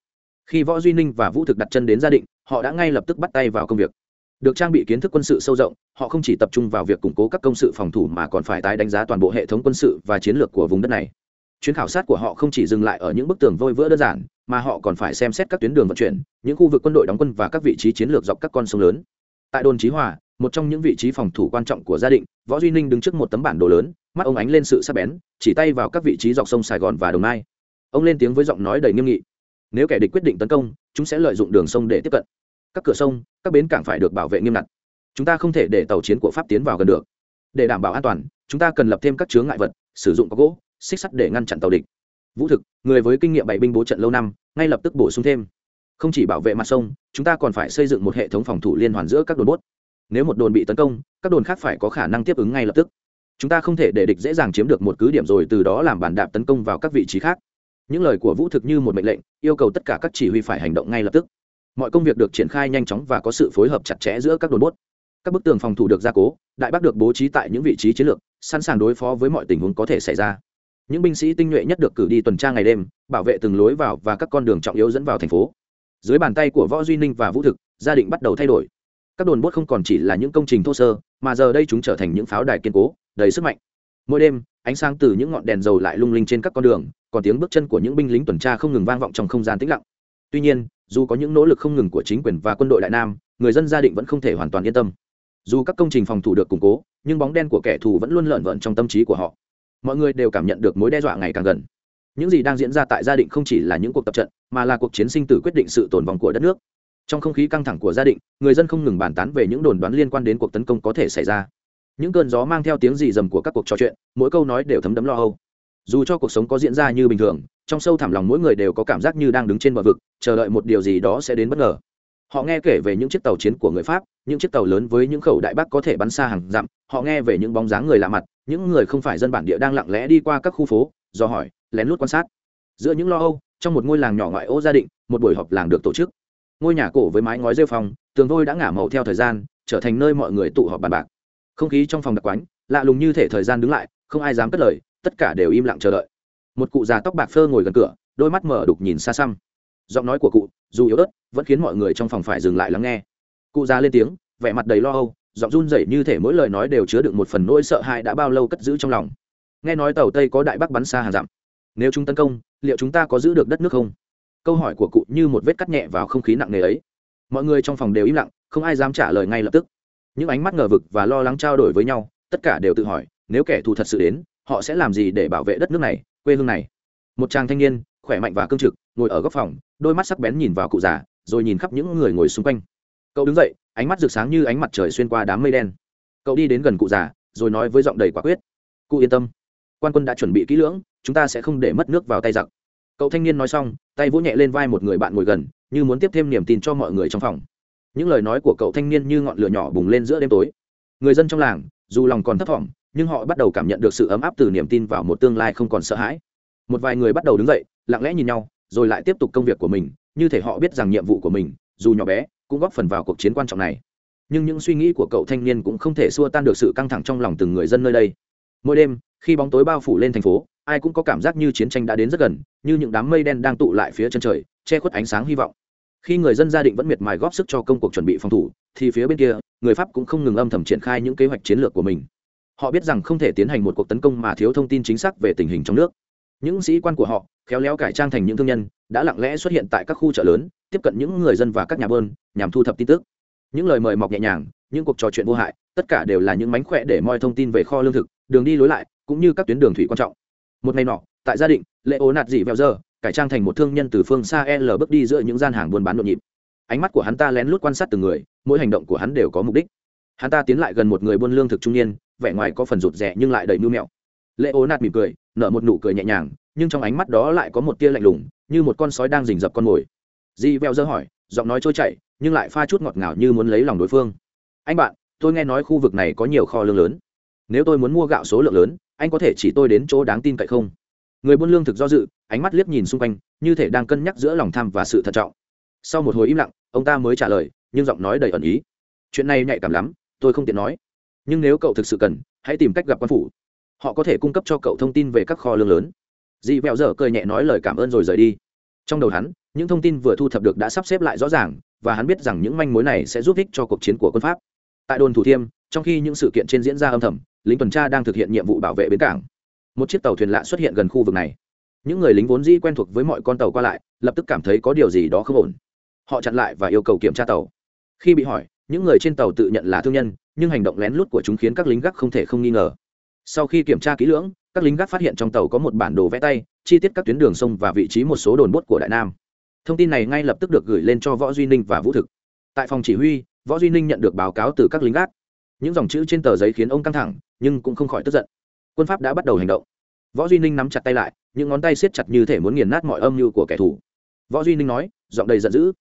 Khi võ duy ninh và vũ thực đặt chân đến gia định, họ đã ngay lập tức bắt tay vào công việc. Được trang bị kiến thức quân sự sâu rộng, họ không chỉ tập trung vào việc củng cố các công sự phòng thủ mà còn phải tái đánh giá toàn bộ hệ thống quân sự và chiến lược của vùng đất này. Chuyến khảo sát của họ không chỉ dừng lại ở những bức tường vôi vỡ đơn giản, mà họ còn phải xem xét các tuyến đường vận chuyển, những khu vực quân đội đóng quân và các vị trí chiến lược dọc các con sông lớn. Tại đồn trí hòa, một trong những vị trí phòng thủ quan trọng của gia định, võ duy ninh đứng trước một tấm bản đồ lớn mắt ông ánh lên sự sắc bén, chỉ tay vào các vị trí dọc sông sài gòn và đồng nai. Ông lên tiếng với giọng nói đầy nghiêm nghị. Nếu kẻ địch quyết định tấn công, chúng sẽ lợi dụng đường sông để tiếp cận. Các cửa sông, các bến cảng phải được bảo vệ nghiêm ngặt. Chúng ta không thể để tàu chiến của pháp tiến vào gần được. Để đảm bảo an toàn, chúng ta cần lập thêm các chướng ngại vật, sử dụng có gỗ, xích sắt để ngăn chặn tàu địch. Vũ thực, người với kinh nghiệm bày binh bố trận lâu năm, ngay lập tức bổ sung thêm. Không chỉ bảo vệ mặt sông, chúng ta còn phải xây dựng một hệ thống phòng thủ liên hoàn giữa các đồn bốt. Nếu một đồn bị tấn công, các đồn khác phải có khả năng tiếp ứng ngay lập tức chúng ta không thể để địch dễ dàng chiếm được một cứ điểm rồi từ đó làm bàn đạp tấn công vào các vị trí khác. Những lời của vũ thực như một mệnh lệnh, yêu cầu tất cả các chỉ huy phải hành động ngay lập tức. Mọi công việc được triển khai nhanh chóng và có sự phối hợp chặt chẽ giữa các đồn bốt. Các bức tường phòng thủ được gia cố, đại bác được bố trí tại những vị trí chiến lược, sẵn sàng đối phó với mọi tình huống có thể xảy ra. Những binh sĩ tinh nhuệ nhất được cử đi tuần tra ngày đêm, bảo vệ từng lối vào và các con đường trọng yếu dẫn vào thành phố. Dưới bàn tay của võ duy ninh và vũ thực, gia định bắt đầu thay đổi. Các đồn bốt không còn chỉ là những công trình thô sơ, mà giờ đây chúng trở thành những pháo đài kiên cố đầy sức mạnh. Mỗi đêm, ánh sáng từ những ngọn đèn dầu lại lung linh trên các con đường, còn tiếng bước chân của những binh lính tuần tra không ngừng vang vọng trong không gian tĩnh lặng. Tuy nhiên, dù có những nỗ lực không ngừng của chính quyền và quân đội đại nam, người dân gia định vẫn không thể hoàn toàn yên tâm. Dù các công trình phòng thủ được củng cố, nhưng bóng đen của kẻ thù vẫn luôn lợn vợn trong tâm trí của họ. Mọi người đều cảm nhận được mối đe dọa ngày càng gần. Những gì đang diễn ra tại gia định không chỉ là những cuộc tập trận, mà là cuộc chiến sinh tử quyết định sự tồn vong của đất nước. Trong không khí căng thẳng của gia định, người dân không ngừng bàn tán về những đồn đoán liên quan đến cuộc tấn công có thể xảy ra những cơn gió mang theo tiếng rì rầm của các cuộc trò chuyện, mỗi câu nói đều thấm đấm lo âu. Dù cho cuộc sống có diễn ra như bình thường, trong sâu thẳm lòng mỗi người đều có cảm giác như đang đứng trên bờ vực, chờ đợi một điều gì đó sẽ đến bất ngờ. Họ nghe kể về những chiếc tàu chiến của người pháp, những chiếc tàu lớn với những khẩu đại bác có thể bắn xa hàng dặm, họ nghe về những bóng dáng người lạ mặt, những người không phải dân bản địa đang lặng lẽ đi qua các khu phố, do hỏi, lén lút quan sát. Giữa những lo âu, trong một ngôi làng nhỏ ngoại ô gia định, một buổi họp làng được tổ chức. Ngôi nhà cổ với mái ngói rêu phong, tường vôi đã ngả màu theo thời gian, trở thành nơi mọi người tụ họp bàn bạc không khí trong phòng đặc quánh, lạ lùng như thể thời gian đứng lại, không ai dám cất lời, tất cả đều im lặng chờ đợi. Một cụ già tóc bạc phơ ngồi gần cửa, đôi mắt mở đục nhìn xa xăm. Giọng nói của cụ, dù yếu ớt, vẫn khiến mọi người trong phòng phải dừng lại lắng nghe. Cụ già lên tiếng, vẻ mặt đầy lo âu, giọng run rẩy như thể mỗi lời nói đều chứa đựng một phần nỗi sợ hãi đã bao lâu cất giữ trong lòng. Nghe nói tàu tây có đại bắc bắn xa hàng dặm. Nếu chúng tấn công, liệu chúng ta có giữ được đất nước không? Câu hỏi của cụ như một vết cắt nhẹ vào không khí nặng nề ấy. Mọi người trong phòng đều im lặng, không ai dám trả lời ngay lập tức những ánh mắt ngờ vực và lo lắng trao đổi với nhau, tất cả đều tự hỏi, nếu kẻ thù thật sự đến, họ sẽ làm gì để bảo vệ đất nước này, quê hương này? Một chàng thanh niên, khỏe mạnh và cương trực, ngồi ở góc phòng, đôi mắt sắc bén nhìn vào cụ già, rồi nhìn khắp những người ngồi xung quanh. Cậu đứng dậy, ánh mắt rực sáng như ánh mặt trời xuyên qua đám mây đen. Cậu đi đến gần cụ già, rồi nói với giọng đầy quả quyết. Cụ yên tâm, quan quân đã chuẩn bị kỹ lưỡng, chúng ta sẽ không để mất nước vào tay giặc. Cậu thanh niên nói xong, tay vỗ nhẹ lên vai một người bạn ngồi gần, như muốn tiếp thêm niềm tin cho mọi người trong phòng những lời nói của cậu thanh niên như ngọn lửa nhỏ bùng lên giữa đêm tối. Người dân trong làng, dù lòng còn thấp thỏm, nhưng họ bắt đầu cảm nhận được sự ấm áp từ niềm tin vào một tương lai không còn sợ hãi. Một vài người bắt đầu đứng dậy, lặng lẽ nhìn nhau, rồi lại tiếp tục công việc của mình, như thể họ biết rằng nhiệm vụ của mình, dù nhỏ bé, cũng góp phần vào cuộc chiến quan trọng này. Nhưng những suy nghĩ của cậu thanh niên cũng không thể xua tan được sự căng thẳng trong lòng từng người dân nơi đây. Mỗi đêm, khi bóng tối bao phủ lên thành phố, ai cũng có cảm giác như chiến tranh đã đến rất gần, như những đám mây đen đang tụ lại phía chân trời, che khuất ánh sáng hy vọng khi người dân gia định vẫn miệt mài góp sức cho công cuộc chuẩn bị phòng thủ, thì phía bên kia, người pháp cũng không ngừng âm thầm triển khai những kế hoạch chiến lược của mình. Họ biết rằng không thể tiến hành một cuộc tấn công mà thiếu thông tin chính xác về tình hình trong nước. Những sĩ quan của họ, khéo léo cải trang thành những thương nhân, đã lặng lẽ xuất hiện tại các khu chợ lớn, tiếp cận những người dân và các nhà bơn, nhằm thu thập tin tức. Những lời mời mọc nhẹ nhàng, những cuộc trò chuyện vô hại, tất cả đều là những mánh khỏe để moi thông tin về kho lương thực, đường đi lối lại, cũng như các tuyến đường thủy quan trọng. Một ngày nọ, tại gia định lệ ố nạt dị vẹo giờ cải trang thành một thương nhân từ phương xa l bước đi giữa những gian hàng buôn bán nhộn nhịp. Ánh mắt của hắn ta lén lút quan sát từng người, mỗi hành động của hắn đều có mục đích. Hắn ta tiến lại gần một người buôn lương thực trung niên, vẻ ngoài có phần rụt rè nhưng lại đầy mưu mẹo. Lệ ố nạt mỉm cười, nở một nụ cười nhẹ nhàng, nhưng trong ánh mắt đó lại có một tia lạnh lùng, như một con sói đang rình rập con mồi. Di veo dơ hỏi, giọng nói trôi chảy, nhưng lại pha chút ngọt ngào như muốn lấy lòng đối phương. Anh bạn, tôi nghe nói khu vực này có nhiều kho lương lớn. Nếu tôi muốn mua gạo số lượng lớn, anh có thể chỉ tôi đến chỗ đáng tin cậy không? Người buôn lương thực do dự, ánh mắt liếc nhìn xung quanh, như thể đang cân nhắc giữa lòng tham và sự thận trọng. Sau một hồi im lặng, ông ta mới trả lời, nhưng giọng nói đầy ẩn ý. Chuyện này nhạy cảm lắm, tôi không tiện nói. Nhưng nếu cậu thực sự cần, hãy tìm cách gặp quan phủ. Họ có thể cung cấp cho cậu thông tin về các kho lương lớn. Dị vẹo dở cười nhẹ nói lời cảm ơn rồi rời đi. Trong đầu hắn, những thông tin vừa thu thập được đã sắp xếp lại rõ ràng, và hắn biết rằng những manh mối này sẽ giúp ích cho cuộc chiến của quân pháp. Tại đồn thủ thiêm, trong khi những sự kiện trên diễn ra âm thầm, lính tuần tra đang thực hiện nhiệm vụ bảo vệ bến cảng một chiếc tàu thuyền lạ xuất hiện gần khu vực này. Những người lính vốn dĩ quen thuộc với mọi con tàu qua lại, lập tức cảm thấy có điều gì đó không ổn. Họ chặn lại và yêu cầu kiểm tra tàu. Khi bị hỏi, những người trên tàu tự nhận là thương nhân, nhưng hành động lén lút của chúng khiến các lính gác không thể không nghi ngờ. Sau khi kiểm tra kỹ lưỡng, các lính gác phát hiện trong tàu có một bản đồ vẽ tay, chi tiết các tuyến đường sông và vị trí một số đồn bốt của đại nam. Thông tin này ngay lập tức được gửi lên cho võ duy ninh và vũ thực. Tại phòng chỉ huy, võ duy ninh nhận được báo cáo từ các lính gác. Những dòng chữ trên tờ giấy khiến ông căng thẳng, nhưng cũng không khỏi tức giận quân pháp đã bắt đầu hành động. Võ duy ninh nắm chặt tay lại, những ngón tay siết chặt như thể muốn nghiền nát mọi âm mưu của kẻ thù. Võ duy ninh nói, giọng đầy giận dữ.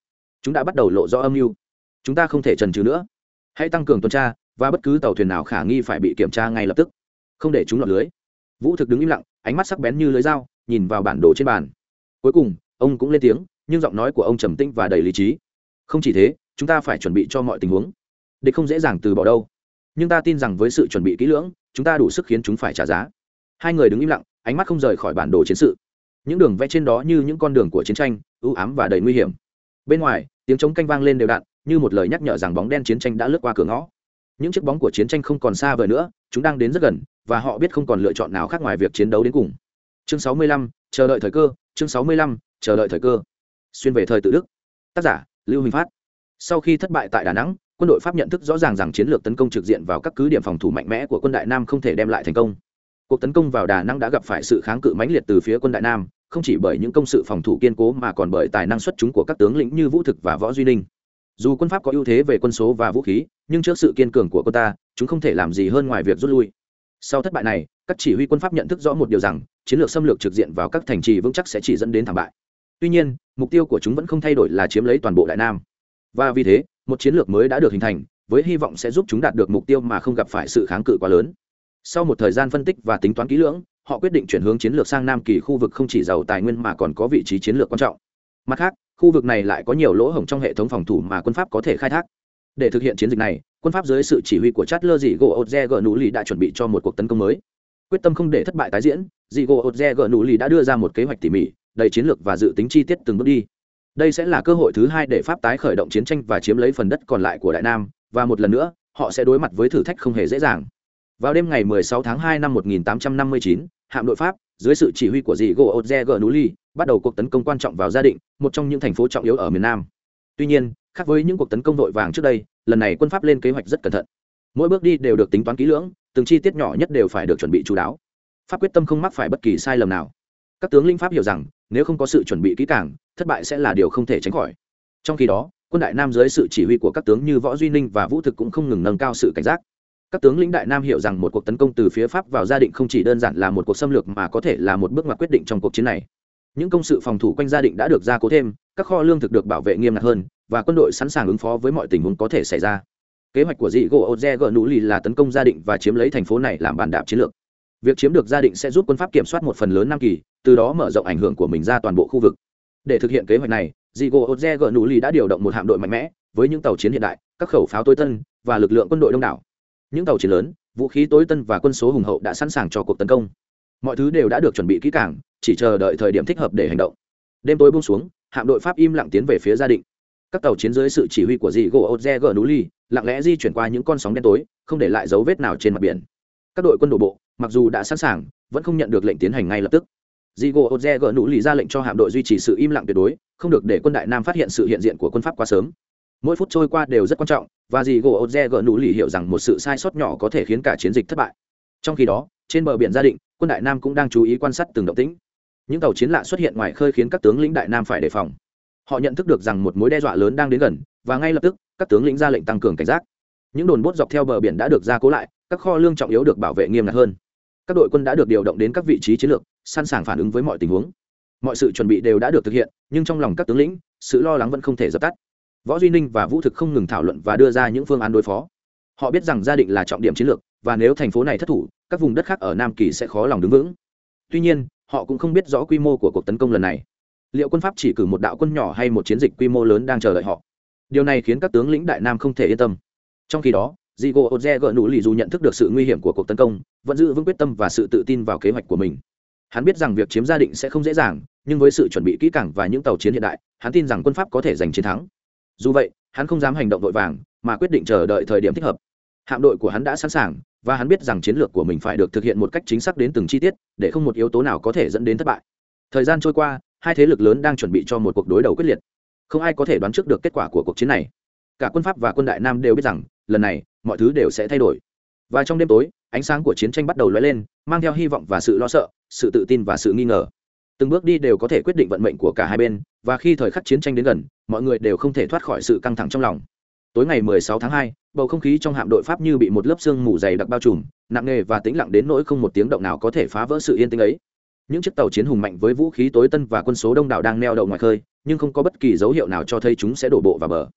Chúng đã bắt đầu lộ rõ âm mưu. Chúng ta không thể trần trừ nữa. Hãy tăng cường tuần tra, và bất cứ tàu thuyền nào khả nghi phải bị kiểm tra ngay lập tức. Không để chúng lọt lưới. Vũ thực đứng im lặng, ánh mắt sắc bén như lưới dao, nhìn vào bản đồ trên bàn. Cuối cùng, ông cũng lên tiếng, nhưng giọng nói của ông trầm tĩnh và đầy lý trí. Không chỉ thế, chúng ta phải chuẩn bị cho mọi tình huống. Địch không dễ dàng từ bỏ đâu. Nhưng ta tin rằng với sự chuẩn bị kỹ lưỡng chúng ta đủ sức khiến chúng phải trả giá. Hai người đứng im lặng ánh mắt không rời khỏi bản đồ chiến sự. Những đường vẽ trên đó như những con đường của chiến tranh ưu ám và đầy nguy hiểm. Bên ngoài tiếng trống canh vang lên đều đặn như một lời nhắc nhở rằng bóng đen chiến tranh đã lướt qua cửa ngõ. Những chiếc bóng của chiến tranh không còn xa vời nữa chúng đang đến rất gần và họ biết không còn lựa chọn nào khác ngoài việc chiến đấu đến cùng. Chương 65, chờ đợi thời cơ chương 65, chờ đợi thời cơ. Xuyên về thời tự đức. Tác giả lưu huỳnh phát. Sau khi thất bại tại đà nẵng quân đội pháp nhận thức rõ ràng rằng chiến lược tấn công trực diện vào các cứ điểm phòng thủ mạnh mẽ của quân đại nam không thể đem lại thành công. Cuộc tấn công vào đà nẵng đã gặp phải sự kháng cự mãnh liệt từ phía quân đại nam, không chỉ bởi những công sự phòng thủ kiên cố mà còn bởi tài năng xuất chúng của các tướng lĩnh như vũ thực và võ duy ninh. Dù quân pháp có ưu thế về quân số và vũ khí, nhưng trước sự kiên cường của quân ta, chúng không thể làm gì hơn ngoài việc rút lui. Sau thất bại này, các chỉ huy quân pháp nhận thức rõ một điều rằng, chiến lược xâm lược trực diện vào các thành trì vững chắc sẽ chỉ dẫn đến thảm bại. Tuy nhiên, mục tiêu của chúng vẫn không thay đổi là chiếm lấy toàn bộ đại nam. Và vì thế một chiến lược mới đã được hình thành, với hy vọng sẽ giúp chúng đạt được mục tiêu mà không gặp phải sự kháng cự quá lớn. Sau một thời gian phân tích và tính toán kỹ lưỡng, họ quyết định chuyển hướng chiến lược sang nam kỳ khu vực không chỉ giàu tài nguyên mà còn có vị trí chiến lược quan trọng. Mặt khác, khu vực này lại có nhiều lỗ hổng trong hệ thống phòng thủ mà quân pháp có thể khai thác. Để thực hiện chiến dịch này, quân pháp dưới sự chỉ huy của Chatler lơ dị gỗ odze g nú lì đã chuẩn bị cho một cuộc tấn công mới. Quyết tâm không để thất bại tái diễn dị gỗ odze g nú lì đã đưa ra một kế hoạch tỉ mỉ, đầy chiến lược và dự tính chi tiết từng bước đi đây sẽ là cơ hội thứ hai để pháp tái khởi động chiến tranh và chiếm lấy phần đất còn lại của đại nam và một lần nữa họ sẽ đối mặt với thử thách không hề dễ dàng. Vào đêm ngày 16 tháng 2 năm 1859, hạm đội pháp dưới sự chỉ huy của dì gỗ odze nuli bắt đầu cuộc tấn công quan trọng vào gia định một trong những thành phố trọng yếu ở miền nam. Tuy nhiên khác với những cuộc tấn công vội vàng trước đây lần này quân pháp lên kế hoạch rất cẩn thận. Mỗi bước đi đều được tính toán kỹ lưỡng từng chi tiết nhỏ nhất đều phải được chuẩn bị chú đáo. Pháp quyết tâm không mắc phải bất kỳ sai lầm nào các tướng linh pháp hiểu rằng, nếu không có sự chuẩn bị kỹ càng, thất bại sẽ là điều không thể tránh khỏi. Trong khi đó, quân đại nam dưới sự chỉ huy của các tướng như võ duy ninh và vũ thực cũng không ngừng nâng cao sự cảnh giác. Các tướng lĩnh đại nam hiểu rằng một cuộc tấn công từ phía pháp vào gia định không chỉ đơn giản là một cuộc xâm lược mà có thể là một bước ngoặt quyết định trong cuộc chiến này. Những công sự phòng thủ quanh gia định đã được gia cố thêm, các kho lương thực được bảo vệ nghiêm ngặt hơn, và quân đội sẵn sàng ứng phó với mọi tình huống có thể xảy ra. Kế hoạch của dị gỗ oze gờ nú lì là tấn công gia định và chiếm lấy thành phố này làm bàn đạp chiến lược việc chiếm được gia định sẽ giúp quân pháp kiểm soát một phần lớn nam kỳ, từ đó mở rộng ảnh hưởng của mình ra toàn bộ khu vực. Để thực hiện kế hoạch này dị gỗ Ghe gỡ nụ lì đã điều động một hạm đội mạnh mẽ, với những tàu chiến hiện đại, các khẩu pháo tối tân, và lực lượng quân đội đông đảo. Những tàu chiến lớn, vũ khí tối tân và quân số hùng hậu đã sẵn sàng cho cuộc tấn công. Mọi thứ đều đã được chuẩn bị kỹ càng, chỉ chờ đợi thời điểm thích hợp để hành động. Đêm tối buông xuống, hạm đội pháp im lặng tiến về phía gia định. Các tàu chiến dưới sự chỉ huy của dì gỗ Ghe g nụ ly lặng lẽ di chuyển qua những con sóng đen tối, không để lại dấu vết nào trên mặt biển các đội quân đổ bộ, mặc dù đã sẵn sàng, vẫn không nhận được lệnh tiến hành ngay lập tức. Dì gỗ oze gỡ nụ lì ra lệnh cho hạm đội duy trì sự im lặng tuyệt đối, không được để quân đại nam phát hiện sự hiện diện của quân pháp quá sớm. Mỗi phút trôi qua đều rất quan trọng, và dì gỗ oze gỡ nụ lì hiểu rằng một sự sai sót nhỏ có thể khiến cả chiến dịch thất bại. Trong khi đó, trên bờ biển gia định, quân đại nam cũng đang chú ý quan sát từng động tĩnh. Những tàu chiến lạ xuất hiện ngoài khơi khiến các tướng lĩnh đại nam phải đề phòng. Họ nhận thức được rằng một mối đe dọa lớn đang đến gần, và ngay lập tức, các tướng lĩnh ra lệnh tăng cường cảnh giác. Những đồn bốt dọc theo bờ biển đã được gia cố lại các kho lương trọng yếu được bảo vệ nghiêm ngặt hơn. Các đội quân đã được điều động đến các vị trí chiến lược, sẵn sàng phản ứng với mọi tình huống. Mọi sự chuẩn bị đều đã được thực hiện, nhưng trong lòng các tướng lĩnh, sự lo lắng vẫn không thể dập tắt. Võ duy ninh và vũ thực không ngừng thảo luận và đưa ra những phương án đối phó. Họ biết rằng gia định là trọng điểm chiến lược, và nếu thành phố này thất thủ, các vùng đất khác ở nam kỳ sẽ khó lòng đứng vững. Tuy nhiên, họ cũng không biết rõ quy mô của cuộc tấn công lần này. Liệu quân pháp chỉ cử một đạo quân nhỏ hay một chiến dịch quy mô lớn đang chờ đợi họ? Điều này khiến các tướng lĩnh đại nam không thể yên tâm. Trong khi đó Diego Oze gỡ nụ lì dù nhận thức được sự nguy hiểm của cuộc tấn công, vẫn giữ vững quyết tâm và sự tự tin vào kế hoạch của mình. Hắn biết rằng việc chiếm gia định sẽ không dễ dàng, nhưng với sự chuẩn bị kỹ càng và những tàu chiến hiện đại, hắn tin rằng quân Pháp có thể giành chiến thắng. Dù vậy, hắn không dám hành động vội vàng, mà quyết định chờ đợi thời điểm thích hợp. Hạm đội của hắn đã sẵn sàng, và hắn biết rằng chiến lược của mình phải được thực hiện một cách chính xác đến từng chi tiết, để không một yếu tố nào có thể dẫn đến thất bại. Thời gian trôi qua, hai thế lực lớn đang chuẩn bị cho một cuộc đối đầu quyết liệt không ai có thể đoán trước được kết quả của cuộc chiến này cả quân pháp và quân đại nam đều biết rằng lần này mọi thứ đều sẽ thay đổi. Và trong đêm tối ánh sáng của chiến tranh bắt đầu lóe lên mang theo hy vọng và sự lo sợ sự tự tin và sự nghi ngờ. Từng bước đi đều có thể quyết định vận mệnh của cả hai bên và khi thời khắc chiến tranh đến gần mọi người đều không thể thoát khỏi sự căng thẳng trong lòng. Tối ngày 16 tháng 2, bầu không khí trong hạm đội pháp như bị một lớp sương mù dày đặc bao trùm nặng nề và tĩnh lặng đến nỗi không một tiếng động nào có thể phá vỡ sự yên tĩnh ấy. Những chiếc tàu chiến hùng mạnh với vũ khí tối tân và quân số đông đảo đang neo đậu ngoài khơi nhưng không có bất kỳ dấu hiệu nào cho thấy chúng sẽ đổ bộ vào bờ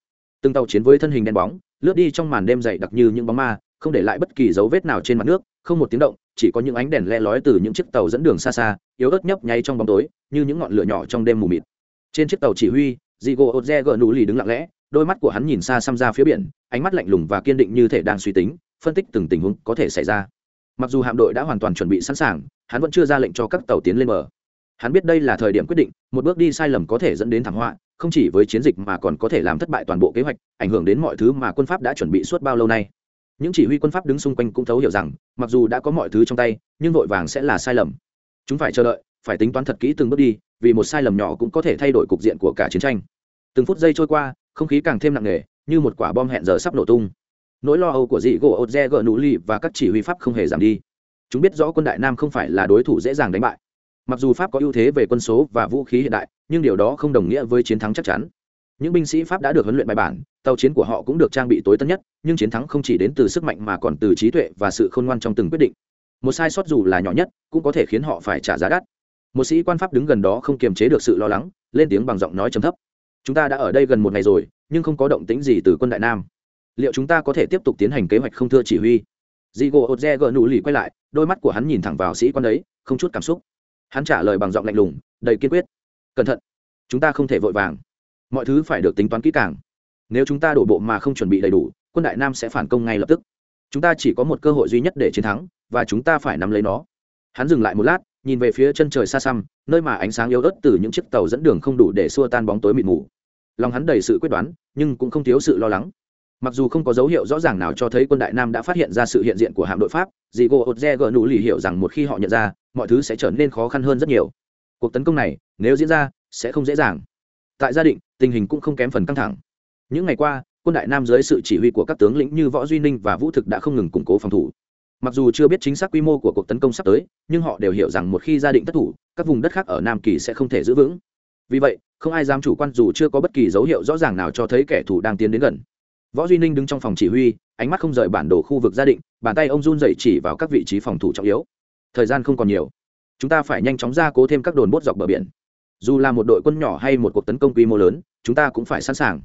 từng tàu chiến với thân hình đen bóng, lướt đi trong màn đêm dày đặc như những bóng ma, không để lại bất kỳ dấu vết nào trên mặt nước, không một tiếng động, chỉ có những ánh đèn le lói từ những chiếc tàu dẫn đường xa xa, yếu ớt nhấp nháy trong bóng tối, như những ngọn lửa nhỏ trong đêm mù mịt. Trên chiếc tàu chỉ huy Diego Oze gờ nụ lì đứng lặng lẽ, đôi mắt của hắn nhìn xa xăm ra phía biển, ánh mắt lạnh lùng và kiên định như thể đang suy tính, phân tích từng tình huống có thể xảy ra. Mặc dù hạm đội đã hoàn toàn chuẩn bị sẵn sàng, hắn vẫn chưa ra lệnh cho các tàu tiến lên bờ. Hắn biết đây là thời điểm quyết định, một bước đi sai lầm có thể dẫn đến thảm họa không chỉ với chiến dịch mà còn có thể làm thất bại toàn bộ kế hoạch, ảnh hưởng đến mọi thứ mà quân pháp đã chuẩn bị suốt bao lâu nay. Những chỉ huy quân pháp đứng xung quanh cũng thấu hiểu rằng, mặc dù đã có mọi thứ trong tay, nhưng vội vàng sẽ là sai lầm. Chúng phải chờ đợi, phải tính toán thật kỹ từng bước đi, vì một sai lầm nhỏ cũng có thể thay đổi cục diện của cả chiến tranh. Từng phút giây trôi qua, không khí càng thêm nặng nề, như một quả bom hẹn giờ sắp nổ tung. Nỗi lo âu của dị gỗ ột re gỡ nụ ly và các chỉ huy pháp không hề giảm đi. Chúng biết rõ quân đại nam không phải là đối thủ dễ dàng đánh bại mặc dù pháp có ưu thế về quân số và vũ khí hiện đại nhưng điều đó không đồng nghĩa với chiến thắng chắc chắn. Những binh sĩ pháp đã được huấn luyện bài bản tàu chiến của họ cũng được trang bị tối tân nhất nhưng chiến thắng không chỉ đến từ sức mạnh mà còn từ trí tuệ và sự khôn ngoan trong từng quyết định. Một sai sót dù là nhỏ nhất cũng có thể khiến họ phải trả giá đắt. Một sĩ quan pháp đứng gần đó không kiềm chế được sự lo lắng lên tiếng bằng giọng nói trầm thấp. Chúng ta đã ở đây gần một ngày rồi nhưng không có động tĩnh gì từ quân đại nam. Liệu chúng ta có thể tiếp tục tiến hành kế hoạch không thưa chỉ huy? Diego Oze gỡ nụ lì quay lại, đôi mắt của hắn nhìn thẳng vào sĩ quan ấy không chút cảm xúc hắn trả lời bằng giọng lạnh lùng, đầy kiên quyết. Cẩn thận, chúng ta không thể vội vàng. Mọi thứ phải được tính toán kỹ càng. Nếu chúng ta đổ bộ mà không chuẩn bị đầy đủ, quân đại nam sẽ phản công ngay lập tức. Chúng ta chỉ có một cơ hội duy nhất để chiến thắng, và chúng ta phải nắm lấy nó. Hắn dừng lại một lát, nhìn về phía chân trời xa xăm, nơi mà ánh sáng yếu ớt từ những chiếc tàu dẫn đường không đủ để xua tan bóng tối mịt mù. Lòng hắn đầy sự quyết đoán, nhưng cũng không thiếu sự lo lắng. Mặc dù không có dấu hiệu rõ ràng nào cho thấy quân đại nam đã phát hiện ra sự hiện diện của hạm đội pháp dì gô ột re gờ nụ lì hiểu rằng một khi họ nhận ra mọi thứ sẽ trở nên khó khăn hơn rất nhiều. Cuộc tấn công này, nếu diễn ra, sẽ không dễ dàng. Tại gia định, tình hình cũng không kém phần căng thẳng. Những ngày qua, quân đại nam dưới sự chỉ huy của các tướng lĩnh như võ duy ninh và vũ thực đã không ngừng củng cố phòng thủ. Mặc dù chưa biết chính xác quy mô của cuộc tấn công sắp tới, nhưng họ đều hiểu rằng một khi gia định thất thủ, các vùng đất khác ở nam kỳ sẽ không thể giữ vững. Vì vậy, không ai dám chủ quan dù chưa có bất kỳ dấu hiệu rõ ràng nào cho thấy kẻ thù đang tiến đến gần. Võ duy ninh đứng trong phòng chỉ huy, ánh mắt không rời bản đồ khu vực gia định, bàn tay ông run dậy chỉ vào các vị trí phòng thủ trọng yếu thời gian không còn nhiều. Chúng ta phải nhanh chóng ra cố thêm các đồn bốt dọc bờ biển. Dù là một đội quân nhỏ hay một cuộc tấn công quy mô lớn, chúng ta cũng phải sẵn sàng.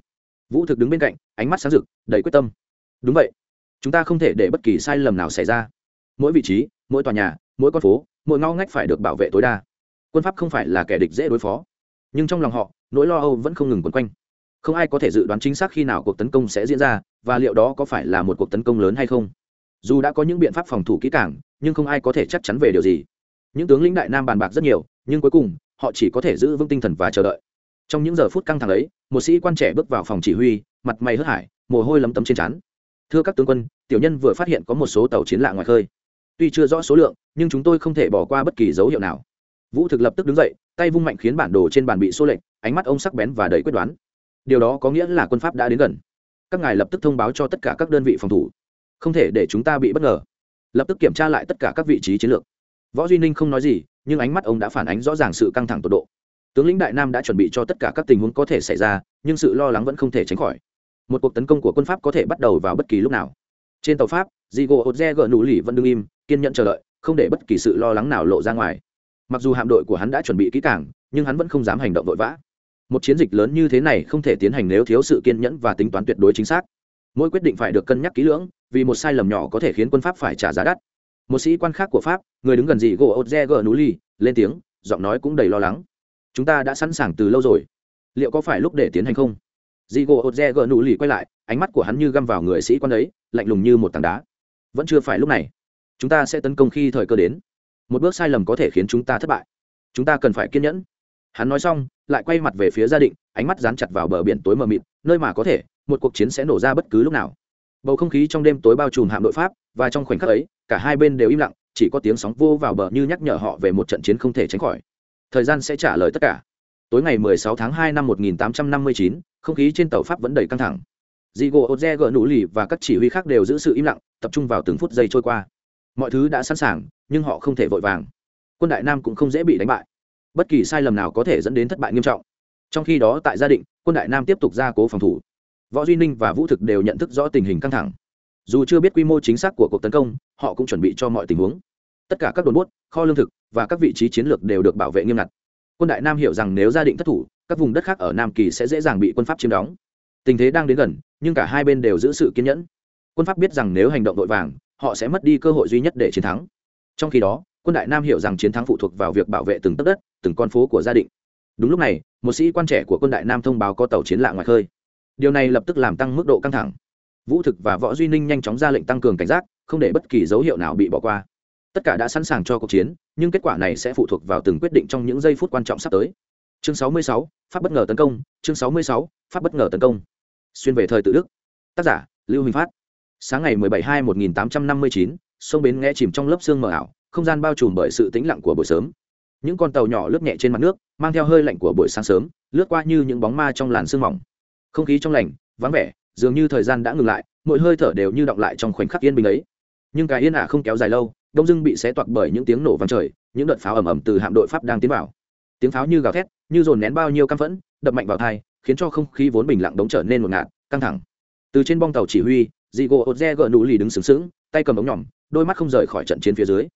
Vũ thực đứng bên cạnh, ánh mắt sáng rực, đầy quyết tâm. Đúng vậy. Chúng ta không thể để bất kỳ sai lầm nào xảy ra. Mỗi vị trí, mỗi tòa nhà, mỗi con phố, mỗi ngõ ngách phải được bảo vệ tối đa. Quân pháp không phải là kẻ địch dễ đối phó. Nhưng trong lòng họ, nỗi lo âu vẫn không ngừng quấn quanh. Không ai có thể dự đoán chính xác khi nào cuộc tấn công sẽ diễn ra và liệu đó có phải là một cuộc tấn công lớn hay không. Dù đã có những biện pháp phòng thủ kỹ càng nhưng không ai có thể chắc chắn về điều gì. Những tướng lĩnh đại nam bàn bạc rất nhiều, nhưng cuối cùng, họ chỉ có thể giữ vững tinh thần và chờ đợi. Trong những giờ phút căng thẳng ấy, một sĩ quan trẻ bước vào phòng chỉ huy, mặt mày hớt hải, mồ hôi lấm tấm trên trán. Thưa các tướng quân, tiểu nhân vừa phát hiện có một số tàu chiến lạ ngoài khơi. Tuy chưa rõ số lượng, nhưng chúng tôi không thể bỏ qua bất kỳ dấu hiệu nào. Vũ thực lập tức đứng dậy, tay vung mạnh khiến bản đồ trên bàn bị xô lệch, ánh mắt ông sắc bén và đầy quyết đoán. Điều đó có nghĩa là quân pháp đã đến gần. Các ngài lập tức thông báo cho tất cả các đơn vị phòng thủ. Không thể để chúng ta bị bất ngờ lập tức kiểm tra lại tất cả các vị trí chiến lược. Võ duy ninh không nói gì, nhưng ánh mắt ông đã phản ánh rõ ràng sự căng thẳng tột độ. Tướng lĩnh đại nam đã chuẩn bị cho tất cả các tình huống có thể xảy ra, nhưng sự lo lắng vẫn không thể tránh khỏi. Một cuộc tấn công của quân pháp có thể bắt đầu vào bất kỳ lúc nào. Trên tàu pháp dì gỗ hột re gỡ nụ lì vẫn đ n g im, kiên nhẫn chờ đợi, không để bất kỳ sự lo lắng nào lộ ra ngoài. Mặc dù hạm đội của hắn đã chuẩn bị kỹ càng, nhưng hắn vẫn không dám hành động vội vã. Một chiến dịch lớn như thế này không thể tiến hành nếu thiếu sự kiên nhẫn và tính toán tuyệt đối chính xác mỗi quyết định phải được cân nhắc kỹ lưỡng, vì một sai lầm nhỏ có thể khiến quân pháp phải trả giá đắt. Một sĩ quan khác của pháp, người đứng gần dị gỗ odze gờ nú ly, lên tiếng, giọng nói cũng đầy lo lắng. Chúng ta đã sẵn sàng từ lâu rồi. Liệu có phải lúc để tiến hành không? Dị gỗ odze gờ nú ly quay lại, ánh mắt của hắn như găm vào người sĩ quan ấy, lạnh lùng như một tảng đá. Vẫn chưa phải lúc này. Chúng ta sẽ tấn công khi thời cơ đến. Một bước sai lầm có thể khiến chúng ta thất bại. Chúng ta cần phải kiên nhẫn. Hắn nói xong, lại quay mặt về phía gia định, ánh mắt dán chặt vào bờ biển tối mờ mịt, nơi mà có thể một cuộc chiến sẽ nổ ra bất cứ lúc nào bầu không khí trong đêm tối bao trùm hạm đội pháp và trong khoảnh khắc ấy cả hai bên đều im lặng chỉ có tiếng sóng vô vào bờ như nhắc nhở họ về một trận chiến không thể tránh khỏi thời gian sẽ trả lời tất cả tối ngày 16 tháng 2 năm 1859, không khí trên tàu pháp vẫn đầy căng thẳng Digo Oze gỡ nụ lì và các chỉ huy khác đều giữ sự im lặng, tập trung vào từng phút giây trôi qua. Mọi thứ đã sẵn sàng, nhưng họ không thể vội vàng. Quân Đại Nam cũng không dễ bị đánh bại. Bất kỳ sai lầm nào có thể dẫn đến thất bại nghiêm trọng. Trong khi đó tại gia định, quân Đại Nam tiếp tục gia cố phòng thủ. Võ Duy Ninh và Vũ Thực đều nhận thức rõ tình hình căng thẳng. Dù chưa biết quy mô chính xác của cuộc tấn công, họ cũng chuẩn bị cho mọi tình huống. Tất cả các đồn bốt, kho lương thực và các vị trí chiến lược đều được bảo vệ nghiêm ngặt. Quân Đại Nam hiểu rằng nếu gia định thất thủ, các vùng đất khác ở Nam Kỳ sẽ dễ dàng bị quân Pháp chiếm đóng tình thế đang đến gần nhưng cả hai bên đều giữ sự kiên nhẫn quân pháp biết rằng nếu hành động vội vàng họ sẽ mất đi cơ hội duy nhất để chiến thắng trong khi đó quân đại nam hiểu rằng chiến thắng phụ thuộc vào việc bảo vệ từng tấc đất từng con phố của gia định. đúng lúc này một sĩ quan trẻ của quân đại nam thông báo có tàu chiến lạ ngoài khơi điều này lập tức làm tăng mức độ căng thẳng. Vũ thực và võ duy ninh nhanh chóng ra lệnh tăng cường cảnh giác không để bất kỳ dấu hiệu nào bị bỏ qua. Tất cả đã sẵn sàng cho cuộc chiến nhưng kết quả này sẽ phụ thuộc vào từng quyết định trong những giây phút quan trọng sắp tới. Chương 66, pháp bất ngờ tấn công chương 66, pháp bất ngờ tấn công. Xuyên về thời tự đức. Tác giả lưu huỳnh phát. Sáng ngày 17/2/1859, sông bến nghe chìm trong lớp sương mờ ảo không gian bao trùm bởi sự tĩnh lặng của buổi sớm. Những con tàu nhỏ lướt nhẹ trên mặt nước mang theo hơi lạnh của buổi sáng sớm lướt qua như những bóng ma trong làn sương mỏng không khí trong lành, vắng vẻ, dường như thời gian đã ngừng lại, mỗi hơi thở đều như động lại trong khoảnh khắc yên bình ấy. Nhưng cái yên ả không kéo dài lâu, đông dưng bị xé toạc bởi những tiếng nổ vang trời, những đợt pháo ầm ầm từ hạm đội pháp đang tiến vào. Tiếng pháo như gào thét, như dồn nén bao nhiêu căm phẫn, đập mạnh vào thai khiến cho không khí vốn bình lặng đống trở nên một ngạt, căng thẳng. Từ trên bong tàu chỉ huy dị gỗ ột re gỡ nụ lì đứng sướng sướng tay cầm ống nhỏm đôi mắt không rời khỏi trận chiến phía dưới.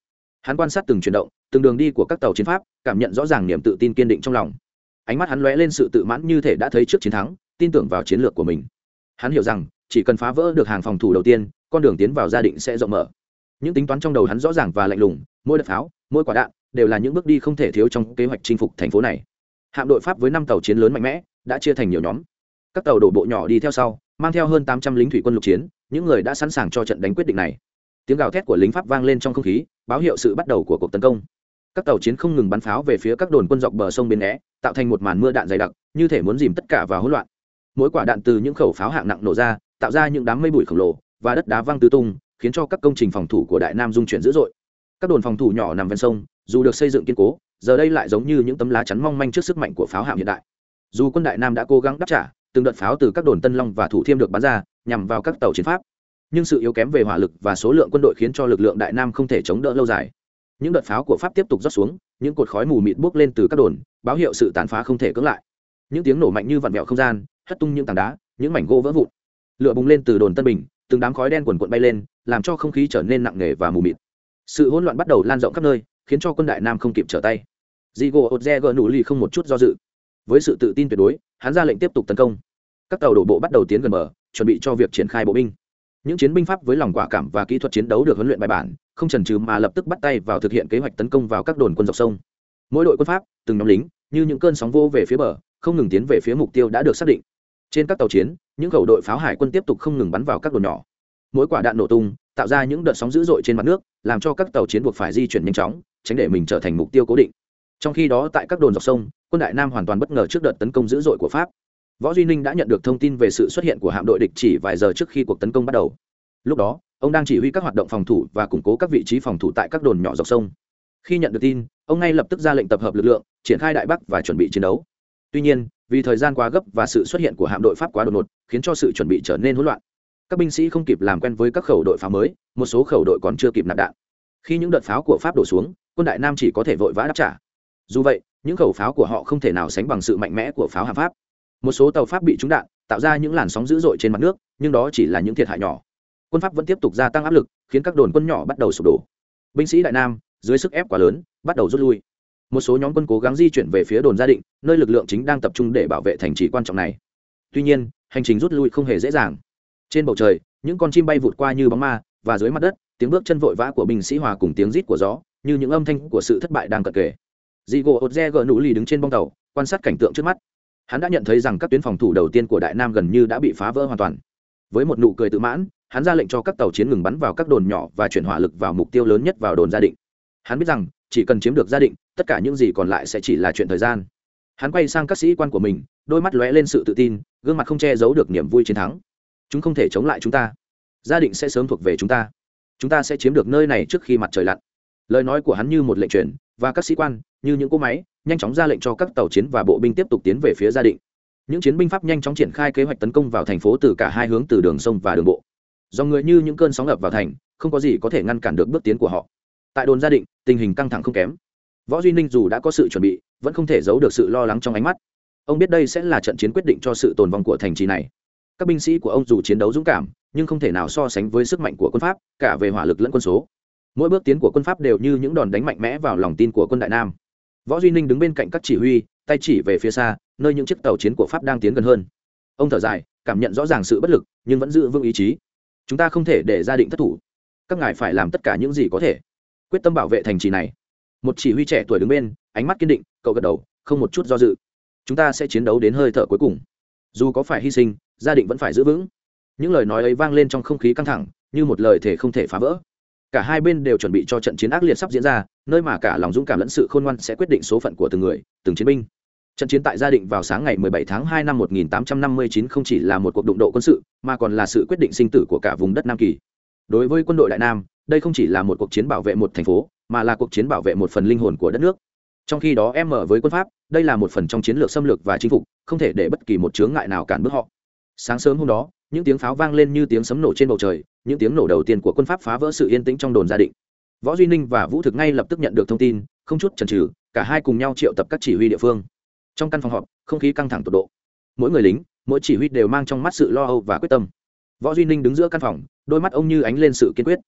Hắn quan sát từng chuyển động, từng đường đi của các tàu chiến pháp, cảm nhận rõ ràng niềm tự tin kiên định trong lòng ánh mắt hắn lóe lên sự tự mãn như thể đã thấy trước chiến thắng, tin tưởng vào chiến lược của mình. Hắn hiểu rằng, chỉ cần phá vỡ được hàng phòng thủ đầu tiên, con đường tiến vào gia định sẽ rộng mở. Những tính toán trong đầu hắn rõ ràng và lạnh lùng, mỗi đợt pháo, mỗi quả đạn, đều là những bước đi không thể thiếu trong kế hoạch chinh phục thành phố này. Hạm đội pháp với năm tàu chiến lớn mạnh mẽ, đã chia thành nhiều nhóm. Các tàu đổ bộ nhỏ đi theo sau, mang theo hơn tám trăm lính thủy quân lục chiến, những người đã sẵn sàng cho trận đánh quyết định này. Tiếng gào thét của lính pháp vang lên trong không khí, báo hiệu sự bắt đầu của cuộc tấn công các tàu chiến không ngừng bắn pháo về phía các đồn quân dọc bờ sông bên né, tạo thành một màn mưa đạn dày đặc, như thể muốn dìm tất cả vào hỗn loạn. Mỗi quả đạn từ những khẩu pháo hạng nặng nổ ra, tạo ra những đám mây bụi khổng lồ và đất đá văng tứ tung, khiến cho các công trình phòng thủ của đại nam dung chuyển dữ dội. Các đồn phòng thủ nhỏ nằm ven sông, dù được xây dựng kiên cố, giờ đây lại giống như những tấm lá chắn mong manh trước sức mạnh của pháo hạm hiện đại. Dù quân đại nam đã cố gắng đáp trả, từng đợt pháo từ các đồn tân long và thủ thiêm được bắn ra, nhằm vào các tàu chiến pháp. Nhưng sự yếu kém về hỏa lực và số lượng quân đội khiến cho lực lượng đại nam không thể chống đỡ lâu dài những đợt pháo của pháp tiếp tục rót xuống những cột khói mù mịt bốc lên từ các đồn báo hiệu sự tàn phá không thể cưỡng lại những tiếng nổ mạnh như vặn vẹo không gian hất tung những tảng đá những mảnh gỗ vỡ vụn lửa bùng lên từ đồn tân bình từng đám khói đen quần quận bay lên làm cho không khí trở nên nặng nề và mù mịt sự hỗn loạn bắt đầu lan rộng khắp nơi khiến cho quân đại nam không kịp trở tay Diego gỡ nụ ly không một chút do dự. Với sự tự tin tuyệt đối, hắn ra lệnh tiếp tục tấn công. Các tàu đổ bộ bắt đầu tiến gần bờ, chuẩn bị cho việc triển khai bộ binh. Những chiến binh pháp với lòng quả cảm và kỹ thuật chiến đấu được huấn luyện bài bản, không chần chừ mà lập tức bắt tay vào thực hiện kế hoạch tấn công vào các đồn quân dọc sông. Mỗi đội quân pháp, từng nhóm lính, như những cơn sóng vô về phía bờ, không ngừng tiến về phía mục tiêu đã được xác định. Trên các tàu chiến, những khẩu đội pháo hải quân tiếp tục không ngừng bắn vào các đồn nhỏ. Mỗi quả đạn nổ tung, tạo ra những đợt sóng dữ dội trên mặt nước, làm cho các tàu chiến buộc phải di chuyển nhanh chóng, tránh để mình trở thành mục tiêu cố định trong khi đó tại các đồn dọc sông quân đại nam hoàn toàn bất ngờ trước đợt tấn công dữ dội của pháp võ duy ninh đã nhận được thông tin về sự xuất hiện của hạm đội địch chỉ vài giờ trước khi cuộc tấn công bắt đầu lúc đó ông đang chỉ huy các hoạt động phòng thủ và củng cố các vị trí phòng thủ tại các đồn nhỏ dọc sông. Khi nhận được tin, ông ngay lập tức ra lệnh tập hợp lực lượng, triển khai đại bắc và chuẩn bị chiến đấu. Tuy nhiên, vì thời gian quá gấp và sự xuất hiện của hạm đội pháp quá đột ngột, khiến cho sự chuẩn bị trở nên hỗn loạn. Các binh sĩ không kịp làm quen với các khẩu đội pháo mới, một số khẩu đội còn chưa kịp nạp đạn. Khi những đợt pháo của pháp đổ xuống, quân đại nam chỉ có thể vội vã đáp trả. Dù vậy, những khẩu pháo của họ không thể nào sánh bằng sự mạnh mẽ của pháo hạm pháp. Một số tàu pháp bị trúng đạn, tạo ra những làn sóng dữ dội trên mặt nước, nhưng đó chỉ là những thiệt hại nhỏ quân pháp vẫn tiếp tục gia tăng áp lực, khiến các đồn quân nhỏ bắt đầu sụp đổ. Binh sĩ đại nam, dưới sức ép quá lớn, bắt đầu rút lui. Một số nhóm quân cố gắng di chuyển về phía đồn gia định, nơi lực lượng chính đang tập trung để bảo vệ thành trì quan trọng này. Tuy nhiên, hành trình rút lui không hề dễ dàng. Trên bầu trời, những con chim bay vụt qua như bóng ma, và dưới mặt đất, tiếng bước chân vội vã của binh sĩ hòa cùng tiếng rít của gió, như những âm thanh của sự thất bại đang cận kề. Dị gỗ ột re gỡ nụ lì đứng trên bông tàu, quan sát cảnh tượng trước mắt. Hắn đã nhận thấy rằng các tuyến phòng thủ đầu tiên của đại nam gần như đã bị phá vỡ hoàn toàn. Với một nụ cười tự mãn hắn ra lệnh cho các tàu chiến ngừng bắn vào các đồn nhỏ và chuyển hỏa lực vào mục tiêu lớn nhất vào đồn gia định. Hắn biết rằng, chỉ cần chiếm được gia định, tất cả những gì còn lại sẽ chỉ là chuyện thời gian. Hắn quay sang các sĩ quan của mình, đôi mắt lóe lên sự tự tin, gương mặt không che giấu được niềm vui chiến thắng. Chúng không thể chống lại chúng ta. Gia định sẽ sớm thuộc về chúng ta. Chúng ta sẽ chiếm được nơi này trước khi mặt trời lặn. Lời nói của hắn như một lệnh truyền, và các sĩ quan, như những cỗ máy, nhanh chóng ra lệnh cho các tàu chiến và bộ binh tiếp tục tiến về phía gia định. Những chiến binh pháp nhanh chóng triển khai kế hoạch tấn công vào thành phố từ cả hai hướng từ đường sông và đường bộ do người như những cơn sóng ập vào thành, không có gì có thể ngăn cản được bước tiến của họ. Tại đồn gia định, tình hình căng thẳng không kém. Võ duy ninh dù đã có sự chuẩn bị, vẫn không thể giấu được sự lo lắng trong ánh mắt. Ông biết đây sẽ là trận chiến quyết định cho sự tồn vong của thành trì này. Các binh sĩ của ông dù chiến đấu dũng cảm, nhưng không thể nào so sánh với sức mạnh của quân pháp, cả về hỏa lực lẫn quân số. Mỗi bước tiến của quân pháp đều như những đòn đánh mạnh mẽ vào lòng tin của quân đại nam. Võ duy ninh đứng bên cạnh các chỉ huy, tay chỉ về phía xa, nơi những chiếc tàu chiến của pháp đang tiến gần hơn. Ông thở dài, cảm nhận rõ ràng sự bất lực, nhưng vẫn giữ vững ý chí chúng ta không thể để gia định thất thủ. Các ngài phải làm tất cả những gì có thể. Quyết tâm bảo vệ thành trì này. Một chỉ huy trẻ tuổi đứng bên, ánh mắt kiên định, cậu gật đầu, không một chút do dự. Chúng ta sẽ chiến đấu đến hơi thở cuối cùng. Dù có phải hy sinh, gia định vẫn phải giữ vững. Những lời nói ấy vang lên trong không khí căng thẳng, như một lời thể không thể phá vỡ. Cả hai bên đều chuẩn bị cho trận chiến ác liệt sắp diễn ra, nơi mà cả lòng dũng cảm lẫn sự khôn ngoan sẽ quyết định số phận của từng người, từng chiến binh trận chiến tại gia định vào sáng ngày 17 tháng 2 năm 1859 không chỉ là một cuộc đụng độ quân sự, mà còn là sự quyết định sinh tử của cả vùng đất nam kỳ. Đối với quân đội đại nam, đây không chỉ là một cuộc chiến bảo vệ một thành phố, mà là cuộc chiến bảo vệ một phần linh hồn của đất nước. Trong khi đó em mở với quân pháp, đây là một phần trong chiến lược xâm lược và chinh phục, không thể để bất kỳ một chướng ngại nào cản bước họ. Sáng sớm hôm đó, những tiếng pháo vang lên như tiếng sấm nổ trên bầu trời, những tiếng nổ đầu tiên của quân pháp phá vỡ sự yên tĩnh trong đồn gia định. Võ duy ninh và vũ thực ngay lập tức nhận được thông tin, không chút chần chừ, cả hai cùng nhau triệu tập các chỉ huy địa phương trong căn phòng họp, không khí căng thẳng tột độ. Mỗi người lính, mỗi chỉ huy đều mang trong mắt sự lo âu và quyết tâm. Võ duy ninh đứng giữa căn phòng, đôi mắt ông như ánh lên sự kiên quyết.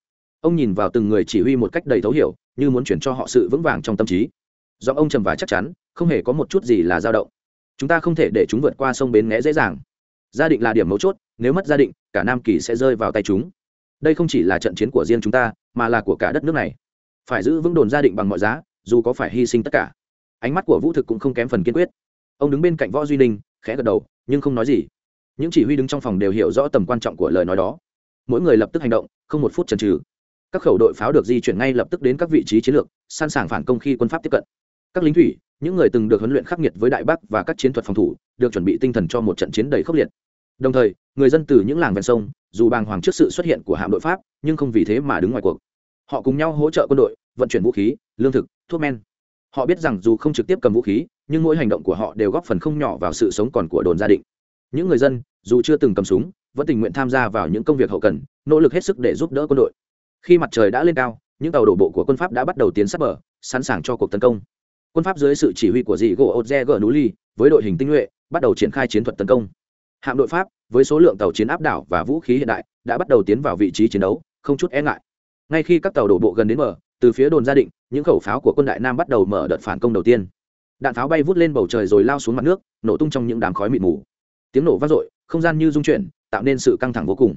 Ông nhìn vào từng người chỉ huy một cách đầy thấu hiểu, như muốn chuyển cho họ sự vững vàng trong tâm trí. Do ông trầm và chắc chắn, không hề có một chút gì là dao động. Chúng ta không thể để chúng vượt qua sông bến nghé dễ dàng. Gia định là điểm mấu chốt, nếu mất gia định, cả nam kỳ sẽ rơi vào tay chúng. Đây không chỉ là trận chiến của riêng chúng ta, mà là của cả đất nước này. Phải giữ vững đồn gia định bằng mọi giá, dù có phải hy sinh tất cả ánh mắt của vũ thực cũng không kém phần kiên quyết. Ông đứng bên cạnh võ duy ninh, khẽ gật đầu, nhưng không nói gì. Những chỉ huy đứng trong phòng đều hiểu rõ tầm quan trọng của lời nói đó. Mỗi người lập tức hành động, không một phút chần trừ các khẩu đội pháo được di chuyển ngay lập tức đến các vị trí chiến lược, sẵn sàng phản công khi quân pháp tiếp cận. Các lính thủy, những người từng được huấn luyện khắc nghiệt với đại bắc và các chiến thuật phòng thủ, được chuẩn bị tinh thần cho một trận chiến đầy khốc liệt. Đồng thời, người dân từ những làng ven sông, dù bàng hoàng trước sự xuất hiện của hạm đội pháp, nhưng không vì thế mà đứng ngoài cuộc. Họ cùng nhau hỗ trợ quân đội, vận chuyển vũ khí, lương thực, thuốc men họ biết rằng dù không trực tiếp cầm vũ khí, nhưng mỗi hành động của họ đều góp phần không nhỏ vào sự sống còn của đồn gia định. Những người dân, dù chưa từng cầm súng, vẫn tình nguyện tham gia vào những công việc hậu cần, nỗ lực hết sức để giúp đỡ quân đội. Khi mặt trời đã lên cao, những tàu đổ bộ của quân pháp đã bắt đầu tiến sát bờ, sẵn sàng cho cuộc tấn công. Quân pháp dưới sự chỉ huy của dị gỗ odze g núi với đội hình tinh nhuệ, bắt đầu triển khai chiến thuật tấn công. Hạm đội pháp, với số lượng tàu chiến áp đảo và vũ khí hiện đại, đã bắt đầu tiến vào vị trí chiến đấu, không chút e ngại. Ngay khi các tàu đổ bộ gần đến bờ từ phía đồn gia định những khẩu pháo của quân đại nam bắt đầu mở đợt phản công đầu tiên. Đạn pháo bay vút lên bầu trời rồi lao xuống mặt nước nổ tung trong những đám khói mịt mù. Tiếng nổ vang dội không gian như rung chuyển tạo nên sự căng thẳng vô cùng.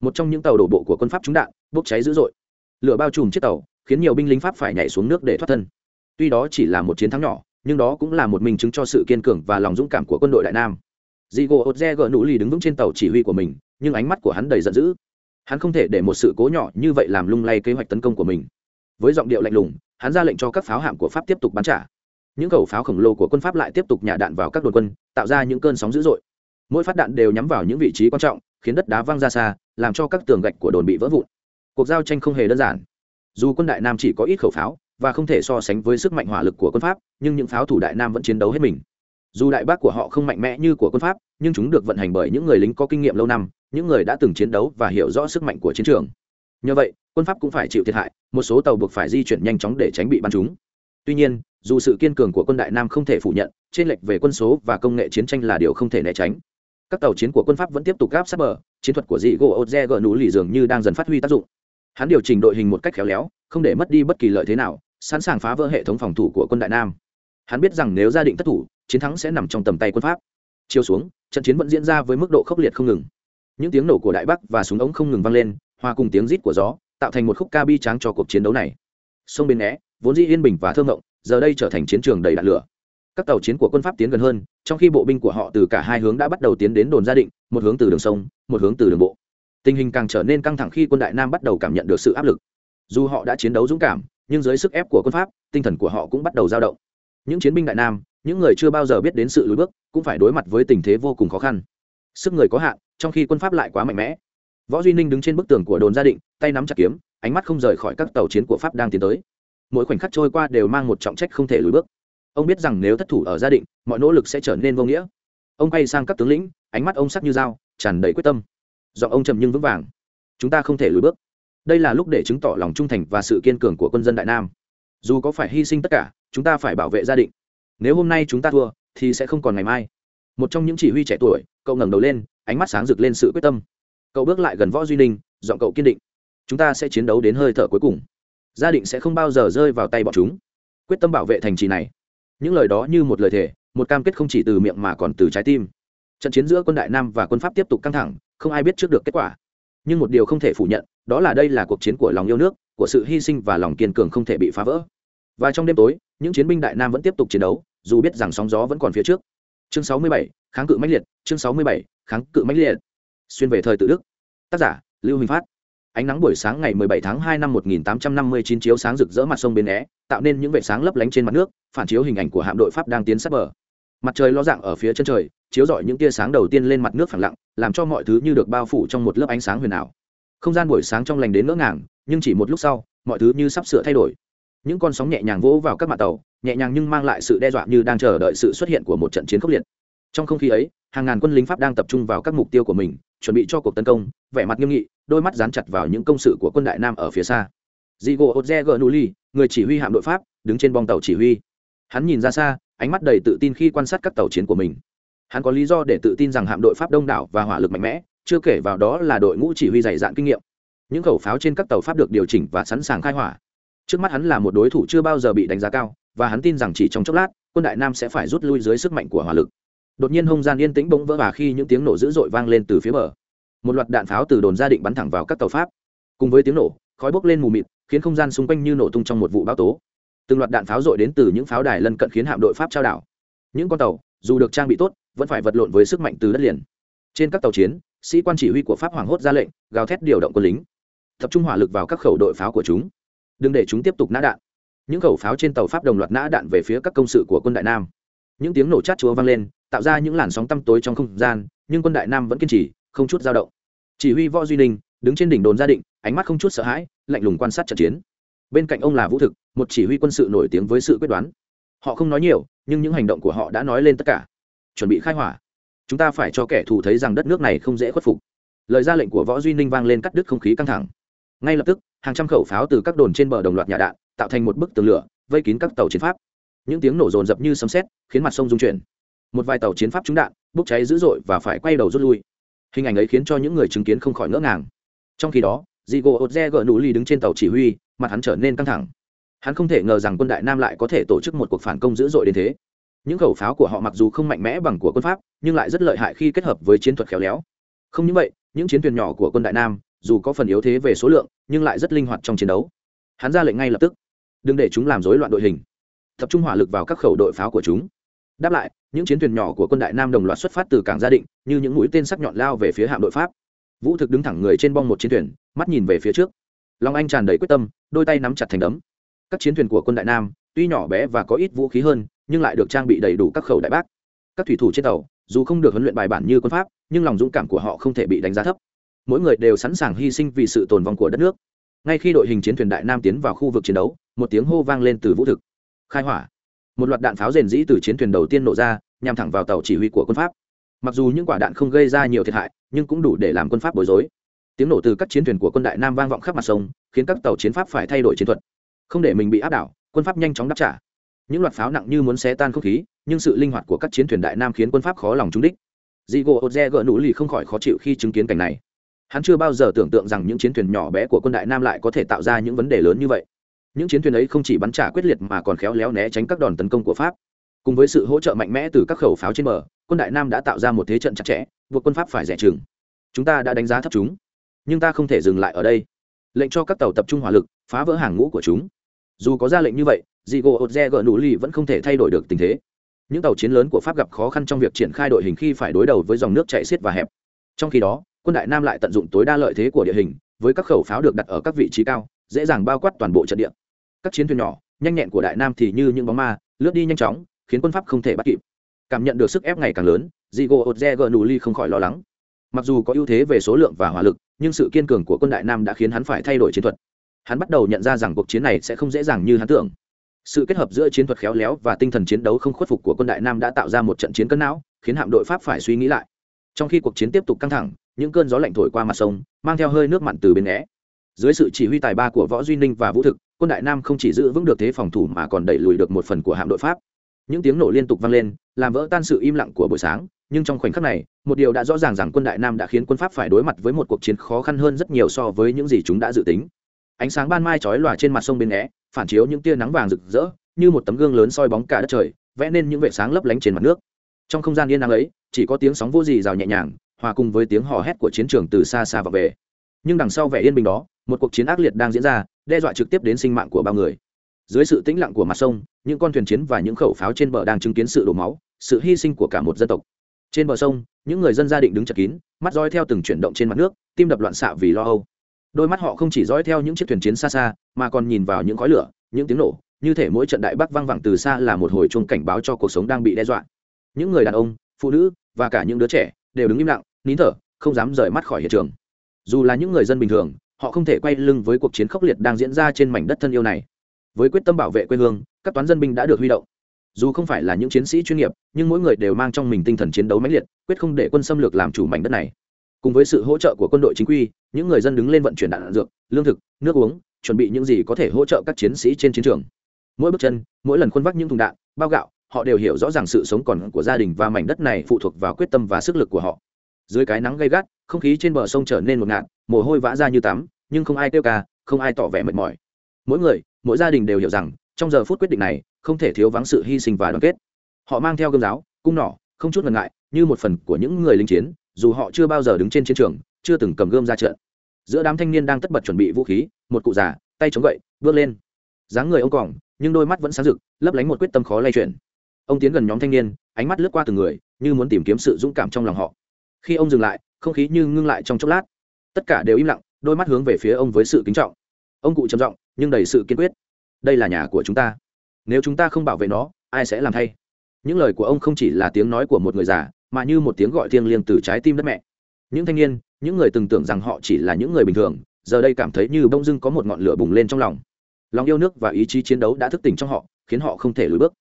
Một trong những tàu đổ bộ của quân pháp trúng đạn bốc cháy dữ dội. Lửa bao trùm chiếc tàu khiến nhiều binh lính pháp phải nhảy xuống nước để thoát thân. Tuy đó chỉ là một chiến thắng nhỏ nhưng đó cũng là một minh chứng cho sự kiên cường và lòng dũng cảm của quân đội đại nam. Diego re gỡ nụ lì đứng vững trên tàu chỉ huy của mình, nhưng ánh mắt của hắn đầy giận dữ. Hắn không thể để một sự cố nhỏ như vậy làm lung lay kế hoạch tấn công của mình. Với giọng điệu lạnh lùng, hắn ra lệnh cho các pháo hạm của Pháp tiếp tục bắn trả. Những khẩu pháo khổng lồ của quân Pháp lại tiếp tục nhả đạn vào các đồn quân, tạo ra những cơn sóng dữ dội. Mỗi phát đạn đều nhắm vào những vị trí quan trọng, khiến đất đá văng ra xa, làm cho các tường gạch của đồn bị vỡ vụn. Cuộc giao tranh không hề đơn giản. Dù quân Đại Nam chỉ có ít khẩu pháo và không thể so sánh với sức mạnh hỏa lực của quân Pháp, nhưng những pháo thủ Đại Nam vẫn chiến đấu hết mình dù đại bác của họ không mạnh mẽ như của quân pháp nhưng chúng được vận hành bởi những người lính có kinh nghiệm lâu năm những người đã từng chiến đấu và hiểu rõ sức mạnh của chiến trường nhờ vậy quân pháp cũng phải chịu thiệt hại một số tàu buộc phải di chuyển nhanh chóng để tránh bị bắn trúng tuy nhiên, dù sự kiên cường của quân đại nam không thể phủ nhận, trên lệch về quân số và công nghệ chiến tranh là điều không thể né tránh. Các tàu chiến của quân pháp vẫn tiếp tục gáp sát bờ, chiến thuật của dị gỗ oze núi nú lì dường như đang dần phát huy tác dụng. Hắn điều chỉnh đội hình một cách khéo léo, không để mất đi bất kỳ lợi thế nào, sẵn sàng phá vỡ hệ thống phòng thủ của quân đại nam. Hắn biết rằng nếu gia định thất thủ, chiến thắng sẽ nằm trong tầm tay quân pháp. Chiều xuống, trận chiến vẫn diễn ra với mức độ khốc liệt không ngừng. Những tiếng nổ của đại bắc và súng ống không ngừng vang lên, hòa cùng tiếng rít của gió tạo thành một khúc ca bi tráng cho cuộc chiến đấu này. Sông bên né, vốn dĩ yên bình và thơ ngộng giờ đây trở thành chiến trường đầy đạn lửa. Các tàu chiến của quân pháp tiến gần hơn, trong khi bộ binh của họ từ cả hai hướng đã bắt đầu tiến đến đồn gia định, một hướng từ đường sông, một hướng từ đường bộ. Tình hình càng trở nên căng thẳng khi quân đại nam bắt đầu cảm nhận được sự áp lực. Dù họ đã chiến đấu dũng cảm, nhưng dưới sức ép của quân pháp, tinh thần của họ cũng bắt đầu dao động. Những chiến binh đại nam, những người chưa bao giờ biết đến sự lùi bước, cũng phải đối mặt với tình thế vô cùng khó khăn. Sức người có hạn, trong khi quân pháp lại quá mạnh mẽ. Võ duy ninh đứng trên bức tường của đồn gia định tay nắm chặt kiếm, ánh mắt không rời khỏi các tàu chiến của pháp đang tiến tới. Mỗi khoảnh khắc trôi qua đều mang một trọng trách không thể lùi bước. Ông biết rằng nếu thất thủ ở gia định, mọi nỗ lực sẽ trở nên vô nghĩa. Ông quay sang các tướng lĩnh, ánh mắt ông sắc như dao, tràn đầy quyết tâm. Giọng ông trầm nhưng vững vàng. Chúng ta không thể lùi bước. Đây là lúc để chứng tỏ lòng trung thành và sự kiên cường của quân dân đại nam. Dù có phải hy sinh tất cả, chúng ta phải bảo vệ gia định. Nếu hôm nay chúng ta thua, thì sẽ không còn ngày mai. Một trong những chỉ huy trẻ tuổi, cậu ngẩng đầu lên, ánh mắt sáng rực lên sự quyết tâm. Cậu bước lại gần võ duy ninh, giọng cậu kiên định chúng ta sẽ chiến đấu đến hơi thở cuối cùng. Gia định sẽ không bao giờ rơi vào tay bọn chúng. Quyết tâm bảo vệ thành trì này. Những lời đó như một lời thề một cam kết không chỉ từ miệng mà còn từ trái tim. Trận chiến giữa quân đại nam và quân pháp tiếp tục căng thẳng không ai biết trước được kết quả. Nhưng một điều không thể phủ nhận đó là đây là cuộc chiến của lòng yêu nước của sự hy sinh và lòng kiên cường không thể bị phá vỡ. Và trong đêm tối những chiến binh đại nam vẫn tiếp tục chiến đấu dù biết rằng sóng gió vẫn còn phía trước. Chương 67, kháng cự mãnh liệt chương 67, kháng cự mãnh liệt. Xuyên về thời tự đức. Tác giả lưu huỳnh phát ánh nắng buổi sáng ngày 17 tháng 2 năm 1859 chiếu sáng rực rỡ mặt sông bên é, tạo nên những vệt sáng lấp lánh trên mặt nước, phản chiếu hình ảnh của hạm đội pháp đang tiến sát bờ. Mặt trời ló dạng ở phía chân trời, chiếu rọi những tia sáng đầu tiên lên mặt nước phẳng lặng, làm cho mọi thứ như được bao phủ trong một lớp ánh sáng huyền ảo. Không gian buổi sáng trong lành đến ngỡ ngàng, nhưng chỉ một lúc sau, mọi thứ như sắp sửa thay đổi. Những con sóng nhẹ nhàng vỗ vào các mặt tàu, nhẹ nhàng nhưng mang lại sự đe dọa như đang chờ đợi sự xuất hiện của một trận chiến khốc liệt. Trong không khí ấy hàng ngàn quân lính pháp đang tập trung vào các mục tiêu của mình chuẩn bị cho cuộc tấn công vẻ mặt nghiêm nghị đôi mắt dán chặt vào những công sự của quân đại nam ở phía xa Diego Ozege Nuli, người chỉ huy hạm đội Pháp, đứng trên bong tàu chỉ huy. Hắn nhìn ra xa, ánh mắt đầy tự tin khi quan sát các tàu chiến của mình. Hắn có lý do để tự tin rằng hạm đội Pháp đông đảo và hỏa lực mạnh mẽ, chưa kể vào đó là đội ngũ chỉ huy dày dạn kinh nghiệm. Những khẩu pháo trên các tàu Pháp được điều chỉnh và sẵn sàng khai hỏa, trước mắt hắn là một đối thủ chưa bao giờ bị đánh giá cao và hắn tin rằng chỉ trong chốc lát quân đại nam sẽ phải rút lui dưới sức mạnh của hỏa lực đột nhiên hông gian yên tĩnh bỗng vỡ và khi những tiếng nổ dữ dội vang lên từ phía bờ. Một loạt đạn pháo từ đồn gia định bắn thẳng vào các tàu pháp. Cùng với tiếng nổ, khói bốc lên mù mịt, khiến không gian xung quanh như nổ tung trong một vụ bão tố. Từng loạt đạn pháo dội đến từ những pháo đài lân cận khiến hạm đội pháp trao đảo. Những con tàu, dù được trang bị tốt, vẫn phải vật lộn với sức mạnh từ đất liền. Trên các tàu chiến, sĩ quan chỉ huy của pháp hoảng hốt ra lệnh, gào thét điều động quân lính. Tập trung hỏa lực vào các khẩu đội pháo của chúng. Đừng để chúng tiếp tục nã đạn. Những khẩu pháo trên tàu pháp đồng loạt nã đạn về phía các công sự của quân đại nam. Những tiếng nổ chát chúa vang lên tạo ra những làn sóng tăm tối trong không gian, nhưng quân đại nam vẫn kiên trì, không chút dao động. Chỉ huy võ duy ninh, đứng trên đỉnh đồn gia định, ánh mắt không chút sợ hãi, lạnh lùng quan sát trận chiến. Bên cạnh ông là vũ thực, một chỉ huy quân sự nổi tiếng với sự quyết đoán. Họ không nói nhiều, nhưng những hành động của họ đã nói lên tất cả. Chuẩn bị khai hỏa. Chúng ta phải cho kẻ thù thấy rằng đất nước này không dễ khuất phục. Lời ra lệnh của võ duy ninh vang lên cắt đứt không khí căng thẳng. Ngay lập tức, hàng trăm khẩu pháo từ các đồn trên bờ đồng loạt nhà đạn, tạo thành một bức tường lửa, vây kín các tàu chiến pháp. Những tiếng nổ rồn rập như sấm sét, khiến mặt sông rung chuyển một vài tàu chiến pháp trúng đạn bốc cháy dữ dội và phải quay đầu rút lui hình ảnh ấy khiến cho những người chứng kiến không khỏi ngỡ ngàng trong khi đó Diego re gỡ nụ ly đứng trên tàu chỉ huy, mặt hắn trở nên căng thẳng. Hắn không thể ngờ rằng quân Đại Nam lại có thể tổ chức một cuộc phản công dữ dội đến thế. Những khẩu pháo của họ mặc dù không mạnh mẽ bằng của quân Pháp, nhưng lại rất lợi hại khi kết hợp với chiến thuật khéo léo. Không những vậy, những chiến thuyền nhỏ của quân Đại Nam, dù có phần yếu thế về số lượng, nhưng lại rất linh hoạt trong chiến đấu. Hắn ra lệnh ngay lập tức, đừng để chúng làm rối loạn đội hình, tập trung hỏa lực vào các khẩu đội pháo của chúng. Đáp lại, những chiến thuyền nhỏ của quân Đại Nam đồng loạt xuất phát từ cảng gia định, như những mũi tên sắc nhọn lao về phía hạm đội Pháp. Vũ thực đứng thẳng người trên bong một chiến thuyền mắt nhìn về phía trước. Long anh tràn đầy quyết tâm đôi tay nắm chặt thành đấm. Các chiến thuyền của quân đại nam tuy nhỏ bé và có ít vũ khí hơn nhưng lại được trang bị đầy đủ các khẩu đại bác. Các thủy thủ trên tàu dù không được huấn luyện bài bản như quân pháp nhưng lòng dũng cảm của họ không thể bị đánh giá thấp. Mỗi người đều sẵn sàng hy sinh vì sự tồn vong của đất nước. Ngay khi đội hình chiến thuyền đại nam tiến vào khu vực chiến đấu một tiếng hô vang lên từ vũ thực. Khai hỏa một loạt đạn pháo rền rĩ từ chiến thuyền đầu tiên nổ ra, nhằm thẳng vào tàu chỉ huy của quân pháp. Mặc dù những quả đạn không gây ra nhiều thiệt hại, nhưng cũng đủ để làm quân pháp bối rối. Tiếng nổ từ các chiến thuyền của quân đại nam vang vọng khắp mặt sông, khiến các tàu chiến pháp phải thay đổi chiến thuật. Không để mình bị áp đảo, quân pháp nhanh chóng đáp trả. Những loạt pháo nặng như muốn xé tan không khí, nhưng sự linh hoạt của các chiến thuyền đại nam khiến quân pháp khó lòng trúng đích. Dị gỗ ột gỡ nụ lì không khỏi khó chịu khi chứng kiến cảnh này. Hắn chưa bao giờ tưởng tượng rằng những chiến thuyền nhỏ bé của quân đại nam lại có thể tạo ra những vấn đề lớn như vậy những chiến thuyền ấy không chỉ bắn trả quyết liệt mà còn khéo léo né tránh các đòn tấn công của pháp. Cùng với sự hỗ trợ mạnh mẽ từ các khẩu pháo trên bờ, quân đại nam đã tạo ra một thế trận chặt chẽ, buộc quân pháp phải rẻ chừng. Chúng ta đã đánh giá thấp chúng, nhưng ta không thể dừng lại ở đây. Lệnh cho các tàu tập trung hỏa lực, phá vỡ hàng ngũ của chúng. Dù có ra lệnh như vậy dì gỗ ột re gỡ nụ ly vẫn không thể thay đổi được tình thế. Những tàu chiến lớn của pháp gặp khó khăn trong việc triển khai đội hình khi phải đối đầu với dòng nước chạy xiết và hẹp. Trong khi đó, quân đại nam lại tận dụng tối đa lợi thế của địa hình, với các khẩu pháo được đặt ở các vị trí cao, dễ dàng bao quát toàn bộ trận địa các chiến thuyền nhỏ, nhanh nhẹn của đại nam thì như những bóng ma, lướt đi nhanh chóng, khiến quân pháp không thể bắt kịp. Cảm nhận được sức ép ngày càng lớn Diego Ozze nụ ly không khỏi lo lắng. Mặc dù có ưu thế về số lượng và hỏa lực, nhưng sự kiên cường của quân đại nam đã khiến hắn phải thay đổi chiến thuật. Hắn bắt đầu nhận ra rằng cuộc chiến này sẽ không dễ dàng như hắn tưởng. Sự kết hợp giữa chiến thuật khéo léo và tinh thần chiến đấu không khuất phục của quân đại nam đã tạo ra một trận chiến cân não, khiến hạm đội pháp phải suy nghĩ lại. Trong khi cuộc chiến tiếp tục căng thẳng, những cơn gió lạnh thổi qua mặt sông, mang theo hơi nước mặn từ bên né dưới sự chỉ huy tài ba của võ duy ninh và vũ thực quân đại nam không chỉ giữ vững được thế phòng thủ mà còn đẩy lùi được một phần của hạm đội pháp. Những tiếng nổ liên tục vang lên, làm vỡ tan sự im lặng của buổi sáng, nhưng trong khoảnh khắc này, một điều đã rõ ràng rằng quân đại nam đã khiến quân pháp phải đối mặt với một cuộc chiến khó khăn hơn rất nhiều so với những gì chúng đã dự tính. Ánh sáng ban mai chói lòa trên mặt sông bên né phản chiếu những tia nắng vàng rực rỡ, như một tấm gương lớn soi bóng cả đất trời, vẽ nên những vệ sáng lấp lánh trên mặt nước. Trong không gian yên nắng ấy, chỉ có tiếng sóng vô dì rào nhẹ nhàng, hòa cùng với tiếng hò hét của chiến trường từ xa xa và về. Nhưng đằng sau vẻ yên bình đó, một cuộc chiến ác liệt đang diễn ra đe dọa trực tiếp đến sinh mạng của bao người. Dưới sự tĩnh lặng của mặt sông, những con thuyền chiến và những khẩu pháo trên bờ đang chứng kiến sự đổ máu, sự hy sinh của cả một dân tộc. Trên bờ sông, những người dân gia định đứng chật kín, mắt dõi theo từng chuyển động trên mặt nước, tim đập loạn xạ vì lo âu. Đôi mắt họ không chỉ dõi theo những chiếc thuyền chiến xa xa, mà còn nhìn vào những khói lửa, những tiếng nổ, như thể mỗi trận đại bắc văng vẳng từ xa là một hồi chuông cảnh báo cho cuộc sống đang bị đe dọa. Những người đàn ông, phụ nữ, và cả những đứa trẻ đều đứng im lặng, nín thở, không dám rời mắt khỏi hiện trường. Dù là những người dân bình thường họ không thể quay lưng với cuộc chiến khốc liệt đang diễn ra trên mảnh đất thân yêu này. Với quyết tâm bảo vệ quê hương, các toán dân binh đã được huy động. Dù không phải là những chiến sĩ chuyên nghiệp, nhưng mỗi người đều mang trong mình tinh thần chiến đấu mãnh liệt, quyết không để quân xâm lược làm chủ mảnh đất này. Cùng với sự hỗ trợ của quân đội chính quy, những người dân đứng lên vận chuyển đạn dược, lương thực, nước uống, chuẩn bị những gì có thể hỗ trợ các chiến sĩ trên chiến trường. Mỗi bước chân, mỗi lần khuân vác những thùng đạn, bao gạo, họ đều hiểu rõ ràng sự sống còn của gia đình và mảnh đất này phụ thuộc vào quyết tâm và sức lực của họ. Dưới cái nắng gay gắt, không khí trên bờ sông trở nên ngột ngạt mồ hôi vã ra như tắm, nhưng không ai kêu ca, không ai tỏ vẻ mệt mỏi. Mỗi người, mỗi gia đình đều hiểu rằng, trong giờ phút quyết định này, không thể thiếu vắng sự hy sinh và đoàn kết. Họ mang theo gươm giáo, cung nỏ, không chút ngần ngại, như một phần của những người lính chiến, dù họ chưa bao giờ đứng trên chiến trường, chưa từng cầm gươm ra trận. Giữa đám thanh niên đang tất bật chuẩn bị vũ khí, một cụ già, tay chống gậy, bước lên. Dáng người ông còng nhưng đôi mắt vẫn sáng rực, lấp lánh một quyết tâm khó lay chuyển. Ông tiến gần nhóm thanh niên, ánh mắt lướt qua từng người, như muốn tìm kiếm sự dũng cảm trong lòng họ. Khi ông dừng lại, không khí như ngưng lại trong chốc lát tất cả đều im lặng, đôi mắt hướng về phía ông với sự kính trọng. Ông cụ trầm giọng, nhưng đầy sự kiên quyết. Đây là nhà của chúng ta. Nếu chúng ta không bảo vệ nó, ai sẽ làm thay? Những lời của ông không chỉ là tiếng nói của một người già, mà như một tiếng gọi thiêng liêng từ trái tim đất mẹ. Những thanh niên, những người từng tưởng rằng họ chỉ là những người bình thường, giờ đây cảm thấy như bông dưng có một ngọn lửa bùng lên trong lòng. Lòng yêu nước và ý chí chiến đấu đã thức tỉnh trong họ, khiến họ không thể lùi bước.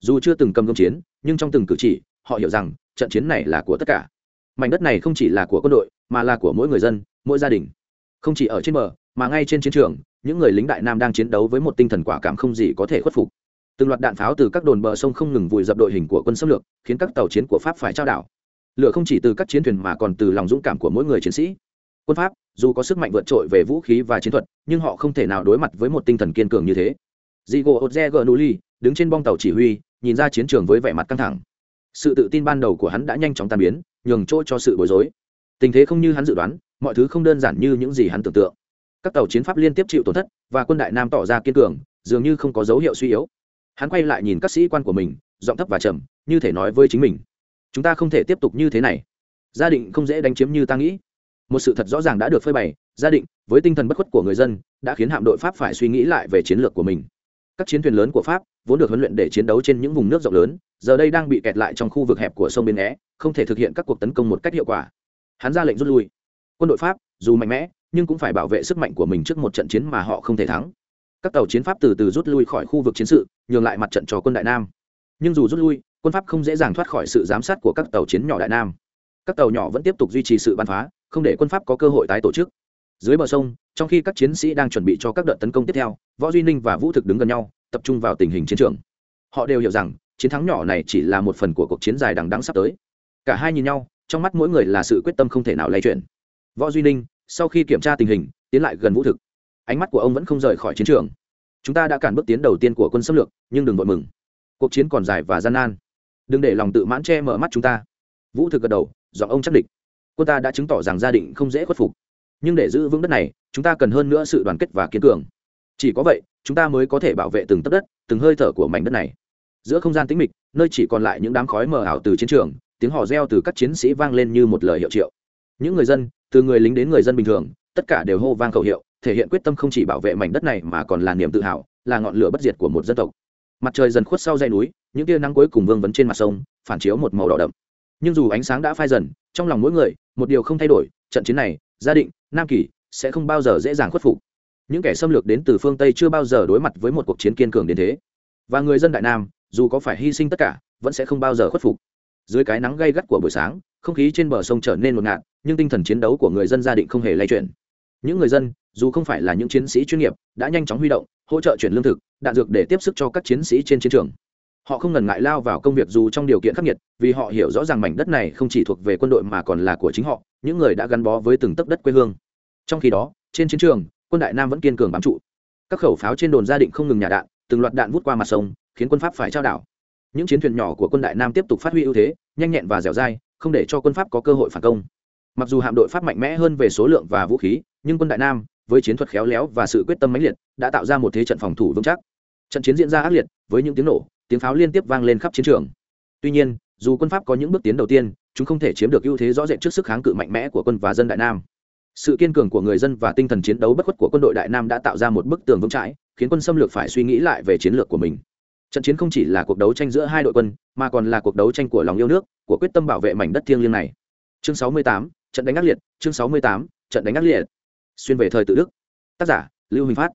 Dù chưa từng cầm công chiến, nhưng trong từng cử chỉ, họ hiểu rằng trận chiến này là của tất cả. Mảnh đất này không chỉ là của quân đội, mà là của mỗi người dân mỗi gia đình. Không chỉ ở trên bờ mà ngay trên chiến trường những người lính đại nam đang chiến đấu với một tinh thần quả cảm không gì có thể khuất phục. Từng loạt đạn pháo từ các đồn bờ sông không ngừng vùi dập đội hình của quân xâm lược khiến các tàu chiến của pháp phải trao đảo. Lửa không chỉ từ các chiến thuyền mà còn từ lòng dũng cảm của mỗi người chiến sĩ. Quân pháp dù có sức mạnh vượt trội về vũ khí và chiến thuật nhưng họ không thể nào đối mặt với một tinh thần kiên cường như thế. Diego Ozege Nuli đứng trên bong tàu chỉ huy, nhìn ra chiến trường với vẻ mặt căng thẳng. Sự tự tin ban đầu của hắn đã nhanh chóng tan biến, nhường chỗ cho sự bối rối. Tình thế không như hắn dự đoán, mọi thứ không đơn giản như những gì hắn tưởng tượng. Các tàu chiến pháp liên tiếp chịu tổn thất, và quân đại nam tỏ ra kiên cường, dường như không có dấu hiệu suy yếu. Hắn quay lại nhìn các sĩ quan của mình, giọng thấp và trầm, như thể nói với chính mình: "Chúng ta không thể tiếp tục như thế này. Gia định không dễ đánh chiếm như ta nghĩ." Một sự thật rõ ràng đã được phơi bày, gia định với tinh thần bất khuất của người dân đã khiến hạm đội Pháp phải suy nghĩ lại về chiến lược của mình các chiến thuyền lớn của pháp vốn được huấn luyện để chiến đấu trên những vùng nước rộng lớn giờ đây đang bị kẹt lại trong khu vực hẹp của sông biên é không thể thực hiện các cuộc tấn công một cách hiệu quả hắn ra lệnh rút lui quân đội pháp, dù mạnh mẽ, nhưng cũng phải bảo vệ sức mạnh của mình trước một trận chiến mà họ không thể thắng. Các tàu chiến pháp từ từ rút lui khỏi khu vực chiến sự, nhường lại mặt trận cho quân đại nam. Nhưng dù rút lui, quân pháp không dễ dàng thoát khỏi sự giám sát của các tàu chiến nhỏ đại nam. Các tàu nhỏ vẫn tiếp tục duy trì sự bắn phá, không để quân pháp có cơ hội tái tổ chức. Dưới bờ sông, trong khi các chiến sĩ đang chuẩn bị cho các đợt tấn công tiếp theo, võ duy ninh và vũ thực đứng gần nhau, tập trung vào tình hình chiến trường. Họ đều hiểu rằng, chiến thắng nhỏ này chỉ là một phần của cuộc chiến dài đằng đắng sắp tới. Cả hai nhìn nhau, trong mắt mỗi người là sự quyết tâm không thể nào lay chuyển võ duy ninh, sau khi kiểm tra tình hình, tiến lại gần vũ thực. Ánh mắt của ông vẫn không rời khỏi chiến trường. Chúng ta đã cản bước tiến đầu tiên của quân xâm lược, nhưng đừng vội mừng. Cuộc chiến còn dài và gian nan. Đừng để lòng tự mãn che mở mắt chúng ta. Vũ thực gật đầu, giọng ông chắc địch quân ta đã chứng tỏ rằng gia định không dễ khuất phục. Nhưng để giữ vững đất này, chúng ta cần hơn nữa sự đoàn kết và kiên cường. Chỉ có vậy, chúng ta mới có thể bảo vệ từng tấc đất, từng hơi thở của mảnh đất này. Giữa không gian tĩnh mịch, nơi chỉ còn lại những đám khói mờ ảo từ chiến trường, tiếng hò reo từ các chiến sĩ vang lên như một lời hiệu triệu. Những người dân từ người lính đến người dân bình thường, tất cả đều hô vang khẩu hiệu, thể hiện quyết tâm không chỉ bảo vệ mảnh đất này mà còn là niềm tự hào, là ngọn lửa bất diệt của một dân tộc. Mặt trời dần khuất sau dãy núi, những tia nắng cuối cùng vương vấn trên mặt sông, phản chiếu một màu đỏ đậm. Nhưng dù ánh sáng đã phai dần, trong lòng mỗi người, một điều không thay đổi, trận chiến này, gia định, nam kỳ, sẽ không bao giờ dễ dàng khuất phục. Những kẻ xâm lược đến từ phương tây chưa bao giờ đối mặt với một cuộc chiến kiên cường đến thế. Và người dân đại nam, dù có phải hy sinh tất cả, vẫn sẽ không bao giờ khuất phục. Dưới cái nắng gay gắt của buổi sáng, không khí trên bờ sông trở nên ngột ngạt nhưng tinh thần chiến đấu của người dân gia định không hề lay chuyển. Những người dân, dù không phải là những chiến sĩ chuyên nghiệp, đã nhanh chóng huy động, hỗ trợ chuyển lương thực, đạn dược để tiếp sức cho các chiến sĩ trên chiến trường. Họ không ngần ngại lao vào công việc dù trong điều kiện khắc nghiệt, vì họ hiểu rõ ràng mảnh đất này không chỉ thuộc về quân đội mà còn là của chính họ, những người đã gắn bó với từng tấc đất quê hương. Trong khi đó, trên chiến trường, quân đại nam vẫn kiên cường bám trụ. Các khẩu pháo trên đồn gia định không ngừng nhả đạn, từng loạt đạn vút qua mặt sông, khiến quân pháp phải trao đảo. Những chiến thuyền nhỏ của quân đại nam tiếp tục phát huy ưu thế, nhanh nhẹn và dẻo dai, không để cho quân pháp có cơ hội phản công mặc dù hạm đội pháp mạnh mẽ hơn về số lượng và vũ khí nhưng quân đại nam với chiến thuật khéo léo và sự quyết tâm mãnh liệt đã tạo ra một thế trận phòng thủ vững chắc. Trận chiến diễn ra ác liệt với những tiếng nổ tiếng pháo liên tiếp vang lên khắp chiến trường. Tuy nhiên dù quân pháp có những bước tiến đầu tiên chúng không thể chiếm được ưu thế rõ rệt trước sức kháng cự mạnh mẽ của quân và dân đại nam. Sự kiên cường của người dân và tinh thần chiến đấu bất khuất của quân đội đại nam đã tạo ra một bức tường vững chãi khiến quân xâm lược phải suy nghĩ lại về chiến lược của mình. Trận chiến không chỉ là cuộc đấu tranh giữa hai đội quân mà còn là cuộc đấu tranh của lòng yêu nước của quyết tâm bảo vệ mảnh đất thiêng liêng này. Chương 68, trận đánh ác liệt chương 68, trận đánh ác liệt. Xuyên về thời tự đức. Tác giả lưu huỳnh phát.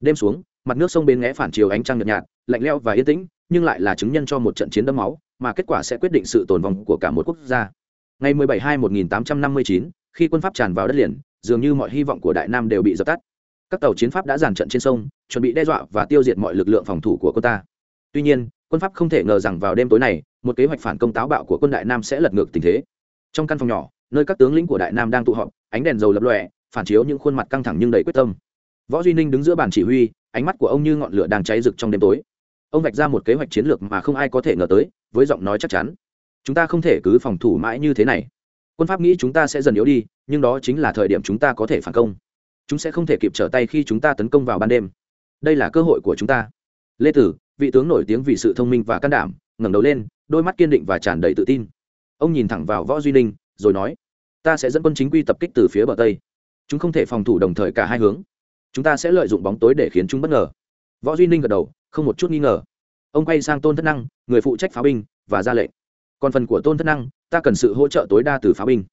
Đêm xuống mặt nước sông bên ngẽ phản chiều ánh trăng nhợt nhạt lạnh lẽo và yên tĩnh nhưng lại là chứng nhân cho một trận chiến đẫm máu mà kết quả sẽ quyết định sự tồn vong của cả một quốc gia. Ngày 17 hai 1859 khi quân pháp tràn vào đất liền dường như mọi hy vọng của đại nam đều bị dập tắt. Các tàu chiến pháp đã dàn trận trên sông chuẩn bị đe dọa và tiêu diệt mọi lực lượng phòng thủ của quân ta. Tuy nhiên quân pháp không thể ngờ rằng vào đêm tối này một kế hoạch phản công táo bạo của quân đại nam sẽ lật ngược tình thế. Trong căn phòng nhỏ nơi các tướng lĩnh của đại nam đang tụ họp, ánh đèn dầu lập lòe, phản chiếu những khuôn mặt căng thẳng nhưng đầy quyết tâm. Võ duy ninh đứng giữa bàn chỉ huy, ánh mắt của ông như ngọn lửa đang cháy rực trong đêm tối. Ông vạch ra một kế hoạch chiến lược mà không ai có thể ngờ tới, với giọng nói chắc chắn. Chúng ta không thể cứ phòng thủ mãi như thế này. Quân pháp nghĩ chúng ta sẽ dần yếu đi, nhưng đó chính là thời điểm chúng ta có thể phản công. Chúng sẽ không thể kịp trở tay khi chúng ta tấn công vào ban đêm. Đây là cơ hội của chúng ta. Lê tử, vị tướng nổi tiếng vì sự thông minh và can đảm, ngẩng đầu lên, đôi mắt kiên định và tràn đầy tự tin. Ông nhìn thẳng vào võ duy ninh rồi nói, ta sẽ dẫn quân chính quy tập kích từ phía bờ tây. Chúng không thể phòng thủ đồng thời cả hai hướng. Chúng ta sẽ lợi dụng bóng tối để khiến chúng bất ngờ. Võ duy ninh gật đầu, không một chút nghi ngờ. Ông quay sang tôn thất năng, người phụ trách pháo binh và ra lệnh. Còn phần của tôn thất năng, ta cần sự hỗ trợ tối đa từ pháo binh.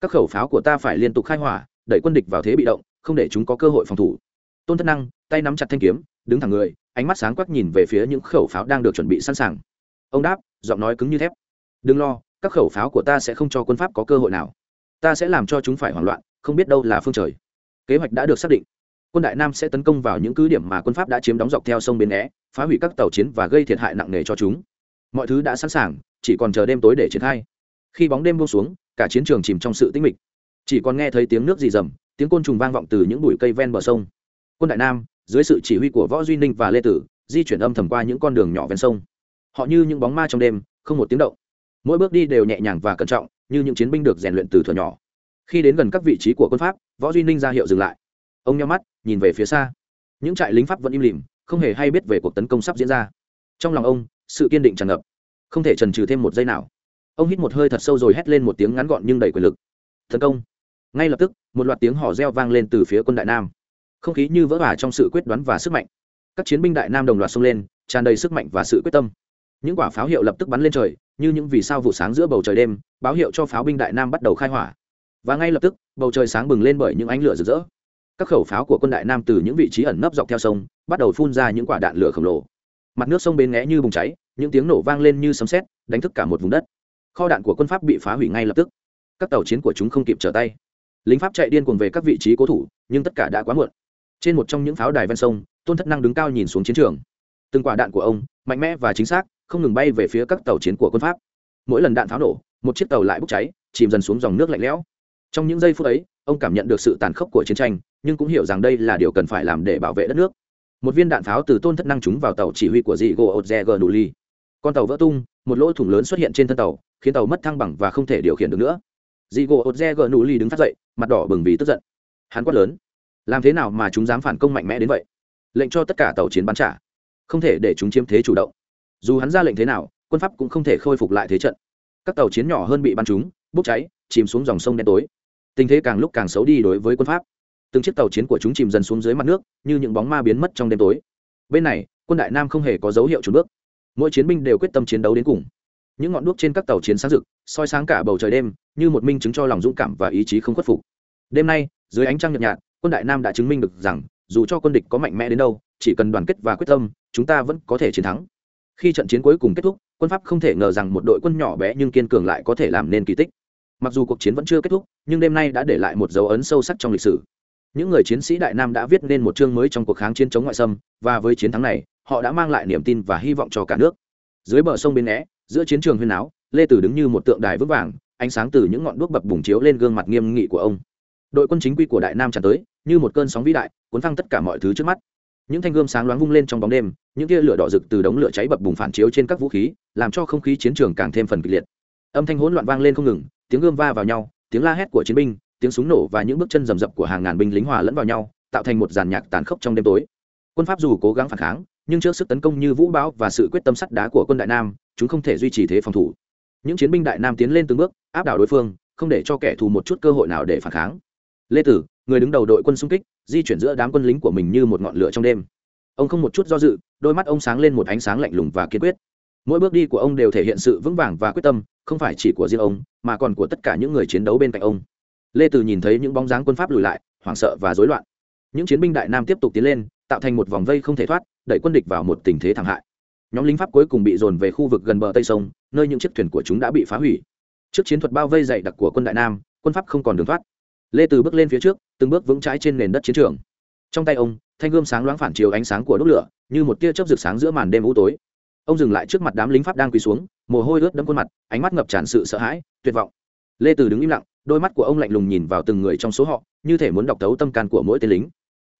Các khẩu pháo của ta phải liên tục khai hỏa, đẩy quân địch vào thế bị động, không để chúng có cơ hội phòng thủ. Tôn thất năng, tay nắm chặt thanh kiếm, đứng thẳng người, ánh mắt sáng quắc nhìn về phía những khẩu pháo đang được chuẩn bị sẵn sàng. Ông đáp, giọng nói cứng như thép. Đừng lo các khẩu pháo của ta sẽ không cho quân pháp có cơ hội nào. Ta sẽ làm cho chúng phải hoảng loạn, không biết đâu là phương trời. Kế hoạch đã được xác định. Quân đại nam sẽ tấn công vào những cứ điểm mà quân pháp đã chiếm đóng dọc theo sông bến é phá hủy các tàu chiến và gây thiệt hại nặng nề cho chúng. Mọi thứ đã sẵn sàng, chỉ còn chờ đêm tối để triển khai. Khi bóng đêm buông xuống, cả chiến trường chìm trong sự tĩnh mịch. Chỉ còn nghe thấy tiếng nước rì rầm, tiếng côn trùng vang vọng từ những bụi cây ven bờ sông. Quân đại nam, dưới sự chỉ huy của võ duy ninh và lê tử, di chuyển âm thầm qua những con đường nhỏ ven sông. Họ như những bóng ma trong đêm, không một tiếng động mỗi bước đi đều nhẹ nhàng và cẩn trọng, như những chiến binh được rèn luyện từ thuở nhỏ. Khi đến gần các vị trí của quân pháp, võ duy ninh ra hiệu dừng lại. Ông nhắm mắt, nhìn về phía xa. Những trại lính pháp vẫn im lìm, không hề hay biết về cuộc tấn công sắp diễn ra. Trong lòng ông, sự kiên định tràn ngập. Không thể trần trừ thêm một giây nào. Ông hít một hơi thật sâu rồi hét lên một tiếng ngắn gọn nhưng đầy quyền lực. Tấn công. Ngay lập tức, một loạt tiếng hò reo vang lên từ phía quân đại nam. Không khí như vỡ vả trong sự quyết đoán và sức mạnh. Các chiến binh đại nam đồng loạt xông lên, tràn đầy sức mạnh và sự quyết tâm. Những quả pháo hiệu lập tức bắn lên trời như những vì sao vụ sáng giữa bầu trời đêm, báo hiệu cho pháo binh đại nam bắt đầu khai hỏa. Và ngay lập tức, bầu trời sáng bừng lên bởi những ánh lửa rực rỡ. Các khẩu pháo của quân đại nam từ những vị trí ẩn nấp dọc theo sông, bắt đầu phun ra những quả đạn lửa khổng lồ. Mặt nước sông bến nghé như bùng cháy, những tiếng nổ vang lên như sấm sét, đánh thức cả một vùng đất. Kho đạn của quân pháp bị phá hủy ngay lập tức. Các tàu chiến của chúng không kịp trở tay. Lính pháp chạy điên cuồng về các vị trí cố thủ, nhưng tất cả đã quá muộn. Trên một trong những pháo đài ven sông, tôn thất năng đứng cao nhìn xuống chiến trường. Từng quả đạn của ông, mạnh mẽ và chính xác không ngừng bay về phía các tàu chiến của quân pháp. Mỗi lần đạn pháo nổ, một chiếc tàu lại bốc cháy, chìm dần xuống dòng nước lạnh lẽo. Trong những giây phút ấy, ông cảm nhận được sự tàn khốc của chiến tranh, nhưng cũng hiểu rằng đây là điều cần phải làm để bảo vệ đất nước. Một viên đạn pháo từ tôn thất năng trúng vào tàu chỉ huy của dị gỗ ột nụ ly con tàu vỡ tung, một lỗ thủng lớn xuất hiện trên thân tàu, khiến tàu mất thăng bằng và không thể điều khiển được nữa. Dị gỗ ột nụ ly đứng phát dậy, mặt đỏ bừng vì tức giận. Hắn quát lớn, làm thế nào mà chúng dám phản công mạnh mẽ đến vậy? Lệnh cho tất cả tàu chiến bắn trả. Không thể để chúng chiếm thế chủ động dù hắn ra lệnh thế nào, quân pháp cũng không thể khôi phục lại thế trận. Các tàu chiến nhỏ hơn bị bắn trúng, bốc cháy, chìm xuống dòng sông đen tối. Tình thế càng lúc càng xấu đi đối với quân pháp. Từng chiếc tàu chiến của chúng chìm dần xuống dưới mặt nước, như những bóng ma biến mất trong đêm tối. Bên này, quân đại nam không hề có dấu hiệu trùn bước. Mỗi chiến binh đều quyết tâm chiến đấu đến cùng. Những ngọn đuốc trên các tàu chiến sáng rực, soi sáng cả bầu trời đêm, như một minh chứng cho lòng dũng cảm và ý chí không khuất phục. Đêm nay, dưới ánh trăng nhợt nhạt, quân đại nam đã chứng minh được rằng, dù cho quân địch có mạnh mẽ đến đâu, chỉ cần đoàn kết và quyết tâm, chúng ta vẫn có thể chiến thắng khi trận chiến cuối cùng kết thúc, quân pháp không thể ngờ rằng một đội quân nhỏ bé nhưng kiên cường lại có thể làm nên kỳ tích. Mặc dù cuộc chiến vẫn chưa kết thúc, nhưng đêm nay đã để lại một dấu ấn sâu sắc trong lịch sử. Những người chiến sĩ đại nam đã viết nên một chương mới trong cuộc kháng chiến chống ngoại xâm, và với chiến thắng này, họ đã mang lại niềm tin và hy vọng cho cả nước. Dưới bờ sông bên né giữa chiến trường huyên áo lê tử đứng như một tượng đài vững vàng, ánh sáng từ những ngọn đuốc bập bùng chiếu lên gương mặt nghiêm nghị của ông. Đội quân chính quy của đại nam tràn tới, như một cơn sóng vĩ đại, cuốn phăng tất cả mọi thứ trước mắt những thanh gươm sáng loáng vung lên trong bóng đêm, những tia lửa đỏ rực từ đống lửa cháy bập bùng phản chiếu trên các vũ khí, làm cho không khí chiến trường càng thêm phần kịch liệt. Âm thanh hỗn loạn vang lên không ngừng, tiếng gươm va vào nhau, tiếng la hét của chiến binh, tiếng súng nổ và những bước chân rầm rập của hàng ngàn binh lính hòa lẫn vào nhau, tạo thành một dàn nhạc tàn khốc trong đêm tối. Quân pháp dù cố gắng phản kháng, nhưng trước sức tấn công như vũ bão và sự quyết tâm sắt đá của quân đại nam, chúng không thể duy trì thế phòng thủ. Những chiến binh đại nam tiến lên từng bước, áp đảo đối phương, không để cho kẻ thù một chút cơ hội nào để phản kháng. Lê tử, người đứng đầu đội quân xung kích di chuyển giữa đám quân lính của mình như một ngọn lửa trong đêm. Ông không một chút do dự, đôi mắt ông sáng lên một ánh sáng lạnh lùng và kiên quyết. Mỗi bước đi của ông đều thể hiện sự vững vàng và quyết tâm, không phải chỉ của riêng ông, mà còn của tất cả những người chiến đấu bên cạnh ông. Lê từ nhìn thấy những bóng dáng quân pháp lùi lại, hoảng sợ và rối loạn. Những chiến binh đại nam tiếp tục tiến lên, tạo thành một vòng vây không thể thoát, đẩy quân địch vào một tình thế thảm hại. Nhóm lính pháp cuối cùng bị dồn về khu vực gần bờ tây sông, nơi những chiếc thuyền của chúng đã bị phá hủy. Trước chiến thuật bao vây dày đặc của quân đại nam, quân pháp không còn đường thoát lê từ bước lên phía trước, từng bước vững trái trên nền đất chiến trường. Trong tay ông, thanh gươm sáng loáng phản chiếu ánh sáng của đốt lửa, như một tia chớp rực sáng giữa màn đêm u tối. Ông dừng lại trước mặt đám lính pháp đang quỳ xuống, mồ hôi ướt đẫm khuôn mặt, ánh mắt ngập tràn sự sợ hãi, tuyệt vọng. Lê từ đứng im lặng, đôi mắt của ông lạnh lùng nhìn vào từng người trong số họ, như thể muốn đọc thấu tâm can của mỗi tên lính.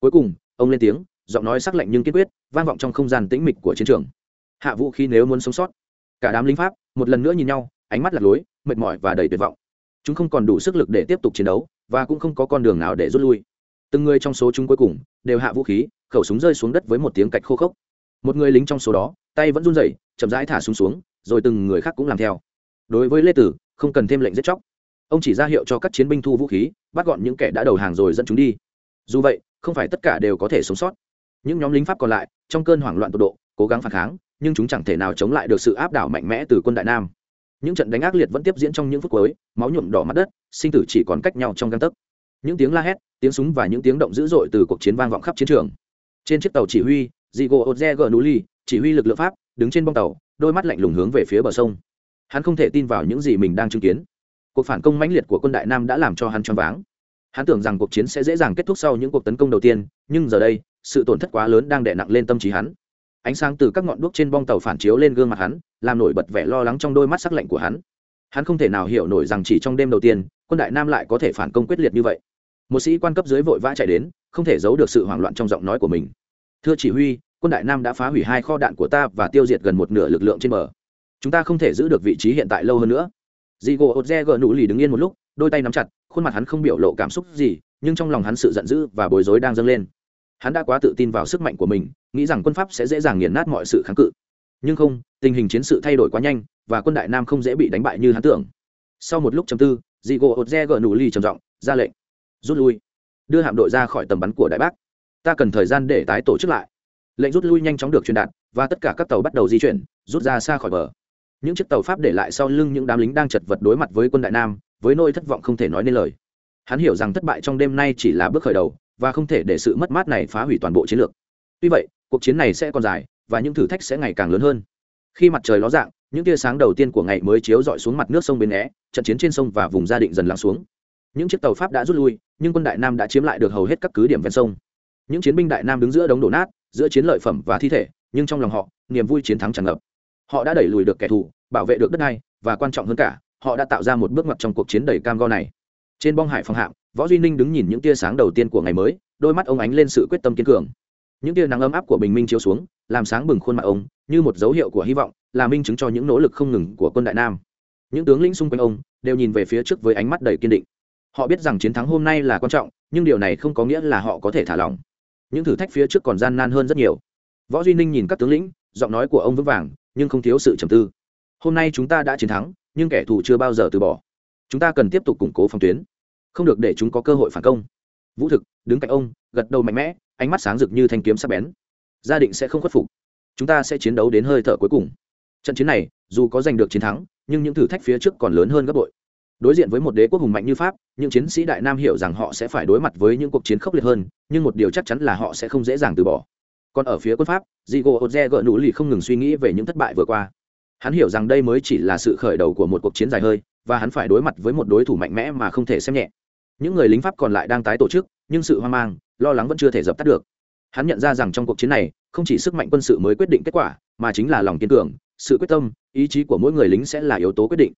Cuối cùng, ông lên tiếng, giọng nói sắc lạnh nhưng kiên quyết, vang vọng trong không gian tĩnh mịch của chiến trường. Hạ vũ khí nếu muốn sống sót. Cả đám lính pháp, một lần nữa nhìn nhau, ánh mắt lạc lối, mệt mỏi và đầy tuyệt vọng. Chúng không còn đủ sức lực để tiếp tục chiến đấu và cũng không có con đường nào để rút lui. Từng người trong số chúng cuối cùng đều hạ vũ khí, khẩu súng rơi xuống đất với một tiếng cạch khô khốc. Một người lính trong số đó, tay vẫn run rẩy, chậm rãi thả súng xuống, rồi từng người khác cũng làm theo. Đối với lê tử, không cần thêm lệnh giết chóc. Ông chỉ ra hiệu cho các chiến binh thu vũ khí, bắt gọn những kẻ đã đầu hàng rồi dẫn chúng đi. Dù vậy, không phải tất cả đều có thể sống sót. Những nhóm lính pháp còn lại, trong cơn hoảng loạn tột độ, cố gắng phản kháng, nhưng chúng chẳng thể nào chống lại được sự áp đảo mạnh mẽ từ quân đại nam những trận đánh ác liệt vẫn tiếp diễn trong những phút cuối, máu nhuộm đỏ mặt đất, sinh tử chỉ còn cách nhau trong găng tấc. Những tiếng la hét, tiếng súng và những tiếng động dữ dội từ cuộc chiến vang vọng khắp chiến trường. Trên chiếc tàu chỉ huy diego ozege nuli chỉ huy lực lượng pháp, đứng trên bông tàu, đôi mắt lạnh lùng hướng về phía bờ sông. Hắn không thể tin vào những gì mình đang chứng kiến. Cuộc phản công mãnh liệt của quân đại nam đã làm cho hắn choáng váng. Hắn tưởng rằng cuộc chiến sẽ dễ dàng kết thúc sau những cuộc tấn công đầu tiên, nhưng giờ đây, sự tổn thất quá lớn đang đè nặng lên tâm trí hắn ánh sáng từ các ngọn đuốc trên bong tàu phản chiếu lên gương mặt hắn, làm nổi bật vẻ lo lắng trong đôi mắt sắc lạnh của hắn. Hắn không thể nào hiểu nổi rằng chỉ trong đêm đầu tiên, quân đại nam lại có thể phản công quyết liệt như vậy. Một sĩ quan cấp dưới vội vã chạy đến, không thể giấu được sự hoảng loạn trong giọng nói của mình. Thưa chỉ huy, quân đại nam đã phá hủy hai kho đạn của ta và tiêu diệt gần một nửa lực lượng trên bờ. Chúng ta không thể giữ được vị trí hiện tại lâu hơn nữa. Dì gỗ ột re gờ nụ lì đứng yên một lúc, đôi tay nắm chặt, khuôn mặt hắn không biểu lộ cảm xúc gì, nhưng trong lòng hắn sự giận dữ và bối rối đang dâng lên hắn đã quá tự tin vào sức mạnh của mình, nghĩ rằng quân pháp sẽ dễ dàng nghiền nát mọi sự kháng cự. Nhưng không, tình hình chiến sự thay đổi quá nhanh, và quân đại nam không dễ bị đánh bại như hắn tưởng. Sau một lúc chầm tư dị gỗ ột re gờ nụ ly trầm giọng, ra lệnh, rút lui. Đưa hạm đội ra khỏi tầm bắn của đại bác ta cần thời gian để tái tổ chức lại. Lệnh rút lui nhanh chóng được truyền đạt, và tất cả các tàu bắt đầu di chuyển, rút ra xa khỏi bờ. Những chiếc tàu pháp để lại sau lưng những đám lính đang chật vật đối mặt với quân đại nam, với nỗi thất vọng không thể nói nên lời. Hắn hiểu rằng thất bại trong đêm nay chỉ là bước khởi đầu và không thể để sự mất mát này phá hủy toàn bộ chiến lược. Tuy vậy, cuộc chiến này sẽ còn dài, và những thử thách sẽ ngày càng lớn hơn. Khi mặt trời ló dạng, những tia sáng đầu tiên của ngày mới chiếu dọi xuống mặt nước sông bến né, trận chiến trên sông và vùng gia định dần lắng xuống. Những chiếc tàu pháp đã rút lui, nhưng quân đại nam đã chiếm lại được hầu hết các cứ điểm ven sông. Những chiến binh đại nam đứng giữa đống đổ nát, giữa chiến lợi phẩm và thi thể, nhưng trong lòng họ, niềm vui chiến thắng tràn ngập. Họ đã đẩy lùi được kẻ thù, bảo vệ được đất đai, và quan trọng hơn cả, họ đã tạo ra một bước ngoặt trong cuộc chiến đầy cam go này. Trên bong hải phòng hạm võ duy ninh đứng nhìn những tia sáng đầu tiên của ngày mới, đôi mắt ông ánh lên sự quyết tâm kiên cường. Những tia nắng ấm áp của bình minh chiếu xuống, làm sáng bừng khuôn mặt ông, như một dấu hiệu của hy vọng, là minh chứng cho những nỗ lực không ngừng của quân đại nam. Những tướng lĩnh xung quanh ông, đều nhìn về phía trước với ánh mắt đầy kiên định. Họ biết rằng chiến thắng hôm nay là quan trọng, nhưng điều này không có nghĩa là họ có thể thả lỏng. Những thử thách phía trước còn gian nan hơn rất nhiều. Võ duy ninh nhìn các tướng lĩnh, giọng nói của ông vững vàng, nhưng không thiếu sự trầm tư. Hôm nay chúng ta đã chiến thắng, nhưng kẻ thù chưa bao giờ từ bỏ. Chúng ta cần tiếp tục củng cố phòng tuyến không được để chúng có cơ hội phản công. Vũ thực, đứng cạnh ông, gật đầu mạnh mẽ, ánh mắt sáng rực như thanh kiếm sắc bén. Gia định sẽ không khuất phục. Chúng ta sẽ chiến đấu đến hơi thở cuối cùng. Trận chiến này, dù có giành được chiến thắng, nhưng những thử thách phía trước còn lớn hơn gấp bội. Đối diện với một đế quốc hùng mạnh như pháp, những chiến sĩ đại nam hiểu rằng họ sẽ phải đối mặt với những cuộc chiến khốc liệt hơn, nhưng một điều chắc chắn là họ sẽ không dễ dàng từ bỏ. Còn ở phía quân pháp diego oze gợ nụ lì không ngừng suy nghĩ về những thất bại vừa qua. Hắn hiểu rằng đây mới chỉ là sự khởi đầu của một cuộc chiến dài hơi, và hắn phải đối mặt với một đối thủ mạnh mẽ mà không thể xem nhẹ những người lính pháp còn lại đang tái tổ chức, nhưng sự hoang mang, lo lắng vẫn chưa thể dập tắt được. Hắn nhận ra rằng trong cuộc chiến này, không chỉ sức mạnh quân sự mới quyết định kết quả, mà chính là lòng kiên cường, sự quyết tâm, ý chí của mỗi người lính sẽ là yếu tố quyết định.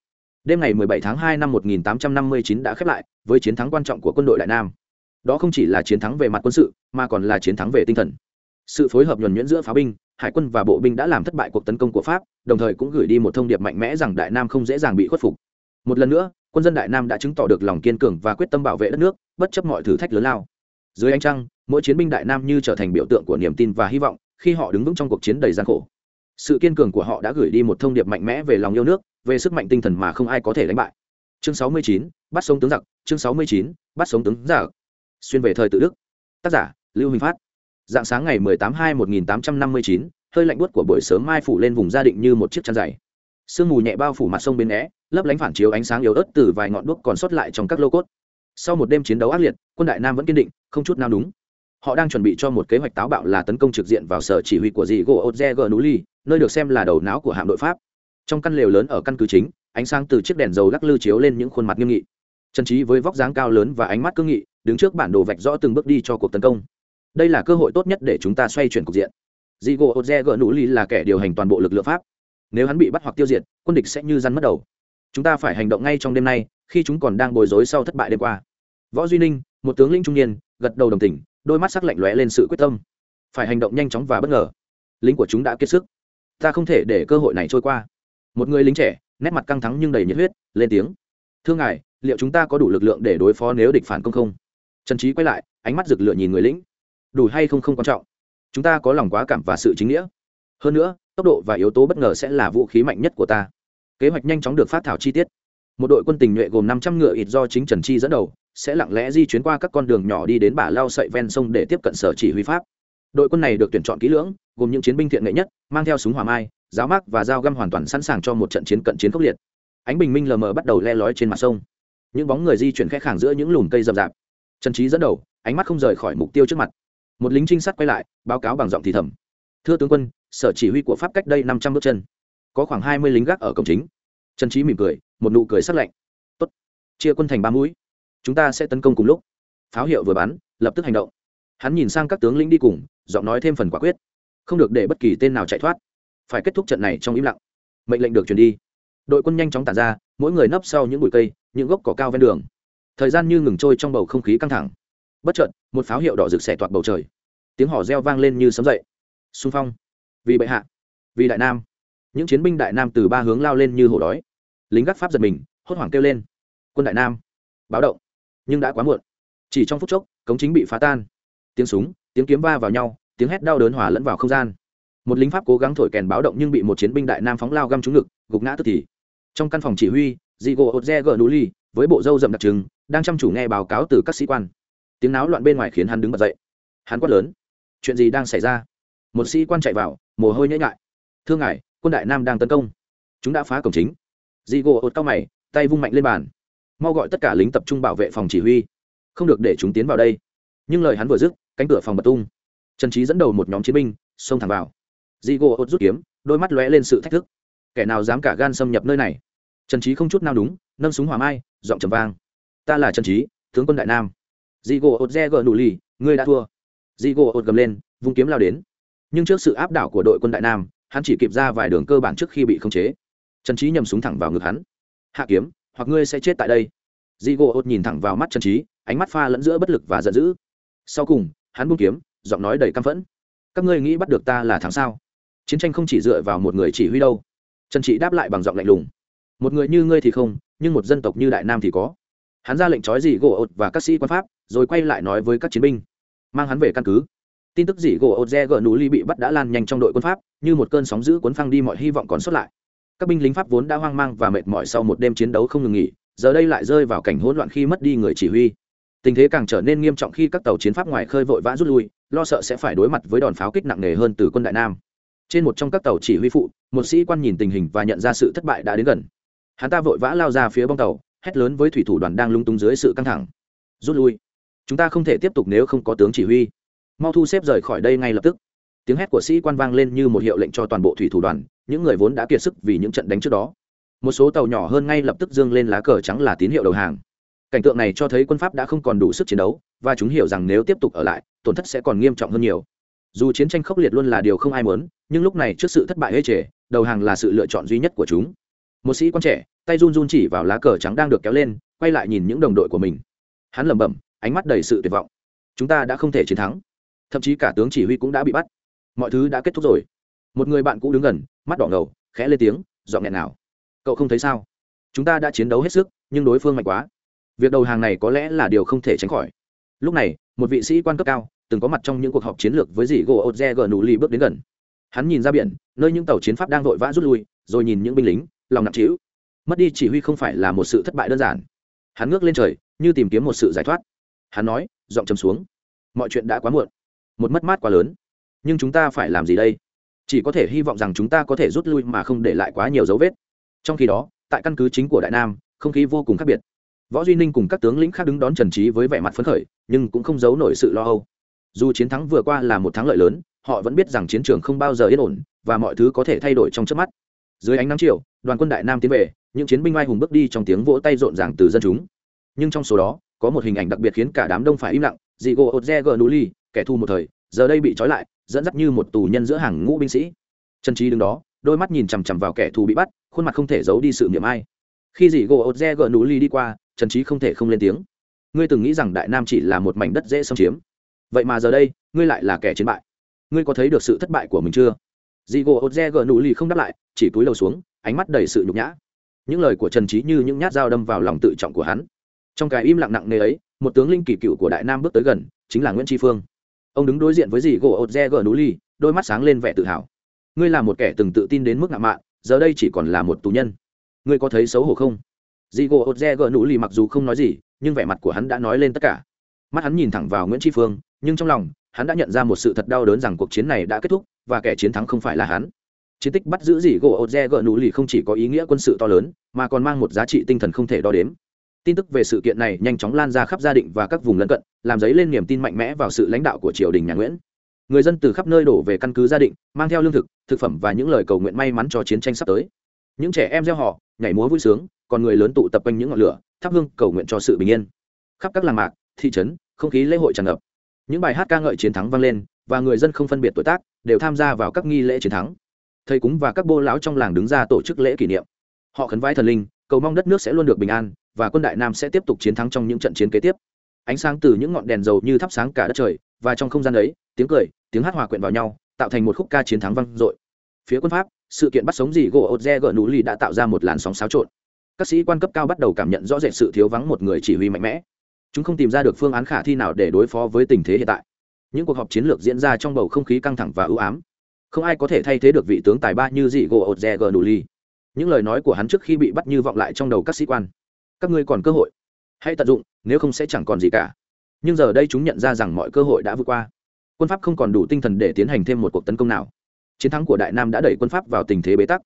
Đêm ngày 17 tháng 2 năm 1859 đã khép lại với chiến thắng quan trọng của quân đội đại nam. Đó không chỉ là chiến thắng về mặt quân sự, mà còn là chiến thắng về tinh thần. Sự phối hợp nhuần nhuyễn giữa pháo binh, hải quân và bộ binh đã làm thất bại cuộc tấn công của pháp, đồng thời cũng gửi đi một thông điệp mạnh mẽ rằng đại nam không dễ dàng bị khuất phục. Một lần nữa quân dân đại nam đã chứng tỏ được lòng kiên cường và quyết tâm bảo vệ đất nước bất chấp mọi thử thách lớn lao. Dưới ánh trăng mỗi chiến binh đại nam như trở thành biểu tượng của niềm tin và hy vọng khi họ đứng vững trong cuộc chiến đầy gian khổ. Sự kiên cường của họ đã gửi đi một thông điệp mạnh mẽ về lòng yêu nước về sức mạnh tinh thần mà không ai có thể đánh bại. Chương 69, bắt sống tướng giặc. Chương 69, bắt sống tướng giặc. Xuyên về thời tự đức. Tác giả lưu huỳnh phát. Dạng sáng ngày 18 2 1859, hơi lạnh buốt của buổi sớm mai phủ lên vùng gia định như một chiếc chăn dày. Sương mù nhẹ bao phủ mặt sông bên né lấp lánh phản chiếu ánh sáng yếu ớt từ vài ngọn đuốc còn sót lại trong các lô cốt. Sau một đêm chiến đấu ác liệt, quân đại nam vẫn kiên định, không chút nào đúng. Họ đang chuẩn bị cho một kế hoạch táo bạo là tấn công trực diện vào sở chỉ huy của dì gỗ otze g nơi được xem là đầu não của hạm đội pháp. Trong căn lều lớn ở căn cứ chính, ánh sáng từ chiếc đèn dầu lắc lư chiếu lên những khuôn mặt nghiêm nghị. Trần trí với vóc dáng cao lớn và ánh mắt cương nghị, đứng trước bản đồ vạch rõ từng bước đi cho cuộc tấn công. Đây là cơ hội tốt nhất để chúng ta xoay chuyển cục diện. Dì gỗ otze g là kẻ điều hành toàn bộ lực lượng pháp. Nếu hắn bị bắt hoặc tiêu diệt, quân địch sẽ như răn mất đầu chúng ta phải hành động ngay trong đêm nay, khi chúng còn đang bồi dối sau thất bại đêm qua. Võ duy ninh, một tướng lĩnh trung niên, gật đầu đồng tình, đôi mắt sắc lạnh lóe lên sự quyết tâm. Phải hành động nhanh chóng và bất ngờ. Lính của chúng đã kiệt sức. Ta không thể để cơ hội này trôi qua. Một người lính trẻ, nét mặt căng thẳng nhưng đầy nhiệt huyết, lên tiếng. Thưa ngài, liệu chúng ta có đủ lực lượng để đối phó nếu địch phản công không? Trần trí quay lại, ánh mắt rực lửa nhìn người lĩnh đủ hay không không quan trọng. Chúng ta có lòng quá cảm và sự chính nghĩa. Hơn nữa, tốc độ và yếu tố bất ngờ sẽ là vũ khí mạnh nhất của ta kế hoạch nhanh chóng được phát thảo chi tiết. Một đội quân tình nhuệ gồm năm trăm ngựa ít do chính trần chi dẫn đầu, sẽ lặng lẽ di chuyến qua các con đường nhỏ đi đến bả lao sậy ven sông để tiếp cận sở chỉ huy pháp. Đội quân này được tuyển chọn kỹ lưỡng, gồm những chiến binh thiện nghệ nhất, mang theo súng hỏa mai, giáo mác và dao găm hoàn toàn sẵn sàng cho một trận chiến cận chiến khốc liệt. Ánh bình minh lờ mờ bắt đầu le lói trên mặt sông. Những bóng người di chuyển khẽ khàng giữa những lùm cây rậm rạp. Trần trí dẫn đầu, ánh mắt không rời khỏi mục tiêu trước mặt. Một lính trinh sát quay lại, báo cáo bằng giọng thì thầm. Thưa tướng quân, sở chỉ huy của pháp cách đây năm trăm bước chân có khoảng hai mươi lính gác ở cổng chính. Trần trí mỉm cười, một nụ cười sắc lạnh. Tốt, chia quân thành ba mũi, chúng ta sẽ tấn công cùng lúc. Pháo hiệu vừa bắn, lập tức hành động. Hắn nhìn sang các tướng lĩnh đi cùng, giọng nói thêm phần quả quyết. Không được để bất kỳ tên nào chạy thoát. Phải kết thúc trận này trong im lặng. Mệnh lệnh được truyền đi. Đội quân nhanh chóng tản ra, mỗi người nấp sau những bụi cây, những gốc cỏ cao ven đường. Thời gian như ngừng trôi trong bầu không khí căng thẳng. Bất chợt, một pháo hiệu đỏ rực xẻ toạc bầu trời. Tiếng hò reo vang lên như sấm dậy. Xung phong. Vì bệ hạ, vì đại nam những chiến binh đại nam từ ba hướng lao lên như hổ đói. Lính gác pháp giật mình, hốt hoảng kêu lên. Quân đại nam, báo động. Nhưng đã quá muộn. Chỉ trong phút chốc, cống chính bị phá tan. Tiếng súng, tiếng kiếm va vào nhau, tiếng hét đau đớn hòa lẫn vào không gian. Một lính pháp cố gắng thổi kèn báo động nhưng bị một chiến binh đại nam phóng lao găm trúng ngực, gục ngã tức thì. Trong căn phòng chỉ huy dị gỗ hột re gờ nú ly với bộ râu rậm đặc trưng, đang chăm chủ nghe báo cáo từ các sĩ quan. Tiếng náo loạn bên ngoài khiến hắn đứng bật dậy. Hắn quát lớn. Chuyện gì đang xảy ra? Một sĩ quan chạy vào, mồ hôi nhễ nhại. Thương ngài quân đại nam đang tấn công. Chúng đã phá cổng chính. Dị gỗ ột cao mày, tay vung mạnh lên bàn. Mau gọi tất cả lính tập trung bảo vệ phòng chỉ huy. Không được để chúng tiến vào đây. Nhưng lời hắn vừa dứt, cánh cửa phòng bật tung. Trần trí dẫn đầu một nhóm chiến binh, xông thẳng vào. Dị gỗ ột rút kiếm, đôi mắt lóe lên sự thách thức. Kẻ nào dám cả gan xâm nhập nơi này? Trần trí không chút nào đúng, nâng súng hỏa mai, giọng trầm vang. Ta là trần trí tướng quân đại nam. Dị gỗ ột re gờ nụ lì, ngươi đã thua. Dị gỗ ột gầm lên, vung kiếm lao đến. Nhưng trước sự áp đảo của đội quân đại nam hắn chỉ kịp ra vài đường cơ bản trước khi bị khống chế. Trần trí nhầm súng thẳng vào ngực hắn. Hạ kiếm, hoặc ngươi sẽ chết tại đây. Dị gỗ ột nhìn thẳng vào mắt trần trí ánh mắt pha lẫn giữa bất lực và giận dữ. Sau cùng, hắn buông kiếm, giọng nói đầy căm phẫn. Các ngươi nghĩ bắt được ta là thắng sao? Chiến tranh không chỉ dựa vào một người chỉ huy đâu. Trần trị đáp lại bằng giọng lạnh lùng. Một người như ngươi thì không, nhưng một dân tộc như đại nam thì có. Hắn ra lệnh trói dị gỗ ột và các sĩ quan pháp, rồi quay lại nói với các chiến binh. Mang hắn về căn cứ tin tức gì gỗ ột re gỡ nú ly bị bắt đã lan nhanh trong đội quân pháp, như một cơn sóng giữ cuốn phăng đi mọi hy vọng còn sót lại. Các binh lính pháp vốn đã hoang mang và mệt mỏi sau một đêm chiến đấu không ngừng nghỉ, giờ đây lại rơi vào cảnh hỗn loạn khi mất đi người chỉ huy. Tình thế càng trở nên nghiêm trọng khi các tàu chiến pháp ngoài khơi vội vã rút lui, lo sợ sẽ phải đối mặt với đòn pháo kích nặng nề hơn từ quân đại nam. Trên một trong các tàu chỉ huy phụ, một sĩ quan nhìn tình hình và nhận ra sự thất bại đã đến gần. Hắn ta vội vã lao ra phía bong tàu, hét lớn với thủy thủ đoàn đang lung tung dưới sự căng thẳng. Rút lui. Chúng ta không thể tiếp tục nếu không có tướng chỉ huy mau thu xếp rời khỏi đây ngay lập tức. Tiếng hét của sĩ quan vang lên như một hiệu lệnh cho toàn bộ thủy thủ đoàn, những người vốn đã kiệt sức vì những trận đánh trước đó. Một số tàu nhỏ hơn ngay lập tức dương lên lá cờ trắng là tín hiệu đầu hàng. Cảnh tượng này cho thấy quân pháp đã không còn đủ sức chiến đấu, và chúng hiểu rằng nếu tiếp tục ở lại, tổn thất sẽ còn nghiêm trọng hơn nhiều. Dù chiến tranh khốc liệt luôn là điều không ai muốn, nhưng lúc này trước sự thất bại hê trề đầu hàng là sự lựa chọn duy nhất của chúng. Một sĩ quan trẻ, tay run run chỉ vào lá cờ trắng đang được kéo lên, quay lại nhìn những đồng đội của mình. Hắn lẩm bẩm, ánh mắt đầy sự tuyệt vọng. Chúng ta đã không thể chiến thắng thậm chí cả tướng chỉ huy cũng đã bị bắt. Mọi thứ đã kết thúc rồi. Một người bạn cũ đứng gần, mắt đỏ ngầu, khẽ lên tiếng dọn nghẹn nào cậu không thấy sao? Chúng ta đã chiến đấu hết sức, nhưng đối phương mạnh quá. Việc đầu hàng này có lẽ là điều không thể tránh khỏi. Lúc này, một vị sĩ quan cấp cao, từng có mặt trong những cuộc họp chiến lược với dì gỗ ột re gờ nụ ly bước đến gần. Hắn nhìn ra biển, nơi những tàu chiến pháp đang vội vã rút lui, rồi nhìn những binh lính, lòng nặng trĩu. Mất đi chỉ huy không phải là một sự thất bại đơn giản. Hắn ngước lên trời, như tìm kiếm một sự giải thoát. Hắn nói, giọng trầm xuống. Mọi chuyện đã quá muộn một mất mát quá lớn. Nhưng chúng ta phải làm gì đây? Chỉ có thể hy vọng rằng chúng ta có thể rút lui mà không để lại quá nhiều dấu vết. Trong khi đó, tại căn cứ chính của đại nam, không khí vô cùng khác biệt. Võ duy ninh cùng các tướng lĩnh khác đứng đón trần trí với vẻ mặt phấn khởi, nhưng cũng không giấu nổi sự lo âu. Dù chiến thắng vừa qua là một thắng lợi lớn, họ vẫn biết rằng chiến trường không bao giờ yên ổn, và mọi thứ có thể thay đổi trong chớp mắt. Dưới ánh nắng chiều, đoàn quân đại nam tiến về, những chiến binh oai hùng bước đi trong tiếng vỗ tay rộn ràng từ dân chúng. Nhưng trong số đó, có một hình ảnh đặc biệt khiến cả đám đông phải im lặng dị gỗ ột re gờ nú ly kẻ thù một thời, giờ đây bị trói lại, dẫn dắt như một tù nhân giữa hàng ngũ binh sĩ. Trần trí đứng đó, đôi mắt nhìn chằm chằm vào kẻ thù bị bắt, khuôn mặt không thể giấu đi sự miệng ai. Khi dì gỗ ột re gờ nú ly đi qua, trần trí không thể không lên tiếng. Ngươi từng nghĩ rằng đại nam chỉ là một mảnh đất dễ xâm chiếm? Vậy mà giờ đây, ngươi lại là kẻ chiến bại. Ngươi có thấy được sự thất bại của mình chưa? Dì gỗ ột re gờ Núi lì không đáp lại, chỉ cúi đầu xuống, ánh mắt đầy sự nhục nhã. Những lời của trần trí như những nhát dao đâm vào lòng tự trọng của hắn. Trong cái im lặng nặng nề ấy, một tướng linh kỳ cựu của đại nam bước tới gần, chính là nguyễn tri phương ông đứng đối diện với dì gỗ ột re gờ núi ly đôi mắt sáng lên vẻ tự hào. Ngươi là một kẻ từng tự tin đến mức ngạo mạn, giờ đây chỉ còn là một tù nhân. Ngươi có thấy xấu hổ không? Dì gỗ ột re gờ núi ly mặc dù không nói gì, nhưng vẻ mặt của hắn đã nói lên tất cả. Mắt hắn nhìn thẳng vào nguyễn tri phương, nhưng trong lòng, hắn đã nhận ra một sự thật đau đớn rằng cuộc chiến này đã kết thúc, và kẻ chiến thắng không phải là hắn. Chiến tích bắt giữ dì gỗ ột re gờ núi ly không chỉ có ý nghĩa quân sự to lớn, mà còn mang một giá trị tinh thần không thể đo đếm tin tức về sự kiện này nhanh chóng lan ra khắp gia định và các vùng lân cận, làm dấy lên niềm tin mạnh mẽ vào sự lãnh đạo của triều đình nhà nguyễn. Người dân từ khắp nơi đổ về căn cứ gia định, mang theo lương thực thực phẩm và những lời cầu nguyện may mắn cho chiến tranh sắp tới. Những trẻ em gieo họ, nhảy múa vui sướng, còn người lớn tụ tập quanh những ngọn lửa, thắp hương cầu nguyện cho sự bình yên. Khắp các làng mạc, thị trấn, không khí lễ hội tràn ngập. Những bài hát ca ngợi chiến thắng vang lên, và người dân không phân biệt tuổi tác, đều tham gia vào các nghi lễ chiến thắng. Thầy cúng và các bô lão trong làng đứng ra tổ chức lễ kỷ niệm. Họ khấn vai thần linh, cầu mong đất nước sẽ luôn được bình an và quân đại nam sẽ tiếp tục chiến thắng trong những trận chiến kế tiếp. Ánh sáng từ những ngọn đèn dầu như thắp sáng cả đất trời và trong không gian ấy, tiếng cười, tiếng hát hòa quyện vào nhau, tạo thành một khúc ca chiến thắng vang dội. Phía quân pháp, sự kiện bắt sống gì gỗ ột re gỡ nú lì đã tạo ra một làn sóng xáo trộn. Các sĩ quan cấp cao bắt đầu cảm nhận rõ rệt sự thiếu vắng một người chỉ huy mạnh mẽ. Chúng không tìm ra được phương án khả thi nào để đối phó với tình thế hiện tại. Những cuộc họp chiến lược diễn ra trong bầu không khí căng thẳng và ưu ám. Không ai có thể thay thế được vị tướng tài ba như dị gỗ ột re gờ nú lì. Những lời nói của hắn trước khi bị bắt như vọng lại trong đầu các sĩ quan các ngươi còn cơ hội. Hãy tận dụng, nếu không sẽ chẳng còn gì cả. Nhưng giờ đây chúng nhận ra rằng mọi cơ hội đã vượt qua. Quân pháp không còn đủ tinh thần để tiến hành thêm một cuộc tấn công nào. Chiến thắng của đại nam đã đẩy quân pháp vào tình thế bế tắc.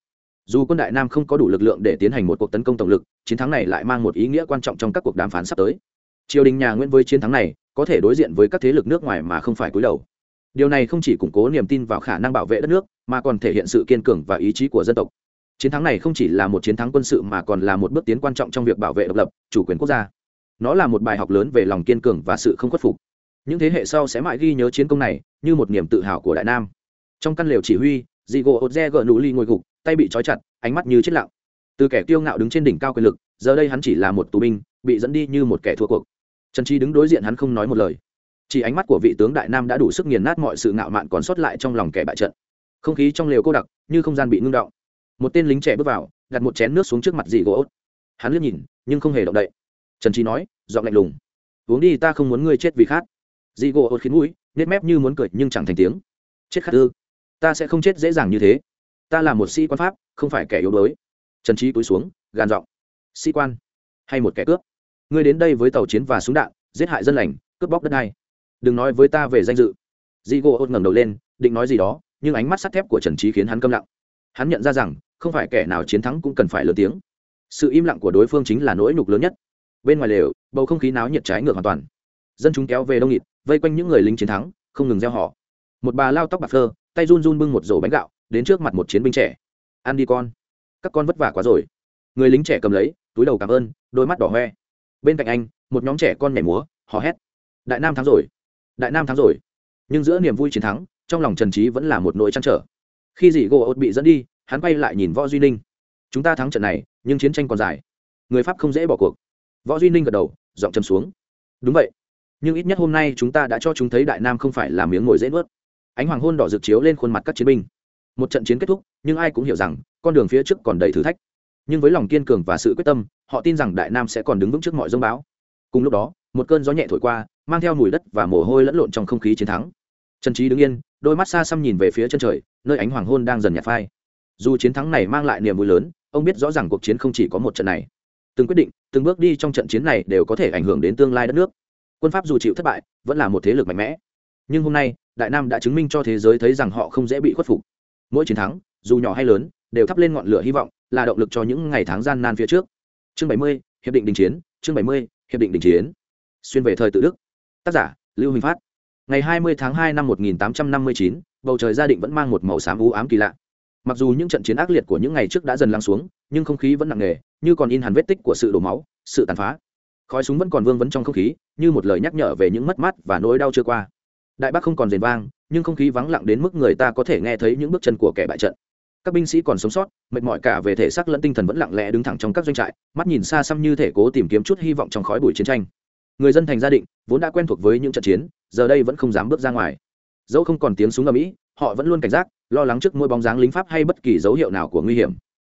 Dù quân đại nam không có đủ lực lượng để tiến hành một cuộc tấn công tổng lực, chiến thắng này lại mang một ý nghĩa quan trọng trong các cuộc đàm phán sắp tới. Triều đình nhà nguyễn với chiến thắng này, có thể đối diện với các thế lực nước ngoài mà không phải cúi đầu. Điều này không chỉ củng cố niềm tin vào khả năng bảo vệ đất nước, mà còn thể hiện sự kiên cường và ý chí của dân tộc chiến thắng này không chỉ là một chiến thắng quân sự mà còn là một bước tiến quan trọng trong việc bảo vệ độc lập, chủ quyền quốc gia. Nó là một bài học lớn về lòng kiên cường và sự không khuất phục. Những thế hệ sau sẽ mãi ghi nhớ chiến công này như một niềm tự hào của đại nam. Trong căn lều chỉ huy dị gỗ ột re gỡ nụ ly ngồi gục, tay bị trói chặt, ánh mắt như chết lặng. Từ kẻ kiêu ngạo đứng trên đỉnh cao quyền lực, giờ đây hắn chỉ là một tù binh, bị dẫn đi như một kẻ thua cuộc. Trần trí đứng đối diện hắn không nói một lời. Chỉ ánh mắt của vị tướng đại nam đã đủ sức nghiền nát mọi sự ngạo mạn còn sót lại trong lòng kẻ bại trận. Không khí trong lều cô đặc, như không gian bị ngưng động một tên lính trẻ bước vào, đặt một chén nước xuống trước mặt dị gỗ hắn liếc nhìn, nhưng không hề động đậy. Trần trí nói, giọng lạnh lùng. Uống đi, ta không muốn ngươi chết vì khát. Dị gỗ khiến mũi nết mép như muốn cười, nhưng chẳng thành tiếng. Chết khát ư? Ta sẽ không chết dễ dàng như thế. Ta là một sĩ quan pháp, không phải kẻ yếu đuối. Trần trí cúi xuống, gàn giọng. Sĩ quan? Hay một kẻ cướp? Ngươi đến đây với tàu chiến và súng đạn, giết hại dân lành, cướp bóc đất này đừng nói với ta về danh dự. Dị gỗ ốt ngẩng đầu lên, định nói gì đó, nhưng ánh mắt sắt thép của trần trí khiến hắn câm lặng. Hắn nhận ra rằng không phải kẻ nào chiến thắng cũng cần phải lớn tiếng. Sự im lặng của đối phương chính là nỗi nhục lớn nhất. Bên ngoài lều, bầu không khí náo nhiệt trái ngược hoàn toàn. Dân chúng kéo về đông nghịt, vây quanh những người lính chiến thắng, không ngừng gieo họ. Một bà lao tóc bạc phơ, tay run run bưng một rổ bánh gạo, đến trước mặt một chiến binh trẻ. Ăn đi con. Các con vất vả quá rồi. Người lính trẻ cầm lấy, túi đầu cảm ơn, đôi mắt đỏ hoe. Bên cạnh anh, một nhóm trẻ con nhảy múa, hò hét. Đại nam thắng rồi. Đại nam thắng rồi. Nhưng giữa niềm vui chiến thắng, trong lòng trần trí vẫn là một nỗi trăn trở. Khi dị gỗ ốt bị dẫn đi hắn quay lại nhìn võ duy ninh chúng ta thắng trận này nhưng chiến tranh còn dài người pháp không dễ bỏ cuộc võ duy ninh gật đầu giọng châm xuống đúng vậy nhưng ít nhất hôm nay chúng ta đã cho chúng thấy đại nam không phải là miếng ngồi dễ nuốt ánh hoàng hôn đỏ rực chiếu lên khuôn mặt các chiến binh một trận chiến kết thúc nhưng ai cũng hiểu rằng con đường phía trước còn đầy thử thách nhưng với lòng kiên cường và sự quyết tâm họ tin rằng đại nam sẽ còn đứng vững trước mọi dông báo cùng lúc đó một cơn gió nhẹ thổi qua mang theo mùi đất và mồ hôi lẫn lộn trong không khí chiến thắng trần trí đứng yên đôi mắt xa xăm nhìn về phía chân trời nơi ánh hoàng hôn đang dần nhạt phai dù chiến thắng này mang lại niềm vui lớn, ông biết rõ ràng cuộc chiến không chỉ có một trận này. Từng quyết định, từng bước đi trong trận chiến này đều có thể ảnh hưởng đến tương lai đất nước. Quân pháp dù chịu thất bại, vẫn là một thế lực mạnh mẽ. Nhưng hôm nay, đại nam đã chứng minh cho thế giới thấy rằng họ không dễ bị khuất phục. Mỗi chiến thắng, dù nhỏ hay lớn, đều thắp lên ngọn lửa hy vọng, là động lực cho những ngày tháng gian nan phía trước. Chương bảy mươi, hiệp định đình chiến, chương bảy mươi, hiệp định đình chiến. Xuyên về thời tự đức. Tác giả, lưu huỳnh phát. Ngày hai mươi tháng hai năm một nghìn tám trăm năm mươi chín, bầu trời gia định vẫn mang một màu xám u ám kỳ lạ mặc dù những trận chiến ác liệt của những ngày trước đã dần lắng xuống, nhưng không khí vẫn nặng nề, như còn in hẳn vết tích của sự đổ máu, sự tàn phá. Khói súng vẫn còn vương vấn trong không khí, như một lời nhắc nhở về những mất mát và nỗi đau chưa qua. Đại bác không còn rền vang, nhưng không khí vắng lặng đến mức người ta có thể nghe thấy những bước chân của kẻ bại trận. Các binh sĩ còn sống sót, mệt mỏi cả về thể xác lẫn tinh thần vẫn lặng lẽ đứng thẳng trong các doanh trại, mắt nhìn xa xăm như thể cố tìm kiếm chút hy vọng trong khói bụi chiến tranh. Người dân thành gia định, vốn đã quen thuộc với những trận chiến, giờ đây vẫn không dám bước ra ngoài. Dẫu không còn tiếng súng ở mỹ họ vẫn luôn cảnh giác lo lắng trước mỗi bóng dáng lính pháp hay bất kỳ dấu hiệu nào của nguy hiểm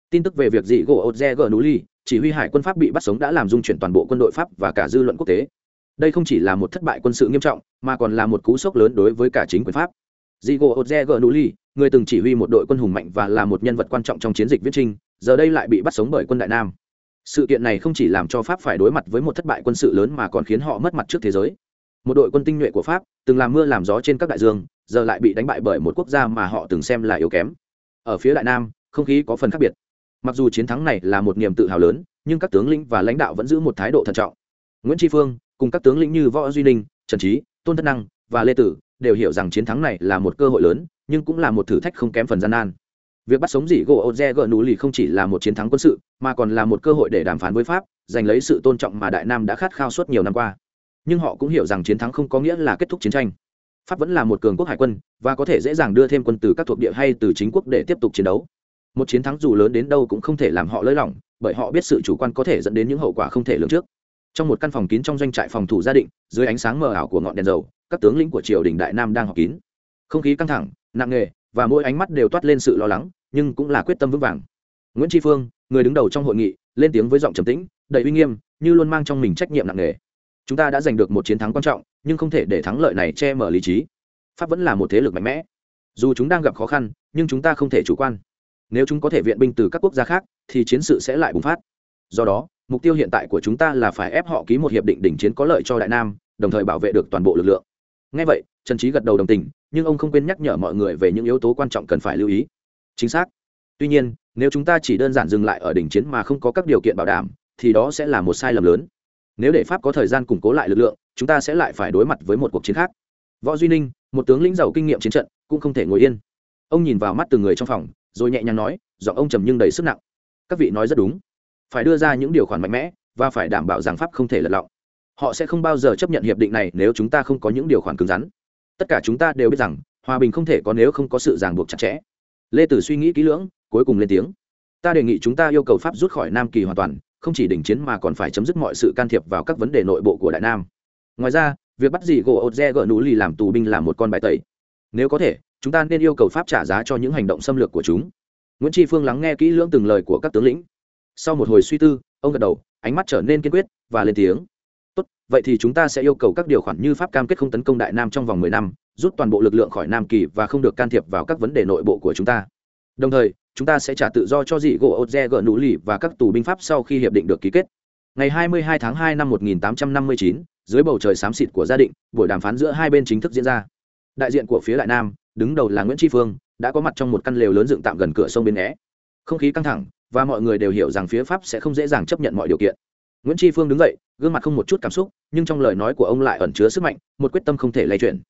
tin tức về việc dị gỗ ột gờ núi ly chỉ huy hải quân pháp bị bắt sống đã làm dung chuyển toàn bộ quân đội pháp và cả dư luận quốc tế đây không chỉ là một thất bại quân sự nghiêm trọng mà còn là một cú sốc lớn đối với cả chính quyền pháp Diego Ozege Nuli, người từng chỉ huy một đội quân hùng mạnh và là một nhân vật quan trọng trong chiến dịch viết trinh, giờ đây lại bị bắt sống bởi quân Đại Nam. Sự kiện này không chỉ làm cho Pháp phải đối mặt với một thất bại quân sự lớn mà còn khiến họ mất mặt trước thế giới. Một đội quân tinh nhuệ của Pháp, từng làm mưa làm gió trên các đại dương, giờ lại bị đánh bại bởi một quốc gia mà họ từng xem là yếu kém. Ở phía Đại Nam, không khí có phần khác biệt. Mặc dù chiến thắng này là một niềm tự hào lớn, nhưng các tướng lĩnh và lãnh đạo vẫn giữ một thái độ thận trọng. Nguyễn Tri Phương, cùng các tướng lĩnh như Võ Duy Ninh, Trần Trí, Tôn Thất Năng và Lê Tử đều hiểu rằng chiến thắng này là một cơ hội lớn, nhưng cũng là một thử thách không kém phần gian nan. Việc bắt sống dị gỗ Oze gỡ núi lì không chỉ là một chiến thắng quân sự, mà còn là một cơ hội để đàm phán với Pháp, giành lấy sự tôn trọng mà Đại Nam đã khát khao suốt nhiều năm qua. Nhưng họ cũng hiểu rằng chiến thắng không có nghĩa là kết thúc chiến tranh. Pháp vẫn là một cường quốc hải quân và có thể dễ dàng đưa thêm quân từ các thuộc địa hay từ chính quốc để tiếp tục chiến đấu. Một chiến thắng dù lớn đến đâu cũng không thể làm họ lơi lỏng, bởi họ biết sự chủ quan có thể dẫn đến những hậu quả không thể lường trước. Trong một căn phòng kín trong doanh trại phòng thủ gia định, dưới ánh sáng mờ ảo của ngọn đèn dầu, các tướng lĩnh của triều đình Đại Nam đang họp kín. Không khí căng thẳng, nặng nề, và mỗi ánh mắt đều toát lên sự lo lắng nhưng cũng là quyết tâm vững vàng nguyễn tri phương người đứng đầu trong hội nghị lên tiếng với giọng trầm tĩnh đầy uy nghiêm như luôn mang trong mình trách nhiệm nặng nề chúng ta đã giành được một chiến thắng quan trọng, nhưng không thể để thắng lợi này che mở lý trí. Pháp vẫn là một thế lực mạnh mẽ. Dù chúng đang gặp khó khăn, nhưng chúng ta không thể chủ quan. Nếu chúng có thể viện binh từ các quốc gia khác, thì chiến sự sẽ lại bùng phát. Do đó, mục tiêu hiện tại của chúng ta là phải ép họ ký một hiệp định đỉnh chiến có lợi cho đại nam, đồng thời bảo vệ được toàn bộ lực lượng. Ngay vậy, trần trí gật đầu đồng tình, nhưng ông không quên nhắc nhở mọi người về những yếu tố quan trọng cần phải lưu ý. Chính xác. Tuy nhiên, nếu chúng ta chỉ đơn giản dừng lại ở đỉnh chiến mà không có các điều kiện bảo đảm, thì đó sẽ là một sai lầm lớn nếu để pháp có thời gian củng cố lại lực lượng, chúng ta sẽ lại phải đối mặt với một cuộc chiến khác. Võ duy ninh, một tướng lĩnh giàu kinh nghiệm chiến trận, cũng không thể ngồi yên. Ông nhìn vào mắt từng người trong phòng, rồi nhẹ nhàng nói, giọng ông trầm nhưng đầy sức nặng. Các vị nói rất đúng. Phải đưa ra những điều khoản mạnh mẽ, và phải đảm bảo rằng pháp không thể lật lọng. Họ sẽ không bao giờ chấp nhận hiệp định này nếu chúng ta không có những điều khoản cứng rắn. Tất cả chúng ta đều biết rằng, hòa bình không thể có nếu không có sự ràng buộc chặt chẽ. Lê tử suy nghĩ kỹ lưỡng, cuối cùng lên tiếng. Ta đề nghị chúng ta yêu cầu pháp rút khỏi nam kỳ hoàn toàn không chỉ đình chiến mà còn phải chấm dứt mọi sự can thiệp vào các vấn đề nội bộ của đại nam. Ngoài ra, việc bắt dì gỗ ột re gỡ nú lì làm tù binh là một con bài tẩy. Nếu có thể, chúng ta nên yêu cầu pháp trả giá cho những hành động xâm lược của chúng. Nguyễn tri phương lắng nghe kỹ lưỡng từng lời của các tướng lĩnh. Sau một hồi suy tư, ông gật đầu, ánh mắt trở nên kiên quyết và lên tiếng. Tốt, vậy thì chúng ta sẽ yêu cầu các điều khoản như pháp cam kết không tấn công đại nam trong vòng mười năm, rút toàn bộ lực lượng khỏi nam kỳ và không được can thiệp vào các vấn đề nội bộ của chúng ta. Đồng thời chúng ta sẽ trả tự do cho dị gỗ otze gỡ nụ lì và các tù binh pháp sau khi hiệp định được ký kết. Ngày 22 tháng 2 năm 1859, dưới bầu trời xám xịt của gia định buổi đàm phán giữa hai bên chính thức diễn ra. Đại diện của phía đại nam đứng đầu là nguyễn tri phương đã có mặt trong một căn lều lớn dựng tạm gần cửa sông bên né không khí căng thẳng và mọi người đều hiểu rằng phía pháp sẽ không dễ dàng chấp nhận mọi điều kiện. Nguyễn tri phương đứng dậy gương mặt không một chút cảm xúc nhưng trong lời nói của ông lại ẩn chứa sức mạnh một quyết tâm không thể lay chuyển.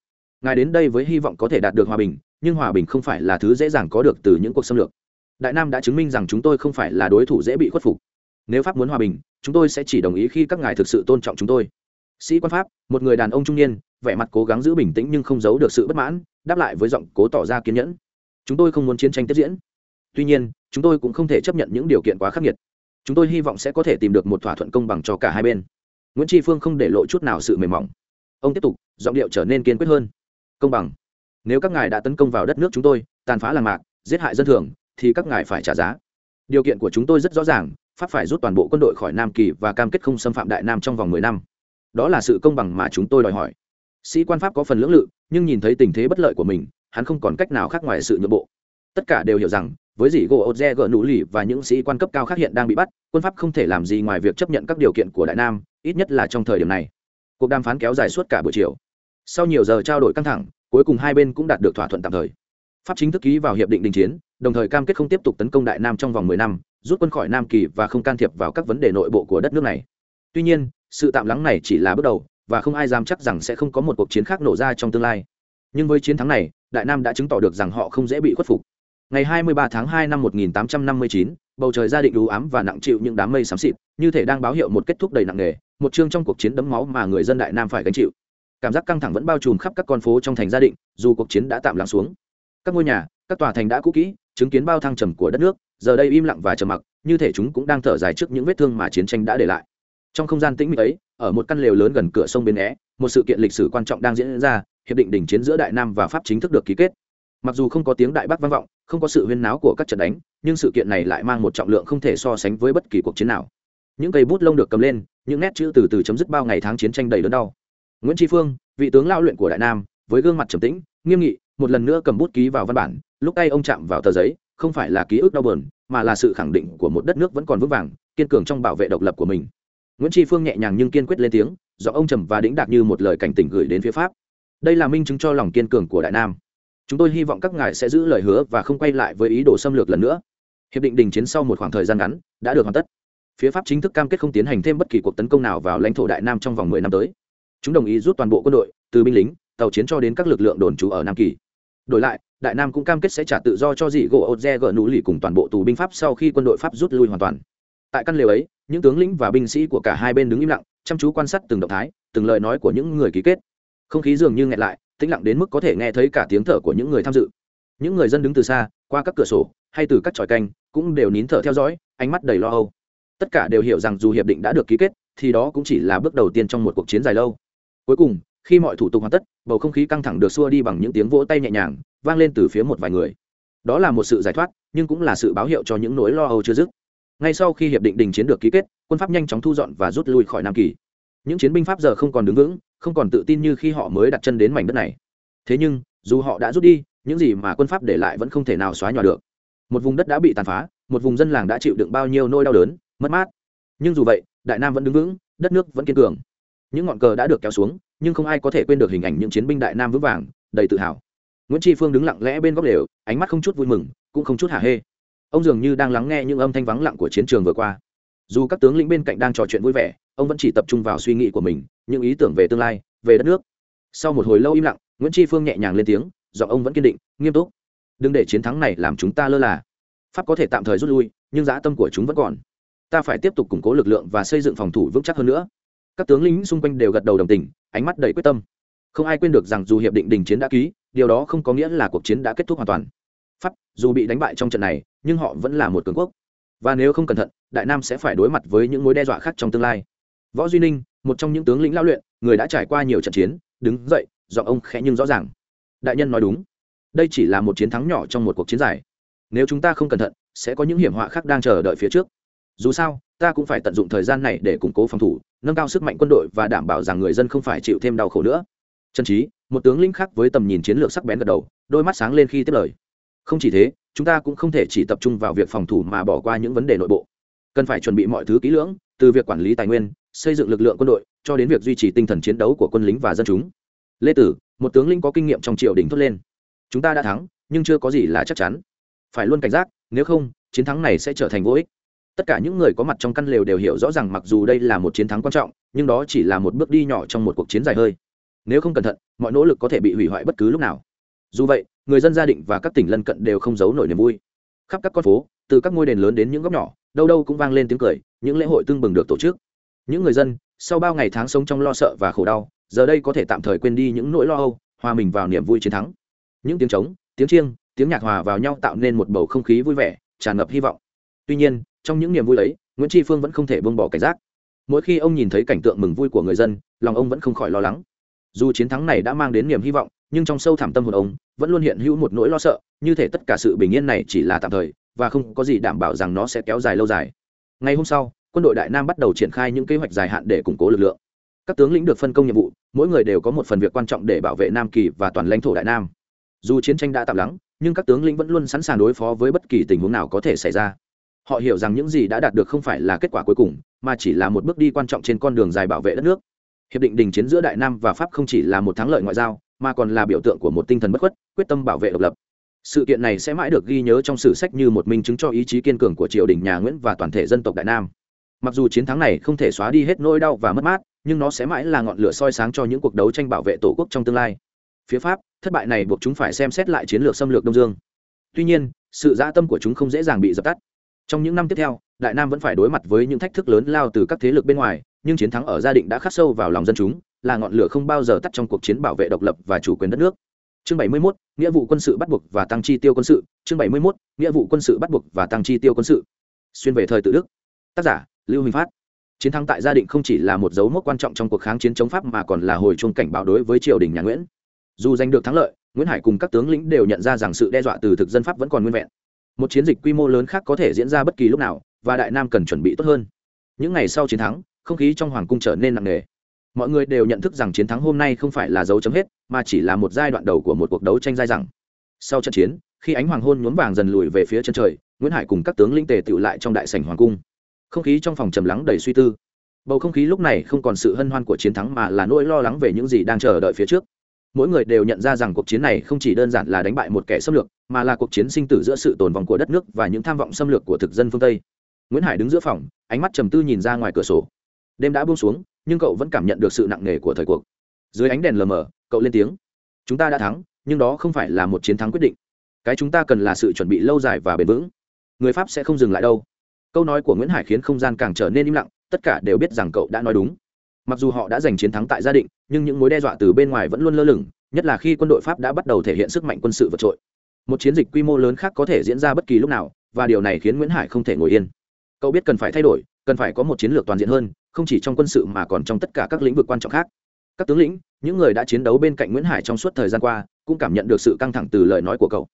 Ngài đến đây với hy vọng có thể đạt được hòa bình nhưng hòa bình không phải là thứ dễ dàng có được từ những cuộc xâm lược đại nam đã chứng minh rằng chúng tôi không phải là đối thủ dễ bị khuất phục. Nếu pháp muốn hòa bình, chúng tôi sẽ chỉ đồng ý khi các ngài thực sự tôn trọng chúng tôi. Sĩ quan pháp, một người đàn ông trung niên, vẻ mặt cố gắng giữ bình tĩnh nhưng không giấu được sự bất mãn, đáp lại với giọng cố tỏ ra kiên nhẫn. Chúng tôi không muốn chiến tranh tiếp diễn. Tuy nhiên, chúng tôi cũng không thể chấp nhận những điều kiện quá khắc nghiệt. Chúng tôi hy vọng sẽ có thể tìm được một thỏa thuận công bằng cho cả hai bên. Nguyễn tri phương không để lộ chút nào sự mềm mỏng. Ông tiếp tục, giọng điệu trở nên kiên quyết hơn. Công bằng. Nếu các ngài đã tấn công vào đất nước chúng tôi, tàn phá làng mạc, giết hại dân thường thì các ngài phải trả giá. Điều kiện của chúng tôi rất rõ ràng, pháp phải rút toàn bộ quân đội khỏi nam kỳ và cam kết không xâm phạm đại nam trong vòng mười năm. Đó là sự công bằng mà chúng tôi đòi hỏi. Sĩ quan pháp có phần lưỡng lự, nhưng nhìn thấy tình thế bất lợi của mình, hắn không còn cách nào khác ngoài sự nhượng bộ. Tất cả đều hiểu rằng, với dì gỗ ột re gỡ nụ lì và những sĩ quan cấp cao khác hiện đang bị bắt, quân pháp không thể làm gì ngoài việc chấp nhận các điều kiện của đại nam, ít nhất là trong thời điểm này. Cuộc đàm phán kéo dài suốt cả buổi chiều. Sau nhiều giờ trao đổi căng thẳng, cuối cùng hai bên cũng đạt được thỏa thuận tạm thời pháp chính thức ký vào hiệp định đình chiến đồng thời cam kết không tiếp tục tấn công đại nam trong vòng mười năm rút quân khỏi nam kỳ và không can thiệp vào các vấn đề nội bộ của đất nước này. Tuy nhiên sự tạm lắng này chỉ là bước đầu và không ai dám chắc rằng sẽ không có một cuộc chiến khác nổ ra trong tương lai. Nhưng với chiến thắng này đại nam đã chứng tỏ được rằng họ không dễ bị khuất phục. Ngày 23 tháng 2 năm 1859, bầu trời gia định đủ ám và nặng chịu những đám mây xám xịt như thể đang báo hiệu một kết thúc đầy nặng nề một chương trong cuộc chiến đẫm máu mà người dân đại nam phải gánh chịu. Cảm giác căng thẳng vẫn bao trùm khắp các con phố trong thành gia định dù cuộc chiến đã tạm lắng xuống các ngôi nhà, các tòa thành đã cũ kỹ, chứng kiến bao thăng trầm của đất nước, giờ đây im lặng và trầm mặc, như thể chúng cũng đang thở dài trước những vết thương mà chiến tranh đã để lại. Trong không gian tĩnh mịch ấy, ở một căn lều lớn gần cửa sông bên é, một sự kiện lịch sử quan trọng đang diễn ra, hiệp định đình chiến giữa đại nam và pháp chính thức được ký kết. Mặc dù không có tiếng đại bác vang vọng, không có sự huyên náo của các trận đánh, nhưng sự kiện này lại mang một trọng lượng không thể so sánh với bất kỳ cuộc chiến nào. Những cây bút lông được cầm lên, những nét chữ từ từ chấm dứt bao ngày tháng chiến tranh đầy đớn đau. Nguyễn tri phương, vị tướng lao luyện của đại nam, với gương mặt trầm tĩnh, nghiêm nghị một lần nữa cầm bút ký vào văn bản, lúc tay ông chạm vào tờ giấy, không phải là ký ức đau bờn mà là sự khẳng định của một đất nước vẫn còn vững vàng, kiên cường trong bảo vệ độc lập của mình. Nguyễn tri phương nhẹ nhàng nhưng kiên quyết lên tiếng, do ông trầm và đĩnh đạc như một lời cảnh tỉnh gửi đến phía pháp. Đây là minh chứng cho lòng kiên cường của đại nam. Chúng tôi hy vọng các ngài sẽ giữ lời hứa và không quay lại với ý đồ xâm lược lần nữa. Hiệp định đình chiến sau một khoảng thời gian ngắn đã được hoàn tất. Phía pháp chính thức cam kết không tiến hành thêm bất kỳ cuộc tấn công nào vào lãnh thổ đại nam trong vòng mười năm tới. Chúng đồng ý rút toàn bộ quân đội, từ binh lính, tàu chiến cho đến các lực lượng đồn trú ở nam kỳ đổi lại, đại nam cũng cam kết sẽ trả tự do cho dị gỗ ột re gỡ nụ lì cùng toàn bộ tù binh pháp sau khi quân đội pháp rút lui hoàn toàn. Tại căn lều ấy, những tướng lĩnh và binh sĩ của cả hai bên đứng im lặng, chăm chú quan sát từng động thái, từng lời nói của những người ký kết. Không khí dường như nghẹn lại, tĩnh lặng đến mức có thể nghe thấy cả tiếng thở của những người tham dự. Những người dân đứng từ xa, qua các cửa sổ, hay từ các tròi canh, cũng đều nín thở theo dõi, ánh mắt đầy lo âu. Tất cả đều hiểu rằng dù hiệp định đã được ký kết, thì đó cũng chỉ là bước đầu tiên trong một cuộc chiến dài lâu. Cuối cùng khi mọi thủ tục hoàn tất, bầu không khí căng thẳng được xua đi bằng những tiếng vỗ tay nhẹ nhàng, vang lên từ phía một vài người. Đó là một sự giải thoát, nhưng cũng là sự báo hiệu cho những nỗi lo âu chưa dứt. Ngay sau khi hiệp định đình chiến được ký kết, quân pháp nhanh chóng thu dọn và rút lui khỏi nam kỳ. Những chiến binh pháp giờ không còn đứng vững, không còn tự tin như khi họ mới đặt chân đến mảnh đất này. Thế nhưng, dù họ đã rút đi, những gì mà quân pháp để lại vẫn không thể nào xóa nhòa được. Một vùng đất đã bị tàn phá, một vùng dân làng đã chịu đựng bao nhiêu nỗi đau đớn, mất mát. Nhưng dù vậy, đại nam vẫn đứng vững, đất nước vẫn kiên cường. Những ngọn cờ đã được kéo xuống nhưng không ai có thể quên được hình ảnh những chiến binh đại nam vững vàng, đầy tự hào. Nguyễn tri phương đứng lặng lẽ bên góc lều ánh mắt không chút vui mừng, cũng không chút hả hê. Ông dường như đang lắng nghe những âm thanh vắng lặng của chiến trường vừa qua. Dù các tướng lĩnh bên cạnh đang trò chuyện vui vẻ, ông vẫn chỉ tập trung vào suy nghĩ của mình, những ý tưởng về tương lai, về đất nước. Sau một hồi lâu im lặng, nguyễn tri phương nhẹ nhàng lên tiếng, giọng ông vẫn kiên định, nghiêm túc. Đừng để chiến thắng này làm chúng ta lơ là. Pháp có thể tạm thời rút lui, nhưng dã tâm của chúng vẫn còn. Ta phải tiếp tục củng cố lực lượng và xây dựng phòng thủ vững chắc hơn nữa. Các tướng lĩnh xung quanh đều gật đầu đồng tình ánh mắt đầy quyết tâm. Không ai quên được rằng dù hiệp định đình chiến đã ký, điều đó không có nghĩa là cuộc chiến đã kết thúc hoàn toàn. Pháp, dù bị đánh bại trong trận này, nhưng họ vẫn là một cường quốc. Và nếu không cẩn thận, đại nam sẽ phải đối mặt với những mối đe dọa khác trong tương lai. Võ duy ninh, một trong những tướng lĩnh lao luyện, người đã trải qua nhiều trận chiến, đứng dậy, giọng ông khẽ nhưng rõ ràng. Đại nhân nói đúng. Đây chỉ là một chiến thắng nhỏ trong một cuộc chiến dài. Nếu chúng ta không cẩn thận, sẽ có những hiểm họa khác đang chờ đợi phía trước. Dù sao ta cũng phải tận dụng thời gian này để củng cố phòng thủ, nâng cao sức mạnh quân đội và đảm bảo rằng người dân không phải chịu thêm đau khổ nữa. Trần trí một tướng lĩnh khác với tầm nhìn chiến lược sắc bén gật đầu, đôi mắt sáng lên khi tiếp lời. Không chỉ thế, chúng ta cũng không thể chỉ tập trung vào việc phòng thủ mà bỏ qua những vấn đề nội bộ. Cần phải chuẩn bị mọi thứ kỹ lưỡng, từ việc quản lý tài nguyên, xây dựng lực lượng quân đội, cho đến việc duy trì tinh thần chiến đấu của quân lính và dân chúng. Lê tử, một tướng lĩnh có kinh nghiệm trong triều đình thốt lên. Chúng ta đã thắng, nhưng chưa có gì là chắc chắn. Phải luôn cảnh giác, nếu không, chiến thắng này sẽ trở thành vô ích tất cả những người có mặt trong căn lều đều hiểu rõ ràng mặc dù đây là một chiến thắng quan trọng, nhưng đó chỉ là một bước đi nhỏ trong một cuộc chiến dài hơi. Nếu không cẩn thận, mọi nỗ lực có thể bị hủy hoại bất cứ lúc nào. Dù vậy, người dân gia định và các tỉnh lân cận đều không giấu nổi niềm vui. Khắp các con phố, từ các ngôi đền lớn đến những góc nhỏ, đâu đâu cũng vang lên tiếng cười, những lễ hội tưng bừng được tổ chức. Những người dân, sau bao ngày tháng sống trong lo sợ và khổ đau, giờ đây có thể tạm thời quên đi những nỗi lo âu, hòa mình vào niềm vui chiến thắng. Những tiếng trống, tiếng chiêng, tiếng nhạc hòa vào nhau tạo nên một bầu không khí vui vẻ, tràn ngập hy vọng. Tuy nhiên trong những niềm vui ấy, nguyễn tri phương vẫn không thể buông bỏ cảnh giác. Mỗi khi ông nhìn thấy cảnh tượng mừng vui của người dân, lòng ông vẫn không khỏi lo lắng. Dù chiến thắng này đã mang đến niềm hy vọng, nhưng trong sâu thẳm tâm hồn ông, vẫn luôn hiện hữu một nỗi lo sợ, như thể tất cả sự bình yên này chỉ là tạm thời, và không có gì đảm bảo rằng nó sẽ kéo dài lâu dài. Ngày hôm sau, quân đội đại nam bắt đầu triển khai những kế hoạch dài hạn để củng cố lực lượng. Các tướng lĩnh được phân công nhiệm vụ, mỗi người đều có một phần việc quan trọng để bảo vệ nam kỳ và toàn lãnh thổ đại nam. Dù chiến tranh đã tạm lắng, nhưng các tướng lĩnh vẫn luôn sẵn sàng đối phó với bất kỳ tình huống nào có thể xảy ra họ hiểu rằng những gì đã đạt được không phải là kết quả cuối cùng, mà chỉ là một bước đi quan trọng trên con đường dài bảo vệ đất nước. Hiệp định đình chiến giữa đại nam và pháp không chỉ là một thắng lợi ngoại giao, mà còn là biểu tượng của một tinh thần bất khuất, quyết tâm bảo vệ độc lập. Sự kiện này sẽ mãi được ghi nhớ trong sử sách như một minh chứng cho ý chí kiên cường của triều đình nhà nguyễn và toàn thể dân tộc đại nam. Mặc dù chiến thắng này không thể xóa đi hết nỗi đau và mất mát, nhưng nó sẽ mãi là ngọn lửa soi sáng cho những cuộc đấu tranh bảo vệ tổ quốc trong tương lai. Phía pháp, thất bại này buộc chúng phải xem xét lại chiến lược xâm lược đông dương. Tuy nhiên, sự dã tâm của chúng không dễ dàng bị dập tắt trong những năm tiếp theo đại nam vẫn phải đối mặt với những thách thức lớn lao từ các thế lực bên ngoài nhưng chiến thắng ở gia định đã khắc sâu vào lòng dân chúng là ngọn lửa không bao giờ tắt trong cuộc chiến bảo vệ độc lập và chủ quyền đất nước. Chương 71, nghĩa vụ quân sự bắt buộc và tăng chi tiêu quân sự. Chương 71, nghĩa vụ quân sự bắt buộc và tăng chi tiêu quân sự. Xuyên về thời tự đức. Tác giả lưu huỳnh phát. Chiến thắng tại gia định không chỉ là một dấu mốc quan trọng trong cuộc kháng chiến chống pháp mà còn là hồi chuông cảnh báo đối với triều đình nhà nguyễn. Dù giành được thắng lợi nguyễn hải cùng các tướng lĩnh đều nhận ra rằng sự đe dọa từ thực dân pháp vẫn còn nguyên vẹn một chiến dịch quy mô lớn khác có thể diễn ra bất kỳ lúc nào, và đại nam cần chuẩn bị tốt hơn. Những ngày sau chiến thắng, không khí trong hoàng cung trở nên nặng nề. Mọi người đều nhận thức rằng chiến thắng hôm nay không phải là dấu chấm hết, mà chỉ là một giai đoạn đầu của một cuộc đấu tranh dai dẳng. Sau trận chiến, khi ánh hoàng hôn nhuốm vàng dần lùi về phía chân trời, nguyễn hải cùng các tướng linh tề tựu lại trong đại sảnh hoàng cung. Không khí trong phòng trầm lắng đầy suy tư. Bầu không khí lúc này không còn sự hân hoan của chiến thắng mà là nỗi lo lắng về những gì đang chờ đợi phía trước mỗi người đều nhận ra rằng cuộc chiến này không chỉ đơn giản là đánh bại một kẻ xâm lược, mà là cuộc chiến sinh tử giữa sự tồn vong của đất nước và những tham vọng xâm lược của thực dân phương tây. Nguyễn hải đứng giữa phòng, ánh mắt trầm tư nhìn ra ngoài cửa sổ. Đêm đã buông xuống, nhưng cậu vẫn cảm nhận được sự nặng nề của thời cuộc. Dưới ánh đèn lờ mờ, cậu lên tiếng. Chúng ta đã thắng, nhưng đó không phải là một chiến thắng quyết định. Cái chúng ta cần là sự chuẩn bị lâu dài và bền vững. Người pháp sẽ không dừng lại đâu. Câu nói của nguyễn hải khiến không gian càng trở nên im lặng, tất cả đều biết rằng cậu đã nói đúng mặc dù họ đã giành chiến thắng tại gia định, nhưng những mối đe dọa từ bên ngoài vẫn luôn lơ lửng, nhất là khi quân đội pháp đã bắt đầu thể hiện sức mạnh quân sự vượt trội. Một chiến dịch quy mô lớn khác có thể diễn ra bất kỳ lúc nào, và điều này khiến nguyễn hải không thể ngồi yên. Cậu biết cần phải thay đổi, cần phải có một chiến lược toàn diện hơn, không chỉ trong quân sự mà còn trong tất cả các lĩnh vực quan trọng khác. Các tướng lĩnh, những người đã chiến đấu bên cạnh nguyễn hải trong suốt thời gian qua, cũng cảm nhận được sự căng thẳng từ lời nói của cậu.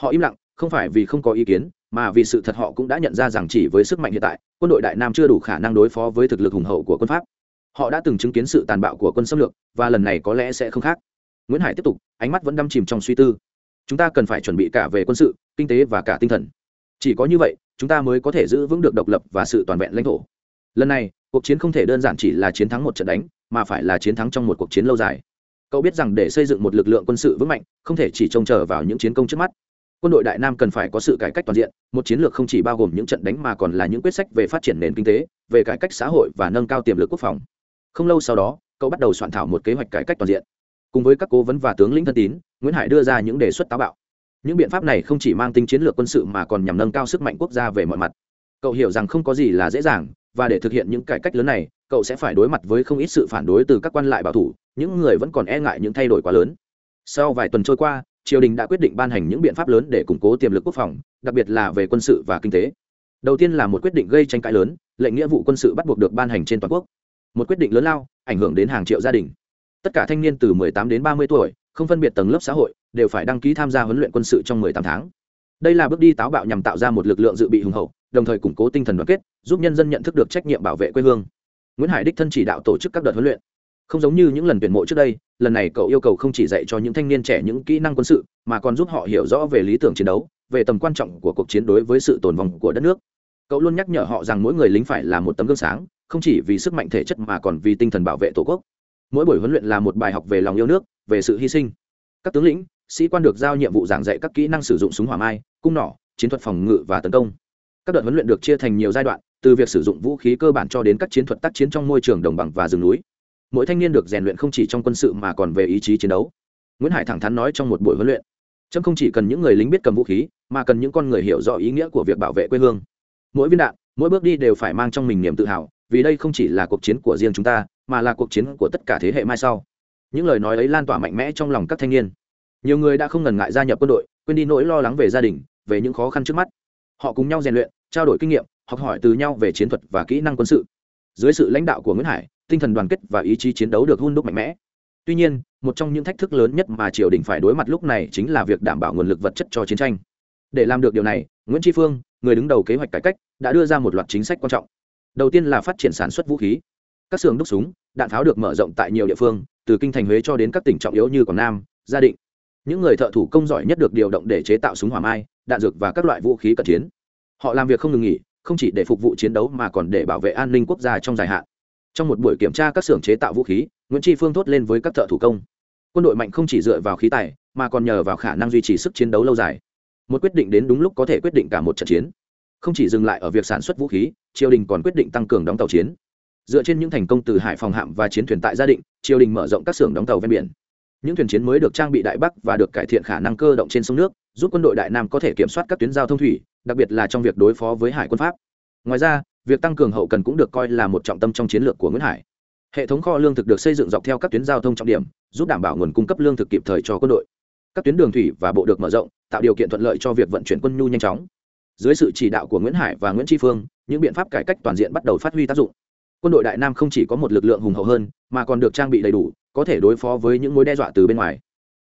Họ im lặng, không phải vì không có ý kiến, mà vì sự thật họ cũng đã nhận ra rằng chỉ với sức mạnh hiện tại, quân đội đại nam chưa đủ khả năng đối phó với thực lực hùng hậu của quân pháp họ đã từng chứng kiến sự tàn bạo của quân xâm lược, và lần này có lẽ sẽ không khác. Nguyễn hải tiếp tục, ánh mắt vẫn đăm chìm trong suy tư. Chúng ta cần phải chuẩn bị cả về quân sự, kinh tế và cả tinh thần. Chỉ có như vậy, chúng ta mới có thể giữ vững được độc lập và sự toàn vẹn lãnh thổ. Lần này, cuộc chiến không thể đơn giản chỉ là chiến thắng một trận đánh, mà phải là chiến thắng trong một cuộc chiến lâu dài. Cậu biết rằng để xây dựng một lực lượng quân sự vững mạnh, không thể chỉ trông chờ vào những chiến công trước mắt. Quân đội đại nam cần phải có sự cải cách toàn diện, một chiến lược không chỉ bao gồm những trận đánh mà còn là những quyết sách về phát triển nền kinh tế, về cải cách xã hội và nâng cao tiềm lực quốc phòng không lâu sau đó, cậu bắt đầu soạn thảo một kế hoạch cải cách toàn diện. Cùng với các cố vấn và tướng lĩnh thân tín, nguyễn hải đưa ra những đề xuất táo bạo. Những biện pháp này không chỉ mang tính chiến lược quân sự mà còn nhằm nâng cao sức mạnh quốc gia về mọi mặt. Cậu hiểu rằng không có gì là dễ dàng, và để thực hiện những cải cách lớn này, cậu sẽ phải đối mặt với không ít sự phản đối từ các quan lại bảo thủ, những người vẫn còn e ngại những thay đổi quá lớn. Sau vài tuần trôi qua, triều đình đã quyết định ban hành những biện pháp lớn để củng cố tiềm lực quốc phòng, đặc biệt là về quân sự và kinh tế. Đầu tiên là một quyết định gây tranh cãi lớn, lệnh nghĩa vụ quân sự bắt buộc được ban hành trên toàn quốc một quyết định lớn lao, ảnh hưởng đến hàng triệu gia đình. Tất cả thanh niên từ 18 đến 30 tuổi, không phân biệt tầng lớp xã hội, đều phải đăng ký tham gia huấn luyện quân sự trong 18 tháng. Đây là bước đi táo bạo nhằm tạo ra một lực lượng dự bị hùng hậu, đồng thời củng cố tinh thần đoàn kết, giúp nhân dân nhận thức được trách nhiệm bảo vệ quê hương. Nguyễn hải đích thân chỉ đạo tổ chức các đợt huấn luyện. Không giống như những lần tuyển mộ trước đây, lần này cậu yêu cầu không chỉ dạy cho những thanh niên trẻ những kỹ năng quân sự, mà còn giúp họ hiểu rõ về lý tưởng chiến đấu, về tầm quan trọng của cuộc chiến đối với sự tồn vong của đất nước. Cậu luôn nhắc nhở họ rằng mỗi người lính phải là một tấm gương sáng không chỉ vì sức mạnh thể chất mà còn vì tinh thần bảo vệ tổ quốc. Mỗi buổi huấn luyện là một bài học về lòng yêu nước, về sự hy sinh. Các tướng lĩnh, sĩ quan được giao nhiệm vụ giảng dạy các kỹ năng sử dụng súng hỏa mai, cung nỏ, chiến thuật phòng ngự và tấn công. Các đợt huấn luyện được chia thành nhiều giai đoạn, từ việc sử dụng vũ khí cơ bản cho đến các chiến thuật tác chiến trong môi trường đồng bằng và rừng núi. Mỗi thanh niên được rèn luyện không chỉ trong quân sự mà còn về ý chí chiến đấu. Nguyễn hải thẳng thắn nói trong một buổi huấn luyện trâm không chỉ cần những người lính biết cầm vũ khí, mà cần những con người hiểu rõ ý nghĩa của việc bảo vệ quê hương. Mỗi viên đạn, mỗi bước đi đều phải mang trong mình niềm tự hào vì đây không chỉ là cuộc chiến của riêng chúng ta, mà là cuộc chiến của tất cả thế hệ mai sau. Những lời nói ấy lan tỏa mạnh mẽ trong lòng các thanh niên. Nhiều người đã không ngần ngại gia nhập quân đội, quên đi nỗi lo lắng về gia đình, về những khó khăn trước mắt. Họ cùng nhau rèn luyện, trao đổi kinh nghiệm, học hỏi từ nhau về chiến thuật và kỹ năng quân sự. Dưới sự lãnh đạo của nguyễn hải, tinh thần đoàn kết và ý chí chiến đấu được hun đúc mạnh mẽ. Tuy nhiên, một trong những thách thức lớn nhất mà triều đình phải đối mặt lúc này chính là việc đảm bảo nguồn lực vật chất cho chiến tranh. Để làm được điều này, nguyễn tri phương, người đứng đầu kế hoạch cải cách, đã đưa ra một loạt chính sách quan trọng đầu tiên là phát triển sản xuất vũ khí. Các xưởng đúc súng, đạn pháo được mở rộng tại nhiều địa phương, từ kinh thành huế cho đến các tỉnh trọng yếu như quảng nam, gia định. Những người thợ thủ công giỏi nhất được điều động để chế tạo súng hỏa mai, đạn dược và các loại vũ khí cận chiến. Họ làm việc không ngừng nghỉ, không chỉ để phục vụ chiến đấu mà còn để bảo vệ an ninh quốc gia trong dài hạn. Trong một buổi kiểm tra các xưởng chế tạo vũ khí, nguyễn tri phương thốt lên với các thợ thủ công. Quân đội mạnh không chỉ dựa vào khí tài, mà còn nhờ vào khả năng duy trì sức chiến đấu lâu dài. Một quyết định đến đúng lúc có thể quyết định cả một trận chiến không chỉ dừng lại ở việc sản xuất vũ khí, triều đình còn quyết định tăng cường đóng tàu chiến. Dựa trên những thành công từ hải phòng hạm và chiến thuyền tại gia định, triều đình mở rộng các xưởng đóng tàu ven biển. Những thuyền chiến mới được trang bị đại bắc và được cải thiện khả năng cơ động trên sông nước, giúp quân đội đại nam có thể kiểm soát các tuyến giao thông thủy, đặc biệt là trong việc đối phó với hải quân pháp. Ngoài ra, việc tăng cường hậu cần cũng được coi là một trọng tâm trong chiến lược của nguyễn hải. Hệ thống kho lương thực được xây dựng dọc theo các tuyến giao thông trọng điểm, giúp đảm bảo nguồn cung cấp lương thực kịp thời cho quân đội. Các tuyến đường thủy và bộ được mở rộng, tạo điều kiện thuận lợi cho việc vận chuyển quân nhu nhanh chóng dưới sự chỉ đạo của nguyễn hải và nguyễn tri phương, những biện pháp cải cách toàn diện bắt đầu phát huy tác dụng. Quân đội đại nam không chỉ có một lực lượng hùng hậu hơn, mà còn được trang bị đầy đủ, có thể đối phó với những mối đe dọa từ bên ngoài.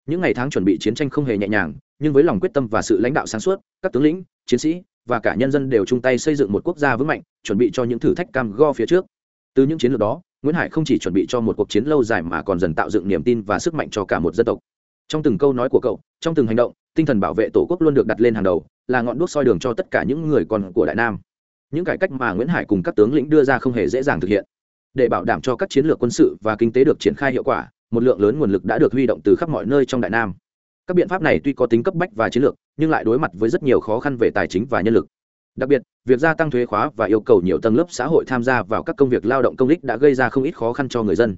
Những ngày tháng chuẩn bị chiến tranh không hề nhẹ nhàng, nhưng với lòng quyết tâm và sự lãnh đạo sáng suốt, các tướng lĩnh, chiến sĩ và cả nhân dân đều chung tay xây dựng một quốc gia vững mạnh, chuẩn bị cho những thử thách cam go phía trước. Từ những chiến lược đó, nguyễn hải không chỉ chuẩn bị cho một cuộc chiến lâu dài mà còn dần tạo dựng niềm tin và sức mạnh cho cả một dân tộc. Trong từng câu nói của cậu, trong từng hành động, tinh thần bảo vệ tổ quốc luôn được đặt lên hàng đầu là ngọn đuốc soi đường cho tất cả những người còn của đại nam. Những cải cách mà nguyễn hải cùng các tướng lĩnh đưa ra không hề dễ dàng thực hiện. Để bảo đảm cho các chiến lược quân sự và kinh tế được triển khai hiệu quả, một lượng lớn nguồn lực đã được huy động từ khắp mọi nơi trong đại nam. Các biện pháp này tuy có tính cấp bách và chiến lược, nhưng lại đối mặt với rất nhiều khó khăn về tài chính và nhân lực. Đặc biệt, việc gia tăng thuế khóa và yêu cầu nhiều tầng lớp xã hội tham gia vào các công việc lao động công ích đã gây ra không ít khó khăn cho người dân.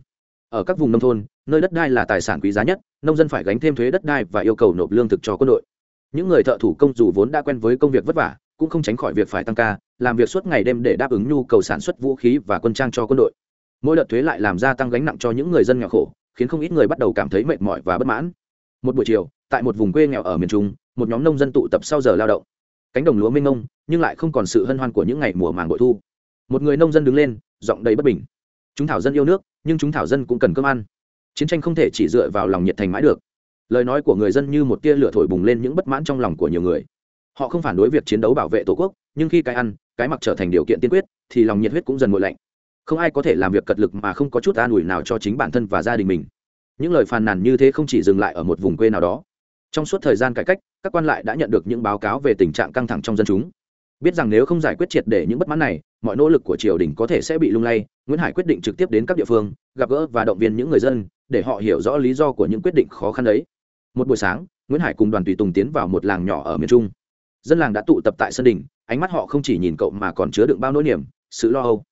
Ở các vùng nông thôn, nơi đất đai là tài sản quý giá nhất, nông dân phải gánh thêm thuế đất đai và yêu cầu nộp lương thực cho quân đội những người thợ thủ công dù vốn đã quen với công việc vất vả, cũng không tránh khỏi việc phải tăng ca, làm việc suốt ngày đêm để đáp ứng nhu cầu sản xuất vũ khí và quân trang cho quân đội. Mỗi đợt thuế lại làm gia tăng gánh nặng cho những người dân nghèo khổ, khiến không ít người bắt đầu cảm thấy mệt mỏi và bất mãn. Một buổi chiều, tại một vùng quê nghèo ở miền trung, một nhóm nông dân tụ tập sau giờ lao động. Cánh đồng lúa mênh mông, nhưng lại không còn sự hân hoan của những ngày mùa màng bội thu. Một người nông dân đứng lên, giọng đầy bất bình. Chúng thảo dân yêu nước, nhưng chúng thảo dân cũng cần cơm ăn. Chiến tranh không thể chỉ dựa vào lòng nhiệt thành mãi được lời nói của người dân như một tia lửa thổi bùng lên những bất mãn trong lòng của nhiều người. Họ không phản đối việc chiến đấu bảo vệ tổ quốc, nhưng khi cái ăn, cái mặc trở thành điều kiện tiên quyết, thì lòng nhiệt huyết cũng dần nguội lạnh. Không ai có thể làm việc cật lực mà không có chút an ủi nào cho chính bản thân và gia đình mình. Những lời phàn nàn như thế không chỉ dừng lại ở một vùng quê nào đó. Trong suốt thời gian cải cách, các quan lại đã nhận được những báo cáo về tình trạng căng thẳng trong dân chúng. Biết rằng nếu không giải quyết triệt để những bất mãn này mọi nỗ lực của triều đình có thể sẽ bị lung lay, nguyễn hải quyết định trực tiếp đến các địa phương, gặp gỡ và động viên những người dân, để họ hiểu rõ lý do của những quyết định khó khăn ấy một buổi sáng, nguyễn hải cùng đoàn tùy tùng tiến vào một làng nhỏ ở miền trung. Dân làng đã tụ tập tại sân đình, ánh mắt họ không chỉ nhìn cậu mà còn chứa đựng bao nỗi niềm, sự lo âu.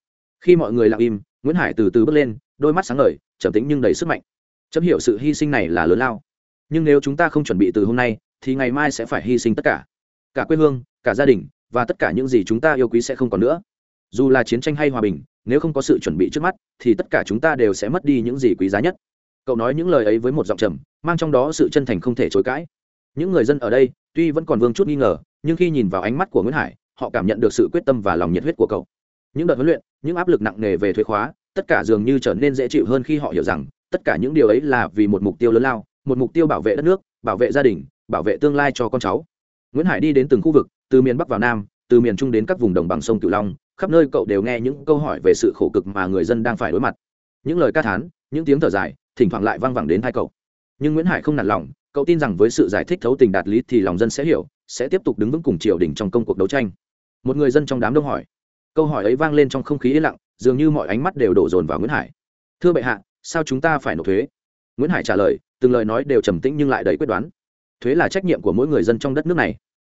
Khi mọi người lặng im, nguyễn hải từ từ bước lên, đôi mắt sáng ngời, trầm tĩnh nhưng đầy sức mạnh. Chấm hiểu sự hy sinh này là lớn lao. Nhưng nếu chúng ta không chuẩn bị từ hôm nay, thì ngày mai sẽ phải hy sinh tất cả. Cả quê hương, cả gia đình, và tất cả những gì chúng ta yêu quý sẽ không còn nữa dù là chiến tranh hay hòa bình, nếu không có sự chuẩn bị trước mắt, thì tất cả chúng ta đều sẽ mất đi những gì quý giá nhất. Cậu nói những lời ấy với một giọng trầm, mang trong đó sự chân thành không thể chối cãi. Những người dân ở đây, tuy vẫn còn vương chút nghi ngờ, nhưng khi nhìn vào ánh mắt của nguyễn hải, họ cảm nhận được sự quyết tâm và lòng nhiệt huyết của cậu. Những đợt huấn luyện, những áp lực nặng nề về thuế khóa, tất cả dường như trở nên dễ chịu hơn khi họ hiểu rằng, tất cả những điều ấy là vì một mục tiêu lớn lao, một mục tiêu bảo vệ đất nước, bảo vệ gia đình, bảo vệ tương lai cho con cháu. Nguyễn hải đi đến từng khu vực, từ miền bắc vào nam, từ miền trung đến các vùng đồng bằng sông cửu long khắp nơi cậu đều nghe những câu hỏi về sự khổ cực mà người dân đang phải đối mặt. Những lời ca thán, những tiếng thở dài, thỉnh thoảng lại vang vẳng đến hai cậu. Nhưng nguyễn hải không nản lòng, cậu tin rằng với sự giải thích thấu tình đạt lý thì lòng dân sẽ hiểu, sẽ tiếp tục đứng vững cùng triều đình trong công cuộc đấu tranh. Một người dân trong đám đông hỏi. Câu hỏi ấy vang lên trong không khí yên lặng, dường như mọi ánh mắt đều đổ dồn vào nguyễn hải. Thưa bệ hạ, sao chúng ta phải nộp thuế? Nguyễn hải trả lời, từng lời nói đều trầm tĩnh nhưng lại đầy quyết đoán. Thuế là trách nhiệm của mỗi người dân trong đất nước này.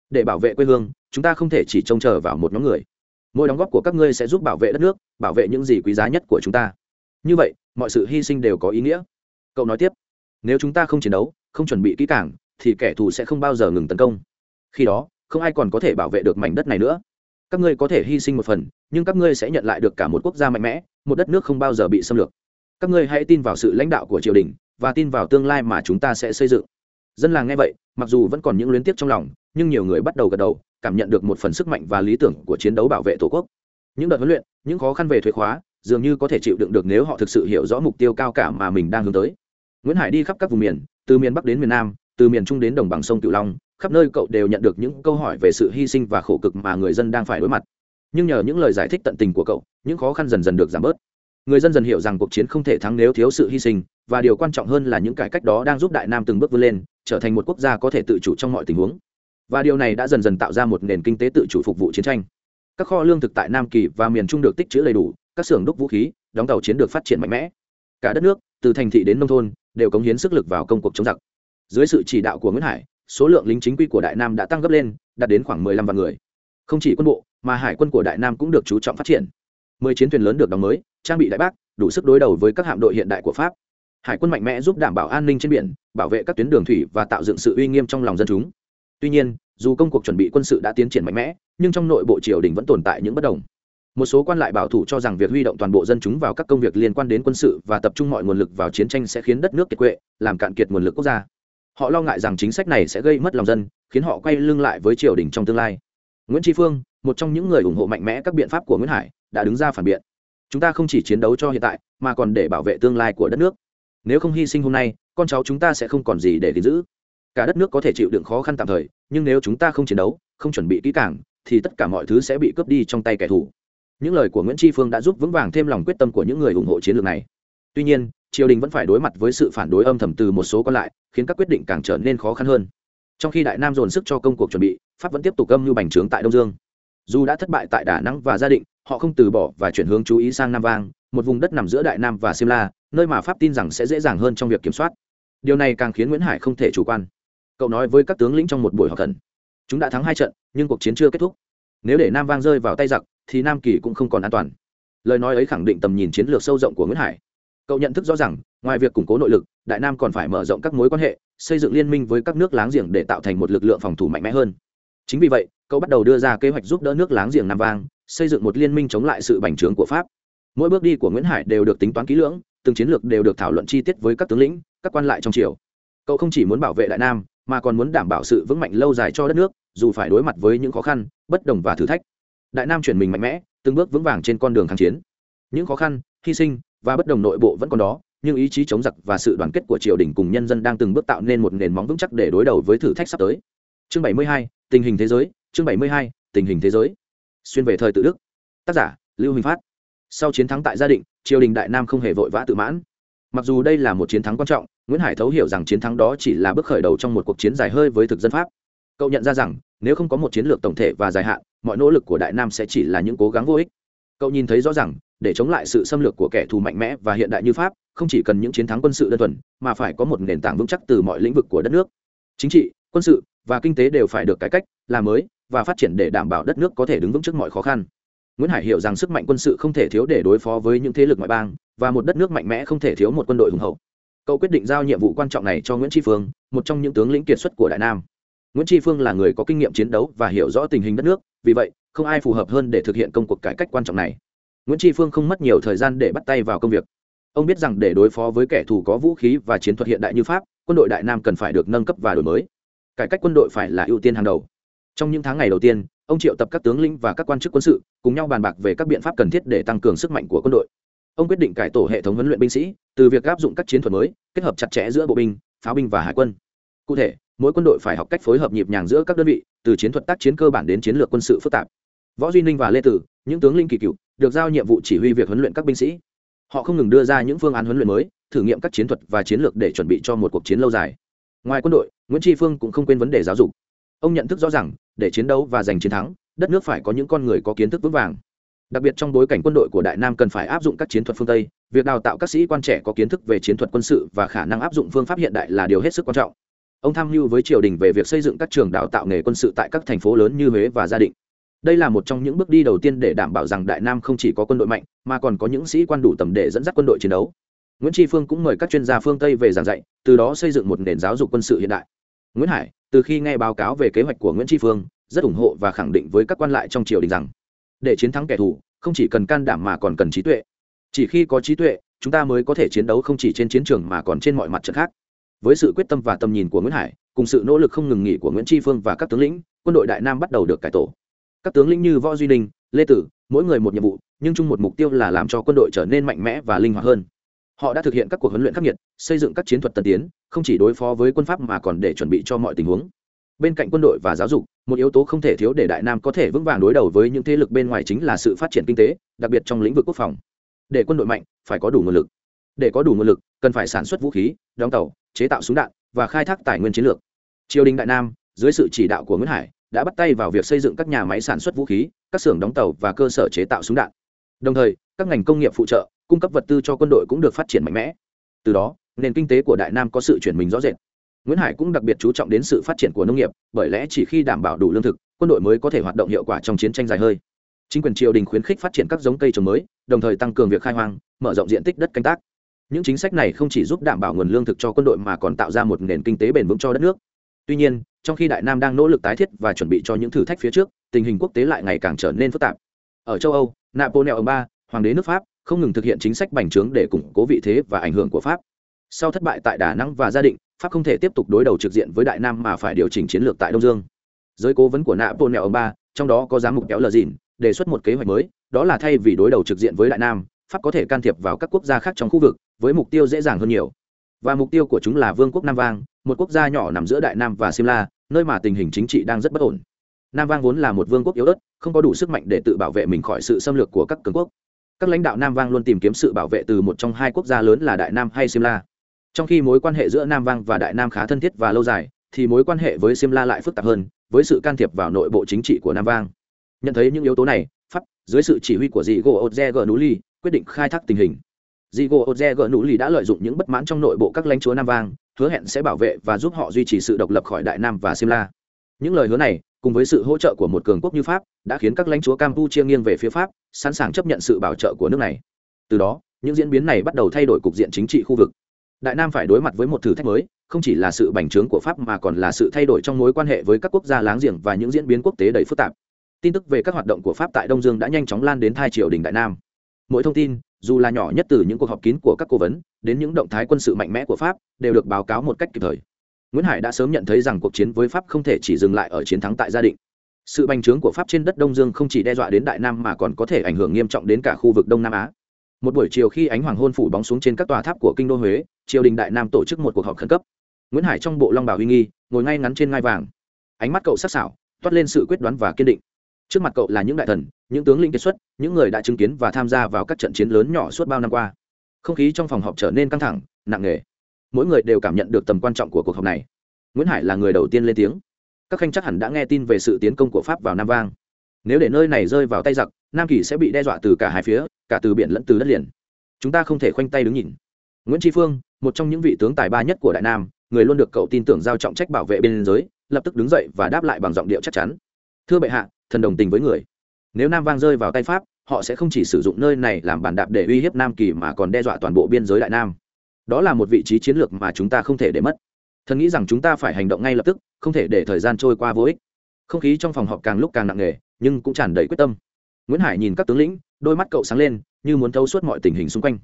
Để bảo vệ quê hương, chúng ta không thể chỉ trông chờ vào một nhóm người mỗi đóng góp của các ngươi sẽ giúp bảo vệ đất nước, bảo vệ những gì quý giá nhất của chúng ta. Như vậy, mọi sự hy sinh đều có ý nghĩa. Cậu nói tiếp, nếu chúng ta không chiến đấu, không chuẩn bị kỹ càng, thì kẻ thù sẽ không bao giờ ngừng tấn công. Khi đó, không ai còn có thể bảo vệ được mảnh đất này nữa. Các ngươi có thể hy sinh một phần, nhưng các ngươi sẽ nhận lại được cả một quốc gia mạnh mẽ, một đất nước không bao giờ bị xâm lược. Các ngươi hãy tin vào sự lãnh đạo của triều đình, và tin vào tương lai mà chúng ta sẽ xây dựng dân làng nghe vậy, mặc dù vẫn còn những luyến tiếc trong lòng, nhưng nhiều người bắt đầu gật đầu, cảm nhận được một phần sức mạnh và lý tưởng của chiến đấu bảo vệ tổ quốc. Những đợt huấn luyện, những khó khăn về thuế khóa, dường như có thể chịu đựng được nếu họ thực sự hiểu rõ mục tiêu cao cả mà mình đang hướng tới. Nguyễn hải đi khắp các vùng miền, từ miền bắc đến miền nam, từ miền trung đến đồng bằng sông cửu long, khắp nơi cậu đều nhận được những câu hỏi về sự hy sinh và khổ cực mà người dân đang phải đối mặt. Nhưng nhờ những lời giải thích tận tình của cậu, những khó khăn dần dần được giảm bớt người dân dần hiểu rằng cuộc chiến không thể thắng nếu thiếu sự hy sinh, và điều quan trọng hơn là những cải cách đó đang giúp đại nam từng bước vươn lên, trở thành một quốc gia có thể tự chủ trong mọi tình huống. Và điều này đã dần dần tạo ra một nền kinh tế tự chủ phục vụ chiến tranh. Các kho lương thực tại nam kỳ và miền trung được tích chữ đầy đủ, các xưởng đúc vũ khí, đóng tàu chiến được phát triển mạnh mẽ. Cả đất nước, từ thành thị đến nông thôn, đều cống hiến sức lực vào công cuộc chống giặc. Dưới sự chỉ đạo của nguyễn hải, số lượng lính chính quy của đại nam đã tăng gấp lên, đạt đến khoảng 15 vạn người. Không chỉ quân bộ, mà hải quân của đại nam cũng được chú trọng phát triển. Mười chiến thuyền lớn được đóng mới trang bị đại bác, đủ sức đối đầu với các hạm đội hiện đại của pháp. Hải quân mạnh mẽ giúp đảm bảo an ninh trên biển, bảo vệ các tuyến đường thủy và tạo dựng sự uy nghiêm trong lòng dân chúng. Tuy nhiên, dù công cuộc chuẩn bị quân sự đã tiến triển mạnh mẽ, nhưng trong nội bộ triều đình vẫn tồn tại những bất đồng. Một số quan lại bảo thủ cho rằng việc huy động toàn bộ dân chúng vào các công việc liên quan đến quân sự và tập trung mọi nguồn lực vào chiến tranh sẽ khiến đất nước kiệt quệ, làm cạn kiệt nguồn lực quốc gia. Họ lo ngại rằng chính sách này sẽ gây mất lòng dân, khiến họ quay lưng lại với triều đình trong tương lai. Nguyễn tri phương, một trong những người ủng hộ mạnh mẽ các biện pháp của nguyễn hải, đã đứng ra phản biện chúng ta không chỉ chiến đấu cho hiện tại, mà còn để bảo vệ tương lai của đất nước. Nếu không hy sinh hôm nay, con cháu chúng ta sẽ không còn gì để gìn giữ. Cả đất nước có thể chịu đựng khó khăn tạm thời, nhưng nếu chúng ta không chiến đấu, không chuẩn bị kỹ càng, thì tất cả mọi thứ sẽ bị cướp đi trong tay kẻ thù. Những lời của nguyễn tri phương đã giúp vững vàng thêm lòng quyết tâm của những người ủng hộ chiến lược này. Tuy nhiên, triều đình vẫn phải đối mặt với sự phản đối âm thầm từ một số còn lại, khiến các quyết định càng trở nên khó khăn hơn. Trong khi đại nam dồn sức cho công cuộc chuẩn bị, pháp vẫn tiếp tục âm mưu bành trướng tại đông dương. Dù đã thất bại tại đà nẵng và gia định họ không từ bỏ và chuyển hướng chú ý sang nam vang, một vùng đất nằm giữa đại nam và simla nơi mà pháp tin rằng sẽ dễ dàng hơn trong việc kiểm soát. Điều này càng khiến nguyễn hải không thể chủ quan. Cậu nói với các tướng lĩnh trong một buổi họp thần chúng đã thắng hai trận, nhưng cuộc chiến chưa kết thúc. Nếu để nam vang rơi vào tay giặc, thì nam kỳ cũng không còn an toàn. Lời nói ấy khẳng định tầm nhìn chiến lược sâu rộng của nguyễn hải. Cậu nhận thức rõ rằng ngoài việc củng cố nội lực, đại nam còn phải mở rộng các mối quan hệ, xây dựng liên minh với các nước láng giềng để tạo thành một lực lượng phòng thủ mạnh mẽ hơn. Chính vì vậy, cậu bắt đầu đưa ra kế hoạch giúp đỡ nước láng giềng nam vang xây dựng một liên minh chống lại sự bành trướng của pháp. Mỗi bước đi của nguyễn hải đều được tính toán kỹ lưỡng từng chiến lược đều được thảo luận chi tiết với các tướng lĩnh các quan lại trong triều. Cậu không chỉ muốn bảo vệ đại nam mà còn muốn đảm bảo sự vững mạnh lâu dài cho đất nước dù phải đối mặt với những khó khăn bất đồng và thử thách. Đại nam chuyển mình mạnh mẽ từng bước vững vàng trên con đường kháng chiến. Những khó khăn hy sinh và bất đồng nội bộ vẫn còn đó nhưng ý chí chống giặc và sự đoàn kết của triều đình cùng nhân dân đang từng bước tạo nên một nền móng vững chắc để đối đầu với thử thách sắp tới. Chương 72, tình hình thế giới chương 72, tình hình thế giới xuyên về thời tự đức. Tác giả, lưu huỳnh phát. Sau chiến thắng tại gia định, triều đình đại nam không hề vội vã tự mãn. Mặc dù đây là một chiến thắng quan trọng, nguyễn hải thấu hiểu rằng chiến thắng đó chỉ là bước khởi đầu trong một cuộc chiến dài hơi với thực dân pháp. Cậu nhận ra rằng, nếu không có một chiến lược tổng thể và dài hạn, mọi nỗ lực của đại nam sẽ chỉ là những cố gắng vô ích. Cậu nhìn thấy rõ ràng để chống lại sự xâm lược của kẻ thù mạnh mẽ và hiện đại như pháp, không chỉ cần những chiến thắng quân sự đơn thuần, mà phải có một nền tảng vững chắc từ mọi lĩnh vực của đất nước. Chính trị, quân sự và kinh tế đều phải được cải cách, làm mới và phát triển để đảm bảo đất nước có thể đứng vững trước mọi khó khăn. Nguyễn hải hiểu rằng sức mạnh quân sự không thể thiếu để đối phó với những thế lực ngoại bang, và một đất nước mạnh mẽ không thể thiếu một quân đội hùng hậu. Cậu quyết định giao nhiệm vụ quan trọng này cho nguyễn tri phương, một trong những tướng lĩnh kiệt xuất của đại nam. Nguyễn tri phương là người có kinh nghiệm chiến đấu và hiểu rõ tình hình đất nước, vì vậy, không ai phù hợp hơn để thực hiện công cuộc cải cách quan trọng này. Nguyễn tri phương không mất nhiều thời gian để bắt tay vào công việc. Ông biết rằng để đối phó với kẻ thù có vũ khí và chiến thuật hiện đại như pháp, quân đội đại nam cần phải được nâng cấp và đổi mới. Cải cách quân đội phải là ưu tiên hàng đầu trong những tháng ngày đầu tiên, ông triệu tập các tướng lĩnh và các quan chức quân sự, cùng nhau bàn bạc về các biện pháp cần thiết để tăng cường sức mạnh của quân đội. Ông quyết định cải tổ hệ thống huấn luyện binh sĩ, từ việc áp dụng các chiến thuật mới, kết hợp chặt chẽ giữa bộ binh, pháo binh và hải quân. Cụ thể, mỗi quân đội phải học cách phối hợp nhịp nhàng giữa các đơn vị, từ chiến thuật tác chiến cơ bản đến chiến lược quân sự phức tạp. Võ duy ninh và lê tử, những tướng linh kỳ cựu, được giao nhiệm vụ chỉ huy việc huấn luyện các binh sĩ. Họ không ngừng đưa ra những phương án huấn luyện mới, thử nghiệm các chiến thuật và chiến lược để chuẩn bị cho một cuộc chiến lâu dài. Ngoài quân đội, nguyễn tri phương cũng không quên vấn đề giáo dục ông nhận thức rõ rằng để chiến đấu và giành chiến thắng, đất nước phải có những con người có kiến thức vững vàng. Đặc biệt trong bối cảnh quân đội của đại nam cần phải áp dụng các chiến thuật phương tây, việc đào tạo các sĩ quan trẻ có kiến thức về chiến thuật quân sự và khả năng áp dụng phương pháp hiện đại là điều hết sức quan trọng. Ông tham mưu với triều đình về việc xây dựng các trường đào tạo nghề quân sự tại các thành phố lớn như huế và gia định. Đây là một trong những bước đi đầu tiên để đảm bảo rằng đại nam không chỉ có quân đội mạnh, mà còn có những sĩ quan đủ tầm để dẫn dắt quân đội chiến đấu. Nguyễn tri phương cũng mời các chuyên gia phương tây về giảng dạy, từ đó xây dựng một nền giáo dục quân sự hiện đại. Nguyễn hải từ khi nghe báo cáo về kế hoạch của nguyễn tri phương, rất ủng hộ và khẳng định với các quan lại trong triều đình rằng, để chiến thắng kẻ thù, không chỉ cần can đảm mà còn cần trí tuệ. Chỉ khi có trí tuệ, chúng ta mới có thể chiến đấu không chỉ trên chiến trường mà còn trên mọi mặt trận khác. Với sự quyết tâm và tầm nhìn của nguyễn hải, cùng sự nỗ lực không ngừng nghỉ của nguyễn tri phương và các tướng lĩnh, quân đội đại nam bắt đầu được cải tổ. Các tướng lĩnh như võ duy ninh lê tử, mỗi người một nhiệm vụ, nhưng chung một mục tiêu là làm cho quân đội trở nên mạnh mẽ và linh hoạt hơn họ đã thực hiện các cuộc huấn luyện khắc nghiệt, xây dựng các chiến thuật tân tiến, không chỉ đối phó với quân pháp mà còn để chuẩn bị cho mọi tình huống. Bên cạnh quân đội và giáo dục, một yếu tố không thể thiếu để đại nam có thể vững vàng đối đầu với những thế lực bên ngoài chính là sự phát triển kinh tế, đặc biệt trong lĩnh vực quốc phòng. Để quân đội mạnh, phải có đủ nguồn lực. Để có đủ nguồn lực, cần phải sản xuất vũ khí, đóng tàu, chế tạo súng đạn và khai thác tài nguyên chiến lược. Triều đình đại nam, dưới sự chỉ đạo của nguyễn hải, đã bắt tay vào việc xây dựng các nhà máy sản xuất vũ khí, các xưởng đóng tàu và cơ sở chế tạo súng đạn. Đồng thời các ngành công nghiệp phụ trợ, cung cấp vật tư cho quân đội cũng được phát triển mạnh mẽ. Từ đó, nền kinh tế của đại nam có sự chuyển mình rõ rệt. Nguyễn hải cũng đặc biệt chú trọng đến sự phát triển của nông nghiệp, bởi lẽ chỉ khi đảm bảo đủ lương thực, quân đội mới có thể hoạt động hiệu quả trong chiến tranh dài hơi. Chính quyền triều đình khuyến khích phát triển các giống cây trồng mới, đồng thời tăng cường việc khai hoang, mở rộng diện tích đất canh tác. Những chính sách này không chỉ giúp đảm bảo nguồn lương thực cho quân đội mà còn tạo ra một nền kinh tế bền vững cho đất nước. Tuy nhiên, trong khi đại nam đang nỗ lực tái thiết và chuẩn bị cho những thử thách phía trước, tình hình quốc tế lại ngày càng trở nên phức tạp. Ở châu âu, napoleon ba hoàng đế nước pháp, không ngừng thực hiện chính sách bành trướng để củng cố vị thế và ảnh hưởng của pháp. Sau thất bại tại đà nẵng và gia định, pháp không thể tiếp tục đối đầu trực diện với đại nam mà phải điều chỉnh chiến lược tại đông dương. Giới cố vấn của napoleon ba, trong đó có giám mục kéo lờ dìn, đề xuất một kế hoạch mới, đó là thay vì đối đầu trực diện với đại nam, pháp có thể can thiệp vào các quốc gia khác trong khu vực, với mục tiêu dễ dàng hơn nhiều. Và mục tiêu của chúng là vương quốc nam vang, một quốc gia nhỏ nằm giữa đại nam và simla nơi mà tình hình chính trị đang rất bất ổn. Nam vang vốn là một vương quốc yếu ớt, không có đủ sức mạnh để tự bảo vệ mình khỏi sự xâm lược của các cường quốc các lãnh đạo nam vang luôn tìm kiếm sự bảo vệ từ một trong hai quốc gia lớn là đại nam hay simla. Trong khi mối quan hệ giữa nam vang và đại nam khá thân thiết và lâu dài, thì mối quan hệ với simla lại phức tạp hơn, với sự can thiệp vào nội bộ chính trị của nam vang. Nhận thấy những yếu tố này, pháp, dưới sự chỉ huy của dì gỗ odze g nuli quyết định khai thác tình hình. Dì gỗ odze g nuli đã lợi dụng những bất mãn trong nội bộ các lãnh chúa nam vang, hứa hẹn sẽ bảo vệ và giúp họ duy trì sự độc lập khỏi đại nam và simla. Những lời hứa này cùng với sự hỗ trợ của một cường quốc như pháp, đã khiến các lãnh chúa campuchia nghiêng về phía pháp, sẵn sàng chấp nhận sự bảo trợ của nước này. Từ đó, những diễn biến này bắt đầu thay đổi cục diện chính trị khu vực. Đại nam phải đối mặt với một thử thách mới, không chỉ là sự bành trướng của pháp mà còn là sự thay đổi trong mối quan hệ với các quốc gia láng giềng và những diễn biến quốc tế đầy phức tạp. Tin tức về các hoạt động của pháp tại đông dương đã nhanh chóng lan đến thai triều đình đại nam. Mỗi thông tin, dù là nhỏ nhất từ những cuộc họp kín của các cố vấn đến những động thái quân sự mạnh mẽ của pháp, đều được báo cáo một cách kịp thời nguyễn hải đã sớm nhận thấy rằng cuộc chiến với pháp không thể chỉ dừng lại ở chiến thắng tại gia định. Sự bành trướng của pháp trên đất đông dương không chỉ đe dọa đến đại nam mà còn có thể ảnh hưởng nghiêm trọng đến cả khu vực đông nam á. Một buổi chiều khi ánh hoàng hôn phủ bóng xuống trên các tòa tháp của kinh đô huế, triều đình đại nam tổ chức một cuộc họp khẩn cấp. Nguyễn hải trong bộ long bào huy nghi, ngồi ngay ngắn trên ngai vàng. Ánh mắt cậu sắc sảo, toát lên sự quyết đoán và kiên định. Trước mặt cậu là những đại thần, những tướng lĩnh kiệt xuất, những người đã chứng kiến và tham gia vào các trận chiến lớn nhỏ suốt bao năm qua. Không khí trong phòng họp trở nên căng thẳng, nặng nề mỗi người đều cảm nhận được tầm quan trọng của cuộc họp này. Nguyễn hải là người đầu tiên lên tiếng. Các khanh chắc hẳn đã nghe tin về sự tiến công của pháp vào nam vang. Nếu để nơi này rơi vào tay giặc, nam kỳ sẽ bị đe dọa từ cả hai phía, cả từ biển lẫn từ đất liền. Chúng ta không thể khoanh tay đứng nhìn. Nguyễn tri phương, một trong những vị tướng tài ba nhất của đại nam, người luôn được cậu tin tưởng giao trọng trách bảo vệ biên giới, lập tức đứng dậy và đáp lại bằng giọng điệu chắc chắn. Thưa bệ hạ, thần đồng tình với người. Nếu nam vang rơi vào tay pháp, họ sẽ không chỉ sử dụng nơi này làm bàn đạp để uy hiếp nam kỳ mà còn đe dọa toàn bộ biên giới đại nam đó là một vị trí chiến lược mà chúng ta không thể để mất. Thần nghĩ rằng chúng ta phải hành động ngay lập tức, không thể để thời gian trôi qua vô ích. Không khí trong phòng họp càng lúc càng nặng nề, nhưng cũng tràn đầy quyết tâm. Nguyễn hải nhìn các tướng lĩnh, đôi mắt cậu sáng lên, như muốn thấu suốt mọi tình hình xung quanh.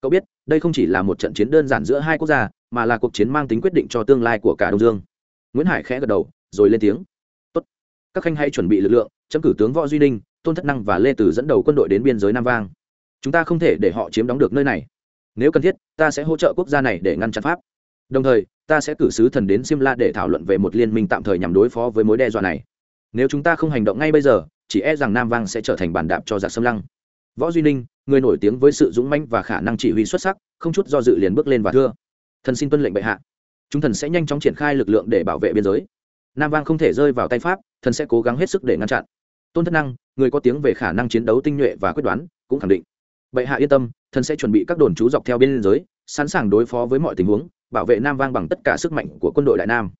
Cậu biết, đây không chỉ là một trận chiến đơn giản giữa hai quốc gia, mà là cuộc chiến mang tính quyết định cho tương lai của cả đông dương. Nguyễn hải khẽ gật đầu, rồi lên tiếng. Tốt. các khanh hãy chuẩn bị lực lượng, chấm cử tướng võ duy ninh, tôn thất năng và lê tử dẫn đầu quân đội đến biên giới nam vang. Chúng ta không thể để họ chiếm đóng được nơi này nếu cần thiết, ta sẽ hỗ trợ quốc gia này để ngăn chặn pháp. Đồng thời, ta sẽ cử sứ thần đến simla để thảo luận về một liên minh tạm thời nhằm đối phó với mối đe dọa này. Nếu chúng ta không hành động ngay bây giờ, chỉ e rằng nam vang sẽ trở thành bàn đạp cho giặc xâm lăng. Võ duy ninh, người nổi tiếng với sự dũng mãnh và khả năng chỉ huy xuất sắc, không chút do dự liền bước lên và thưa. Thần xin tuân lệnh bệ hạ. Chúng thần sẽ nhanh chóng triển khai lực lượng để bảo vệ biên giới. Nam vang không thể rơi vào tay pháp, thần sẽ cố gắng hết sức để ngăn chặn. Tôn thất năng, người có tiếng về khả năng chiến đấu tinh nhuệ và quyết đoán, cũng khẳng định. Bệ hạ yên tâm thần sẽ chuẩn bị các đồn trú dọc theo biên giới, sẵn sàng đối phó với mọi tình huống, bảo vệ nam vang bằng tất cả sức mạnh của quân đội đại nam.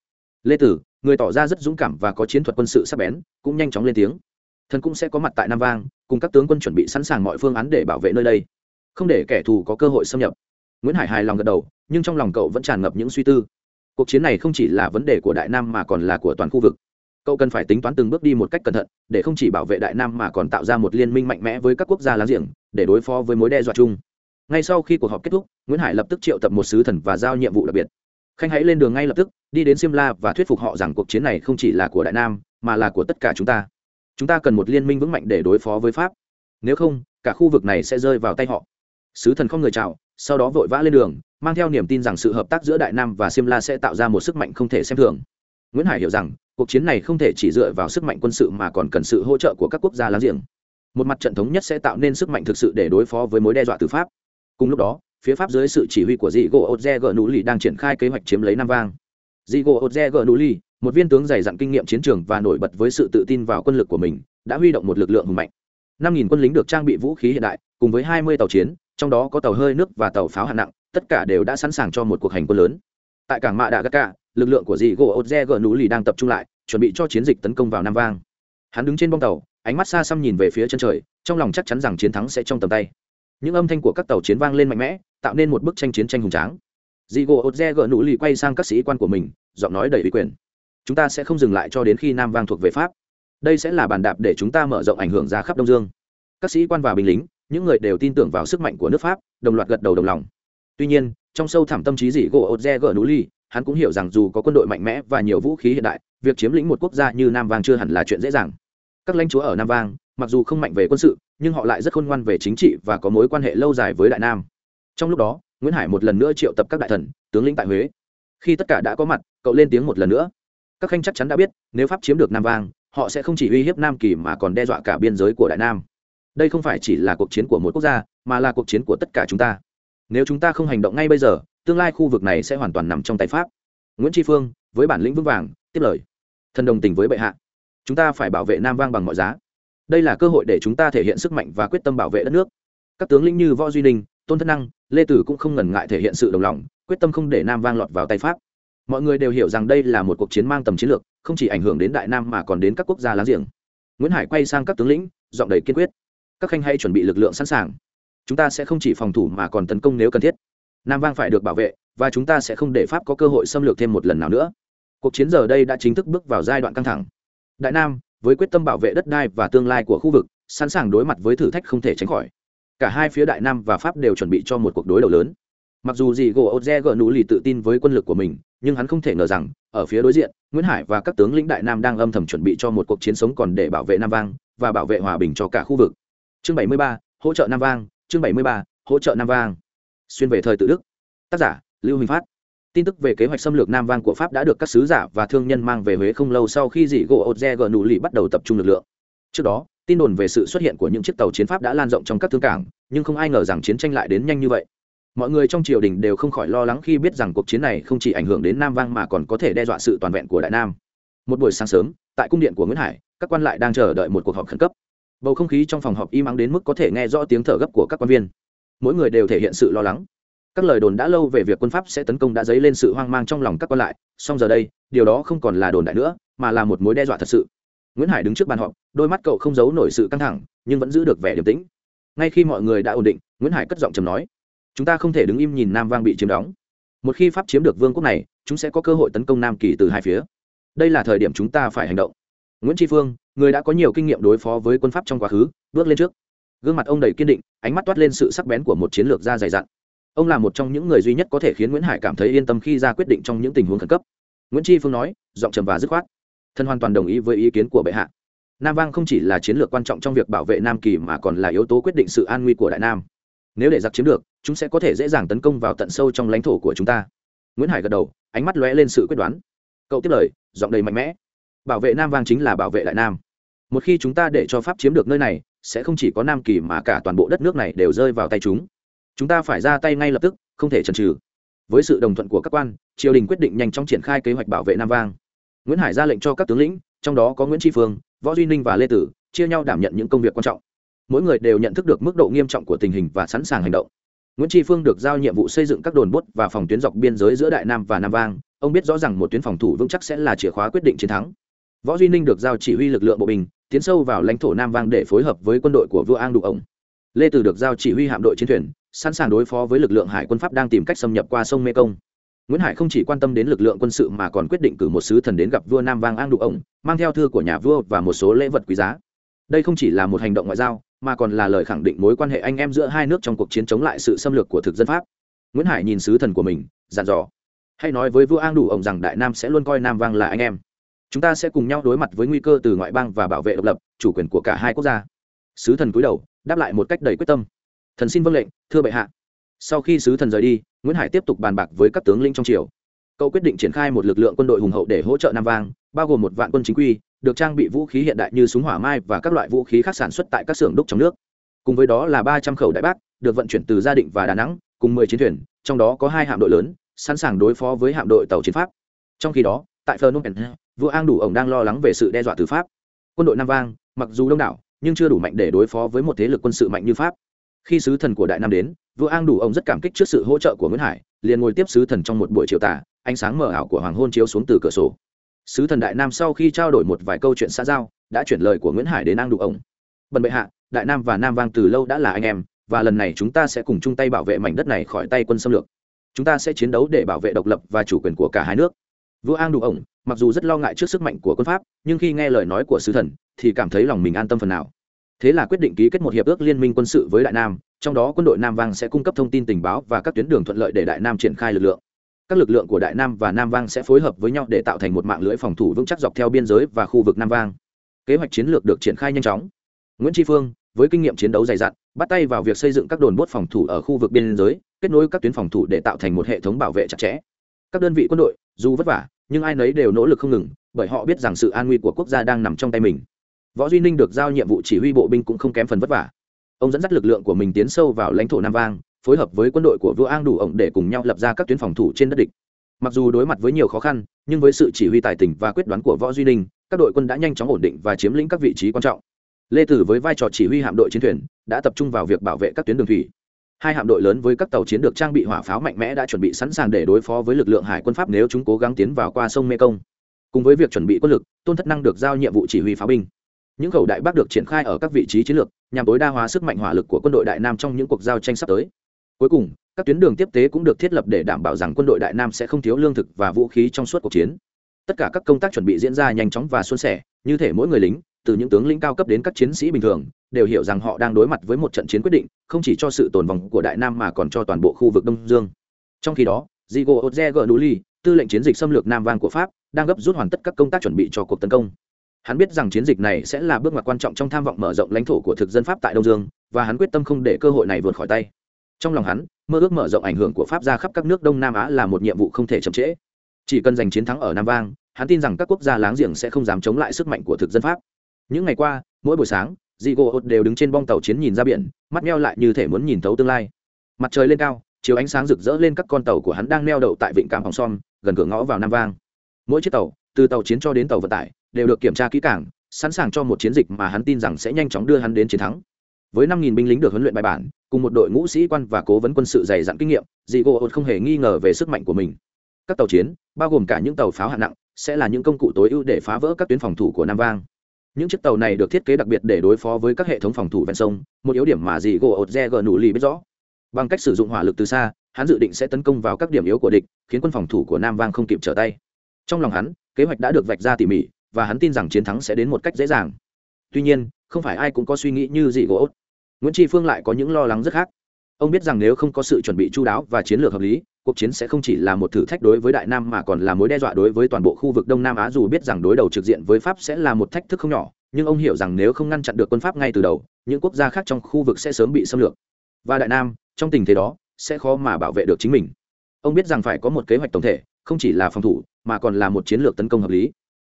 Lê tử, người tỏ ra rất dũng cảm và có chiến thuật quân sự sắc bén, cũng nhanh chóng lên tiếng. Thần cũng sẽ có mặt tại nam vang, cùng các tướng quân chuẩn bị sẵn sàng mọi phương án để bảo vệ nơi đây. Không để kẻ thù có cơ hội xâm nhập. Nguyễn hải hài lòng gật đầu, nhưng trong lòng cậu vẫn tràn ngập những suy tư. Cuộc chiến này không chỉ là vấn đề của đại nam mà còn là của toàn khu vực cậu cần phải tính toán từng bước đi một cách cẩn thận, để không chỉ bảo vệ đại nam mà còn tạo ra một liên minh mạnh mẽ với các quốc gia láng giềng, để đối phó với mối đe dọa chung. Ngay sau khi cuộc họp kết thúc, nguyễn hải lập tức triệu tập một sứ thần và giao nhiệm vụ đặc biệt. Khanh hãy lên đường ngay lập tức, đi đến simla và thuyết phục họ rằng cuộc chiến này không chỉ là của đại nam, mà là của tất cả chúng ta. Chúng ta cần một liên minh vững mạnh để đối phó với pháp. Nếu không, cả khu vực này sẽ rơi vào tay họ. Sứ thần không người chào, sau đó vội vã lên đường, mang theo niềm tin rằng sự hợp tác giữa đại nam và simla sẽ tạo ra một sức mạnh không thể xem thường. Nguyễn hải hiểu rằng cuộc chiến này không thể chỉ dựa vào sức mạnh quân sự mà còn cần sự hỗ trợ của các quốc gia láng giềng. Một mặt trận thống nhất sẽ tạo nên sức mạnh thực sự để đối phó với mối đe dọa từ pháp. Cùng lúc đó, phía pháp dưới sự chỉ huy của dị gỗ otze g nú lì đang triển khai kế hoạch chiếm lấy nam vang. Dị gỗ otze g nú lì một viên tướng dày dặn kinh nghiệm chiến trường và nổi bật với sự tự tin vào quân lực của mình, đã huy động một lực lượng hùng mạnh. Năm nghìn quân lính được trang bị vũ khí hiện đại, cùng với hai mươi tàu chiến, trong đó có tàu hơi nước và tàu pháo hạng nặng, tất cả đều đã sẵn sàng cho một cuộc hành quân lớn. Tại cảng mạ đạ gác lực lượng của dị gỗ ột re gờ nú lì đang tập trung lại, chuẩn bị cho chiến dịch tấn công vào nam vang. Hắn đứng trên bông tàu, ánh mắt xa xăm nhìn về phía chân trời, trong lòng chắc chắn rằng chiến thắng sẽ trong tầm tay. Những âm thanh của các tàu chiến vang lên mạnh mẽ, tạo nên một bức tranh chiến tranh hùng tráng. Dị gỗ ột re gờ nú lì quay sang các sĩ quan của mình, giọng nói đầy ủy quyền. Chúng ta sẽ không dừng lại cho đến khi nam vang thuộc về pháp. Đây sẽ là bàn đạp để chúng ta mở rộng ảnh hưởng ra khắp đông dương. Các sĩ quan và binh lính, những người đều tin tưởng vào sức mạnh của nước pháp, đồng loạt gật đầu đồng lòng. Tuy nhiên, trong sâu thẳm tâm trí dị gỗ ột re gờ nú lì hắn cũng hiểu rằng dù có quân đội mạnh mẽ và nhiều vũ khí hiện đại, việc chiếm lĩnh một quốc gia như nam vang chưa hẳn là chuyện dễ dàng. Các lãnh chúa ở nam vang, mặc dù không mạnh về quân sự, nhưng họ lại rất khôn ngoan về chính trị và có mối quan hệ lâu dài với đại nam. Trong lúc đó, nguyễn hải một lần nữa triệu tập các đại thần, tướng lĩnh tại huế. Khi tất cả đã có mặt, cậu lên tiếng một lần nữa. Các khanh chắc chắn đã biết, nếu pháp chiếm được nam vang, họ sẽ không chỉ uy hiếp nam kỳ mà còn đe dọa cả biên giới của đại nam. Đây không phải chỉ là cuộc chiến của một quốc gia, mà là cuộc chiến của tất cả chúng ta. Nếu chúng ta không hành động ngay bây giờ tương lai khu vực này sẽ hoàn toàn nằm trong tay pháp. Nguyễn tri phương, với bản lĩnh vững vàng, tiếp lời. Thần đồng tình với bệ hạ. Chúng ta phải bảo vệ nam vang bằng mọi giá. Đây là cơ hội để chúng ta thể hiện sức mạnh và quyết tâm bảo vệ đất nước. Các tướng lĩnh như võ duy ninh, tôn thất năng, lê tử cũng không ngần ngại thể hiện sự đồng lòng, quyết tâm không để nam vang lọt vào tay pháp. Mọi người đều hiểu rằng đây là một cuộc chiến mang tầm chiến lược, không chỉ ảnh hưởng đến đại nam mà còn đến các quốc gia láng giềng. Nguyễn hải quay sang các tướng lĩnh, giọng đầy kiên quyết. Các khanh hay chuẩn bị lực lượng sẵn sàng. Chúng ta sẽ không chỉ phòng thủ mà còn tấn công nếu cần thiết nam vang phải được bảo vệ và chúng ta sẽ không để pháp có cơ hội xâm lược thêm một lần nào nữa. Cuộc chiến giờ đây đã chính thức bước vào giai đoạn căng thẳng. Đại nam với quyết tâm bảo vệ đất đai và tương lai của khu vực sẵn sàng đối mặt với thử thách không thể tránh khỏi. Cả hai phía đại nam và pháp đều chuẩn bị cho một cuộc đối đầu lớn. Mặc dù gì gỗ oze gỡ nụ lì tự tin với quân lực của mình nhưng hắn không thể ngờ rằng ở phía đối diện nguyễn hải và các tướng lĩnh đại nam đang âm thầm chuẩn bị cho một cuộc chiến sống còn để bảo vệ nam vang và bảo vệ hòa bình cho cả khu vực. Chương 73, hỗ trợ nam vang chương 73, hỗ trợ nam vang xuyên về thời tự đức. Tác giả, lưu huỳnh phát. Tin tức về kế hoạch xâm lược nam vang của pháp đã được các sứ giả và thương nhân mang về huế không lâu sau khi dị gỗ ột re gờ nụ lì bắt đầu tập trung lực lượng. Trước đó, tin đồn về sự xuất hiện của những chiếc tàu chiến pháp đã lan rộng trong các thương cảng, nhưng không ai ngờ rằng chiến tranh lại đến nhanh như vậy. Mọi người trong triều đình đều không khỏi lo lắng khi biết rằng cuộc chiến này không chỉ ảnh hưởng đến nam vang mà còn có thể đe dọa sự toàn vẹn của đại nam. Một buổi sáng sớm, tại cung điện của nguyễn hải, các quan lại đang chờ đợi một cuộc họp khẩn cấp. Bầu không khí trong phòng họp im ắng đến mức có thể nghe rõ tiếng thở gấp của các quan viên mỗi người đều thể hiện sự lo lắng. Các lời đồn đã lâu về việc quân pháp sẽ tấn công đã dấy lên sự hoang mang trong lòng các quan lại, song giờ đây, điều đó không còn là đồn đại nữa, mà là một mối đe dọa thật sự. Nguyễn hải đứng trước bàn họp, đôi mắt cậu không giấu nổi sự căng thẳng, nhưng vẫn giữ được vẻ điềm tĩnh. Ngay khi mọi người đã ổn định, nguyễn hải cất giọng trầm nói, chúng ta không thể đứng im nhìn nam vang bị chiếm đóng. Một khi pháp chiếm được vương quốc này, chúng sẽ có cơ hội tấn công nam kỳ từ hai phía. Đây là thời điểm chúng ta phải hành động. Nguyễn tri phương, người đã có nhiều kinh nghiệm đối phó với quân pháp trong quá khứ, bước lên trước gương mặt ông đầy kiên định, ánh mắt toát lên sự sắc bén của một chiến lược gia dày dặn. Ông là một trong những người duy nhất có thể khiến nguyễn hải cảm thấy yên tâm khi ra quyết định trong những tình huống khẩn cấp. Nguyễn tri phương nói, giọng trầm và dứt khoát. Thân hoàn toàn đồng ý với ý kiến của bệ hạ. Nam vang không chỉ là chiến lược quan trọng trong việc bảo vệ nam kỳ mà còn là yếu tố quyết định sự an nguy của đại nam. Nếu để giặc chiếm được, chúng sẽ có thể dễ dàng tấn công vào tận sâu trong lãnh thổ của chúng ta. Nguyễn hải gật đầu, ánh mắt lóe lên sự quyết đoán. Cậu tiếp lời, giọng đầy mạnh mẽ. Bảo vệ nam vang chính là bảo vệ đại nam. Một khi chúng ta để cho pháp chiếm được nơi này sẽ không chỉ có nam kỳ mà cả toàn bộ đất nước này đều rơi vào tay chúng. Chúng ta phải ra tay ngay lập tức, không thể chần chừ. Với sự đồng thuận của các quan, triều đình quyết định nhanh chóng triển khai kế hoạch bảo vệ nam vang. Nguyễn hải ra lệnh cho các tướng lĩnh, trong đó có nguyễn tri phương, võ duy ninh và lê tử, chia nhau đảm nhận những công việc quan trọng. Mỗi người đều nhận thức được mức độ nghiêm trọng của tình hình và sẵn sàng hành động. Nguyễn tri phương được giao nhiệm vụ xây dựng các đồn bốt và phòng tuyến dọc biên giới giữa đại nam và nam vang. Ông biết rõ rằng một tuyến phòng thủ vững chắc sẽ là chìa khóa quyết định chiến thắng. Võ duy ninh được giao chỉ huy lực lượng bộ binh tiến sâu vào lãnh thổ nam vang để phối hợp với quân đội của vua an đục ổng. Lê Từ được giao chỉ huy hạm đội chiến thuyền, sẵn sàng đối phó với lực lượng hải quân pháp đang tìm cách xâm nhập qua sông mê công nguyễn hải không chỉ quan tâm đến lực lượng quân sự mà còn quyết định cử một sứ thần đến gặp vua nam vang an đục ổng, mang theo thư của nhà vua và một số lễ vật quý giá. Đây không chỉ là một hành động ngoại giao, mà còn là lời khẳng định mối quan hệ anh em giữa hai nước trong cuộc chiến chống lại sự xâm lược của thực dân pháp. Nguyễn hải nhìn sứ thần của mình, dặn dò. Hãy nói với vua an đủ ổng rằng đại nam sẽ luôn coi nam vang là anh em chúng ta sẽ cùng nhau đối mặt với nguy cơ từ ngoại bang và bảo vệ độc lập, chủ quyền của cả hai quốc gia. Sứ thần cúi đầu, đáp lại một cách đầy quyết tâm. Thần xin vâng lệnh, thưa bệ hạ. Sau khi sứ thần rời đi, nguyễn hải tiếp tục bàn bạc với các tướng lĩnh trong triều. Cậu quyết định triển khai một lực lượng quân đội hùng hậu để hỗ trợ nam vang, bao gồm một vạn quân chính quy, được trang bị vũ khí hiện đại như súng hỏa mai và các loại vũ khí khác sản xuất tại các xưởng đúc trong nước. Cùng với đó là ba trăm khẩu đại bác, được vận chuyển từ gia định và đà nẵng, cùng mười chiến thuyền, trong đó có hai hạm đội lớn, sẵn sàng đối phó với hạm đội tàu chiến pháp. Trong khi đó, tại phnom penh vua an đủ ổng đang lo lắng về sự đe dọa từ pháp. Quân đội nam vang, mặc dù đông đảo, nhưng chưa đủ mạnh để đối phó với một thế lực quân sự mạnh như pháp. Khi sứ thần của đại nam đến, vua an đủ ông rất cảm kích trước sự hỗ trợ của nguyễn hải, liền ngồi tiếp sứ thần trong một buổi chiều tà ánh sáng mờ ảo của hoàng hôn chiếu xuống từ cửa sổ. Sứ thần đại nam sau khi trao đổi một vài câu chuyện xã giao, đã chuyển lời của nguyễn hải đến an đủ ông bần bệ hạ, đại nam và nam vang từ lâu đã là anh em, và lần này chúng ta sẽ cùng chung tay bảo vệ mảnh đất này khỏi tay quân xâm lược. Chúng ta sẽ chiến đấu để bảo vệ độc lập và chủ quyền của cả hai nước. Vua an đủ ổng mặc dù rất lo ngại trước sức mạnh của quân pháp, nhưng khi nghe lời nói của sứ thần, thì cảm thấy lòng mình an tâm phần nào. Thế là quyết định ký kết một hiệp ước liên minh quân sự với đại nam, trong đó quân đội nam vang sẽ cung cấp thông tin tình báo và các tuyến đường thuận lợi để đại nam triển khai lực lượng. Các lực lượng của đại nam và nam vang sẽ phối hợp với nhau để tạo thành một mạng lưới phòng thủ vững chắc dọc theo biên giới và khu vực nam vang. Kế hoạch chiến lược được triển khai nhanh chóng. Nguyễn tri phương, với kinh nghiệm chiến đấu dày dặn, bắt tay vào việc xây dựng các đồn bốt phòng thủ ở khu vực biên giới, kết nối các tuyến phòng thủ để tạo thành một hệ thống bảo vệ chặt chẽ. Các đơn vị quân đội, dù vất vả nhưng ai nấy đều nỗ lực không ngừng, bởi họ biết rằng sự an nguy của quốc gia đang nằm trong tay mình. Võ duy ninh được giao nhiệm vụ chỉ huy bộ binh cũng không kém phần vất vả. Ông dẫn dắt lực lượng của mình tiến sâu vào lãnh thổ nam vang, phối hợp với quân đội của vua an đủ ổng để cùng nhau lập ra các tuyến phòng thủ trên đất địch. Mặc dù đối mặt với nhiều khó khăn, nhưng với sự chỉ huy tài tình và quyết đoán của võ duy ninh, các đội quân đã nhanh chóng ổn định và chiếm lĩnh các vị trí quan trọng. Lê tử với vai trò chỉ huy hạm đội chiến thuyền, đã tập trung vào việc bảo vệ các tuyến đường thủy hai hạm đội lớn với các tàu chiến được trang bị hỏa pháo mạnh mẽ đã chuẩn bị sẵn sàng để đối phó với lực lượng hải quân pháp nếu chúng cố gắng tiến vào qua sông mekong. Cùng với việc chuẩn bị quân lực, tôn thất năng được giao nhiệm vụ chỉ huy pháo binh. Những khẩu đại bác được triển khai ở các vị trí chiến lược, nhằm tối đa hóa sức mạnh hỏa lực của quân đội đại nam trong những cuộc giao tranh sắp tới. Cuối cùng, các tuyến đường tiếp tế cũng được thiết lập để đảm bảo rằng quân đội đại nam sẽ không thiếu lương thực và vũ khí trong suốt cuộc chiến. Tất cả các công tác chuẩn bị diễn ra nhanh chóng và suôn sẻ, như thể mỗi người lính, từ những tướng lĩnh cao cấp đến các chiến sĩ bình thường đều hiểu rằng họ đang đối mặt với một trận chiến quyết định không chỉ cho sự tồn vong của đại nam mà còn cho toàn bộ khu vực đông dương trong khi đó Diego Ozege Nuli, tư lệnh chiến dịch xâm lược Nam Vang của Pháp, đang gấp rút hoàn tất các công tác chuẩn bị cho cuộc tấn công. Hắn biết rằng chiến dịch này sẽ là bước ngoặt quan trọng trong tham vọng mở rộng lãnh thổ của thực dân Pháp tại Đông Dương, và hắn quyết tâm không để cơ hội này vượt khỏi tay. Trong lòng hắn, mơ ước mở rộng ảnh hưởng của Pháp ra khắp các nước Đông Nam Á là một nhiệm vụ không thể chậm trễ. Chỉ cần giành chiến thắng ở Nam Vang, hắn tin rằng các quốc gia láng giềng sẽ không dám chống lại sức mạnh của thực dân Pháp. Những ngày qua, mỗi buổi sáng, Diego đều đứng trên bong tàu chiến nhìn ra biển, mắt meo lại như thể muốn nhìn thấu tương lai. Mặt trời lên cao, chiếu ánh sáng rực rỡ lên các con tàu của hắn đang neo đậu tại vịnh cảng hồng Son, gần cửa ngõ vào nam vang. Mỗi chiếc tàu từ tàu chiến cho đến tàu vận tải đều được kiểm tra kỹ càng sẵn sàng cho một chiến dịch mà hắn tin rằng sẽ nhanh chóng đưa hắn đến chiến thắng. Với năm nghìn binh lính được huấn luyện bài bản cùng một đội ngũ sĩ quan và cố vấn quân sự dày dặn kinh nghiệm dị gỗ không hề nghi ngờ về sức mạnh của mình. Các tàu chiến bao gồm cả những tàu pháo hạng nặng sẽ là những công cụ tối ưu để phá vỡ các tuyến phòng thủ của nam vang những chiếc tàu này được thiết kế đặc biệt để đối phó với các hệ thống phòng thủ ven sông, một yếu điểm mà dì gỗ ột re gờ nụ lì biết rõ. Bằng cách sử dụng hỏa lực từ xa, hắn dự định sẽ tấn công vào các điểm yếu của địch, khiến quân phòng thủ của nam vang không kịp trở tay. Trong lòng hắn, kế hoạch đã được vạch ra tỉ mỉ, và hắn tin rằng chiến thắng sẽ đến một cách dễ dàng. Tuy nhiên, không phải ai cũng có suy nghĩ như dì gỗ nguyễn tri phương lại có những lo lắng rất khác. Ông biết rằng nếu không có sự chuẩn bị chú đáo và chiến lược hợp lý cuộc chiến sẽ không chỉ là một thử thách đối với đại nam mà còn là mối đe dọa đối với toàn bộ khu vực đông nam á dù biết rằng đối đầu trực diện với pháp sẽ là một thách thức không nhỏ, nhưng ông hiểu rằng nếu không ngăn chặn được quân pháp ngay từ đầu, những quốc gia khác trong khu vực sẽ sớm bị xâm lược. Và đại nam, trong tình thế đó, sẽ khó mà bảo vệ được chính mình. Ông biết rằng phải có một kế hoạch tổng thể, không chỉ là phòng thủ, mà còn là một chiến lược tấn công hợp lý.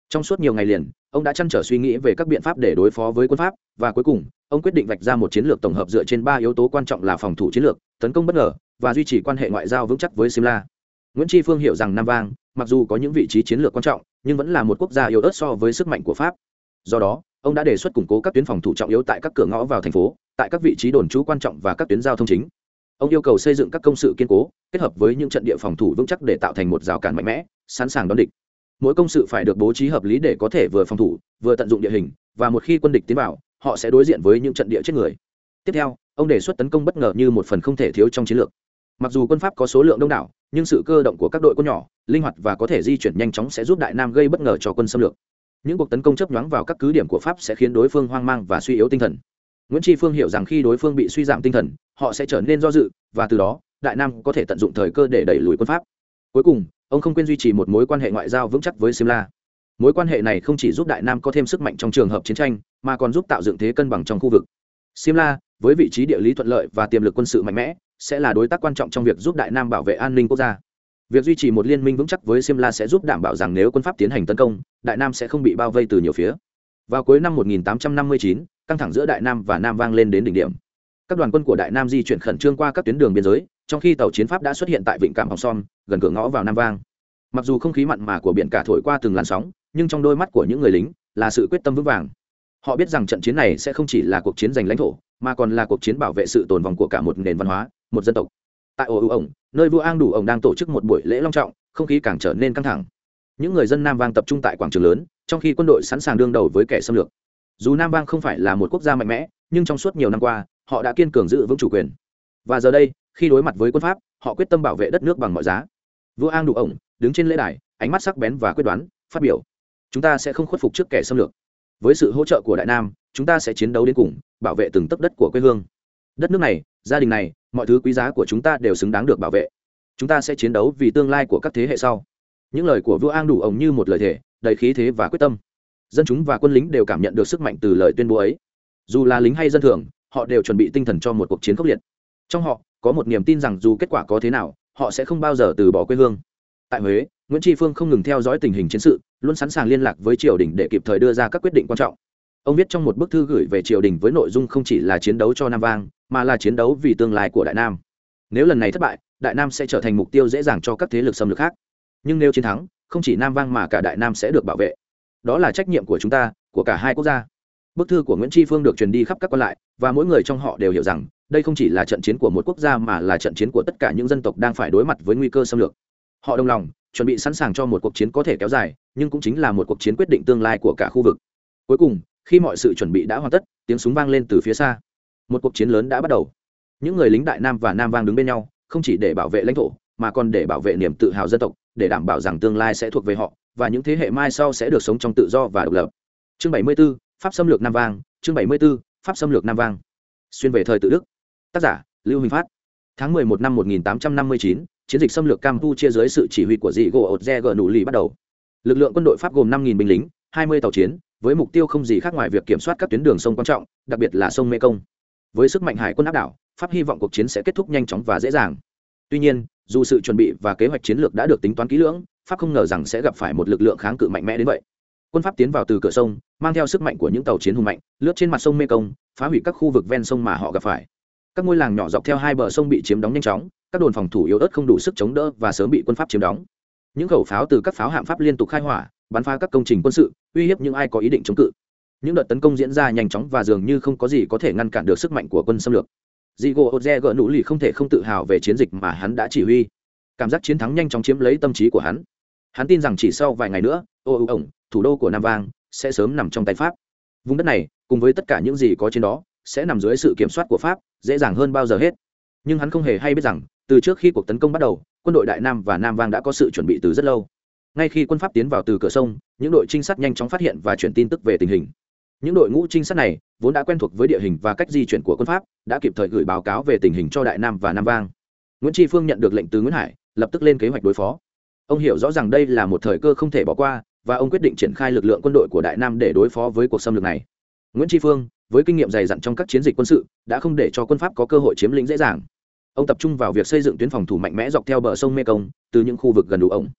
Trong suốt nhiều ngày liền, ông đã chăn trở suy nghĩ về các biện pháp để đối phó với quân pháp, và cuối cùng, ông quyết định vạch ra một chiến lược tổng hợp dựa trên ba yếu tố quan trọng là phòng thủ chiến lược, tấn công bất ngờ và duy trì quan hệ ngoại giao vững chắc với simla. Nguyễn tri phương hiểu rằng nam vang, mặc dù có những vị trí chiến lược quan trọng, nhưng vẫn là một quốc gia yếu ớt so với sức mạnh của pháp. Do đó, ông đã đề xuất củng cố các tuyến phòng thủ trọng yếu tại các cửa ngõ vào thành phố, tại các vị trí đồn trú quan trọng và các tuyến giao thông chính. Ông yêu cầu xây dựng các công sự kiên cố, kết hợp với những trận địa phòng thủ vững chắc để tạo thành một rào cản mạnh mẽ, sẵn sàng đón địch. Mỗi công sự phải được bố trí hợp lý để có thể vừa phòng thủ, vừa tận dụng địa hình, và một khi quân địch tiến vào, họ sẽ đối diện với những trận địa chết người. Tiếp theo, ông đề xuất tấn công bất ngờ như một phần không thể thiếu trong chiến lược mặc dù quân pháp có số lượng đông đảo, nhưng sự cơ động của các đội quân nhỏ, linh hoạt và có thể di chuyển nhanh chóng sẽ giúp đại nam gây bất ngờ cho quân xâm lược. Những cuộc tấn công chấp nhoáng vào các cứ điểm của pháp sẽ khiến đối phương hoang mang và suy yếu tinh thần. Nguyễn tri phương hiểu rằng khi đối phương bị suy giảm tinh thần, họ sẽ trở nên do dự, và từ đó, đại nam có thể tận dụng thời cơ để đẩy lùi quân pháp. Cuối cùng, ông không quên duy trì một mối quan hệ ngoại giao vững chắc với simla. Mối quan hệ này không chỉ giúp đại nam có thêm sức mạnh trong trường hợp chiến tranh, mà còn giúp tạo dựng thế cân bằng trong khu vực. Simla, với vị trí địa lý thuận lợi và tiềm lực quân sự mạnh mẽ sẽ là đối tác quan trọng trong việc giúp đại nam bảo vệ an ninh quốc gia. Việc duy trì một liên minh vững chắc với simla sẽ giúp đảm bảo rằng nếu quân pháp tiến hành tấn công đại nam sẽ không bị bao vây từ nhiều phía. Vào cuối năm 1859, căng thẳng giữa đại nam và nam vang lên đến đỉnh điểm. Các đoàn quân của đại nam di chuyển khẩn trương qua các tuyến đường biên giới trong khi tàu chiến pháp đã xuất hiện tại vịnh cảng hồng som gần cửa ngõ vào nam vang. Mặc dù không khí mặn mà của biển cả thổi qua từng làn sóng nhưng trong đôi mắt của những người lính là sự quyết tâm vững vàng. Họ biết rằng trận chiến này sẽ không chỉ là cuộc chiến giành lãnh thổ mà còn là cuộc chiến bảo vệ sự tồn vong của cả một nền văn hóa một dân tộc. Tại ổ ưu ổng, nơi vua an đủ ổng đang tổ chức một buổi lễ long trọng, không khí càng trở nên căng thẳng. Những người dân nam vang tập trung tại quảng trường lớn, trong khi quân đội sẵn sàng đương đầu với kẻ xâm lược. Dù nam vang không phải là một quốc gia mạnh mẽ, nhưng trong suốt nhiều năm qua, họ đã kiên cường giữ vững chủ quyền. Và giờ đây, khi đối mặt với quân pháp, họ quyết tâm bảo vệ đất nước bằng mọi giá. Vua an đủ ổng đứng trên lễ đài, ánh mắt sắc bén và quyết đoán, phát biểu, chúng ta sẽ không khuất phục trước kẻ xâm lược. Với sự hỗ trợ của đại nam, chúng ta sẽ chiến đấu đến cùng, bảo vệ từng tấc đất của quê hương. Đất nước này gia đình này, mọi thứ quý giá của chúng ta đều xứng đáng được bảo vệ. Chúng ta sẽ chiến đấu vì tương lai của các thế hệ sau. Những lời của vua an đủ ổng như một lời thề, đầy khí thế và quyết tâm. Dân chúng và quân lính đều cảm nhận được sức mạnh từ lời tuyên bố ấy. Dù là lính hay dân thường, họ đều chuẩn bị tinh thần cho một cuộc chiến khốc liệt. Trong họ, có một niềm tin rằng dù kết quả có thế nào, họ sẽ không bao giờ từ bỏ quê hương. Tại huế, nguyễn tri phương không ngừng theo dõi tình hình chiến sự, luôn sẵn sàng liên lạc với triều đình để kịp thời đưa ra các quyết định quan trọng ông viết trong một bức thư gửi về triều đình với nội dung không chỉ là chiến đấu cho nam vang, mà là chiến đấu vì tương lai của đại nam. Nếu lần này thất bại, đại nam sẽ trở thành mục tiêu dễ dàng cho các thế lực xâm lược khác. Nhưng nếu chiến thắng, không chỉ nam vang mà cả đại nam sẽ được bảo vệ. Đó là trách nhiệm của chúng ta, của cả hai quốc gia. Bức thư của nguyễn tri phương được truyền đi khắp các quan lại, và mỗi người trong họ đều hiểu rằng, đây không chỉ là trận chiến của một quốc gia mà là trận chiến của tất cả những dân tộc đang phải đối mặt với nguy cơ xâm lược. Họ đồng lòng, chuẩn bị sẵn sàng cho một cuộc chiến có thể kéo dài, nhưng cũng chính là một cuộc chiến quyết định tương lai của cả khu vực. Cuối cùng khi mọi sự chuẩn bị đã hoàn tất tiếng súng vang lên từ phía xa. Một cuộc chiến lớn đã bắt đầu. Những người lính đại nam và nam vang đứng bên nhau không chỉ để bảo vệ lãnh thổ mà còn để bảo vệ niềm tự hào dân tộc để đảm bảo rằng tương lai sẽ thuộc về họ và những thế hệ mai sau sẽ được sống trong tự do và độc lập. Chương 74, pháp xâm lược nam vang chương 74, pháp xâm lược nam vang. Xuyên về thời tự đức. Tác giả lưu huỳnh phát. Tháng 11 năm 1859, chiến dịch xâm lược campuchia dưới sự chỉ huy của dị gỗ ột re gờ nụ lì bắt đầu. Lực lượng quân đội pháp gồm 5.000 binh lính 20 tàu chiến, với mục tiêu không gì khác ngoài việc kiểm soát các tuyến đường sông quan trọng, đặc biệt là sông mekong. Với sức mạnh hải quân áp đảo, pháp hy vọng cuộc chiến sẽ kết thúc nhanh chóng và dễ dàng. Tuy nhiên, dù sự chuẩn bị và kế hoạch chiến lược đã được tính toán kỹ lưỡng, pháp không ngờ rằng sẽ gặp phải một lực lượng kháng cự mạnh mẽ đến vậy. Quân pháp tiến vào từ cửa sông, mang theo sức mạnh của những tàu chiến hùng mạnh, lướt trên mặt sông mekong, phá hủy các khu vực ven sông mà họ gặp phải. Các ngôi làng nhỏ dọc theo hai bờ sông bị chiếm đóng nhanh chóng, các đồn phòng thủ yếu ớt không đủ sức chống đỡ và sớm bị quân pháp chiếm đóng. Những khẩu pháo từ các pháo hạm pháp liên tục khai hỏa bắn phá các công trình quân sự, uy hiếp những ai có ý định chống cự. Những đợt tấn công diễn ra nhanh chóng và dường như không có gì có thể ngăn cản được sức mạnh của quân xâm lược. Dị gỗ oze gỡ nụ lì không thể không tự hào về chiến dịch mà hắn đã chỉ huy. Cảm giác chiến thắng nhanh chóng chiếm lấy tâm trí của hắn. Hắn tin rằng chỉ sau vài ngày nữa, ô ưu ổng, thủ đô của nam vang sẽ sớm nằm trong tay pháp. Vùng đất này, cùng với tất cả những gì có trên đó, sẽ nằm dưới sự kiểm soát của pháp, dễ dàng hơn bao giờ hết. Nhưng hắn không hề hay biết rằng, từ trước khi cuộc tấn công bắt đầu, quân đội đại nam và nam vang đã có sự chuẩn bị từ rất lâu ngay khi quân pháp tiến vào từ cửa sông, những đội trinh sát nhanh chóng phát hiện và chuyển tin tức về tình hình. Những đội ngũ trinh sát này, vốn đã quen thuộc với địa hình và cách di chuyển của quân pháp, đã kịp thời gửi báo cáo về tình hình cho đại nam và nam vang. Nguyễn tri phương nhận được lệnh từ nguyễn hải, lập tức lên kế hoạch đối phó. Ông hiểu rõ rằng đây là một thời cơ không thể bỏ qua, và ông quyết định triển khai lực lượng quân đội của đại nam để đối phó với cuộc xâm lược này. Nguyễn tri phương, với kinh nghiệm dày dặn trong các chiến dịch quân sự, đã không để cho quân pháp có cơ hội chiếm lĩnh dễ dàng. Ông tập trung vào việc xây dựng tuyến phòng thủ mạnh mẽ dọc theo bờ sông mekong từ những khu vực gần đủ ổng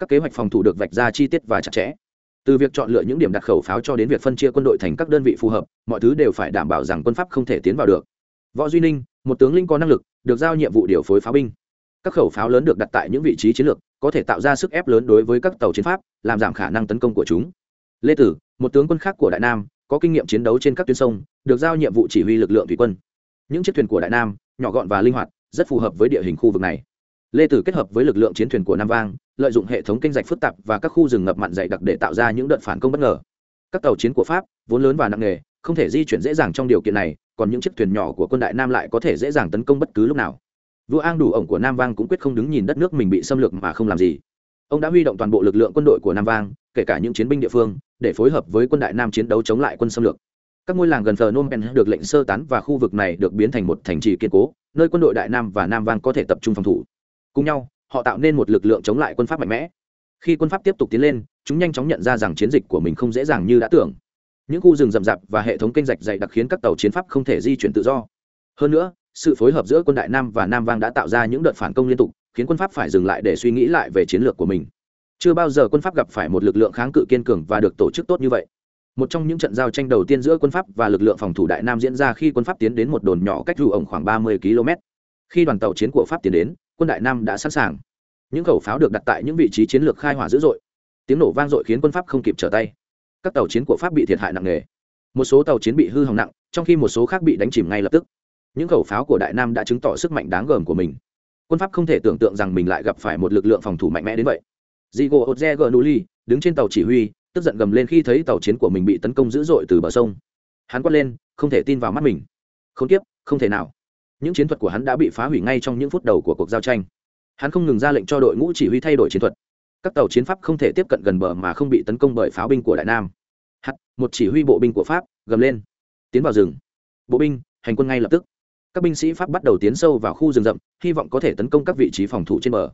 các kế hoạch phòng thủ được vạch ra chi tiết và chặt chẽ. Từ việc chọn lựa những điểm đặt khẩu pháo cho đến việc phân chia quân đội thành các đơn vị phù hợp, mọi thứ đều phải đảm bảo rằng quân pháp không thể tiến vào được. Võ duy ninh, một tướng linh có năng lực, được giao nhiệm vụ điều phối pháo binh. Các khẩu pháo lớn được đặt tại những vị trí chiến lược, có thể tạo ra sức ép lớn đối với các tàu chiến pháp, làm giảm khả năng tấn công của chúng. Lê tử, một tướng quân khác của đại nam, có kinh nghiệm chiến đấu trên các tuyến sông, được giao nhiệm vụ chỉ huy lực lượng thủy quân. Những chiếc thuyền của đại nam, nhỏ gọn và linh hoạt, rất phù hợp với địa hình khu vực này lê tử kết hợp với lực lượng chiến thuyền của nam vang, lợi dụng hệ thống kênh rạch phức tạp và các khu rừng ngập mặn dày đặc để tạo ra những đợt phản công bất ngờ. Các tàu chiến của pháp, vốn lớn và nặng nề, không thể di chuyển dễ dàng trong điều kiện này, còn những chiếc thuyền nhỏ của quân đại nam lại có thể dễ dàng tấn công bất cứ lúc nào. Vua an đủ ổng của nam vang cũng quyết không đứng nhìn đất nước mình bị xâm lược mà không làm gì. Ông đã huy động toàn bộ lực lượng quân đội của nam vang, kể cả những chiến binh địa phương, để phối hợp với quân đại nam chiến đấu chống lại quân xâm lược. Các ngôi làng gần thờ nôm pen được lệnh sơ tán và khu vực này được biến thành một thành trì kiên cố, nơi quân đội đại nam và nam vang có thể tập trung phòng thủ cùng nhau, họ tạo nên một lực lượng chống lại quân pháp mạnh mẽ. Khi quân pháp tiếp tục tiến lên, chúng nhanh chóng nhận ra rằng chiến dịch của mình không dễ dàng như đã tưởng. Những khu rừng rậm rạp và hệ thống kênh rạch dày đặc khiến các tàu chiến pháp không thể di chuyển tự do. Hơn nữa, sự phối hợp giữa quân đại nam và nam vang đã tạo ra những đợt phản công liên tục, khiến quân pháp phải dừng lại để suy nghĩ lại về chiến lược của mình. Chưa bao giờ quân pháp gặp phải một lực lượng kháng cự kiên cường và được tổ chức tốt như vậy. Một trong những trận giao tranh đầu tiên giữa quân pháp và lực lượng phòng thủ đại nam diễn ra khi quân pháp tiến đến một đồn nhỏ cách dù ổng khoảng ba mươi km khi đoàn tàu chiến của pháp tiến đến quân đại nam đã sẵn sàng. Những khẩu pháo được đặt tại những vị trí chiến lược khai hỏa dữ dội. Tiếng nổ vang dội khiến quân pháp không kịp trở tay. Các tàu chiến của pháp bị thiệt hại nặng nề. Một số tàu chiến bị hư hỏng nặng trong khi một số khác bị đánh chìm ngay lập tức. Những khẩu pháo của đại nam đã chứng tỏ sức mạnh đáng gờm của mình. Quân pháp không thể tưởng tượng rằng mình lại gặp phải một lực lượng phòng thủ mạnh mẽ đến vậy. Diego Oze Gernuli đứng trên tàu chỉ huy, tức giận gầm lên khi thấy tàu chiến của mình bị tấn công dữ dội từ bờ sông. Hắn quát lên, không thể tin vào mắt mình. Không tiếp, không thể nào. Những chiến thuật của hắn đã bị phá hủy ngay trong những phút đầu của cuộc giao tranh. Hắn không ngừng ra lệnh cho đội ngũ chỉ huy thay đổi chiến thuật. Các tàu chiến pháp không thể tiếp cận gần bờ mà không bị tấn công bởi pháo binh của Đại Nam. h một chỉ huy bộ binh của Pháp, gầm lên, tiến vào rừng. Bộ binh, hành quân ngay lập tức. Các binh sĩ Pháp bắt đầu tiến sâu vào khu rừng rậm, hy vọng có thể tấn công các vị trí phòng thủ trên bờ.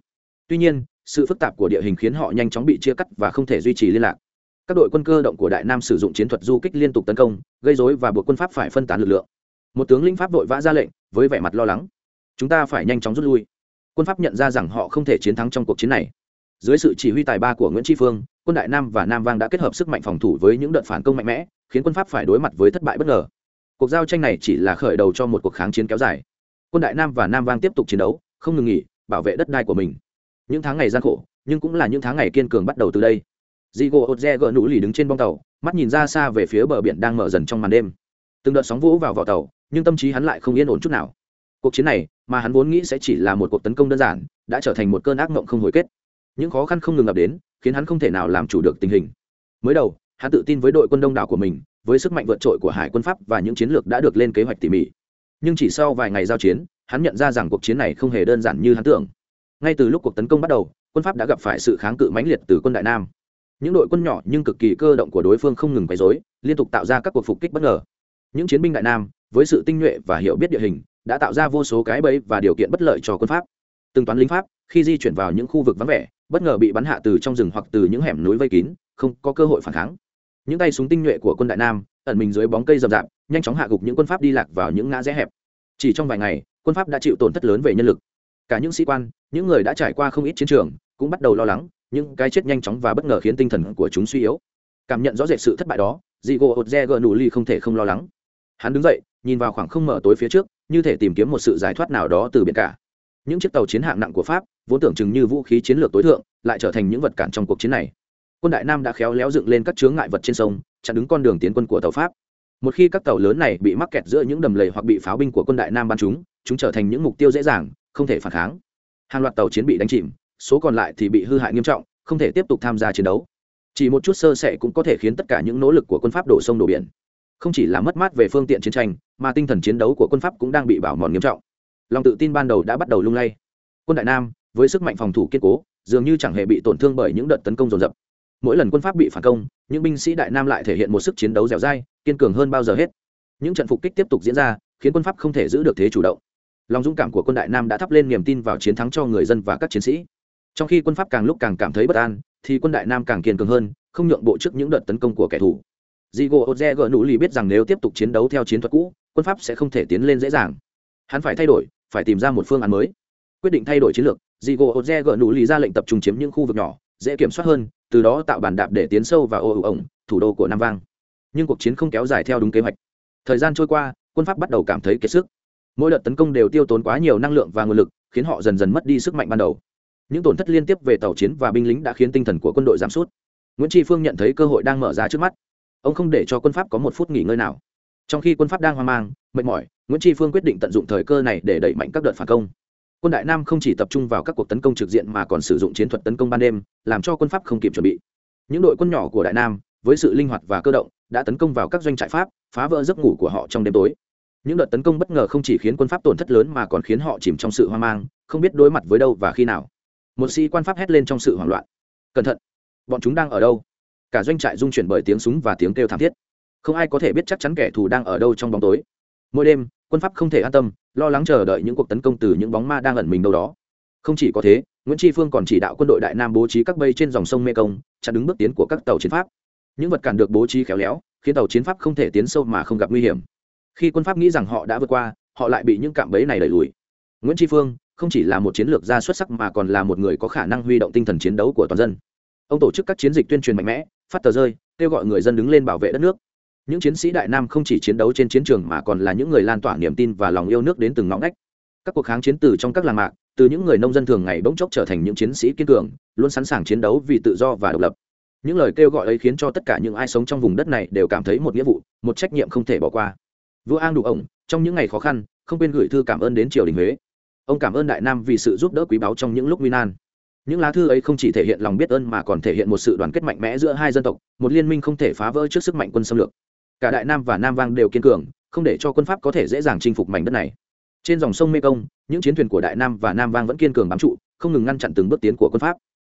Tuy nhiên, sự phức tạp của địa hình khiến họ nhanh chóng bị chia cắt và không thể duy trì liên lạc các đội quân cơ động của đại nam sử dụng chiến thuật du kích liên tục tấn công gây dối và buộc quân pháp phải phân tán lực lượng một tướng lĩnh pháp vội vã ra lệnh với vẻ mặt lo lắng. Chúng ta phải nhanh chóng rút lui. Quân pháp nhận ra rằng họ không thể chiến thắng trong cuộc chiến này. Dưới sự chỉ huy tài ba của nguyễn tri phương quân đại nam và nam vang đã kết hợp sức mạnh phòng thủ với những đợt phản công mạnh mẽ khiến quân pháp phải đối mặt với thất bại bất ngờ. Cuộc giao tranh này chỉ là khởi đầu cho một cuộc kháng chiến kéo dài. Quân đại nam và nam vang tiếp tục chiến đấu không ngừng nghỉ bảo vệ đất đai của mình. Những tháng ngày gian khổ nhưng cũng là những tháng ngày kiên cường bắt đầu từ đây. Digo Oze gỡ nụ lì đứng trên bong tàu, mắt nhìn ra xa về phía bờ biển đang mở dần trong màn đêm. Từng đợt sóng vỗ vào vỏ tàu, nhưng tâm trí hắn lại không yên ổn chút nào. Cuộc chiến này, mà hắn vốn nghĩ sẽ chỉ là một cuộc tấn công đơn giản, đã trở thành một cơn ác mộng không hồi kết. Những khó khăn không ngừng ập đến, khiến hắn không thể nào làm chủ được tình hình. Mới đầu, hắn tự tin với đội quân đông đảo của mình, với sức mạnh vượt trội của hải quân Pháp và những chiến lược đã được lên kế hoạch tỉ mỉ. Nhưng chỉ sau vài ngày giao chiến, hắn nhận ra rằng cuộc chiến này không hề đơn giản như hắn tưởng. Ngay từ lúc cuộc tấn công bắt đầu, quân Pháp đã gặp phải sự kháng cự mãnh liệt từ quân Đại Nam những đội quân nhỏ nhưng cực kỳ cơ động của đối phương không ngừng quấy rối liên tục tạo ra các cuộc phục kích bất ngờ những chiến binh đại nam, với sự tinh nhuệ và hiểu biết địa hình, đã tạo ra vô số cái bẫy và điều kiện bất lợi cho quân pháp. Từng toán lính pháp, khi di chuyển vào những khu vực vắng vẻ, bất ngờ bị bắn hạ từ trong rừng hoặc từ những hẻm núi vây kín, không có cơ hội phản kháng. Những tay súng tinh nhuệ của quân đại nam, ẩn mình dưới bóng cây rậm rạp, nhanh chóng hạ gục những quân pháp đi lạc vào những ngã rẽ hẹp. Chỉ trong vài ngày, quân pháp đã chịu tổn thất lớn về nhân lực. Cả những sĩ quan, những người đã trải qua không ít chiến trường, cũng bắt đầu lo lắng, những cái chết nhanh chóng và bất ngờ khiến tinh thần của chúng suy yếu. Cảm nhận rõ rệt sự thất bại đó dị gỗ ột re gờ nù ly không thể không lo lắng hắn đứng dậy, nhìn vào khoảng không mở tối phía trước, như thể tìm kiếm một sự giải thoát nào đó từ biển cả. Những chiếc tàu chiến hạng nặng của pháp, vốn tưởng chừng như vũ khí chiến lược tối thượng, lại trở thành những vật cản trong cuộc chiến này. Quân đại nam đã khéo léo dựng lên các chướng ngại vật trên sông, chặn đứng con đường tiến quân của tàu pháp. Một khi các tàu lớn này bị mắc kẹt giữa những đầm lầy hoặc bị pháo binh của quân đại nam bắn chúng chúng trở thành những mục tiêu dễ dàng, không thể phản kháng. Hàng loạt tàu chiến bị đánh chìm, số còn lại thì bị hư hại nghiêm trọng, không thể tiếp tục tham gia chiến đấu. Chỉ một chút sơ sẻ cũng có thể khiến tất cả những nỗ lực của quân pháp đổ sông đổ biển không chỉ là mất mát về phương tiện chiến tranh, mà tinh thần chiến đấu của quân pháp cũng đang bị bảo mòn nghiêm trọng. Lòng tự tin ban đầu đã bắt đầu lung lay. Quân đại nam, với sức mạnh phòng thủ kiên cố, dường như chẳng hề bị tổn thương bởi những đợt tấn công dồn dập. Mỗi lần quân pháp bị phản công, những binh sĩ đại nam lại thể hiện một sức chiến đấu dẻo dai, kiên cường hơn bao giờ hết. Những trận phục kích tiếp tục diễn ra, khiến quân pháp không thể giữ được thế chủ động. Lòng dũng cảm của quân đại nam đã thắp lên niềm tin vào chiến thắng cho người dân và các chiến sĩ. Trong khi quân pháp càng lúc càng cảm thấy bất an, thì quân đại nam càng kiên cường hơn, không nhượng bộ trước những đợt tấn công của kẻ thù. Digo Oze gỡ nụ lì biết rằng nếu tiếp tục chiến đấu theo chiến thuật cũ, quân Pháp sẽ không thể tiến lên dễ dàng. Hắn phải thay đổi, phải tìm ra một phương án mới. Quyết định thay đổi chiến lược, Digo Oze gỡ nụ lì ra lệnh tập trung chiếm những khu vực nhỏ, dễ kiểm soát hơn, từ đó tạo bàn đạp để tiến sâu vào ô ổng, thủ đô của Nam Vang. Nhưng cuộc chiến không kéo dài theo đúng kế hoạch. Thời gian trôi qua, quân Pháp bắt đầu cảm thấy kiệt sức. Mỗi đợt tấn công đều tiêu tốn quá nhiều năng lượng và nguồn lực, khiến họ dần dần mất đi sức mạnh ban đầu những tổn thất liên tiếp về tàu chiến và binh lính đã khiến tinh thần của quân đội giảm sút nguyễn tri phương nhận thấy cơ hội đang mở ra trước mắt ông không để cho quân pháp có một phút nghỉ ngơi nào. Trong khi quân pháp đang hoang mang, mệt mỏi, nguyễn tri phương quyết định tận dụng thời cơ này để đẩy mạnh các đợt phản công. Quân đại nam không chỉ tập trung vào các cuộc tấn công trực diện mà còn sử dụng chiến thuật tấn công ban đêm, làm cho quân pháp không kịp chuẩn bị. Những đội quân nhỏ của đại nam, với sự linh hoạt và cơ động, đã tấn công vào các doanh trại pháp, phá vỡ giấc ngủ của họ trong đêm tối. Những đợt tấn công bất ngờ không chỉ khiến quân pháp tổn thất lớn mà còn khiến họ chìm trong sự hoang mang, không biết đối mặt với đâu và khi nào. Một sĩ quan pháp hét lên trong sự hoảng loạn. Cẩn thận! Bọn chúng đang ở đâu? Cả doanh trại rung chuyển bởi tiếng súng và tiếng kêu thảm thiết. Không ai có thể biết chắc chắn kẻ thù đang ở đâu trong bóng tối. Mỗi đêm, quân pháp không thể an tâm, lo lắng chờ đợi những cuộc tấn công từ những bóng ma đang ẩn mình đâu đó. Không chỉ có thế, nguyễn tri phương còn chỉ đạo quân đội đại nam bố trí các bây trên dòng sông mekong công chặn đứng bước tiến của các tàu chiến pháp. Những vật cản được bố trí khéo léo, khiến tàu chiến pháp không thể tiến sâu mà không gặp nguy hiểm. Khi quân pháp nghĩ rằng họ đã vượt qua, họ lại bị những cạm bẫy này đẩy lùi. Nguyễn tri phương không chỉ là một chiến lược gia xuất sắc mà còn là một người có khả năng huy động tinh thần chiến đấu của toàn dân. Ông tổ chức các chiến dịch tuyên truyền mạnh mẽ phát tờ rơi, kêu gọi người dân đứng lên bảo vệ đất nước. Những chiến sĩ đại nam không chỉ chiến đấu trên chiến trường mà còn là những người lan tỏa niềm tin và lòng yêu nước đến từng ngõ ngách. Các cuộc kháng chiến từ trong các làng mạc, từ những người nông dân thường ngày bỗng chốc trở thành những chiến sĩ kiên cường, luôn sẵn sàng chiến đấu vì tự do và độc lập. Những lời kêu gọi ấy khiến cho tất cả những ai sống trong vùng đất này đều cảm thấy một nghĩa vụ, một trách nhiệm không thể bỏ qua. Vua an đủ ổng, trong những ngày khó khăn, không quên gửi thư cảm ơn đến triều đình huế. Ông cảm ơn đại nam vì sự giúp đỡ quý báu trong những lúc nguy nan những lá thư ấy không chỉ thể hiện lòng biết ơn mà còn thể hiện một sự đoàn kết mạnh mẽ giữa hai dân tộc, một liên minh không thể phá vỡ trước sức mạnh quân xâm lược. Cả đại nam và nam vang đều kiên cường, không để cho quân pháp có thể dễ dàng chinh phục mảnh đất này. Trên dòng sông mekong, những chiến thuyền của đại nam và nam vang vẫn kiên cường bám trụ, không ngừng ngăn chặn từng bước tiến của quân pháp.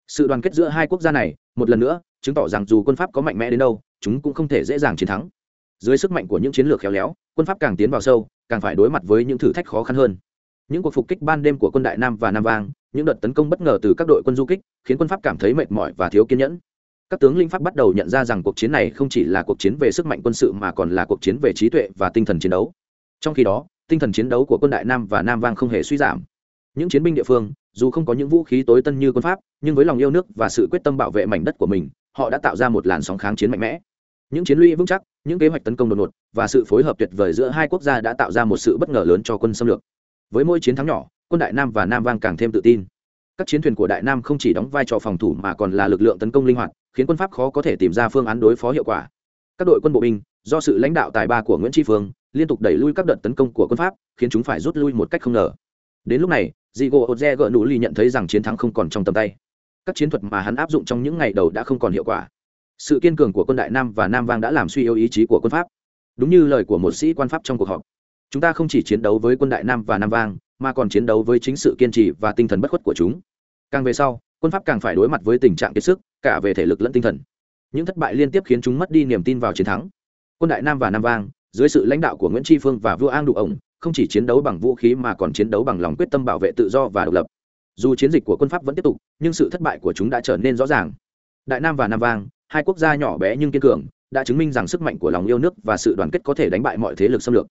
Sự đoàn kết giữa hai quốc gia này, một lần nữa, chứng tỏ rằng dù quân pháp có mạnh mẽ đến đâu, chúng cũng không thể dễ dàng chiến thắng. Dưới sức mạnh của những chiến lược khéo léo, quân pháp càng tiến vào sâu, càng phải đối mặt với những thử thách khó khăn hơn những cuộc phục kích ban đêm của quân đại nam và nam vang, những đợt tấn công bất ngờ từ các đội quân du kích, khiến quân pháp cảm thấy mệt mỏi và thiếu kiên nhẫn. Các tướng linh pháp bắt đầu nhận ra rằng cuộc chiến này không chỉ là cuộc chiến về sức mạnh quân sự mà còn là cuộc chiến về trí tuệ và tinh thần chiến đấu. Trong khi đó, tinh thần chiến đấu của quân đại nam và nam vang không hề suy giảm. Những chiến binh địa phương, dù không có những vũ khí tối tân như quân pháp, nhưng với lòng yêu nước và sự quyết tâm bảo vệ mảnh đất của mình, họ đã tạo ra một làn sóng kháng chiến mạnh mẽ. Những chiến lũy vững chắc, những kế hoạch tấn công đột ngột và sự phối hợp tuyệt vời giữa hai quốc gia đã tạo ra một sự bất ngờ lớn cho quân xâm lược với mỗi chiến thắng nhỏ, quân đại nam và nam vang càng thêm tự tin. Các chiến thuyền của đại nam không chỉ đóng vai trò phòng thủ mà còn là lực lượng tấn công linh hoạt, khiến quân pháp khó có thể tìm ra phương án đối phó hiệu quả. Các đội quân bộ binh, do sự lãnh đạo tài ba của nguyễn tri phương, liên tục đẩy lui các đợt tấn công của quân pháp, khiến chúng phải rút lui một cách không ngờ. Đến lúc này diego oze gỡ nụ ly nhận thấy rằng chiến thắng không còn trong tầm tay. Các chiến thuật mà hắn áp dụng trong những ngày đầu đã không còn hiệu quả. Sự kiên cường của quân đại nam và nam vang đã làm suy yếu ý chí của quân pháp. Đúng như lời của một sĩ quan pháp trong cuộc họp chúng ta không chỉ chiến đấu với quân đại nam và nam vang, mà còn chiến đấu với chính sự kiên trì và tinh thần bất khuất của chúng. Càng về sau, quân pháp càng phải đối mặt với tình trạng kiệt sức, cả về thể lực lẫn tinh thần. Những thất bại liên tiếp khiến chúng mất đi niềm tin vào chiến thắng. Quân đại nam và nam vang, dưới sự lãnh đạo của nguyễn tri phương và vua an đủ ổng, không chỉ chiến đấu bằng vũ khí mà còn chiến đấu bằng lòng quyết tâm bảo vệ tự do và độc lập. Dù chiến dịch của quân pháp vẫn tiếp tục, nhưng sự thất bại của chúng đã trở nên rõ ràng. Đại nam và nam vang, hai quốc gia nhỏ bé nhưng kiên cường, đã chứng minh rằng sức mạnh của lòng yêu nước và sự đoàn kết có thể đánh bại mọi thế lực xâm lược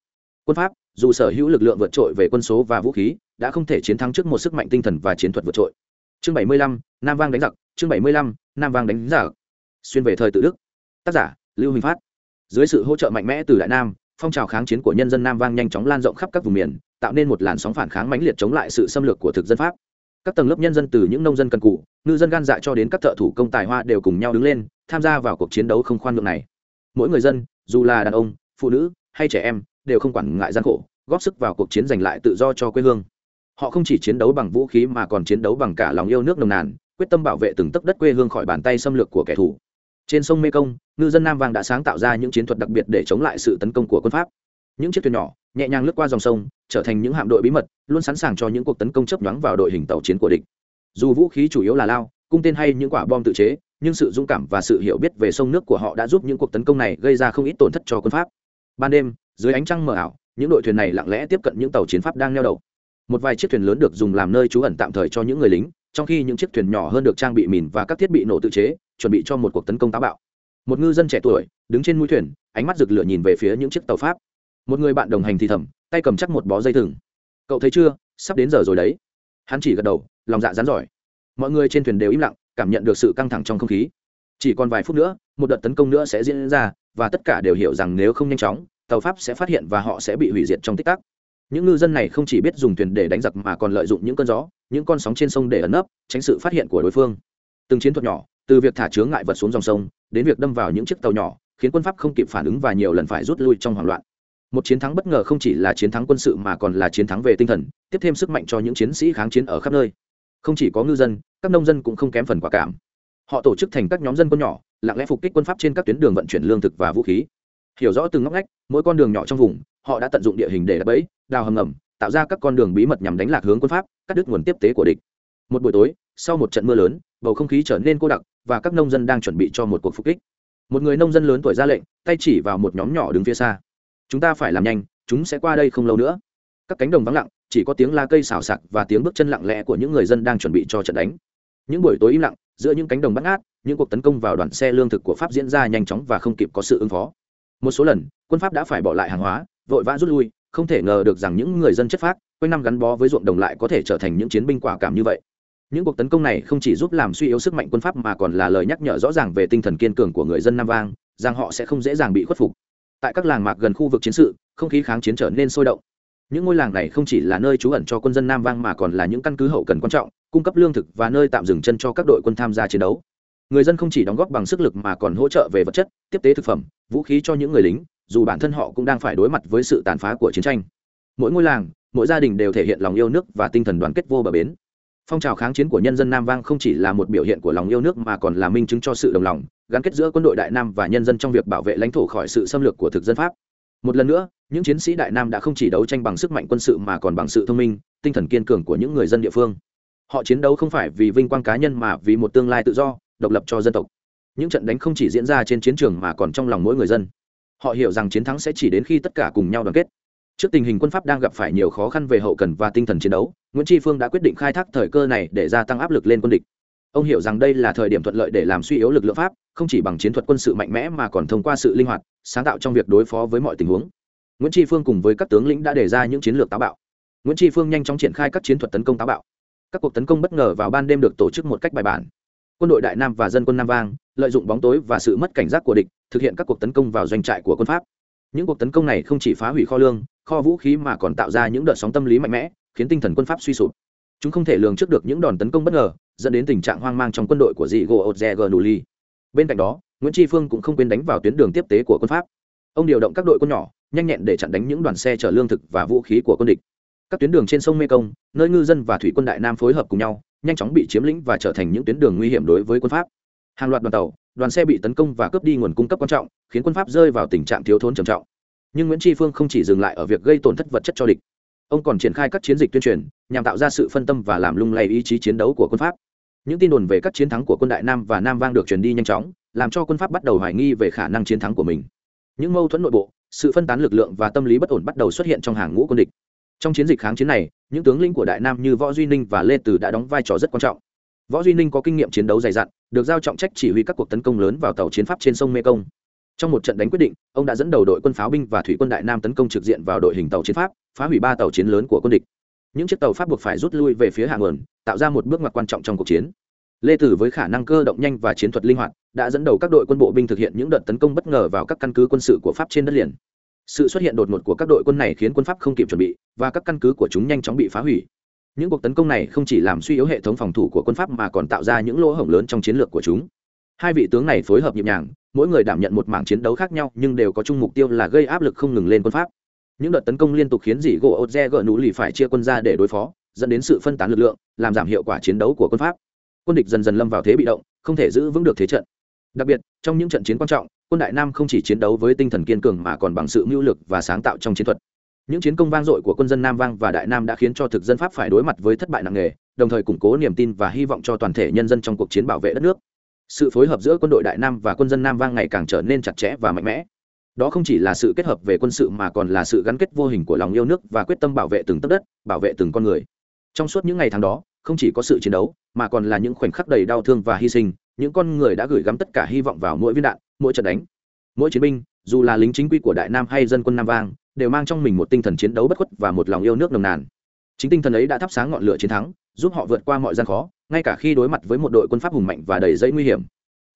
quân pháp dù sở hữu lực lượng vượt trội về quân số và vũ khí đã không thể chiến thắng trước một sức mạnh tinh thần và chiến thuật vượt trội. Chương 75, nam vang đánh giặc chương 75, nam vang đánh giặc. Xuyên về thời tự đức. Tác giả lưu huỳnh phát. Dưới sự hỗ trợ mạnh mẽ từ đại nam phong trào kháng chiến của nhân dân nam vang nhanh chóng lan rộng khắp các vùng miền tạo nên một làn sóng phản kháng mãnh liệt chống lại sự xâm lược của thực dân pháp. Các tầng lớp nhân dân từ những nông dân cần cụ ngư dân gan dạ cho đến các thợ thủ công tài hoa đều cùng nhau đứng lên tham gia vào cuộc chiến đấu không khoan nhượng này. Mỗi người dân dù là đàn ông phụ nữ hay trẻ em đều không quản ngại gian khổ, góp sức vào cuộc chiến giành lại tự do cho quê hương. Họ không chỉ chiến đấu bằng vũ khí mà còn chiến đấu bằng cả lòng yêu nước nồng nàn, quyết tâm bảo vệ từng tấc đất quê hương khỏi bàn tay xâm lược của kẻ thù. Trên sông mekong ngư dân nam vang đã sáng tạo ra những chiến thuật đặc biệt để chống lại sự tấn công của quân pháp. Những chiếc thuyền nhỏ, nhẹ nhàng lướt qua dòng sông, trở thành những hạm đội bí mật, luôn sẵn sàng cho những cuộc tấn công chấp nhoáng vào đội hình tàu chiến của địch. Dù vũ khí chủ yếu là lao, cung tên hay những quả bom tự chế, nhưng sự dũng cảm và sự hiểu biết về sông nước của họ đã giúp những cuộc tấn công này gây ra không ít tổn thất cho quân pháp. Ban đêm dưới ánh trăng mờ ảo, những đội thuyền này lặng lẽ tiếp cận những tàu chiến pháp đang neo đậu. Một vài chiếc thuyền lớn được dùng làm nơi trú ẩn tạm thời cho những người lính, trong khi những chiếc thuyền nhỏ hơn được trang bị mìn và các thiết bị nổ tự chế, chuẩn bị cho một cuộc tấn công táo bạo. Một ngư dân trẻ tuổi, đứng trên mũi thuyền, ánh mắt rực lửa nhìn về phía những chiếc tàu pháp. Một người bạn đồng hành thì thầm, tay cầm chắc một bó dây thừng. Cậu thấy chưa, sắp đến giờ rồi đấy. Hắn chỉ gật đầu, lòng dạ rán giỏi. Mọi người trên thuyền đều im lặng, cảm nhận được sự căng thẳng trong không khí. Chỉ còn vài phút nữa, một đợt tấn công nữa sẽ diễn ra, và tất cả đều hiểu rằng nếu không nhanh chóng tàu pháp sẽ phát hiện và họ sẽ bị hủy diệt trong tích tắc. Những ngư dân này không chỉ biết dùng thuyền để đánh giặc mà còn lợi dụng những cơn gió, những con sóng trên sông để ẩn nấp, tránh sự phát hiện của đối phương. Từng chiến thuật nhỏ, từ việc thả chướng ngại vật xuống dòng sông, đến việc đâm vào những chiếc tàu nhỏ, khiến quân pháp không kịp phản ứng và nhiều lần phải rút lui trong hoảng loạn. Một chiến thắng bất ngờ không chỉ là chiến thắng quân sự mà còn là chiến thắng về tinh thần, tiếp thêm sức mạnh cho những chiến sĩ kháng chiến ở khắp nơi. Không chỉ có ngư dân, các nông dân cũng không kém phần quả cảm. Họ tổ chức thành các nhóm dân quân nhỏ, lặng lẽ phục kích quân pháp trên các tuyến đường vận chuyển lương thực và vũ khí hiểu rõ từng ngóc ngách, mỗi con đường nhỏ trong vùng, họ đã tận dụng địa hình để đập bẫy, đào hầm ngầm, tạo ra các con đường bí mật nhằm đánh lạc hướng quân pháp, cắt đứt nguồn tiếp tế của địch. Một buổi tối, sau một trận mưa lớn, bầu không khí trở nên cô đặc, và các nông dân đang chuẩn bị cho một cuộc phục kích. Một người nông dân lớn tuổi ra lệnh, tay chỉ vào một nhóm nhỏ đứng phía xa. Chúng ta phải làm nhanh, chúng sẽ qua đây không lâu nữa. Các cánh đồng vắng lặng, chỉ có tiếng la cây xào sạc và tiếng bước chân lặng lẽ của những người dân đang chuẩn bị cho trận đánh. Những buổi tối im lặng, giữa những cánh đồng bắt ngát, những cuộc tấn công vào đoàn xe lương thực của pháp diễn ra nhanh chóng và không kịp có sự ứng phó một số lần, quân pháp đã phải bỏ lại hàng hóa, vội vã rút lui, không thể ngờ được rằng những người dân chất phác, quanh năm gắn bó với ruộng đồng lại có thể trở thành những chiến binh quả cảm như vậy. Những cuộc tấn công này không chỉ giúp làm suy yếu sức mạnh quân pháp mà còn là lời nhắc nhở rõ ràng về tinh thần kiên cường của người dân nam vang, rằng họ sẽ không dễ dàng bị khuất phục. Tại các làng mạc gần khu vực chiến sự, không khí kháng chiến trở nên sôi động. Những ngôi làng này không chỉ là nơi trú ẩn cho quân dân nam vang mà còn là những căn cứ hậu cần quan trọng, cung cấp lương thực và nơi tạm dừng chân cho các đội quân tham gia chiến đấu người dân không chỉ đóng góp bằng sức lực mà còn hỗ trợ về vật chất, tiếp tế thực phẩm, vũ khí cho những người lính, dù bản thân họ cũng đang phải đối mặt với sự tàn phá của chiến tranh. Mỗi ngôi làng, mỗi gia đình đều thể hiện lòng yêu nước và tinh thần đoàn kết vô bờ bến. Phong trào kháng chiến của nhân dân nam vang không chỉ là một biểu hiện của lòng yêu nước mà còn là minh chứng cho sự đồng lòng, gắn kết giữa quân đội đại nam và nhân dân trong việc bảo vệ lãnh thổ khỏi sự xâm lược của thực dân pháp. Một lần nữa, những chiến sĩ đại nam đã không chỉ đấu tranh bằng sức mạnh quân sự mà còn bằng sự thông minh, tinh thần kiên cường của những người dân địa phương. Họ chiến đấu không phải vì vinh quang cá nhân mà vì một tương lai tự do độc lập cho dân tộc. Những trận đánh không chỉ diễn ra trên chiến trường mà còn trong lòng mỗi người dân. Họ hiểu rằng chiến thắng sẽ chỉ đến khi tất cả cùng nhau đoàn kết. Trước tình hình quân pháp đang gặp phải nhiều khó khăn về hậu cần và tinh thần chiến đấu, nguyễn tri phương đã quyết định khai thác thời cơ này để gia tăng áp lực lên quân địch. Ông hiểu rằng đây là thời điểm thuận lợi để làm suy yếu lực lượng pháp, không chỉ bằng chiến thuật quân sự mạnh mẽ mà còn thông qua sự linh hoạt, sáng tạo trong việc đối phó với mọi tình huống. Nguyễn tri phương cùng với các tướng lĩnh đã đề ra những chiến lược táo bạo. Nguyễn tri phương nhanh chóng triển khai các chiến thuật tấn công táo bạo. Các cuộc tấn công bất ngờ vào ban đêm được tổ chức một cách bài bản quân đội đại nam và dân quân nam vang, lợi dụng bóng tối và sự mất cảnh giác của địch, thực hiện các cuộc tấn công vào doanh trại của quân pháp. Những cuộc tấn công này không chỉ phá hủy kho lương, kho vũ khí mà còn tạo ra những đợt sóng tâm lý mạnh mẽ, khiến tinh thần quân pháp suy sụp. Chúng không thể lường trước được những đòn tấn công bất ngờ, dẫn đến tình trạng hoang mang trong quân đội của dị gỗ otze gnu bên cạnh đó, nguyễn tri phương cũng không quên đánh vào tuyến đường tiếp tế của quân pháp. Ông điều động các đội quân nhỏ, nhanh nhẹn để chặn đánh những đoàn xe chở lương thực và vũ khí của quân địch. Các tuyến đường trên sông mekong nơi ngư dân và thủy quân đại nam phối hợp cùng nhau nhanh chóng bị chiếm lĩnh và trở thành những tuyến đường nguy hiểm đối với quân pháp. Hàng loạt đoàn tàu, đoàn xe bị tấn công và cướp đi nguồn cung cấp quan trọng, khiến quân pháp rơi vào tình trạng thiếu thốn trầm trọng. Nhưng nguyễn tri phương không chỉ dừng lại ở việc gây tổn thất vật chất cho địch, ông còn triển khai các chiến dịch tuyên truyền, nhằm tạo ra sự phân tâm và làm lung lay ý chí chiến đấu của quân pháp. Những tin đồn về các chiến thắng của quân đại nam và nam vang được truyền đi nhanh chóng, làm cho quân pháp bắt đầu hoài nghi về khả năng chiến thắng của mình. Những mâu thuẫn nội bộ, sự phân tán lực lượng và tâm lý bất ổn bắt đầu xuất hiện trong hàng ngũ quân địch trong chiến dịch kháng chiến này, những tướng lĩnh của đại nam như võ duy ninh và lê từ đã đóng vai trò rất quan trọng. Võ duy ninh có kinh nghiệm chiến đấu dày dặn, được giao trọng trách chỉ huy các cuộc tấn công lớn vào tàu chiến pháp trên sông mekong trong một trận đánh quyết định, ông đã dẫn đầu đội quân pháo binh và thủy quân đại nam tấn công trực diện vào đội hình tàu chiến pháp, phá hủy ba tàu chiến lớn của quân địch. Những chiếc tàu pháp buộc phải rút lui về phía hạ nguồn, tạo ra một bước ngoặt quan trọng trong cuộc chiến. Lê tử với khả năng cơ động nhanh và chiến thuật linh hoạt, đã dẫn đầu các đội quân bộ binh thực hiện những đợt tấn công bất ngờ vào các căn cứ quân sự của pháp trên đất liền sự xuất hiện đột ngột của các đội quân này khiến quân pháp không kịp chuẩn bị, và các căn cứ của chúng nhanh chóng bị phá hủy. Những cuộc tấn công này không chỉ làm suy yếu hệ thống phòng thủ của quân pháp mà còn tạo ra những lỗ hổng lớn trong chiến lược của chúng. Hai vị tướng này phối hợp nhịp nhàng, mỗi người đảm nhận một mảng chiến đấu khác nhau, nhưng đều có chung mục tiêu là gây áp lực không ngừng lên quân pháp. Những đợt tấn công liên tục khiến dỉ gỗ oze gỡ nú lì phải chia quân ra để đối phó, dẫn đến sự phân tán lực lượng, làm giảm hiệu quả chiến đấu của quân pháp. Quân địch dần dần lâm vào thế bị động, không thể giữ vững được thế trận. Đặc biệt, trong những trận chiến quan trọng quân đại nam không chỉ chiến đấu với tinh thần kiên cường mà còn bằng sự mưu lực và sáng tạo trong chiến thuật. Những chiến công vang dội của quân dân nam vang và đại nam đã khiến cho thực dân pháp phải đối mặt với thất bại nặng nề, đồng thời củng cố niềm tin và hy vọng cho toàn thể nhân dân trong cuộc chiến bảo vệ đất nước. Sự phối hợp giữa quân đội đại nam và quân dân nam vang ngày càng trở nên chặt chẽ và mạnh mẽ. Đó không chỉ là sự kết hợp về quân sự mà còn là sự gắn kết vô hình của lòng yêu nước và quyết tâm bảo vệ từng tấc đất, bảo vệ từng con người. Trong suốt những ngày tháng đó, không chỉ có sự chiến đấu, mà còn là những khoảnh khắc đầy đau thương và hy sinh những con người đã gửi gắm tất cả hy vọng vào mỗi viên đạn, mỗi trận đánh. Mỗi chiến binh, dù là lính chính quy của đại nam hay dân quân nam vang, đều mang trong mình một tinh thần chiến đấu bất khuất và một lòng yêu nước nồng nàn. Chính tinh thần ấy đã thắp sáng ngọn lửa chiến thắng, giúp họ vượt qua mọi gian khó, ngay cả khi đối mặt với một đội quân pháp hùng mạnh và đầy dẫy nguy hiểm.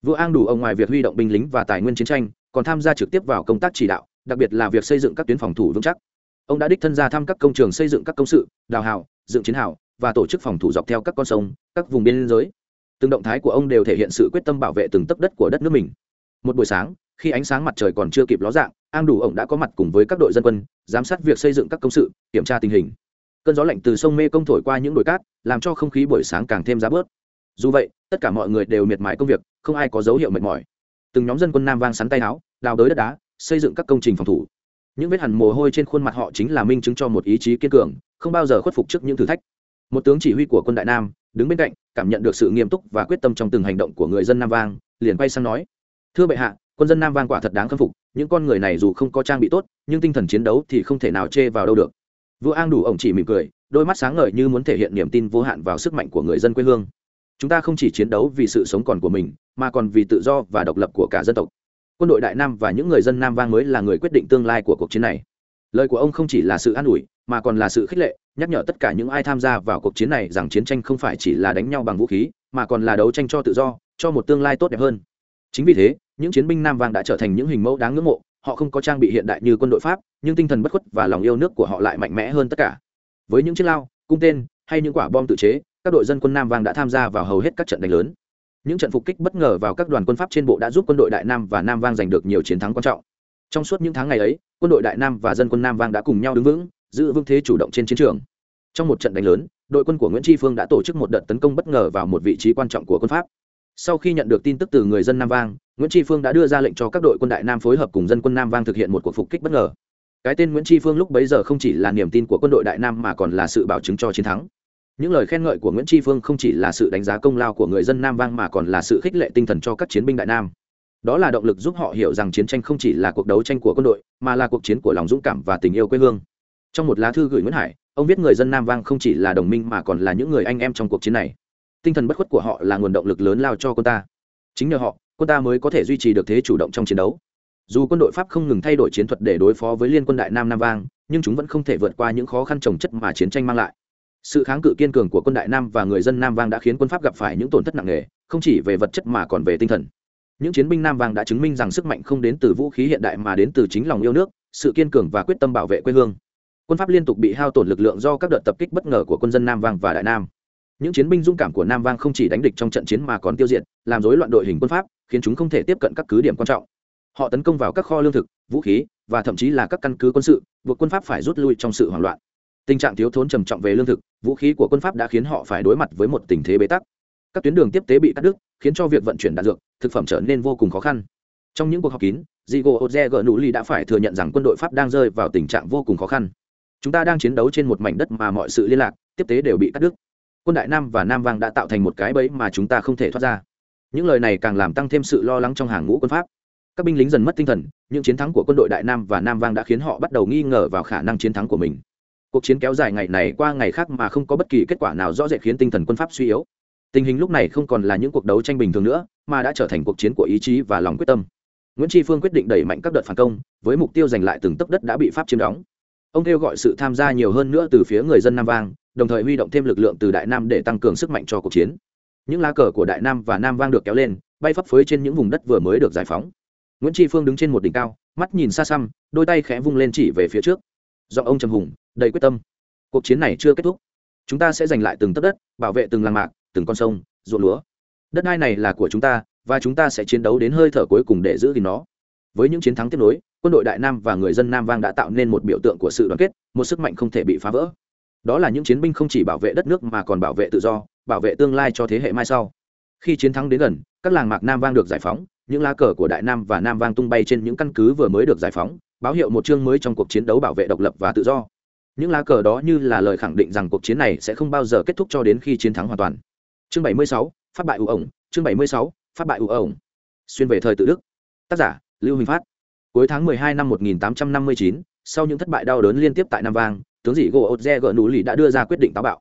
Vua an đủ ông ngoài việc huy động binh lính và tài nguyên chiến tranh, còn tham gia trực tiếp vào công tác chỉ đạo, đặc biệt là việc xây dựng các tuyến phòng thủ vững chắc. Ông đã đích thân ra thăm các công trường xây dựng các công sự, đào hào, dựng chiến hào, và tổ chức phòng thủ dọc theo các con sông, các vùng biên giới từng động thái của ông đều thể hiện sự quyết tâm bảo vệ từng tấc đất của đất nước mình. Một buổi sáng, khi ánh sáng mặt trời còn chưa kịp ló dạng an đủ ông đã có mặt cùng với các đội dân quân, giám sát việc xây dựng các công sự, kiểm tra tình hình. Cơn gió lạnh từ sông mê công thổi qua những đồi cát, làm cho không khí buổi sáng càng thêm giá bớt. Dù vậy, tất cả mọi người đều miệt mài công việc, không ai có dấu hiệu mệt mỏi. Từng nhóm dân quân nam vang sắn tay áo, đào đới đất đá, xây dựng các công trình phòng thủ. Những vết hằn mồ hôi trên khuôn mặt họ chính là minh chứng cho một ý chí kiên cường, không bao giờ khuất phục trước những thử thách. Một tướng chỉ huy của quân đại nam đứng bên cạnh, cảm nhận được sự nghiêm túc và quyết tâm trong từng hành động của người dân nam vang, liền quay sang nói, thưa bệ hạ, quân dân nam vang quả thật đáng khâm phục, những con người này dù không có trang bị tốt, nhưng tinh thần chiến đấu thì không thể nào chê vào đâu được. Vua an đủ ổng chỉ mỉm cười, đôi mắt sáng ngời như muốn thể hiện niềm tin vô hạn vào sức mạnh của người dân quê hương. Chúng ta không chỉ chiến đấu vì sự sống còn của mình, mà còn vì tự do và độc lập của cả dân tộc. Quân đội đại nam và những người dân nam vang mới là người quyết định tương lai của cuộc chiến này. Lời của ông không chỉ là sự an ủi mà còn là sự khích lệ, nhắc nhở tất cả những ai tham gia vào cuộc chiến này rằng chiến tranh không phải chỉ là đánh nhau bằng vũ khí, mà còn là đấu tranh cho tự do, cho một tương lai tốt đẹp hơn. Chính vì thế, những chiến binh nam vang đã trở thành những hình mẫu đáng ngưỡng mộ, họ không có trang bị hiện đại như quân đội pháp, nhưng tinh thần bất khuất và lòng yêu nước của họ lại mạnh mẽ hơn tất cả. Với những chiếc lao, cung tên, hay những quả bom tự chế, các đội dân quân nam vang đã tham gia vào hầu hết các trận đánh lớn. Những trận phục kích bất ngờ vào các đoàn quân pháp trên bộ đã giúp quân đội đại nam và nam vang giành được nhiều chiến thắng quan trọng. Trong suốt những tháng ngày ấy, quân đội đại nam và dân quân nam vang đã cùng nhau đứng vững giữ vững thế chủ động trên chiến trường. Trong một trận đánh lớn, đội quân của nguyễn tri phương đã tổ chức một đợt tấn công bất ngờ vào một vị trí quan trọng của quân pháp. Sau khi nhận được tin tức từ người dân nam vang, nguyễn tri phương đã đưa ra lệnh cho các đội quân đại nam phối hợp cùng dân quân nam vang thực hiện một cuộc phục kích bất ngờ. Cái tên nguyễn tri phương lúc bấy giờ không chỉ là niềm tin của quân đội đại nam mà còn là sự bảo chứng cho chiến thắng. Những lời khen ngợi của nguyễn tri phương không chỉ là sự đánh giá công lao của người dân nam vang mà còn là sự khích lệ tinh thần cho các chiến binh đại nam. Đó là động lực giúp họ hiểu rằng chiến tranh không chỉ là cuộc đấu tranh của quân đội, mà là cuộc chiến của lòng dũng cảm và tình yêu quê hương trong một lá thư gửi nguyễn hải, ông viết người dân nam vang không chỉ là đồng minh mà còn là những người anh em trong cuộc chiến này. Tinh thần bất khuất của họ là nguồn động lực lớn lao cho quân ta. Chính nhờ họ, quân ta mới có thể duy trì được thế chủ động trong chiến đấu. Dù quân đội pháp không ngừng thay đổi chiến thuật để đối phó với liên quân đại nam nam vang, nhưng chúng vẫn không thể vượt qua những khó khăn trồng chất mà chiến tranh mang lại. Sự kháng cự kiên cường của quân đại nam và người dân nam vang đã khiến quân pháp gặp phải những tổn thất nặng nề, không chỉ về vật chất mà còn về tinh thần. Những chiến binh nam vang đã chứng minh rằng sức mạnh không đến từ vũ khí hiện đại mà đến từ chính lòng yêu nước, sự kiên cường và quyết tâm bảo vệ quê hương quân pháp liên tục bị hao tổn lực lượng do các đợt tập kích bất ngờ của quân dân nam vang và đại nam. Những chiến binh dũng cảm của nam vang không chỉ đánh địch trong trận chiến mà còn tiêu diệt, làm rối loạn đội hình quân pháp, khiến chúng không thể tiếp cận các cứ điểm quan trọng. Họ tấn công vào các kho lương thực, vũ khí, và thậm chí là các căn cứ quân sự, buộc quân pháp phải rút lui trong sự hoảng loạn. Tình trạng thiếu thốn trầm trọng về lương thực, vũ khí của quân pháp đã khiến họ phải đối mặt với một tình thế bế tắc. Các tuyến đường tiếp tế bị cắt đứt, khiến cho việc vận chuyển đạn dược, thực phẩm trở nên vô cùng khó khăn. Trong những cuộc họp kín Diego Oze Gnu Ly đã phải thừa nhận rằng quân đội Pháp đang rơi vào tình trạng vô cùng khó khăn. Chúng ta đang chiến đấu trên một mảnh đất mà mọi sự liên lạc, tiếp tế đều bị cắt đứt. Quân Đại Nam và Nam Vang đã tạo thành một cái bẫy mà chúng ta không thể thoát ra. Những lời này càng làm tăng thêm sự lo lắng trong hàng ngũ quân Pháp. Các binh lính dần mất tinh thần, những chiến thắng của quân đội Đại Nam và Nam Vang đã khiến họ bắt đầu nghi ngờ vào khả năng chiến thắng của mình. Cuộc chiến kéo dài ngày này qua ngày khác mà không có bất kỳ kết quả nào rõ rệt khiến tinh thần quân Pháp suy yếu. Tình hình lúc này không còn là những cuộc đấu tranh bình thường nữa, mà đã trở thành cuộc chiến của ý chí và lòng quyết tâm nguyễn tri phương quyết định đẩy mạnh các đợt phản công với mục tiêu giành lại từng tấc đất đã bị pháp chiếm đóng ông kêu gọi sự tham gia nhiều hơn nữa từ phía người dân nam vang, đồng thời huy động thêm lực lượng từ đại nam để tăng cường sức mạnh cho cuộc chiến. Những lá cờ của đại nam và nam vang được kéo lên, bay phấp phới trên những vùng đất vừa mới được giải phóng. Nguyễn tri phương đứng trên một đỉnh cao, mắt nhìn xa xăm, đôi tay khẽ vung lên chỉ về phía trước. Do ông trầm hùng, đầy quyết tâm. Cuộc chiến này chưa kết thúc. Chúng ta sẽ giành lại từng tấc đất, bảo vệ từng làng mạc, từng con sông, ruộng lúa. Đất đai này là của chúng ta, và chúng ta sẽ chiến đấu đến hơi thở cuối cùng để giữ gìn nó. Với những chiến thắng tiếp nối quân đội đại nam và người dân nam vang đã tạo nên một biểu tượng của sự đoàn kết một sức mạnh không thể bị phá vỡ. Đó là những chiến binh không chỉ bảo vệ đất nước mà còn bảo vệ tự do bảo vệ tương lai cho thế hệ mai sau. Khi chiến thắng đến gần các làng mạc nam vang được giải phóng những lá cờ của đại nam và nam vang tung bay trên những căn cứ vừa mới được giải phóng báo hiệu một chương mới trong cuộc chiến đấu bảo vệ độc lập và tự do. Những lá cờ đó như là lời khẳng định rằng cuộc chiến này sẽ không bao giờ kết thúc cho đến khi chiến thắng hoàn toàn. Chương 76, phát bại ủ ổng. Chương 76, phát bại ủ ổng. Xuyên về thời tự đức. Tác giả lưu huỳnh phát cuối tháng 12 năm 1859, sau những thất bại đau đớn liên tiếp tại nam vang tướng dị gỗ Otze gỡ nú lì đã đưa ra quyết định táo bạo.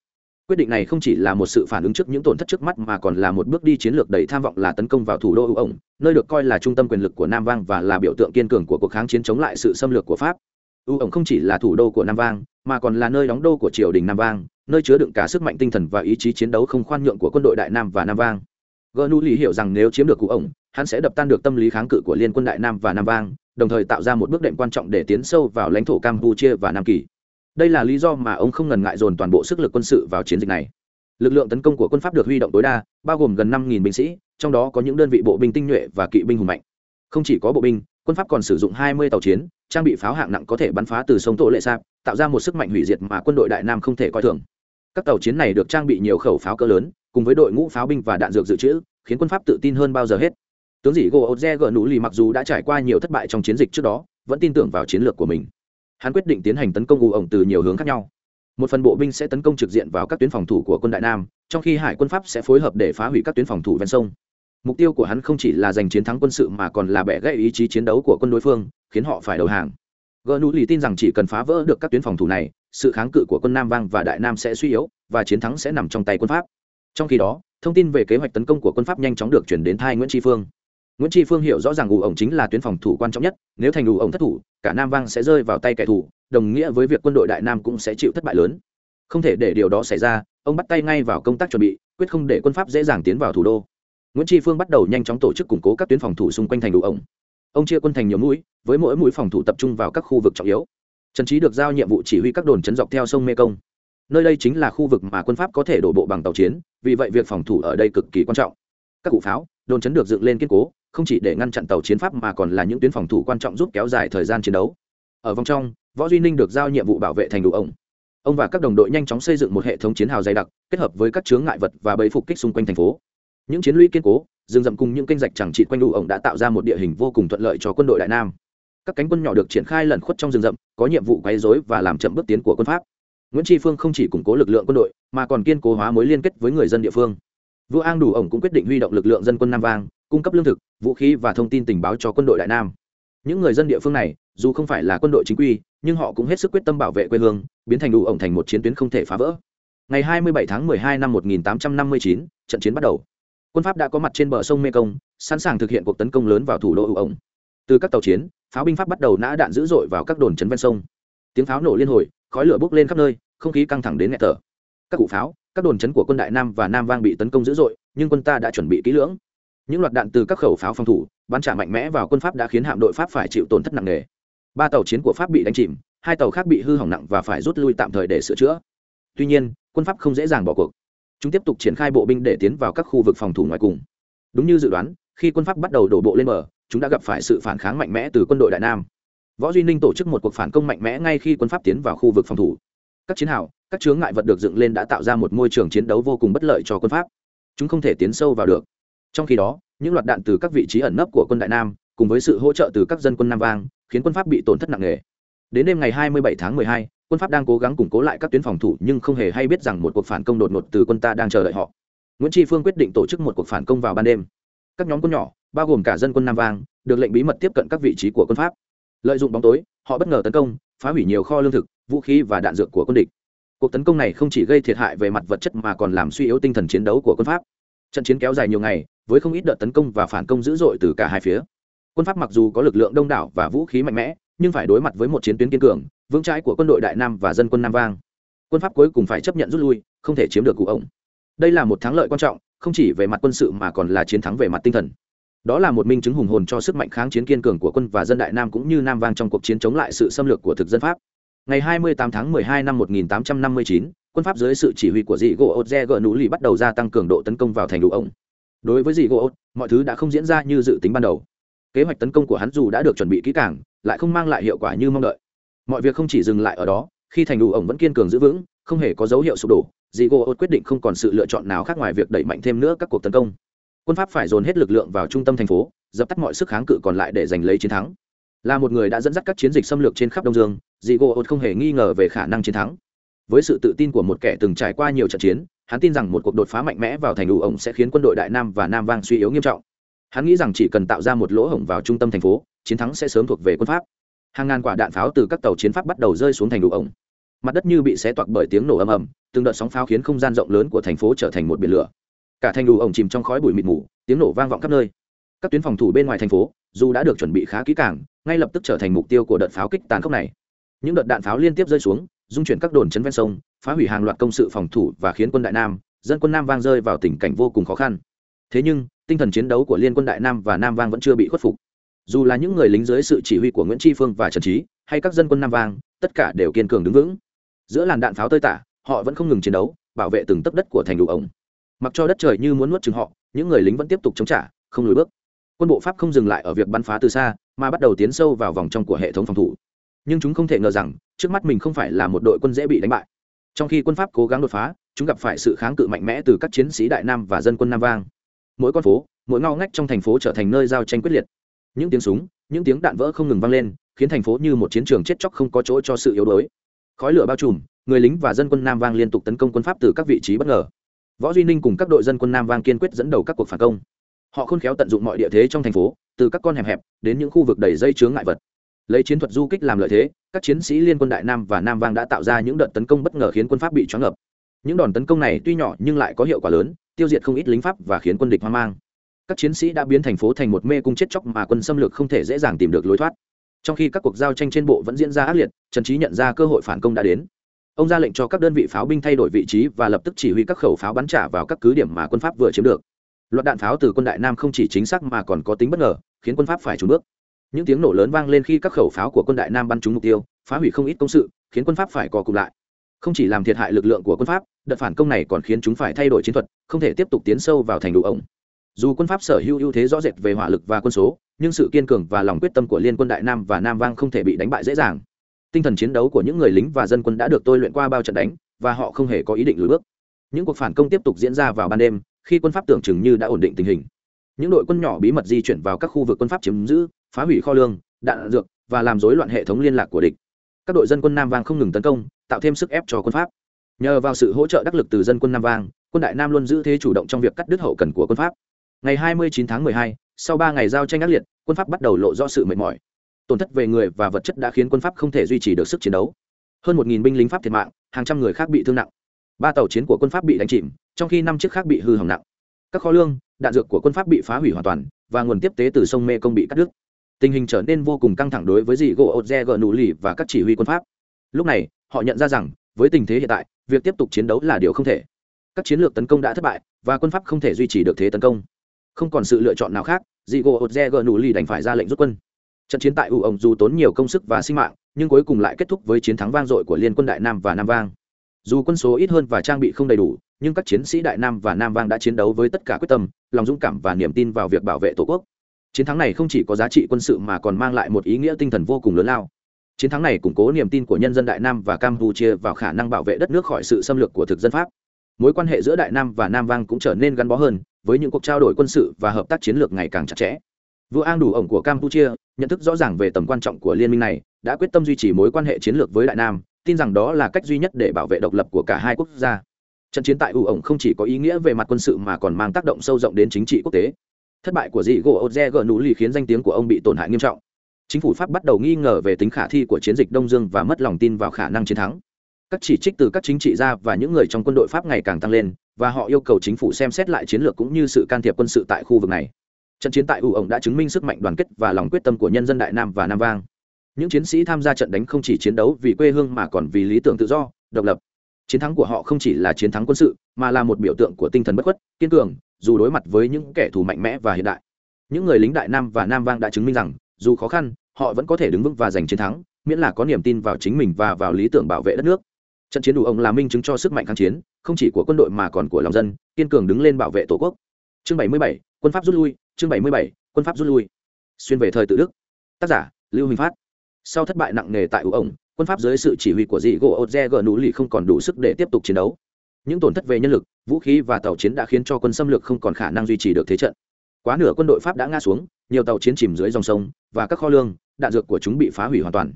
Quyết định này không chỉ là một sự phản ứng trước những tổn thất trước mắt mà còn là một bước đi chiến lược đầy tham vọng là tấn công vào thủ đô ưu ổng nơi được coi là trung tâm quyền lực của nam vang và là biểu tượng kiên cường của cuộc kháng chiến chống lại sự xâm lược của pháp. Ưu ổng không chỉ là thủ đô của nam vang mà còn là nơi đóng đô của triều đình nam vang nơi chứa đựng cả sức mạnh tinh thần và ý chí chiến đấu không khoan nhượng của quân đội đại nam và nam vang. Gờ lý hiểu rằng nếu chiếm được cụ ổng hắn sẽ đập tan được tâm lý kháng cự của liên quân đại nam và nam vang đồng thời tạo ra một bước đệm quan trọng để tiến sâu vào lãnh thổ campuchia và nam kỳ. Đây là lý do mà ông không ngần ngại dồn toàn bộ sức lực quân sự vào chiến dịch này. Lực lượng tấn công của quân pháp được huy động tối đa, bao gồm gần năm binh sĩ, trong đó có những đơn vị bộ binh tinh nhuệ và kỵ binh hùng mạnh. Không chỉ có bộ binh, quân pháp còn sử dụng 20 tàu chiến, trang bị pháo hạng nặng có thể bắn phá từ sông tổ lệ sạp tạo ra một sức mạnh hủy diệt mà quân đội đại nam không thể coi thường. Các tàu chiến này được trang bị nhiều khẩu pháo cỡ lớn, cùng với đội ngũ pháo binh và đạn dược dự trữ, khiến quân pháp tự tin hơn bao giờ hết tướng dị gỗ ột gỡ nụ lì mặc dù đã trải qua nhiều thất bại trong chiến dịch trước đó, vẫn tin tưởng vào chiến lược của mình. Hắn quyết định tiến hành tấn công ù ổng từ nhiều hướng khác nhau. Một phần bộ binh sẽ tấn công trực diện vào các tuyến phòng thủ của quân đại nam, trong khi hải quân pháp sẽ phối hợp để phá hủy các tuyến phòng thủ ven sông. Mục tiêu của hắn không chỉ là giành chiến thắng quân sự mà còn là bẻ gãy ý chí chiến đấu của quân đối phương, khiến họ phải đầu hàng. Gỡ nụ lì tin rằng chỉ cần phá vỡ được các tuyến phòng thủ này, sự kháng cự của quân nam vang và đại nam sẽ suy yếu, và chiến thắng sẽ nằm trong tay quân pháp. Trong khi đó, thông tin về kế hoạch tấn công của quân pháp nhanh chóng được chuyển đến thai nguyễn tri phương nguyễn tri phương hiểu rõ ràng ủ ổng chính là tuyến phòng thủ quan trọng nhất, nếu thành ủ ổng thất thủ, cả nam vang sẽ rơi vào tay kẻ thù, đồng nghĩa với việc quân đội đại nam cũng sẽ chịu thất bại lớn. Không thể để điều đó xảy ra, ông bắt tay ngay vào công tác chuẩn bị, quyết không để quân pháp dễ dàng tiến vào thủ đô. Nguyễn tri phương bắt đầu nhanh chóng tổ chức củng cố các tuyến phòng thủ xung quanh thành ủ ổng. Ông chia quân thành nhiều mũi, với mỗi mũi phòng thủ tập trung vào các khu vực trọng yếu. Trần trí được giao nhiệm vụ chỉ huy các đồn chấn dọc theo sông mê công. Nơi đây chính là khu vực mà quân pháp có thể đổ bộ bằng tàu chiến, vì vậy việc phòng thủ ở đây cực kỳ quan trọng. Các cụ pháo, đồn chấn được dựng lên kiên cố không chỉ để ngăn chặn tàu chiến pháp mà còn là những tuyến phòng thủ quan trọng giúp kéo dài thời gian chiến đấu. Ở vòng trong, võ duy ninh được giao nhiệm vụ bảo vệ thành đủ ông ông và các đồng đội nhanh chóng xây dựng một hệ thống chiến hào dày đặc, kết hợp với các chướng ngại vật và bẫy phục kích xung quanh thành phố. Những chiến lũy kiên cố, rừng rậm cùng những kênh rạch chẳng trị quanh đủ ổng đã tạo ra một địa hình vô cùng thuận lợi cho quân đội đại nam. Các cánh quân nhỏ được triển khai lẩn khuất trong rừng rậm, có nhiệm vụ quấy rối và làm chậm bước tiến của quân pháp. Nguyễn tri phương không chỉ củng cố lực lượng quân đội, mà còn kiên cố hóa mối liên kết với người dân địa phương. Vua an đủ ổng cũng quyết định huy động lực lượng dân quân nam vang cung cấp lương thực vũ khí và thông tin tình báo cho quân đội đại nam. Những người dân địa phương này dù không phải là quân đội chính quy nhưng họ cũng hết sức quyết tâm bảo vệ quê hương biến thành đủ ổng thành một chiến tuyến không thể phá vỡ. Ngày 27 tháng 12 năm 1859, trận chiến bắt đầu. Quân pháp đã có mặt trên bờ sông mekong sẵn sàng thực hiện cuộc tấn công lớn vào thủ đô ủ ổng. Từ các tàu chiến pháo binh pháp bắt đầu nã đạn dữ dội vào các đồn trấn ven sông. Tiếng pháo nổ liên hồi khói lửa bốc lên khắp nơi không khí căng thẳng đến nghẹt thở. Các cụ pháo các đồn trấn của quân đại nam và nam vang bị tấn công dữ dội nhưng quân ta đã chuẩn bị kỹ lưỡng những loạt đạn từ các khẩu pháo phòng thủ, bắn trả mạnh mẽ vào quân pháp đã khiến hạm đội pháp phải chịu tổn thất nặng nề. Ba tàu chiến của pháp bị đánh chìm, hai tàu khác bị hư hỏng nặng và phải rút lui tạm thời để sửa chữa. Tuy nhiên, quân pháp không dễ dàng bỏ cuộc. Chúng tiếp tục triển khai bộ binh để tiến vào các khu vực phòng thủ ngoài cùng. Đúng như dự đoán, khi quân pháp bắt đầu đổ bộ lên bờ, chúng đã gặp phải sự phản kháng mạnh mẽ từ quân đội đại nam. Võ duy ninh tổ chức một cuộc phản công mạnh mẽ ngay khi quân pháp tiến vào khu vực phòng thủ. Các chiến hào, các chướng ngại vật được dựng lên đã tạo ra một môi trường chiến đấu vô cùng bất lợi cho quân pháp. Chúng không thể tiến sâu vào được trong khi đó những loạt đạn từ các vị trí ẩn nấp của quân đại nam cùng với sự hỗ trợ từ các dân quân nam vang khiến quân pháp bị tổn thất nặng nề. Đến đêm ngày 27 tháng 12, quân pháp đang cố gắng củng cố lại các tuyến phòng thủ nhưng không hề hay biết rằng một cuộc phản công đột ngột từ quân ta đang chờ đợi họ. Nguyễn tri phương quyết định tổ chức một cuộc phản công vào ban đêm. Các nhóm quân nhỏ bao gồm cả dân quân nam vang được lệnh bí mật tiếp cận các vị trí của quân pháp. Lợi dụng bóng tối họ bất ngờ tấn công phá hủy nhiều kho lương thực vũ khí và đạn dược của quân địch. Cuộc tấn công này không chỉ gây thiệt hại về mặt vật chất mà còn làm suy yếu tinh thần chiến đấu của quân pháp. Trận chiến kéo dài nhiều ngày với không ít đợt tấn công và phản công dữ dội từ cả hai phía. Quân pháp mặc dù có lực lượng đông đảo và vũ khí mạnh mẽ nhưng phải đối mặt với một chiến tuyến kiên cường vững trái của quân đội đại nam và dân quân nam vang. Quân pháp cuối cùng phải chấp nhận rút lui không thể chiếm được cụ ổng đây là một thắng lợi quan trọng không chỉ về mặt quân sự mà còn là chiến thắng về mặt tinh thần. Đó là một minh chứng hùng hồn cho sức mạnh kháng chiến kiên cường của quân và dân đại nam cũng như nam vang trong cuộc chiến chống lại sự xâm lược của thực dân pháp. Ngày 28 tháng 12 năm 1859, quân pháp dưới sự chỉ huy của dị gỗ ột gờ nú lì bắt đầu gia tăng cường độ tấn công vào thành đủ ổng đối với dì gỗ mọi thứ đã không diễn ra như dự tính ban đầu. Kế hoạch tấn công của hắn dù đã được chuẩn bị kỹ càng, lại không mang lại hiệu quả như mong đợi. Mọi việc không chỉ dừng lại ở đó, khi thành đủ ổng vẫn kiên cường giữ vững, không hề có dấu hiệu sụp đổ dì gỗ quyết định không còn sự lựa chọn nào khác ngoài việc đẩy mạnh thêm nữa các cuộc tấn công. Quân pháp phải dồn hết lực lượng vào trung tâm thành phố, dập tắt mọi sức kháng cự còn lại để giành lấy chiến thắng. Là một người đã dẫn dắt các chiến dịch xâm lược trên khắp đông dương dì gỗ không hề nghi ngờ về khả năng chiến thắng. Với sự tự tin của một kẻ từng trải qua nhiều trận chiến hắn tin rằng một cuộc đột phá mạnh mẽ vào thành đủ ổng sẽ khiến quân đội đại nam và nam vang suy yếu nghiêm trọng. Hắn nghĩ rằng chỉ cần tạo ra một lỗ hổng vào trung tâm thành phố, chiến thắng sẽ sớm thuộc về quân pháp. Hàng ngàn quả đạn pháo từ các tàu chiến pháp bắt đầu rơi xuống thành đủ ổng. Mặt đất như bị xé toạc bởi tiếng nổ ầm ầm, từng đợt sóng pháo khiến không gian rộng lớn của thành phố trở thành một biển lửa. Cả thành đủ ổng chìm trong khói bụi mịt mù, tiếng nổ vang vọng khắp nơi. Các tuyến phòng thủ bên ngoài thành phố, dù đã được chuẩn bị khá kỹ càng, ngay lập tức trở thành mục tiêu của đợt pháo kích tàn khốc này. Những đợt đạn pháo liên tiếp rơi xuống, dung chuyển các đồn chấn ven sông phá hủy hàng loạt công sự phòng thủ và khiến quân đại nam, dân quân nam vang rơi vào tình cảnh vô cùng khó khăn. Thế nhưng, tinh thần chiến đấu của liên quân đại nam và nam vang vẫn chưa bị khuất phục. Dù là những người lính dưới sự chỉ huy của nguyễn tri phương và trần trí, hay các dân quân nam vang, tất cả đều kiên cường đứng vững. Giữa làn đạn pháo tơi tả, họ vẫn không ngừng chiến đấu, bảo vệ từng tấc đất của thành đủ ổng. Mặc cho đất trời như muốn nuốt chừng họ, những người lính vẫn tiếp tục chống trả, không lùi bước. Quân bộ pháp không dừng lại ở việc bắn phá từ xa, mà bắt đầu tiến sâu vào vòng trong của hệ thống phòng thủ. Nhưng chúng không thể ngờ rằng, trước mắt mình không phải là một đội quân dễ bị đánh bại trong khi quân pháp cố gắng đột phá, chúng gặp phải sự kháng cự mạnh mẽ từ các chiến sĩ đại nam và dân quân nam vang. Mỗi con phố, mỗi ngao ngách trong thành phố trở thành nơi giao tranh quyết liệt. Những tiếng súng, những tiếng đạn vỡ không ngừng vang lên, khiến thành phố như một chiến trường chết chóc không có chỗ cho sự yếu đuối. Khói lửa bao trùm, người lính và dân quân nam vang liên tục tấn công quân pháp từ các vị trí bất ngờ. Võ duy ninh cùng các đội dân quân nam vang kiên quyết dẫn đầu các cuộc phản công. Họ khôn khéo tận dụng mọi địa thế trong thành phố, từ các con hẻm hẹp đến những khu vực đầy dây chướng ngại vật lấy chiến thuật du kích làm lợi thế, các chiến sĩ liên quân đại nam và nam vang đã tạo ra những đợt tấn công bất ngờ khiến quân pháp bị choáng ngập những đòn tấn công này tuy nhỏ nhưng lại có hiệu quả lớn, tiêu diệt không ít lính pháp và khiến quân địch hoang mang. Các chiến sĩ đã biến thành phố thành một mê cung chết chóc mà quân xâm lược không thể dễ dàng tìm được lối thoát. Trong khi các cuộc giao tranh trên bộ vẫn diễn ra ác liệt, trần trí nhận ra cơ hội phản công đã đến. Ông ra lệnh cho các đơn vị pháo binh thay đổi vị trí và lập tức chỉ huy các khẩu pháo bắn trả vào các cứ điểm mà quân pháp vừa chiếm được. Loạt đạn pháo từ quân đại nam không chỉ chính xác mà còn có tính bất ngờ, khiến quân pháp phải trốn bước những tiếng nổ lớn vang lên khi các khẩu pháo của quân đại nam bắn trúng mục tiêu, phá hủy không ít công sự, khiến quân pháp phải co cụm lại. Không chỉ làm thiệt hại lực lượng của quân pháp, đợt phản công này còn khiến chúng phải thay đổi chiến thuật, không thể tiếp tục tiến sâu vào thành đủ ổng. Dù quân pháp sở hữu ưu thế rõ rệt về hỏa lực và quân số, nhưng sự kiên cường và lòng quyết tâm của liên quân đại nam và nam vang không thể bị đánh bại dễ dàng. Tinh thần chiến đấu của những người lính và dân quân đã được tôi luyện qua bao trận đánh, và họ không hề có ý định lùi bước. Những cuộc phản công tiếp tục diễn ra vào ban đêm, khi quân pháp tưởng chừng như đã ổn định tình hình. Những đội quân nhỏ bí mật di chuyển vào các khu vực quân pháp chiếm giữ phá hủy kho lương đạn dược và làm rối loạn hệ thống liên lạc của địch. Các đội dân quân nam vang không ngừng tấn công tạo thêm sức ép cho quân pháp. Nhờ vào sự hỗ trợ đắc lực từ dân quân nam vang quân đại nam luôn giữ thế chủ động trong việc cắt đứt hậu cần của quân pháp. Ngày 29 tháng 12, sau ba ngày giao tranh ác liệt quân pháp bắt đầu lộ rõ sự mệt mỏi. Tổn thất về người và vật chất đã khiến quân pháp không thể duy trì được sức chiến đấu. Hơn một binh lính pháp thiệt mạng hàng trăm người khác bị thương nặng. Ba tàu chiến của quân pháp bị đánh chìm trong khi năm chiếc khác bị hư hỏng nặng. Các kho lương đạn dược của quân pháp bị phá hủy hoàn toàn và nguồn tiếp tế từ sông mê công bị cắt đứt tình hình trở nên vô cùng căng thẳng đối với dị gỗ ột re gờ nụ lì và các chỉ huy quân pháp. Lúc này, họ nhận ra rằng, với tình thế hiện tại, việc tiếp tục chiến đấu là điều không thể. Các chiến lược tấn công đã thất bại, và quân pháp không thể duy trì được thế tấn công. Không còn sự lựa chọn nào khác dị gỗ ột re gờ nụ lì đành phải ra lệnh rút quân. Trận chiến tại ủ ổng dù tốn nhiều công sức và sinh mạng, nhưng cuối cùng lại kết thúc với chiến thắng vang dội của liên quân đại nam và nam vang. Dù quân số ít hơn và trang bị không đầy đủ, nhưng các chiến sĩ đại nam và nam vang đã chiến đấu với tất cả quyết tâm, lòng dũng cảm và niềm tin vào việc bảo vệ tổ quốc chiến thắng này không chỉ có giá trị quân sự mà còn mang lại một ý nghĩa tinh thần vô cùng lớn lao. Chiến thắng này củng cố niềm tin của nhân dân đại nam và campuchia vào khả năng bảo vệ đất nước khỏi sự xâm lược của thực dân pháp. Mối quan hệ giữa đại nam và nam vang cũng trở nên gắn bó hơn, với những cuộc trao đổi quân sự và hợp tác chiến lược ngày càng chặt chẽ. Vua an đủ ổng của campuchia nhận thức rõ ràng về tầm quan trọng của liên minh này, đã quyết tâm duy trì mối quan hệ chiến lược với đại nam, tin rằng đó là cách duy nhất để bảo vệ độc lập của cả hai quốc gia. Trận chiến tại ủ ổng không chỉ có ý nghĩa về mặt quân sự mà còn mang tác động sâu rộng đến chính trị quốc tế thất bại của dị gỗ oze gờ nụ lì khiến danh tiếng của ông bị tổn hại nghiêm trọng. Chính phủ pháp bắt đầu nghi ngờ về tính khả thi của chiến dịch đông dương và mất lòng tin vào khả năng chiến thắng. Các chỉ trích từ các chính trị gia và những người trong quân đội pháp ngày càng tăng lên, và họ yêu cầu chính phủ xem xét lại chiến lược cũng như sự can thiệp quân sự tại khu vực này. Trận chiến tại ủ ổng đã chứng minh sức mạnh đoàn kết và lòng quyết tâm của nhân dân đại nam và nam vang. Những chiến sĩ tham gia trận đánh không chỉ chiến đấu vì quê hương mà còn vì lý tưởng tự do, độc lập. Chiến thắng của họ không chỉ là chiến thắng quân sự, mà là một biểu tượng của tinh thần bất khuất, kiên cường dù đối mặt với những kẻ thù mạnh mẽ và hiện đại. Những người lính đại nam và nam vang đã chứng minh rằng dù khó khăn họ vẫn có thể đứng vững và giành chiến thắng miễn là có niềm tin vào chính mình và vào lý tưởng bảo vệ đất nước. Trận chiến đủ ông là minh chứng cho sức mạnh kháng chiến không chỉ của quân đội mà còn của lòng dân kiên cường đứng lên bảo vệ tổ quốc. Chương 77, quân pháp rút lui chương 77, quân pháp rút lui. Xuyên về thời tự đức. Tác giả lưu huỳnh phát. Sau thất bại nặng nề tại ủ ổng quân pháp dưới sự chỉ huy của dị gỗ ột gờ nú lì không còn đủ sức để tiếp tục chiến đấu những tổn thất về nhân lực vũ khí và tàu chiến đã khiến cho quân xâm lược không còn khả năng duy trì được thế trận. Quá nửa quân đội pháp đã ngã xuống nhiều tàu chiến chìm dưới dòng sông và các kho lương đạn dược của chúng bị phá hủy hoàn toàn.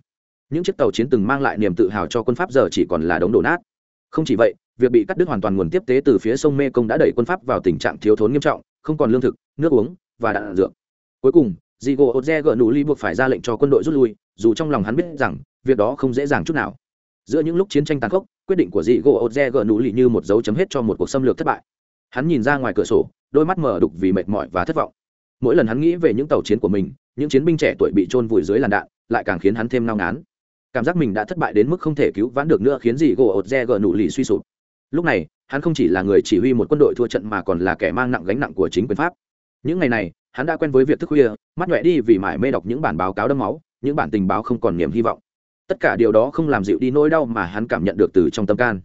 Những chiếc tàu chiến từng mang lại niềm tự hào cho quân pháp giờ chỉ còn là đống đổ nát. Không chỉ vậy việc bị cắt đứt hoàn toàn nguồn tiếp tế từ phía sông mê công đã đẩy quân pháp vào tình trạng thiếu thốn nghiêm trọng không còn lương thực nước uống và đạn dược. Cuối cùng Diego Oze gỡ nụ ly buộc phải ra lệnh cho quân đội rút lui, dù trong lòng hắn biết rằng việc đó không dễ dàng chút nào. Giữa những lúc chiến tranh tàn khốc, quyết định của Diego re gờ nụ lì như một dấu chấm hết cho một cuộc xâm lược thất bại. Hắn nhìn ra ngoài cửa sổ, đôi mắt mở đục vì mệt mỏi và thất vọng. Mỗi lần hắn nghĩ về những tàu chiến của mình, những chiến binh trẻ tuổi bị trôn vùi dưới làn đạn, lại càng khiến hắn thêm nao ngán. Cảm giác mình đã thất bại đến mức không thể cứu vãn được nữa khiến dị gỗ ột re gờ nụ lì suy sụp. Lúc này, hắn không chỉ là người chỉ huy một quân đội thua trận mà còn là kẻ mang nặng gánh nặng của chính quyền pháp. Những ngày này, hắn đã quen với việc thức khuya mắt nhọe đi vì mải mê đọc những bản báo cáo đẫm máu những bản tình báo không còn niềm hy vọng tất cả điều đó không làm dịu đi nỗi đau mà hắn cảm nhận được từ trong tâm can.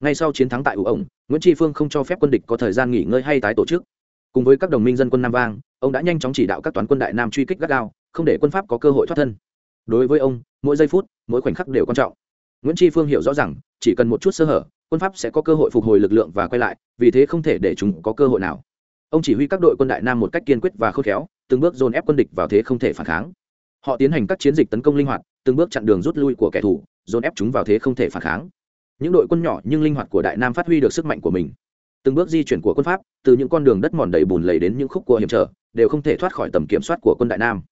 Ngay sau chiến thắng tại ủ ổng, nguyễn tri phương không cho phép quân địch có thời gian nghỉ ngơi hay tái tổ chức. Cùng với các đồng minh dân quân nam vang, ông đã nhanh chóng chỉ đạo các toán quân đại nam truy kích gắt gao, không để quân pháp có cơ hội thoát thân. Đối với ông, mỗi giây phút, mỗi khoảnh khắc đều quan trọng. Nguyễn tri phương hiểu rõ rằng, chỉ cần một chút sơ hở, quân pháp sẽ có cơ hội phục hồi lực lượng và quay lại, vì thế không thể để chúng có cơ hội nào. Ông chỉ huy các đội quân đại nam một cách kiên quyết và khôn khéo, từng bước dồn ép quân địch vào thế không thể phản kháng họ tiến hành các chiến dịch tấn công linh hoạt, từng bước chặn đường rút lui của kẻ thù, dồn ép chúng vào thế không thể phản kháng. Những đội quân nhỏ nhưng linh hoạt của đại nam phát huy được sức mạnh của mình. Từng bước di chuyển của quân pháp, từ những con đường đất mòn đầy bùn lầy đến những khúc cua hiểm trở, đều không thể thoát khỏi tầm kiểm soát của quân đại nam.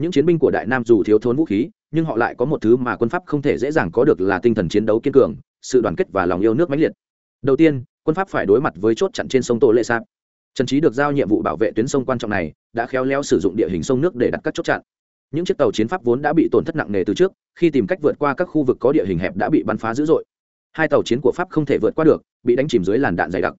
Những chiến binh của đại nam dù thiếu thốn vũ khí, nhưng họ lại có một thứ mà quân pháp không thể dễ dàng có được là tinh thần chiến đấu kiên cường, sự đoàn kết và lòng yêu nước mãnh liệt. Đầu tiên, quân pháp phải đối mặt với chốt chặn trên sông tô lệ sạp trần trí được giao nhiệm vụ bảo vệ tuyến sông quan trọng này, đã khéo léo sử dụng địa hình sông nước để đặt các chốt chặn những chiếc tàu chiến pháp vốn đã bị tổn thất nặng nề từ trước, khi tìm cách vượt qua các khu vực có địa hình hẹp đã bị bắn phá dữ dội. Hai tàu chiến của pháp không thể vượt qua được, bị đánh chìm dưới làn đạn dày đặc.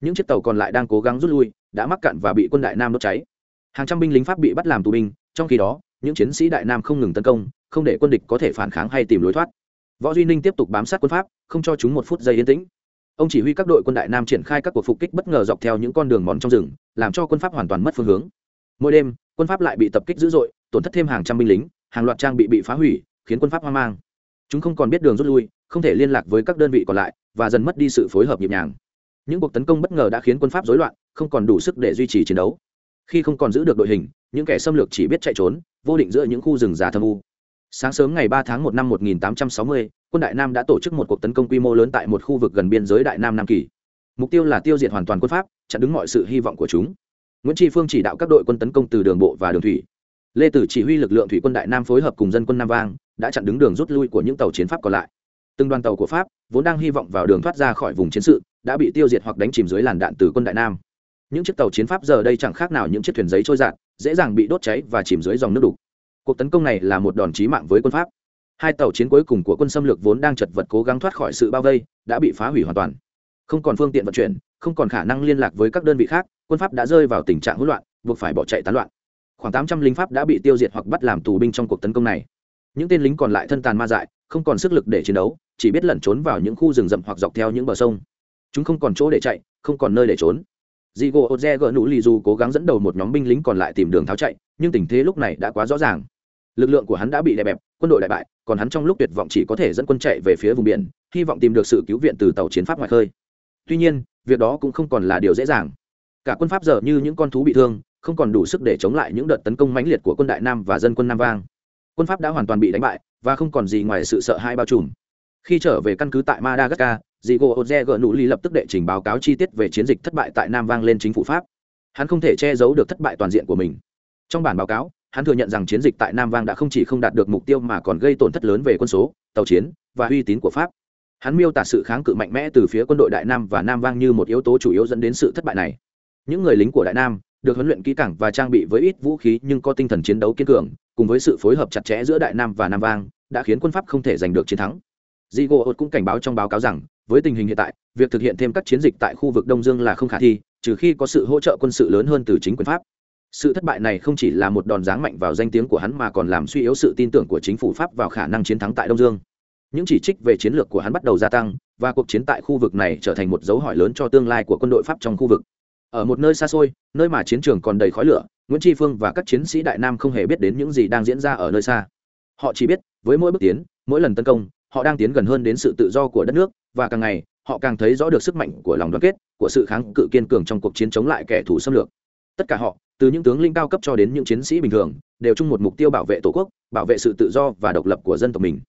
Những chiếc tàu còn lại đang cố gắng rút lui, đã mắc cạn và bị quân đại nam đốt cháy. Hàng trăm binh lính pháp bị bắt làm tù binh, trong khi đó, những chiến sĩ đại nam không ngừng tấn công, không để quân địch có thể phản kháng hay tìm lối thoát. Võ duy ninh tiếp tục bám sát quân pháp, không cho chúng một phút giây yên tĩnh. Ông chỉ huy các đội quân đại nam triển khai các cuộc phục kích bất ngờ dọc theo những con đường mòn trong rừng, làm cho quân pháp hoàn toàn mất phương hướng. Mỗi đêm, quân pháp lại bị tập kích dữ dội tổn thất thêm hàng trăm binh lính, hàng loạt trang bị bị phá hủy, khiến quân pháp hoang mang. Chúng không còn biết đường rút lui, không thể liên lạc với các đơn vị còn lại, và dần mất đi sự phối hợp nhịp nhàng. Những cuộc tấn công bất ngờ đã khiến quân pháp rối loạn, không còn đủ sức để duy trì chiến đấu. Khi không còn giữ được đội hình, những kẻ xâm lược chỉ biết chạy trốn, vô định giữa những khu rừng già thâm u. Sáng sớm ngày ba tháng một năm một nghìn tám trăm sáu mươi, quân đại nam đã tổ chức một cuộc tấn công quy mô lớn tại một khu vực gần biên giới đại nam nam kỳ. Mục tiêu là tiêu diệt hoàn toàn quân pháp, chặn đứng mọi sự hy vọng của chúng. Nguyễn tri phương chỉ đạo các đội quân tấn công từ đường bộ và đường thủy lê tử chỉ huy lực lượng thủy quân đại nam phối hợp cùng dân quân nam vang, đã chặn đứng đường rút lui của những tàu chiến pháp còn lại. Từng đoàn tàu của pháp, vốn đang hy vọng vào đường thoát ra khỏi vùng chiến sự, đã bị tiêu diệt hoặc đánh chìm dưới làn đạn từ quân đại nam. Những chiếc tàu chiến pháp giờ đây chẳng khác nào những chiếc thuyền giấy trôi giạt, dễ dàng bị đốt cháy và chìm dưới dòng nước đục. Cuộc tấn công này là một đòn chí mạng với quân pháp. Hai tàu chiến cuối cùng của quân xâm lược vốn đang chật vật cố gắng thoát khỏi sự bao vây, đã bị phá hủy hoàn toàn. Không còn phương tiện vận chuyển, không còn khả năng liên lạc với các đơn vị khác, quân pháp đã rơi vào tình trạng hỗn loạn, buộc phải bỏ chạy tán loạn khoảng tám trăm lính pháp đã bị tiêu diệt hoặc bắt làm tù binh trong cuộc tấn công này. Những tên lính còn lại thân tàn ma dại, không còn sức lực để chiến đấu, chỉ biết lẩn trốn vào những khu rừng rậm hoặc dọc theo những bờ sông. Chúng không còn chỗ để chạy, không còn nơi để trốn. Dì gỗ gỡ nụ lì dù cố gắng dẫn đầu một nhóm binh lính còn lại tìm đường tháo chạy, nhưng tình thế lúc này đã quá rõ ràng. Lực lượng của hắn đã bị đè bẹp, quân đội đại bại, còn hắn trong lúc tuyệt vọng chỉ có thể dẫn quân chạy về phía vùng biển, hy vọng tìm được sự cứu viện từ tàu chiến pháp ngoài khơi. Tuy nhiên, việc đó cũng không còn là điều dễ dàng. Cả quân pháp giờ như những con thú bị thương không còn đủ sức để chống lại những đợt tấn công mãnh liệt của quân đại nam và dân quân nam vang. Quân pháp đã hoàn toàn bị đánh bại, và không còn gì ngoài sự sợ hãi bao trùm. Khi trở về căn cứ tại madagascar, dì gỗ oze gỡ nụ ly lập tức đệ trình báo cáo chi tiết về chiến dịch thất bại tại nam vang lên chính phủ pháp. Hắn không thể che giấu được thất bại toàn diện của mình. Trong bản báo cáo, hắn thừa nhận rằng chiến dịch tại nam vang đã không chỉ không đạt được mục tiêu mà còn gây tổn thất lớn về quân số, tàu chiến, và uy tín của pháp. Hắn miêu tả sự kháng cự mạnh mẽ từ phía quân đội đại nam và nam vang như một yếu tố chủ yếu dẫn đến sự thất bại này. Những người lính của đại nam được huấn luyện kỹ càng và trang bị với ít vũ khí nhưng có tinh thần chiến đấu kiên cường cùng với sự phối hợp chặt chẽ giữa đại nam và nam vang đã khiến quân pháp không thể giành được chiến thắng Diego Digo cũng cảnh báo trong báo cáo rằng, với tình hình hiện tại, việc thực hiện thêm các chiến dịch tại khu vực Đông Dương là không khả thi, trừ khi có sự hỗ trợ quân sự lớn hơn từ chính quyền Pháp. Sự thất bại này không chỉ là một đòn giáng mạnh vào danh tiếng của hắn mà còn làm suy yếu sự tin tưởng của chính phủ Pháp vào khả năng chiến thắng tại Đông Dương. Những chỉ trích về chiến lược của hắn bắt đầu gia tăng, và cuộc chiến tại khu vực này trở thành một dấu hỏi lớn cho tương lai của quân đội Pháp trong khu vực. Ở một nơi xa xôi, nơi mà chiến trường còn đầy khói lửa, Nguyễn Tri Phương và các chiến sĩ Đại Nam không hề biết đến những gì đang diễn ra ở nơi xa. Họ chỉ biết, với mỗi bước tiến, mỗi lần tấn công, họ đang tiến gần hơn đến sự tự do của đất nước và càng ngày họ càng thấy rõ được sức mạnh của lòng đoàn kết của sự kháng cự kiên cường trong cuộc chiến chống lại kẻ thù xâm lược. Tất cả họ từ những tướng linh cao cấp cho đến những chiến sĩ bình thường đều chung một mục tiêu bảo vệ tổ quốc bảo vệ sự tự do và độc lập của dân tộc mình.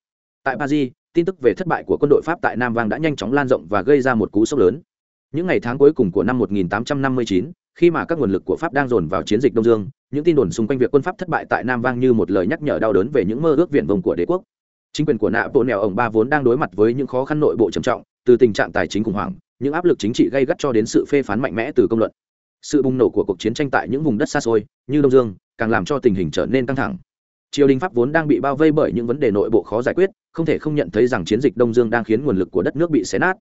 Tại paris tin tức về thất bại của quân đội pháp tại nam vang đã nhanh chóng lan rộng và gây ra một cú sốc lớn những ngày tháng cuối cùng của năm 1859, khi mà các nguồn lực của pháp đang dồn vào chiến dịch đông dương những tin đồn xung quanh việc quân pháp thất bại tại nam vang như một lời nhắc nhở đau đớn về những mơ ước viện vùng của đế quốc. Chính quyền của nạ bộ nèo ổng ba vốn đang đối mặt với những khó khăn nội bộ trầm trọng từ tình trạng tài chính khủng hoảng những áp lực chính trị gây gắt cho đến sự phê phán mạnh mẽ từ công luận. Sự bùng nổ của cuộc chiến tranh tại những vùng đất xa xôi như đông dương càng làm cho tình hình trở nên căng thẳng. Triều đình pháp vốn đang bị bao vây bởi những vấn đề nội bộ khó giải quyết không thể không nhận thấy rằng chiến dịch đông dương đang khiến nguồn lực của đất nước bị xé nát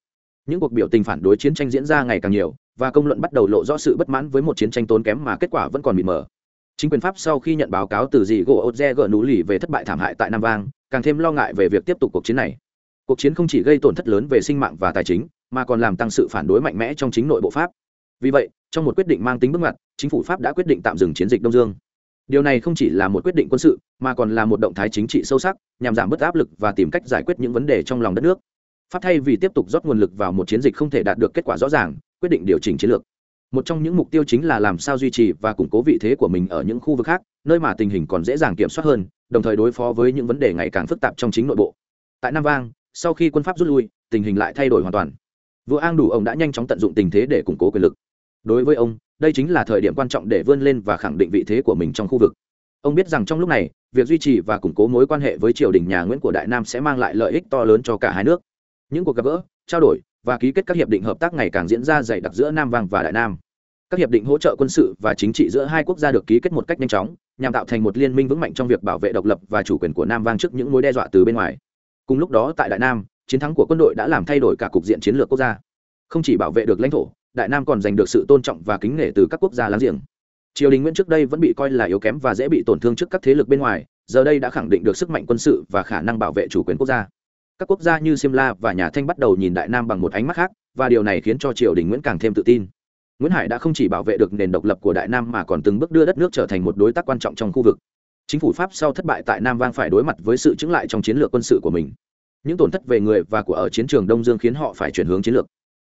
những cuộc biểu tình phản đối chiến tranh diễn ra ngày càng nhiều, và công luận bắt đầu lộ rõ sự bất mãn với một chiến tranh tốn kém mà kết quả vẫn còn bị mờ. Chính quyền pháp sau khi nhận báo cáo từ dì gỗ ốt gỡ nú lì về thất bại thảm hại tại nam vang, càng thêm lo ngại về việc tiếp tục cuộc chiến này. Cuộc chiến không chỉ gây tổn thất lớn về sinh mạng và tài chính, mà còn làm tăng sự phản đối mạnh mẽ trong chính nội bộ pháp. Vì vậy, trong một quyết định mang tính bước ngoặt, chính phủ pháp đã quyết định tạm dừng chiến dịch đông dương. Điều này không chỉ là một quyết định quân sự, mà còn là một động thái chính trị sâu sắc, nhằm giảm bớt áp lực và tìm cách giải quyết những vấn đề trong lòng đất nước pháp thay vì tiếp tục rót nguồn lực vào một chiến dịch không thể đạt được kết quả rõ ràng, quyết định điều chỉnh chiến lược. Một trong những mục tiêu chính là làm sao duy trì và củng cố vị thế của mình ở những khu vực khác, nơi mà tình hình còn dễ dàng kiểm soát hơn, đồng thời đối phó với những vấn đề ngày càng phức tạp trong chính nội bộ. Tại nam vang, sau khi quân pháp rút lui, tình hình lại thay đổi hoàn toàn. Vua an đủ ông đã nhanh chóng tận dụng tình thế để củng cố quyền lực. Đối với ông, đây chính là thời điểm quan trọng để vươn lên và khẳng định vị thế của mình trong khu vực. Ông biết rằng trong lúc này, việc duy trì và củng cố mối quan hệ với triều đình nhà nguyễn của đại nam sẽ mang lại lợi ích to lớn cho cả hai nước những cuộc gặp gỡ, trao đổi và ký kết các hiệp định hợp tác ngày càng diễn ra dày đặc giữa nam vang và đại nam. Các hiệp định hỗ trợ quân sự và chính trị giữa hai quốc gia được ký kết một cách nhanh chóng, nhằm tạo thành một liên minh vững mạnh trong việc bảo vệ độc lập và chủ quyền của nam vang trước những mối đe dọa từ bên ngoài. Cùng lúc đó, tại đại nam, chiến thắng của quân đội đã làm thay đổi cả cục diện chiến lược quốc gia. Không chỉ bảo vệ được lãnh thổ, đại nam còn giành được sự tôn trọng và kính nể từ các quốc gia láng giềng. Triều đình nguyễn trước đây vẫn bị coi là yếu kém và dễ bị tổn thương trước các thế lực bên ngoài, giờ đây đã khẳng định được sức mạnh quân sự và khả năng bảo vệ chủ quyền quốc gia các quốc gia như simla và nhà thanh bắt đầu nhìn đại nam bằng một ánh mắt khác, và điều này khiến cho triều đình nguyễn càng thêm tự tin. Nguyễn hải đã không chỉ bảo vệ được nền độc lập của đại nam mà còn từng bước đưa đất nước trở thành một đối tác quan trọng trong khu vực. Chính phủ pháp sau thất bại tại nam vang phải đối mặt với sự chứng lại trong chiến lược quân sự của mình. Những tổn thất về người và của ở chiến trường đông dương khiến họ phải chuyển hướng chiến lược.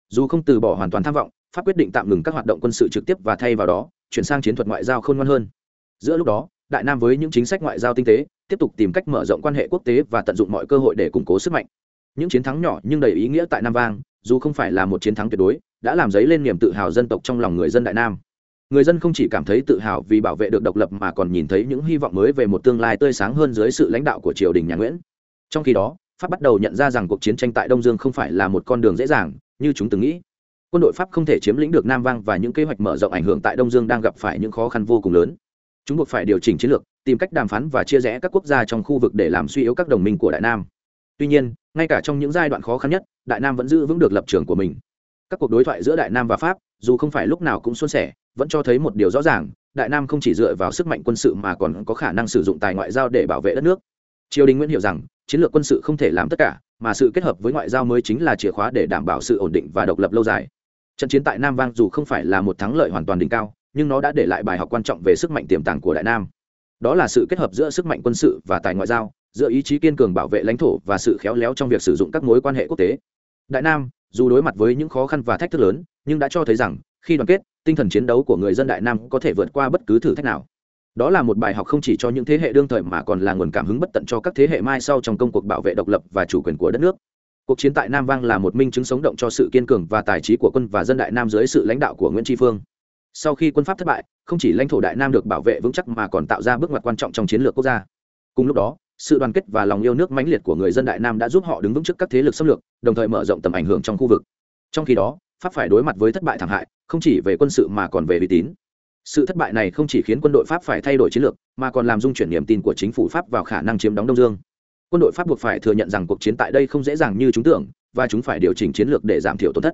Dù không từ bỏ hoàn toàn tham vọng, pháp quyết định tạm ngừng các hoạt động quân sự trực tiếp và thay vào đó, chuyển sang chiến thuật ngoại giao khôn ngoan hơn. Giữa lúc đó, đại nam với những chính sách ngoại giao tinh tế tiếp tục tìm cách mở rộng quan hệ quốc tế và tận dụng mọi cơ hội để củng cố sức mạnh. Những chiến thắng nhỏ nhưng đầy ý nghĩa tại nam vang, dù không phải là một chiến thắng tuyệt đối, đã làm dấy lên niềm tự hào dân tộc trong lòng người dân đại nam. Người dân không chỉ cảm thấy tự hào vì bảo vệ được độc lập mà còn nhìn thấy những hy vọng mới về một tương lai tươi sáng hơn dưới sự lãnh đạo của triều đình nhà nguyễn. Trong khi đó, pháp bắt đầu nhận ra rằng cuộc chiến tranh tại đông dương không phải là một con đường dễ dàng, như chúng từng nghĩ. Quân đội pháp không thể chiếm lĩnh được nam vang và những kế hoạch mở rộng ảnh hưởng tại đông dương đang gặp phải những khó khăn vô cùng lớn. Chúng buộc phải điều chỉnh chiến lược tìm cách đàm phán và chia rẽ các quốc gia trong khu vực để làm suy yếu các đồng minh của đại nam. Tuy nhiên, ngay cả trong những giai đoạn khó khăn nhất, đại nam vẫn giữ vững được lập trường của mình. Các cuộc đối thoại giữa đại nam và pháp, dù không phải lúc nào cũng suôn sẻ, vẫn cho thấy một điều rõ ràng, đại nam không chỉ dựa vào sức mạnh quân sự mà còn có khả năng sử dụng tài ngoại giao để bảo vệ đất nước. Triều đình nguyễn hiểu rằng, chiến lược quân sự không thể làm tất cả, mà sự kết hợp với ngoại giao mới chính là chìa khóa để đảm bảo sự ổn định và độc lập lâu dài. Trận chiến tại nam vang dù không phải là một thắng lợi hoàn toàn đỉnh cao, nhưng nó đã để lại bài học quan trọng về sức mạnh tiềm tàng của đại nam đó là sự kết hợp giữa sức mạnh quân sự và tài ngoại giao, giữa ý chí kiên cường bảo vệ lãnh thổ và sự khéo léo trong việc sử dụng các mối quan hệ quốc tế. Đại nam, dù đối mặt với những khó khăn và thách thức lớn, nhưng đã cho thấy rằng, khi đoàn kết, tinh thần chiến đấu của người dân đại nam có thể vượt qua bất cứ thử thách nào. Đó là một bài học không chỉ cho những thế hệ đương thời mà còn là nguồn cảm hứng bất tận cho các thế hệ mai sau trong công cuộc bảo vệ độc lập và chủ quyền của đất nước. Cuộc chiến tại nam vang là một minh chứng sống động cho sự kiên cường và tài trí của quân và dân đại nam dưới sự lãnh đạo của nguyễn tri phương sau khi quân pháp thất bại, không chỉ lãnh thổ đại nam được bảo vệ vững chắc mà còn tạo ra bước ngoặt quan trọng trong chiến lược quốc gia. Cùng lúc đó, sự đoàn kết và lòng yêu nước mãnh liệt của người dân đại nam đã giúp họ đứng vững trước các thế lực xâm lược, đồng thời mở rộng tầm ảnh hưởng trong khu vực. Trong khi đó, pháp phải đối mặt với thất bại thảm hại, không chỉ về quân sự mà còn về uy tín. Sự thất bại này không chỉ khiến quân đội pháp phải thay đổi chiến lược, mà còn làm dung chuyển niềm tin của chính phủ pháp vào khả năng chiếm đóng đông dương. Quân đội pháp buộc phải thừa nhận rằng cuộc chiến tại đây không dễ dàng như chúng tưởng, và chúng phải điều chỉnh chiến lược để giảm thiểu tổn thất.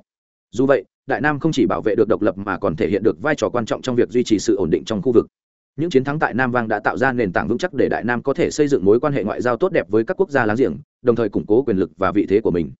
Dù vậy đại nam không chỉ bảo vệ được độc lập mà còn thể hiện được vai trò quan trọng trong việc duy trì sự ổn định trong khu vực. Những chiến thắng tại nam vang đã tạo ra nền tảng vững chắc để đại nam có thể xây dựng mối quan hệ ngoại giao tốt đẹp với các quốc gia láng giềng, đồng thời củng cố quyền lực và vị thế của mình.